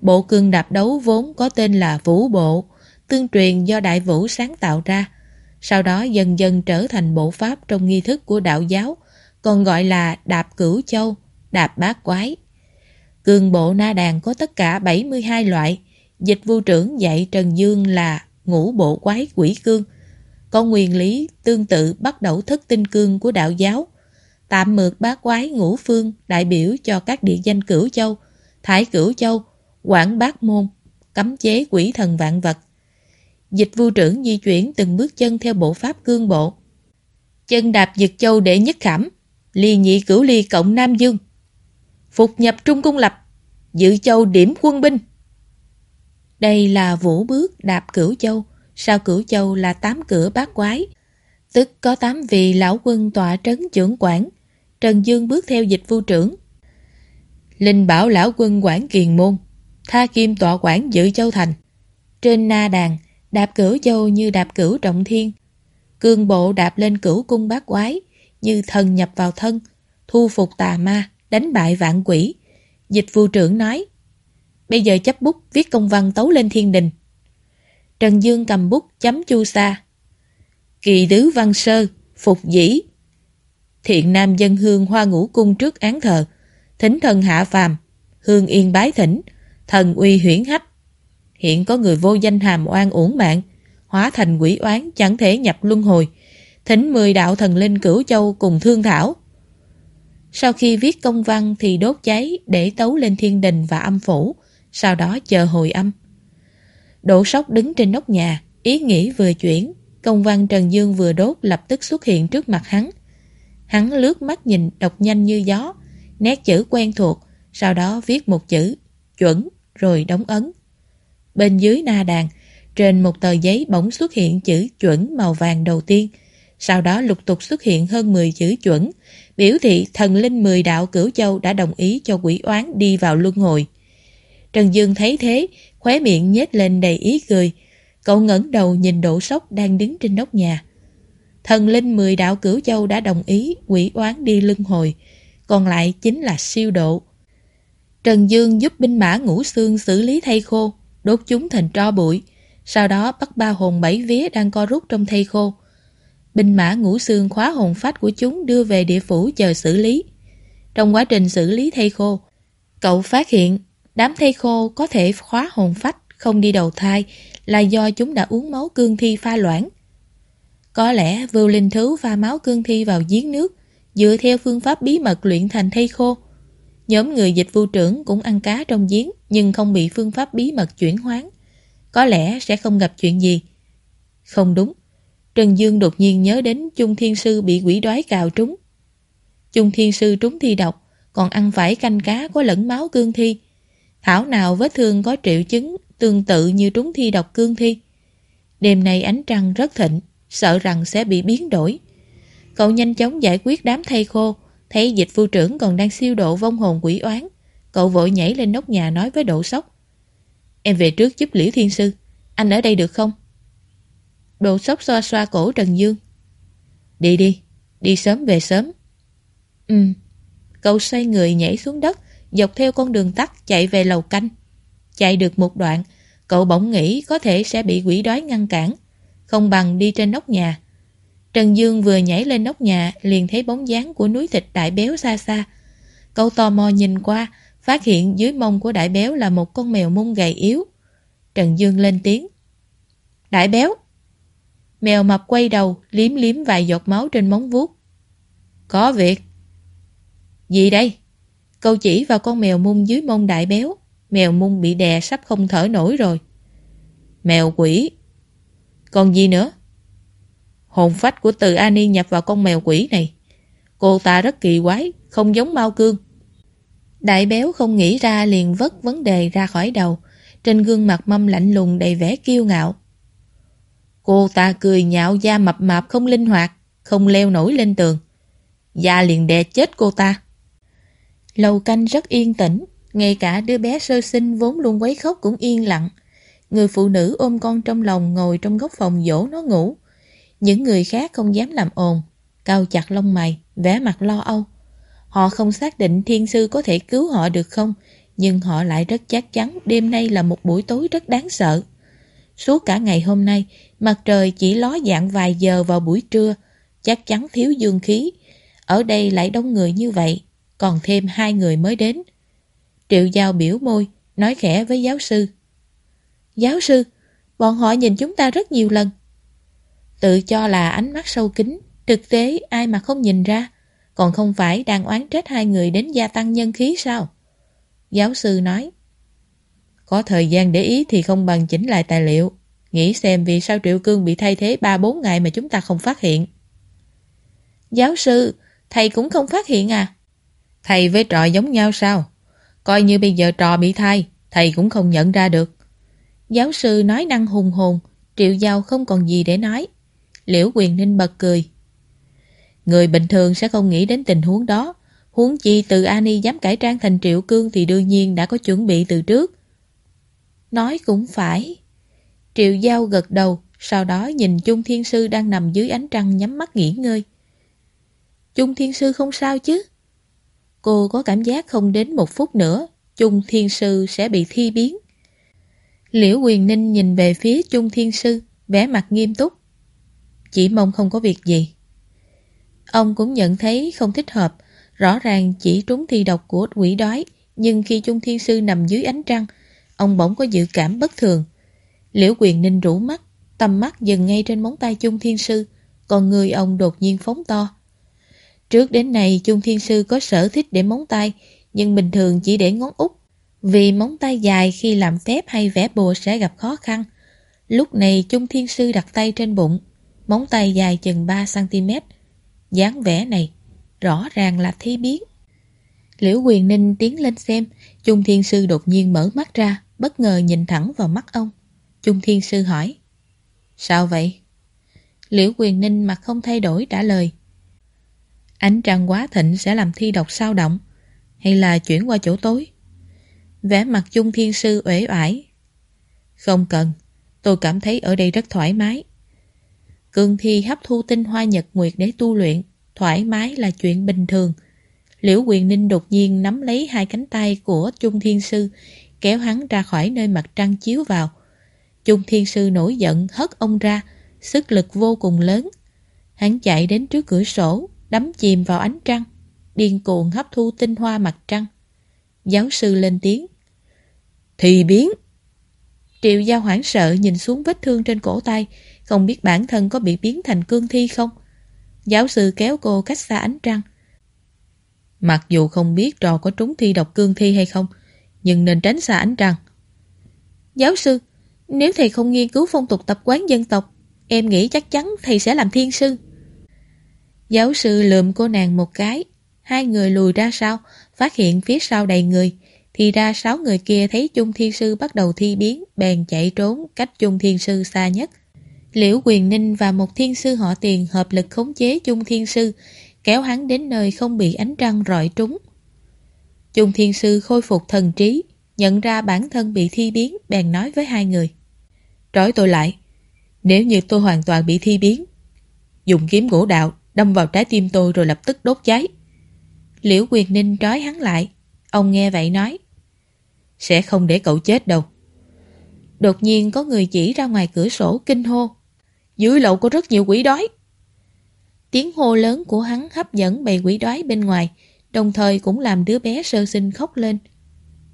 Bộ cương đạp đấu vốn có tên là Vũ Bộ, tương truyền do Đại Vũ sáng tạo ra. Sau đó dần dần trở thành bộ pháp trong nghi thức của đạo giáo, còn gọi là đạp cửu châu, đạp bát quái. Cương bộ na đàn có tất cả 72 loại, dịch vu trưởng dạy Trần Dương là ngũ bộ quái quỷ cương. Có nguyên lý tương tự bắt đầu thất tinh cương của đạo giáo. Tạm mượt bá quái ngũ phương đại biểu cho các địa danh cửu châu, thái cửu châu, quảng bát môn, cấm chế quỷ thần vạn vật. Dịch vu trưởng di chuyển từng bước chân theo bộ pháp cương bộ. Chân đạp dực châu để nhất khảm, ly nhị cửu ly cộng Nam Dương. Phục nhập trung cung lập, dự châu điểm quân binh. Đây là vũ bước đạp cửu châu, sau cửu châu là tám cửa bát quái, tức có tám vị lão quân tọa trấn trưởng quản. Trần Dương bước theo dịch vu trưởng. Linh bảo lão quân quản kiền môn, tha kim tọa quản dự châu thành. Trên na đàn, đạp cửu châu như đạp cửu trọng thiên. Cương bộ đạp lên cửu cung bát quái, như thần nhập vào thân, thu phục tà ma, đánh bại vạn quỷ. Dịch vụ trưởng nói, Bây giờ chấp bút viết công văn tấu lên thiên đình. Trần Dương cầm bút chấm chu sa. Kỳ tứ văn sơ, phục dĩ. Thiện nam dân hương hoa ngũ cung trước án thờ. Thính thần hạ phàm, hương yên bái thỉnh, thần uy huyển hách. Hiện có người vô danh hàm oan uổng mạng, hóa thành quỷ oán chẳng thể nhập luân hồi thỉnh mười đạo thần linh cửu châu cùng thương thảo. Sau khi viết công văn thì đốt cháy để tấu lên thiên đình và âm phủ, sau đó chờ hồi âm. Đỗ sóc đứng trên nóc nhà, ý nghĩ vừa chuyển, công văn Trần Dương vừa đốt lập tức xuất hiện trước mặt hắn. Hắn lướt mắt nhìn đọc nhanh như gió, nét chữ quen thuộc, sau đó viết một chữ, chuẩn, rồi đóng ấn. Bên dưới na đàn, trên một tờ giấy bỗng xuất hiện chữ chuẩn màu vàng đầu tiên, sau đó lục tục xuất hiện hơn 10 chữ chuẩn, biểu thị thần linh 10 đạo cửu châu đã đồng ý cho quỷ oán đi vào luân hồi. Trần Dương thấy thế, khóe miệng nhếch lên đầy ý cười. Cậu ngẩng đầu nhìn đổ sốc đang đứng trên nóc nhà. Thần linh mười đạo cửu châu đã đồng ý quỷ oán đi lưng hồi, còn lại chính là siêu độ. Trần Dương giúp binh mã ngũ xương xử lý thây khô, đốt chúng thành tro bụi, sau đó bắt ba hồn bảy vía đang co rút trong thây khô. Binh mã ngũ xương khóa hồn phách của chúng đưa về địa phủ chờ xử lý. Trong quá trình xử lý thây khô, cậu phát hiện Đám thây khô có thể khóa hồn phách, không đi đầu thai, là do chúng đã uống máu cương thi pha loãng. Có lẽ vưu linh thứ pha máu cương thi vào giếng nước, dựa theo phương pháp bí mật luyện thành thây khô. Nhóm người dịch vu trưởng cũng ăn cá trong giếng nhưng không bị phương pháp bí mật chuyển hoán. Có lẽ sẽ không gặp chuyện gì. Không đúng. Trần Dương đột nhiên nhớ đến Trung Thiên Sư bị quỷ đói cào trúng. Trung Thiên Sư trúng thi độc, còn ăn phải canh cá có lẫn máu cương thi. Thảo nào vết thương có triệu chứng tương tự như trúng thi độc cương thi. Đêm nay ánh trăng rất thịnh, sợ rằng sẽ bị biến đổi. Cậu nhanh chóng giải quyết đám thây khô, thấy dịch phu trưởng còn đang siêu độ vong hồn quỷ oán. Cậu vội nhảy lên nóc nhà nói với độ sốc. Em về trước giúp Liễu Thiên Sư, anh ở đây được không? Đồ sốc xoa xoa cổ Trần Dương. Đi đi, đi sớm về sớm. Ừ. Cậu xoay người nhảy xuống đất, dọc theo con đường tắt chạy về lầu canh. Chạy được một đoạn, cậu bỗng nghĩ có thể sẽ bị quỷ đói ngăn cản, không bằng đi trên nóc nhà. Trần Dương vừa nhảy lên nóc nhà liền thấy bóng dáng của núi thịt đại béo xa xa. Cậu tò mò nhìn qua, phát hiện dưới mông của đại béo là một con mèo mông gầy yếu. Trần Dương lên tiếng. Đại béo! Mèo mập quay đầu, liếm liếm vài giọt máu trên móng vuốt. Có việc. Gì đây? Câu chỉ vào con mèo mung dưới mông đại béo. Mèo mung bị đè sắp không thở nổi rồi. Mèo quỷ. Còn gì nữa? Hồn phách của từ Ani nhập vào con mèo quỷ này. Cô ta rất kỳ quái, không giống Mao Cương. Đại béo không nghĩ ra liền vất vấn đề ra khỏi đầu. Trên gương mặt mâm lạnh lùng đầy vẻ kiêu ngạo. Cô ta cười nhạo da mập mạp không linh hoạt, không leo nổi lên tường. Da liền đè chết cô ta. Lầu canh rất yên tĩnh, ngay cả đứa bé sơ sinh vốn luôn quấy khóc cũng yên lặng. Người phụ nữ ôm con trong lòng ngồi trong góc phòng dỗ nó ngủ. Những người khác không dám làm ồn, cao chặt lông mày, vẻ mặt lo âu. Họ không xác định thiên sư có thể cứu họ được không, nhưng họ lại rất chắc chắn đêm nay là một buổi tối rất đáng sợ. Suốt cả ngày hôm nay, mặt trời chỉ ló dạng vài giờ vào buổi trưa, chắc chắn thiếu dương khí. Ở đây lại đông người như vậy, còn thêm hai người mới đến. Triệu Giao biểu môi, nói khẽ với giáo sư. Giáo sư, bọn họ nhìn chúng ta rất nhiều lần. Tự cho là ánh mắt sâu kín, thực tế ai mà không nhìn ra, còn không phải đang oán trách hai người đến gia tăng nhân khí sao? Giáo sư nói. Có thời gian để ý thì không bằng chỉnh lại tài liệu. Nghĩ xem vì sao Triệu Cương bị thay thế 3-4 ngày mà chúng ta không phát hiện. Giáo sư, thầy cũng không phát hiện à? Thầy với trò giống nhau sao? Coi như bây giờ trò bị thay, thầy cũng không nhận ra được. Giáo sư nói năng hùng hồn, Triệu Giao không còn gì để nói. Liễu Quyền Ninh bật cười. Người bình thường sẽ không nghĩ đến tình huống đó. Huống chi từ Ani dám cải trang thành Triệu Cương thì đương nhiên đã có chuẩn bị từ trước. Nói cũng phải. Triệu Giao gật đầu, sau đó nhìn Trung Thiên Sư đang nằm dưới ánh trăng nhắm mắt nghỉ ngơi. Trung Thiên Sư không sao chứ? Cô có cảm giác không đến một phút nữa, Trung Thiên Sư sẽ bị thi biến. Liễu Quyền Ninh nhìn về phía Trung Thiên Sư, vẻ mặt nghiêm túc. Chỉ mong không có việc gì. Ông cũng nhận thấy không thích hợp, rõ ràng chỉ trúng thi độc của quỷ đói, nhưng khi Trung Thiên Sư nằm dưới ánh trăng, ông bỗng có dự cảm bất thường. Liễu Quyền Ninh rủ mắt, tầm mắt dừng ngay trên móng tay Chung Thiên Sư, còn người ông đột nhiên phóng to. Trước đến nay Chung Thiên Sư có sở thích để móng tay, nhưng bình thường chỉ để ngón út. Vì móng tay dài khi làm phép hay vẽ bùa sẽ gặp khó khăn. Lúc này Chung Thiên Sư đặt tay trên bụng, móng tay dài chừng 3cm. dáng vẽ này rõ ràng là thi biến. Liễu Quyền Ninh tiến lên xem, Chung Thiên Sư đột nhiên mở mắt ra, bất ngờ nhìn thẳng vào mắt ông. Trung Thiên Sư hỏi, Sao vậy? Liễu Quyền Ninh mặt không thay đổi trả lời, Ánh trăng quá thịnh sẽ làm thi độc sao động Hay là chuyển qua chỗ tối vẻ mặt Trung Thiên Sư uể oải Không cần Tôi cảm thấy ở đây rất thoải mái Cương thi hấp thu tinh hoa nhật nguyệt để tu luyện Thoải mái là chuyện bình thường Liễu quyền ninh đột nhiên nắm lấy hai cánh tay của Trung Thiên Sư Kéo hắn ra khỏi nơi mặt trăng chiếu vào Trung Thiên Sư nổi giận hất ông ra Sức lực vô cùng lớn Hắn chạy đến trước cửa sổ đắm chìm vào ánh trăng, điên cuồng hấp thu tinh hoa mặt trăng. Giáo sư lên tiếng. Thì biến.
Triệu Giao hoảng sợ nhìn xuống vết thương trên cổ tay, không biết bản thân có bị biến thành cương thi không. Giáo sư kéo cô cách xa ánh trăng. Mặc dù không biết trò có trúng thi độc cương thi hay không, nhưng nên tránh xa ánh trăng. Giáo sư, nếu thầy không nghiên cứu phong tục tập quán dân tộc, em nghĩ chắc chắn thầy sẽ làm thiên sư. Giáo sư lượm cô nàng một cái, hai người lùi ra sau, phát hiện phía sau đầy người. Thì ra sáu người kia thấy Chung Thiên Sư bắt đầu thi biến, bèn chạy trốn cách Chung Thiên Sư xa nhất. Liễu Quyền Ninh và một thiên sư họ tiền hợp lực khống chế Chung Thiên Sư, kéo hắn đến nơi không bị ánh trăng rọi trúng. Chung Thiên Sư khôi phục thần trí, nhận ra bản thân bị thi biến, bèn nói với hai người. Trói tôi lại, nếu như tôi hoàn toàn bị thi biến, dùng kiếm gỗ đạo đâm vào trái tim tôi rồi lập tức đốt cháy. Liễu Quyền Ninh trói hắn lại, ông nghe vậy nói. Sẽ không để cậu chết đâu. Đột nhiên có người chỉ ra ngoài cửa sổ kinh hô. Dưới lậu có rất nhiều quỷ đói. Tiếng hô lớn của hắn hấp dẫn bầy quỷ đói bên ngoài, đồng thời cũng làm đứa bé sơ sinh khóc lên.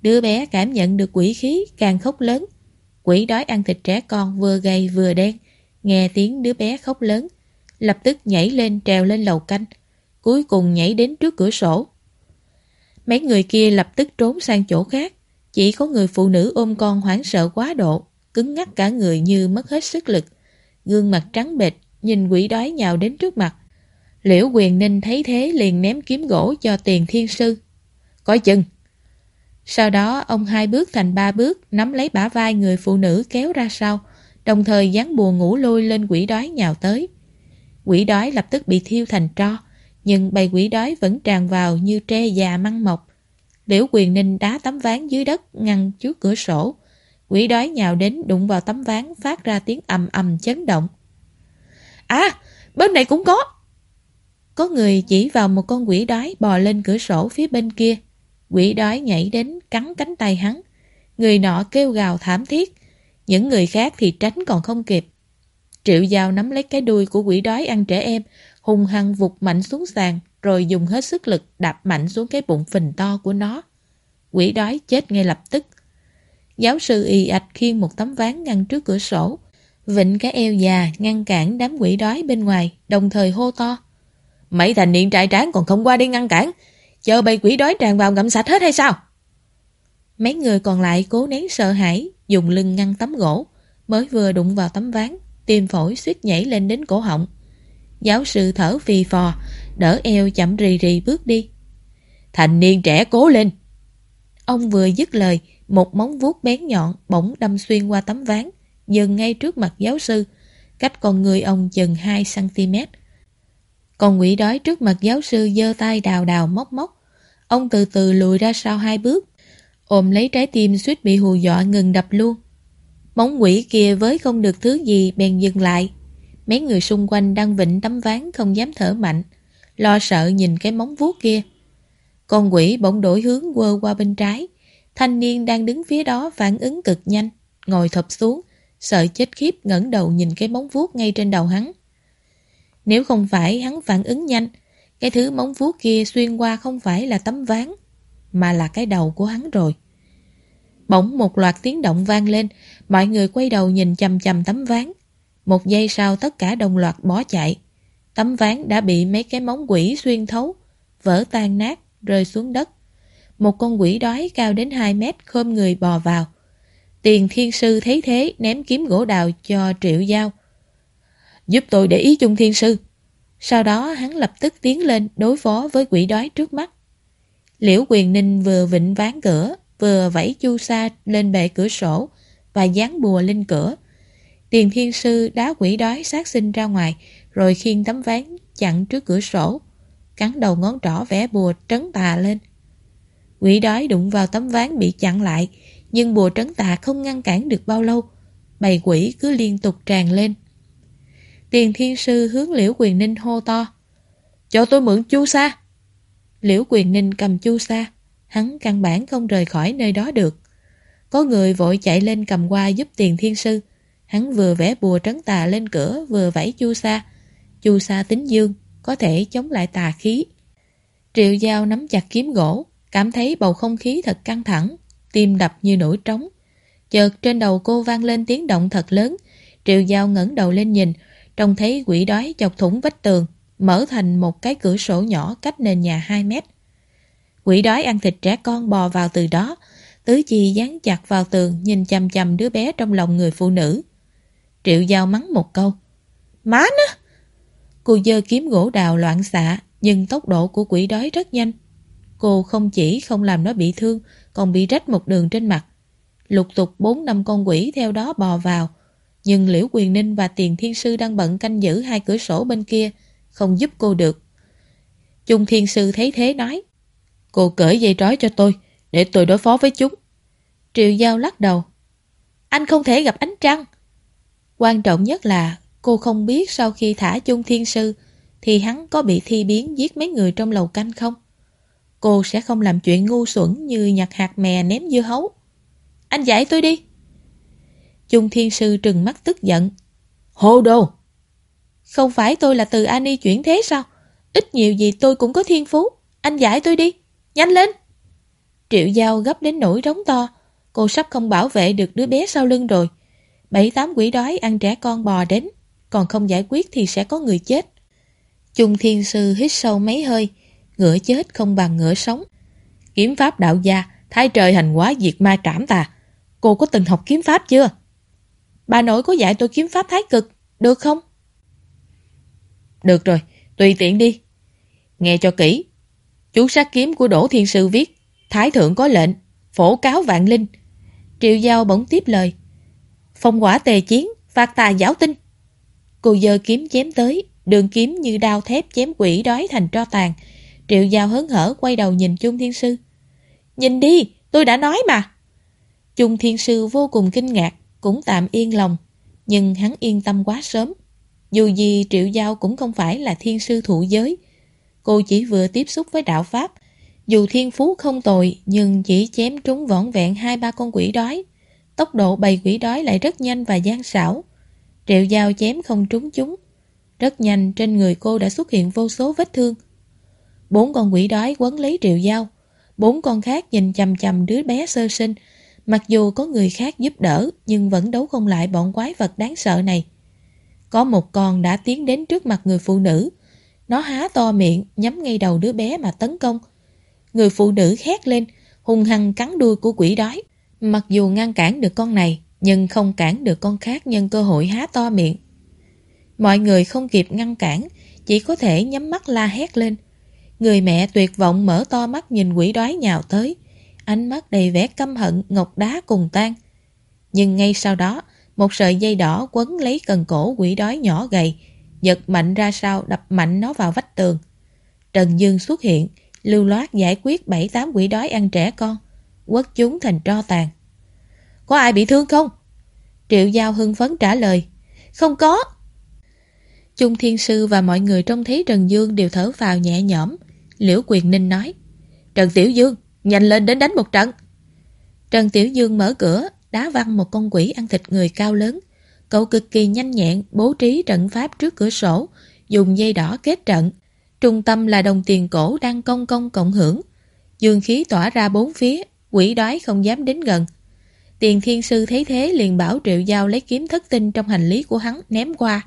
Đứa bé cảm nhận được quỷ khí càng khóc lớn. Quỷ đói ăn thịt trẻ con vừa gầy vừa đen. Nghe tiếng đứa bé khóc lớn, lập tức nhảy lên trèo lên lầu canh, cuối cùng nhảy đến trước cửa sổ. Mấy người kia lập tức trốn sang chỗ khác, chỉ có người phụ nữ ôm con hoảng sợ quá độ, cứng ngắc cả người như mất hết sức lực. Gương mặt trắng bệch, nhìn quỷ đói nhào đến trước mặt. Liễu quyền ninh thấy thế liền ném kiếm gỗ cho tiền thiên sư. Coi chừng! Sau đó ông hai bước thành ba bước nắm lấy bả vai người phụ nữ kéo ra sau, đồng thời dán bùa ngủ lôi lên quỷ đói nhào tới. Quỷ đói lập tức bị thiêu thành tro, nhưng bầy quỷ đói vẫn tràn vào như tre già măng mọc. Liễu quyền ninh đá tấm ván dưới đất ngăn trước cửa sổ. Quỷ đói nhào đến đụng vào tấm ván phát ra tiếng ầm ầm chấn động. À, bên này cũng có! Có người chỉ vào một con quỷ đói bò lên cửa sổ phía bên kia. Quỷ đói nhảy đến cắn cánh tay hắn. Người nọ kêu gào thảm thiết. Những người khác thì tránh còn không kịp. Triệu Giao nắm lấy cái đuôi của quỷ đói ăn trẻ em, hung hăng vụt mạnh xuống sàn, rồi dùng hết sức lực đạp mạnh xuống cái bụng phình to của nó. Quỷ đói chết ngay lập tức. Giáo sư y ạch khiêng một tấm ván ngăn trước cửa sổ, vịnh cái eo già ngăn cản đám quỷ đói bên ngoài, đồng thời hô to. Mấy thành niên trai tráng còn không qua đi ngăn cản, chờ bầy quỷ đói tràn vào ngậm sạch hết hay sao? Mấy người còn lại cố nén sợ hãi, dùng lưng ngăn tấm gỗ, mới vừa đụng vào tấm ván, tim phổi suýt nhảy lên đến cổ họng. Giáo sư thở phì phò, đỡ eo chậm rì rì bước đi. Thành niên trẻ cố lên! Ông vừa dứt lời, một móng vuốt bén nhọn bỗng đâm xuyên qua tấm ván, dừng ngay trước mặt giáo sư, cách con người ông chừng 2cm. Còn quỷ đói trước mặt giáo sư giơ tay đào đào móc móc. Ông từ từ lùi ra sau hai bước, ôm lấy trái tim suýt bị hù dọa ngừng đập luôn. Móng quỷ kia với không được thứ gì bèn dừng lại. Mấy người xung quanh đang vịnh tấm ván không dám thở mạnh, lo sợ nhìn cái móng vuốt kia. Con quỷ bỗng đổi hướng quơ qua bên trái. Thanh niên đang đứng phía đó phản ứng cực nhanh, ngồi thập xuống, sợ chết khiếp ngẩng đầu nhìn cái móng vuốt ngay trên đầu hắn. Nếu không phải hắn phản ứng nhanh, cái thứ móng vuốt kia xuyên qua không phải là tấm ván, mà là cái đầu của hắn rồi. Bỗng một loạt tiếng động vang lên, mọi người quay đầu nhìn chầm chầm tấm ván. Một giây sau tất cả đồng loạt bỏ chạy. Tấm ván đã bị mấy cái móng quỷ xuyên thấu, vỡ tan nát, rơi xuống đất. Một con quỷ đói cao đến 2 mét khom người bò vào. Tiền thiên sư thấy thế ném kiếm gỗ đào cho triệu giao. Giúp tôi để ý chung thiên sư. Sau đó hắn lập tức tiến lên đối phó với quỷ đói trước mắt. Liễu quyền ninh vừa vịnh ván cửa, vừa vẫy chu sa lên bệ cửa sổ và dán bùa lên cửa. Tiền thiên sư đá quỷ đói sát sinh ra ngoài, rồi khiêng tấm ván chặn trước cửa sổ, cắn đầu ngón trỏ vẽ bùa trấn tà lên. Quỷ đói đụng vào tấm ván bị chặn lại, nhưng bùa trấn tà không ngăn cản được bao lâu. Bầy quỷ cứ liên tục tràn lên. Tiền thiên sư hướng liễu quyền ninh hô to. Cho tôi mượn chu sa. Liễu quyền ninh cầm chu sa. Hắn căn bản không rời khỏi nơi đó được. Có người vội chạy lên cầm qua giúp tiền thiên sư. Hắn vừa vẽ bùa trấn tà lên cửa vừa vẫy chu sa. Chu sa tính dương, có thể chống lại tà khí. Triệu Giao nắm chặt kiếm gỗ, cảm thấy bầu không khí thật căng thẳng, tim đập như nổi trống. Chợt trên đầu cô vang lên tiếng động thật lớn. Triệu Giao ngẩng đầu lên nhìn, trông thấy quỷ đói chọc thủng vách tường, mở thành một cái cửa sổ nhỏ cách nền nhà 2 mét. Quỷ đói ăn thịt trẻ con bò vào từ đó, tứ chi dán chặt vào tường nhìn chằm chằm đứa bé trong lòng người phụ nữ. Triệu Giao mắng một câu. Má nó! Cô dơ kiếm gỗ đào loạn xạ, nhưng tốc độ của quỷ đói rất nhanh. Cô không chỉ không làm nó bị thương, còn bị rách một đường trên mặt. Lục tục bốn năm con quỷ theo đó bò vào, nhưng Liễu Quyền Ninh và Tiền Thiên Sư đang bận canh giữ hai cửa sổ bên kia, không giúp cô được. Trung Thiên Sư thấy thế nói, Cô cởi dây trói cho tôi, để tôi đối phó với chúng. Triệu Giao lắc đầu, Anh không thể gặp ánh trăng. Quan trọng nhất là cô không biết sau khi thả Trung Thiên Sư thì hắn có bị thi biến giết mấy người trong lầu canh không? Cô sẽ không làm chuyện ngu xuẩn như nhặt hạt mè ném dưa hấu. Anh dạy tôi đi. Trung Thiên Sư trừng mắt tức giận. Hồ đồ! Không phải tôi là từ Ani chuyển thế sao? Ít nhiều gì tôi cũng có thiên phú. Anh giải tôi đi. Nhanh lên! Triệu Giao gấp đến nỗi trống to. Cô sắp không bảo vệ được đứa bé sau lưng rồi. Bảy tám quỷ đói ăn trẻ con bò đến. Còn không giải quyết thì sẽ có người chết. Trung Thiên Sư hít sâu mấy hơi. Ngựa chết không bằng ngựa sống. Kiếm pháp đạo gia, thái trời hành hóa diệt ma trảm tà. Cô có từng học kiếm pháp chưa? Bà nội có dạy tôi kiếm pháp thái cực, được không? Được rồi, tùy tiện đi. Nghe cho kỹ. Chú sát kiếm của Đỗ Thiên Sư viết Thái thượng có lệnh, phổ cáo vạn linh. Triệu Giao bỗng tiếp lời. Phong quả tề chiến, phạt tà giáo tinh. Cô dơ kiếm chém tới, đường kiếm như đao thép chém quỷ đói thành tro tàn. Triệu Giao hớn hở quay đầu nhìn Trung Thiên Sư. Nhìn đi, tôi đã nói mà. Trung Thiên Sư vô cùng kinh ngạc, cũng tạm yên lòng. Nhưng hắn yên tâm quá sớm. Dù gì Triệu Giao cũng không phải là thiên sư thụ giới. Cô chỉ vừa tiếp xúc với đạo Pháp. Dù thiên phú không tồi, nhưng chỉ chém trúng võn vẹn hai ba con quỷ đói. Tốc độ bầy quỷ đói lại rất nhanh và gian xảo. Triệu Giao chém không trúng chúng. Rất nhanh trên người cô đã xuất hiện vô số vết thương. Bốn con quỷ đói quấn lấy Triệu Giao. Bốn con khác nhìn chầm chầm đứa bé sơ sinh, Mặc dù có người khác giúp đỡ nhưng vẫn đấu không lại bọn quái vật đáng sợ này. Có một con đã tiến đến trước mặt người phụ nữ. Nó há to miệng nhắm ngay đầu đứa bé mà tấn công. Người phụ nữ hét lên, hung hăng cắn đuôi của quỷ đói. Mặc dù ngăn cản được con này, nhưng không cản được con khác nhân cơ hội há to miệng. Mọi người không kịp ngăn cản, chỉ có thể nhắm mắt la hét lên. Người mẹ tuyệt vọng mở to mắt nhìn quỷ đói nhào tới ánh mắt đầy vẻ căm hận ngọc đá cùng tan. Nhưng ngay sau đó, một sợi dây đỏ quấn lấy cần cổ quỷ đói nhỏ gầy, giật mạnh ra sau đập mạnh nó vào vách tường. Trần Dương xuất hiện, lưu loát giải quyết bảy tám quỷ đói ăn trẻ con, quất chúng thành tro tàn. Có ai bị thương không? Triệu Giao hưng phấn trả lời. Không có. Trung Thiên Sư và mọi người trông thấy Trần Dương đều thở vào nhẹ nhõm. Liễu Quyền Ninh nói. Trần Tiểu Dương, Nhanh lên đến đánh một trận. Trần Tiểu Dương mở cửa, đá văng một con quỷ ăn thịt người cao lớn. Cậu cực kỳ nhanh nhẹn bố trí trận pháp trước cửa sổ, dùng dây đỏ kết trận. Trung tâm là đồng tiền cổ đang công công cộng hưởng. Dương khí tỏa ra bốn phía, quỷ đói không dám đến gần. Tiền thiên sư thấy thế liền bảo triệu giao lấy kiếm thất tinh trong hành lý của hắn ném qua.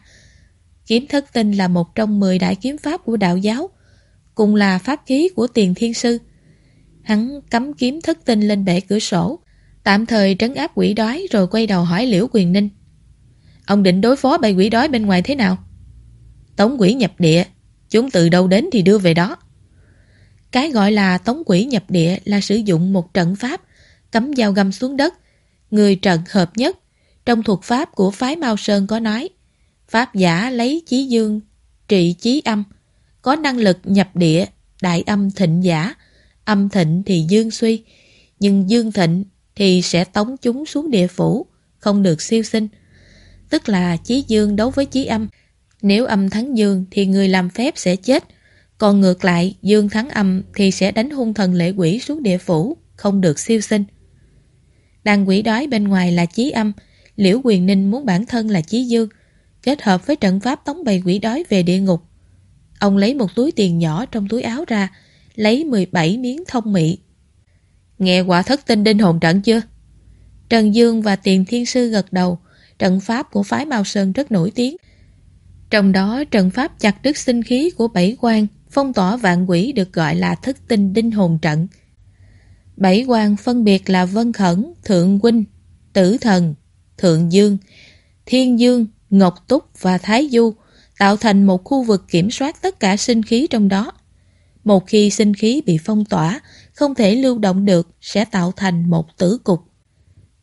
Kiếm thất tinh là một trong 10 đại kiếm pháp của đạo giáo, cùng là pháp khí của tiền thiên sư. Hắn cắm kiếm thất tinh lên bể cửa sổ, tạm thời trấn áp quỷ đói rồi quay đầu hỏi Liễu Quyền Ninh. Ông định đối phó bầy quỷ đói bên ngoài thế nào? Tống quỷ nhập địa, chúng từ đâu đến thì đưa về đó. Cái gọi là tống quỷ nhập địa là sử dụng một trận pháp, cắm dao găm xuống đất, người trận hợp nhất. Trong thuật pháp của phái Mao Sơn có nói, pháp giả lấy chí dương, trị chí âm, có năng lực nhập địa, đại âm thịnh giả, âm thịnh thì dương suy, nhưng dương thịnh thì sẽ tống chúng xuống địa phủ, không được siêu sinh. Tức là chí dương đấu với chí âm. Nếu âm thắng dương thì người làm phép sẽ chết, còn ngược lại dương thắng âm thì sẽ đánh hung thần lệ quỷ xuống địa phủ, không được siêu sinh. Đàn quỷ đói bên ngoài là chí âm, Liễu Quyền Ninh muốn bản thân là chí dương, kết hợp với trận pháp tống bầy quỷ đói về địa ngục. Ông lấy một túi tiền nhỏ trong túi áo ra, lấy 17 miếng thông mị. Nghe quả thất tinh đinh hồn trận chưa? Trần Dương và Tiền Thiên Sư gật đầu, trận pháp của phái Mao Sơn rất nổi tiếng. Trong đó trận pháp chặt đứt sinh khí của bảy quan, phong tỏa vạn quỷ được gọi là thất tinh đinh hồn trận. Bảy quan phân biệt là Vân Khẩn, Thượng Huynh, Tử Thần, Thượng Dương, Thiên Dương, Ngọc Túc và Thái Du, tạo thành một khu vực kiểm soát tất cả sinh khí trong đó. Một khi sinh khí bị phong tỏa, không thể lưu động được sẽ tạo thành một tử cục.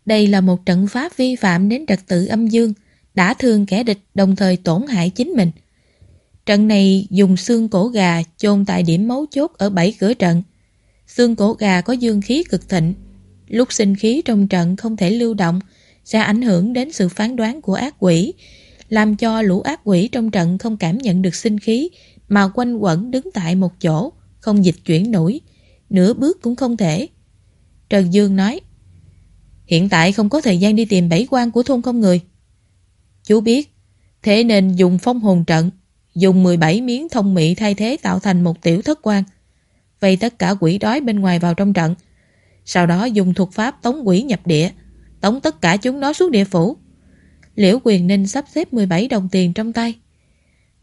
Đây là một trận pháp vi phạm đến trật tự âm dương, đã thương kẻ địch đồng thời tổn hại chính mình. Trận này dùng xương cổ gà chôn tại điểm mấu chốt ở bảy cửa trận. Xương cổ gà có dương khí cực thịnh. Lúc sinh khí trong trận không thể lưu động, sẽ ảnh hưởng đến sự phán đoán của ác quỷ, làm cho lũ ác quỷ trong trận không cảm nhận được sinh khí mà quanh quẩn đứng tại một chỗ, không dịch chuyển nổi, nửa bước cũng không thể. Trần Dương nói, hiện tại không có thời gian đi tìm bảy quan của thôn không người. Chú biết, thế nên dùng phong hồn trận, dùng 17 miếng thông mị thay thế tạo thành một tiểu thất quan, vây tất cả quỷ đói bên ngoài vào trong trận. Sau đó dùng thuật pháp tống quỷ nhập địa, tống tất cả chúng nó xuống địa phủ. Liễu Quyền Ninh sắp xếp 17 đồng tiền trong tay.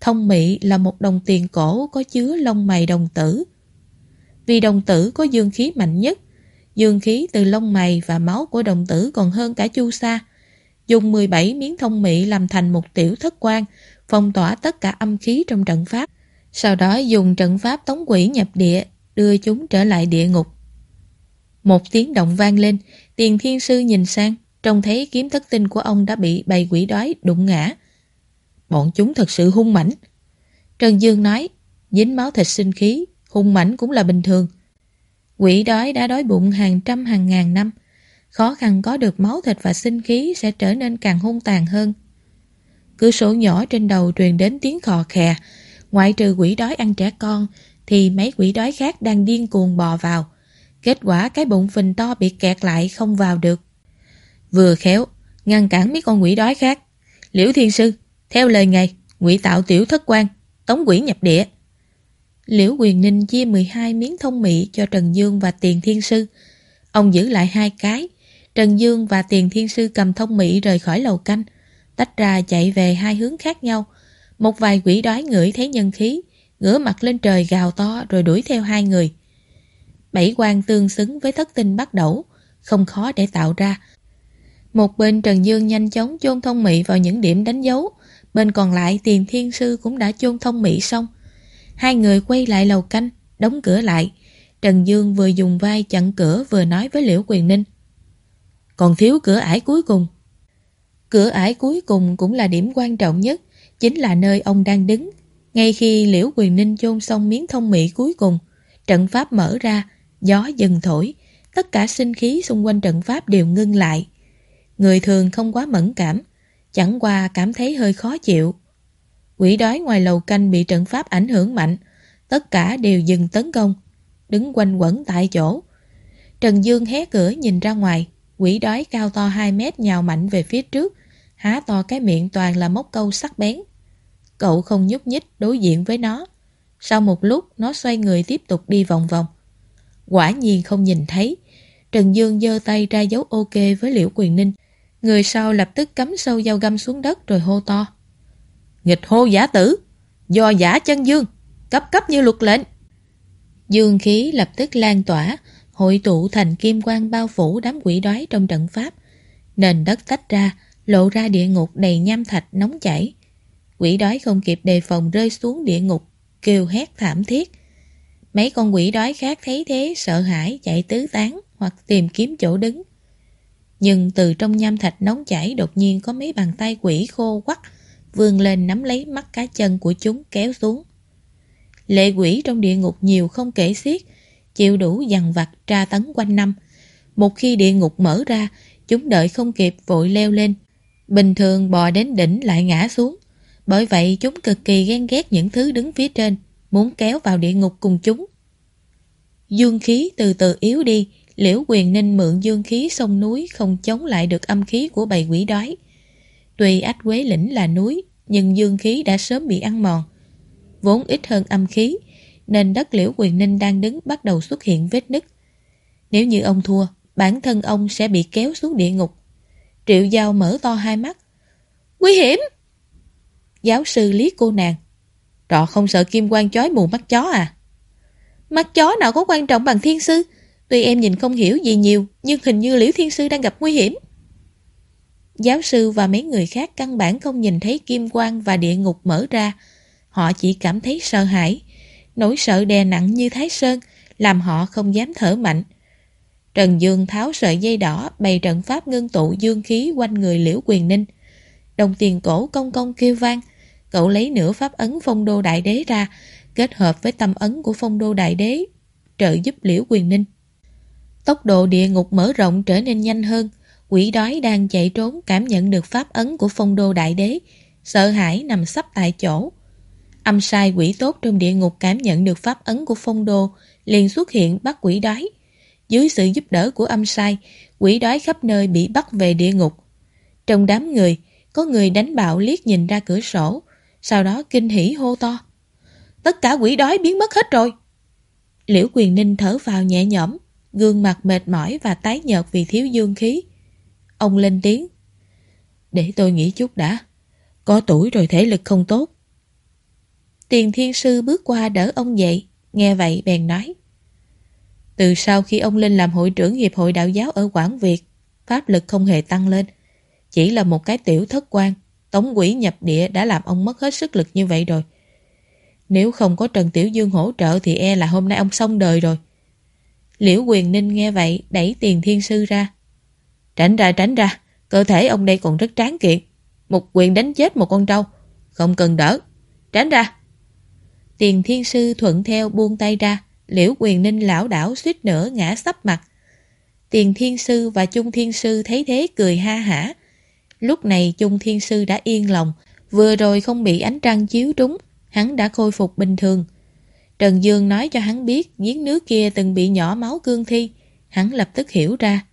Thông mị là một đồng tiền cổ có chứa lông mày đồng tử. Vì đồng tử có dương khí mạnh nhất, dương khí từ lông mày và máu của đồng tử còn hơn cả chu sa. Dùng 17 miếng thông mị làm thành một tiểu thất quan, phong tỏa tất cả âm khí trong trận pháp. Sau đó dùng trận pháp tống quỷ nhập địa, đưa chúng trở lại địa ngục. Một tiếng động vang lên, tiền thiên sư nhìn sang, trông thấy kiếm thất tinh của ông đã bị bầy quỷ đói đụng ngã. Bọn chúng thật sự hung mãnh. Trần Dương nói, dính máu thịt sinh khí, hung mãnh cũng là bình thường. Quỷ đói đã đói bụng hàng trăm hàng ngàn năm. Khó khăn có được máu thịt và sinh khí sẽ trở nên càng hung tàn hơn. Cửa sổ nhỏ trên đầu truyền đến tiếng khò khè. Ngoại trừ quỷ đói ăn trẻ con, thì mấy quỷ đói khác đang điên cuồng bò vào. Kết quả cái bụng phình to bị kẹt lại không vào được. Vừa khéo, ngăn cản mấy con quỷ đói khác. Liễu Thiên Sư, theo lời ngài, ngụy tạo tiểu thất quan, tống quỷ nhập địa. Liễu Quyền Ninh chia 12 miếng thông mị cho Trần Dương và Tiền Thiên Sư. Ông giữ lại hai cái. Trần Dương và Tiền Thiên Sư cầm thông mị rời khỏi lầu canh, tách ra chạy về hai hướng khác nhau. Một vài quỷ đói ngửi thấy nhân khí, ngửa mặt lên trời gào to rồi đuổi theo hai người. Bảy quan tương xứng với thất tinh bắt đầu, không khó để tạo ra. Một bên Trần Dương nhanh chóng chôn thông mị vào những điểm đánh dấu, bên còn lại tiền thiên sư cũng đã chôn thông mỹ xong. Hai người quay lại lầu canh, đóng cửa lại. Trần Dương vừa dùng vai chặn cửa vừa nói với Liễu Quyền Ninh. Còn thiếu cửa ải cuối cùng. Cửa ải cuối cùng cũng là điểm quan trọng nhất, chính là nơi ông đang đứng. Ngay khi Liễu Quyền Ninh chôn xong miếng thông mỹ cuối cùng, trận pháp mở ra, gió dần thổi, tất cả sinh khí xung quanh trận pháp đều ngưng lại. Người thường không quá mẫn cảm, chẳng qua cảm thấy hơi khó chịu. Quỷ đói ngoài lầu canh bị trận pháp ảnh hưởng mạnh, tất cả đều dừng tấn công, đứng quanh quẩn tại chỗ. Trần Dương hé cửa nhìn ra ngoài, quỷ đói cao to 2 mét nhào mạnh về phía trước, há to cái miệng toàn là móc câu sắc bén. Cậu không nhúc nhích đối diện với nó. Sau một lúc, nó xoay người tiếp tục đi vòng vòng. Quả nhiên không nhìn thấy. Trần Dương giơ tay ra dấu ok với Liễu Quyền Ninh. Người sau lập tức cắm sâu dao găm xuống đất rồi hô to. Nghịch hô giả tử, do giả chân dương, cấp cấp như luật lệnh. Dương khí lập tức lan tỏa, hội tụ thành kim quang bao phủ đám quỷ đói trong trận pháp. Nền đất tách ra, lộ ra địa ngục đầy nham thạch nóng chảy. Quỷ đói không kịp đề phòng rơi xuống địa ngục, kêu hét thảm thiết. Mấy con quỷ đói khác thấy thế sợ hãi chạy tứ tán hoặc tìm kiếm chỗ đứng. Nhưng từ trong nham thạch nóng chảy đột nhiên có mấy bàn tay quỷ khô quắc vươn lên nắm lấy mắt cá chân của chúng kéo xuống. Lệ quỷ trong địa ngục nhiều không kể xiết, chịu đủ dằn vặt tra tấn quanh năm. Một khi địa ngục mở ra, chúng đợi không kịp vội leo lên. Bình thường bò đến đỉnh lại ngã xuống. Bởi vậy chúng cực kỳ ghen ghét những thứ đứng phía trên, muốn kéo vào địa ngục cùng chúng. Dương khí từ từ yếu đi, liễu quyền ninh mượn dương khí sông núi không chống lại được âm khí của bầy quỷ đói. Tuy ách quế lĩnh là núi, nhưng dương khí đã sớm bị ăn mòn. Vốn ít hơn âm khí, nên đất liễu quyền ninh đang đứng bắt đầu xuất hiện vết nứt. Nếu như ông thua, bản thân ông sẽ bị kéo xuống địa ngục. Triệu Giao mở to hai mắt. Nguy hiểm! Giáo sư lý cô nàng. Trọ không sợ kim quan chói mù mắt chó à? Mắt chó nào có quan trọng bằng thiên sư? Tuy em nhìn không hiểu gì nhiều, nhưng hình như liễu thiên sư đang gặp nguy hiểm. Giáo sư và mấy người khác căn bản không nhìn thấy kim quang và địa ngục mở ra. Họ chỉ cảm thấy sợ hãi. Nỗi sợ đè nặng như thái sơn, làm họ không dám thở mạnh. Trần Dương tháo sợi dây đỏ bày trận pháp ngưng tụ dương khí quanh người Liễu Quyền Ninh. Đồng tiền cổ công công kêu vang, cậu lấy nửa pháp ấn phong đô đại đế ra, kết hợp với tâm ấn của phong đô đại đế, trợ giúp Liễu Quyền Ninh. Tốc độ địa ngục mở rộng trở nên nhanh hơn, quỷ đói đang chạy trốn cảm nhận được pháp ấn của phong đô đại đế, sợ hãi nằm sắp tại chỗ. Âm sai quỷ tốt trong địa ngục cảm nhận được pháp ấn của phong đô, liền xuất hiện bắt quỷ đói. Dưới sự giúp đỡ của âm sai, quỷ đói khắp nơi bị bắt về địa ngục. Trong đám người, có người đánh bạo liếc nhìn ra cửa sổ, sau đó kinh hỉ hô to. Tất cả quỷ đói biến mất hết rồi. Liễu quyền ninh thở vào nhẹ nhõm, gương mặt mệt mỏi và tái nhợt vì thiếu dương khí. Ông lên tiếng. Để tôi nghĩ chút đã. Có tuổi rồi thể lực không tốt. Tiền thiên sư bước qua đỡ ông dậy, nghe vậy bèn nói. Từ sau khi ông Linh làm hội trưởng Hiệp hội Đạo giáo ở Quảng Việt, pháp lực không hề tăng lên. Chỉ là một cái tiểu thất quan, tống quỷ nhập địa đã làm ông mất hết sức lực như vậy rồi. Nếu không có Trần Tiểu Dương hỗ trợ thì e là hôm nay ông xong đời rồi. Liễu Quyền Ninh nghe vậy đẩy tiền thiên sư ra. Tránh ra tránh ra, cơ thể ông đây còn rất tráng kiện. Một quyền đánh chết một con trâu, không cần đỡ. Tránh ra. Tiền thiên sư thuận theo buông tay ra, liễu quyền ninh lão đảo suýt nữa ngã sắp mặt. Tiền thiên sư và chung thiên sư thấy thế cười ha hả. Lúc này chung thiên sư đã yên lòng, vừa rồi không bị ánh trăng chiếu trúng, hắn đã khôi phục bình thường. Trần Dương nói cho hắn biết giếng nước kia từng bị nhỏ máu cương thi, hắn lập tức hiểu ra.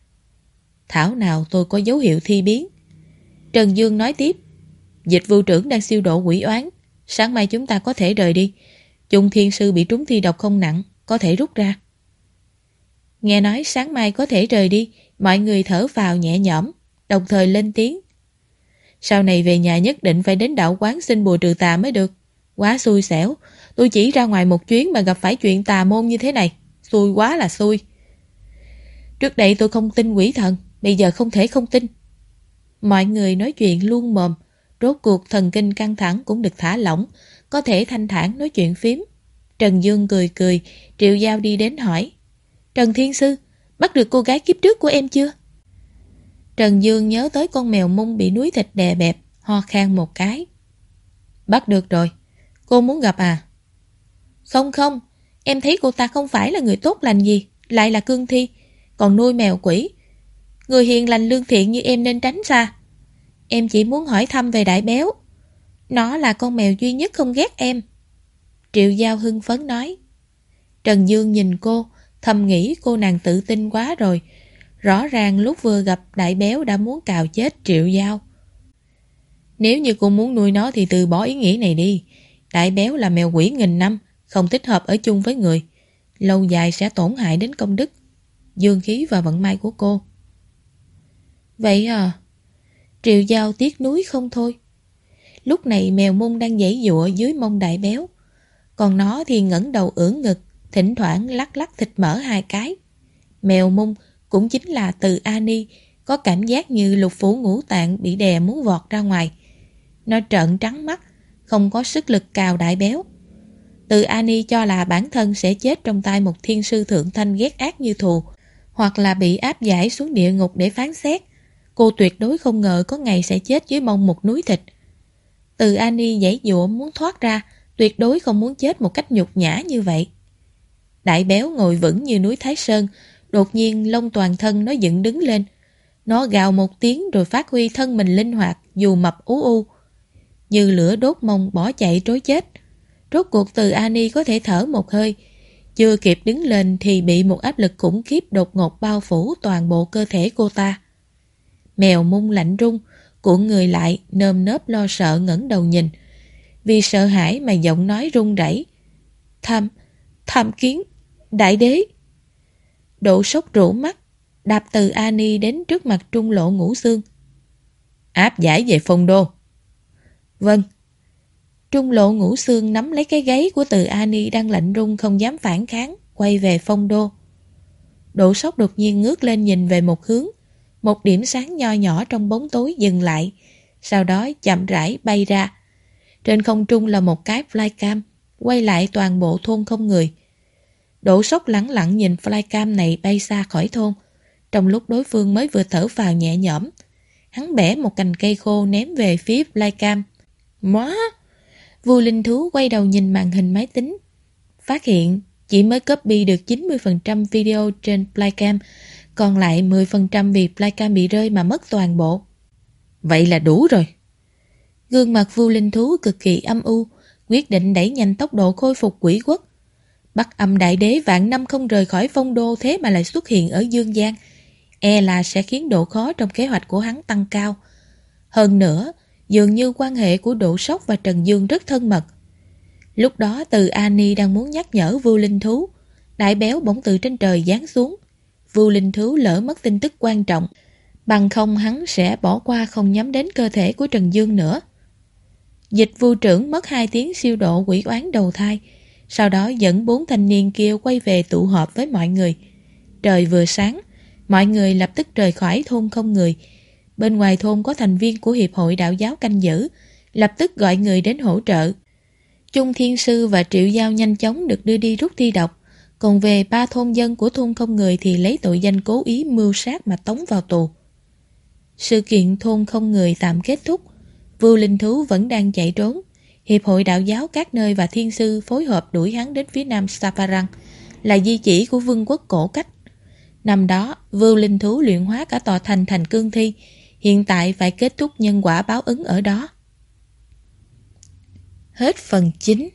Thảo nào tôi có dấu hiệu thi biến. Trần Dương nói tiếp, dịch vụ trưởng đang siêu độ quỷ oán, sáng mai chúng ta có thể rời đi. Chung thiên sư bị trúng thi độc không nặng, có thể rút ra. Nghe nói sáng mai có thể rời đi, mọi người thở vào nhẹ nhõm, đồng thời lên tiếng. Sau này về nhà nhất định phải đến đạo quán xin bùa trừ tà mới được. Quá xui xẻo, tôi chỉ ra ngoài một chuyến mà gặp phải chuyện tà môn như thế này. Xui quá là xui. Trước đây tôi không tin quỷ thần, bây giờ không thể không tin. Mọi người nói chuyện luôn mồm, rốt cuộc thần kinh căng thẳng cũng được thả lỏng, có thể thanh thản nói chuyện phím. Trần Dương cười cười, Triệu Giao đi đến hỏi. Trần Thiên Sư, bắt được cô gái kiếp trước của em chưa? Trần Dương nhớ tới con mèo mung bị núi thịt đè bẹp, ho khan một cái. Bắt được rồi, cô muốn gặp à? Không không, em thấy cô ta không phải là người tốt lành gì, lại là cương thi, còn nuôi mèo quỷ. Người hiền lành lương thiện như em nên tránh xa. Em chỉ muốn hỏi thăm về đại béo. Nó là con mèo duy nhất không ghét em. Triệu Giao hưng phấn nói. Trần Dương nhìn cô, thầm nghĩ cô nàng tự tin quá rồi. Rõ ràng lúc vừa gặp đại béo đã muốn cào chết Triệu Giao. Nếu như cô muốn nuôi nó thì từ bỏ ý nghĩ này đi. Đại béo là mèo quỷ nghìn năm, không thích hợp ở chung với người. Lâu dài sẽ tổn hại đến công đức, dương khí và vận may của cô. Vậy à? Triệu Giao tiếc núi không thôi. Lúc này mèo mung đang dãy dụa dưới mông đại béo. Còn nó thì ngẩng đầu ưỡn ngực, thỉnh thoảng lắc lắc thịt mỡ hai cái. Mèo mung cũng chính là từ Ani, có cảm giác như lục phủ ngũ tạng bị đè muốn vọt ra ngoài. Nó trợn trắng mắt, không có sức lực cào đại béo. Từ Ani cho là bản thân sẽ chết trong tay một thiên sư thượng thanh ghét ác như thù, hoặc là bị áp giải xuống địa ngục để phán xét. Cô tuyệt đối không ngờ có ngày sẽ chết dưới mông một núi thịt. Từ Ani giãy dụa muốn thoát ra, tuyệt đối không muốn chết một cách nhục nhã như vậy. Đại béo ngồi vững như núi Thái Sơn, đột nhiên lông toàn thân nó dựng đứng lên. Nó gào một tiếng rồi phát huy thân mình linh hoạt dù mập ú u. Như lửa đốt mông bỏ chạy trối chết. Rốt cuộc từ Ani có thể thở một hơi. Chưa kịp đứng lên thì bị một áp lực khủng khiếp đột ngột bao phủ toàn bộ cơ thể cô ta. Mèo mung lạnh rung, cuộn người lại, nơm nớp lo sợ ngẩng đầu nhìn. Vì sợ hãi mà giọng nói run rẩy. Tham, tham kiến, đại đế. Độ sốc rũ mắt, đạp từ Ani đến trước mặt trung lộ ngũ xương. Áp giải về phong đô. Vâng. Trung lộ ngũ xương nắm lấy cái gáy của từ Ani đang lạnh rung không dám phản kháng, quay về phong đô. Độ sốc đột nhiên ngước lên nhìn về một hướng. Một điểm sáng nho nhỏ trong bóng tối dừng lại, sau đó chậm rãi bay ra. Trên không trung là một cái flycam, quay lại toàn bộ thôn không người. Đỗ sốc lẳng lặng nhìn flycam này bay xa khỏi thôn. Trong lúc đối phương mới vừa thở vào nhẹ nhõm, hắn bẻ một cành cây khô ném về phía flycam. Móa! Vua linh thú quay đầu nhìn màn hình máy tính. Phát hiện chỉ mới copy được 90% video trên PlayCam, còn lại 10% vì PlayCam bị rơi mà mất toàn bộ. Vậy là đủ rồi. Gương mặt vua linh thú cực kỳ âm u, quyết định đẩy nhanh tốc độ khôi phục quỷ quốc. Bắc âm đại đế vạn năm không rời khỏi phong đô thế mà lại xuất hiện ở Dương Giang. E là sẽ khiến độ khó trong kế hoạch của hắn tăng cao. Hơn nữa, dường như quan hệ của Độ Sóc và Trần Dương rất thân mật. Lúc đó từ Ani đang muốn nhắc nhở vua linh thú. Đại béo bỗng từ trên trời giáng xuống. Vua linh thú lỡ mất tin tức quan trọng. Bằng không hắn sẽ bỏ qua không nhắm đến cơ thể của Trần Dương nữa. Dịch vu trưởng mất 2 tiếng siêu độ quỷ oán đầu thai, sau đó dẫn bốn thanh niên kia quay về tụ họp với mọi người. Trời vừa sáng, mọi người lập tức rời khỏi thôn không người. Bên ngoài thôn có thành viên của Hiệp hội Đạo giáo canh giữ, lập tức gọi người đến hỗ trợ. Trung Thiên Sư và Triệu Giao nhanh chóng được đưa đi rút thi độc, còn về ba thôn dân của thôn không người thì lấy tội danh cố ý mưu sát mà tống vào tù. Sự kiện thôn không người tạm kết thúc, Vưu Linh Thú vẫn đang chạy trốn. Hiệp hội đạo giáo các nơi và thiên sư phối hợp đuổi hắn đến phía nam Saparang, là di chỉ của vương quốc cổ cách. Năm đó, Vưu Linh Thú luyện hóa cả tòa thành thành cương thi, hiện tại phải kết thúc nhân quả báo ứng ở đó. Hết phần 9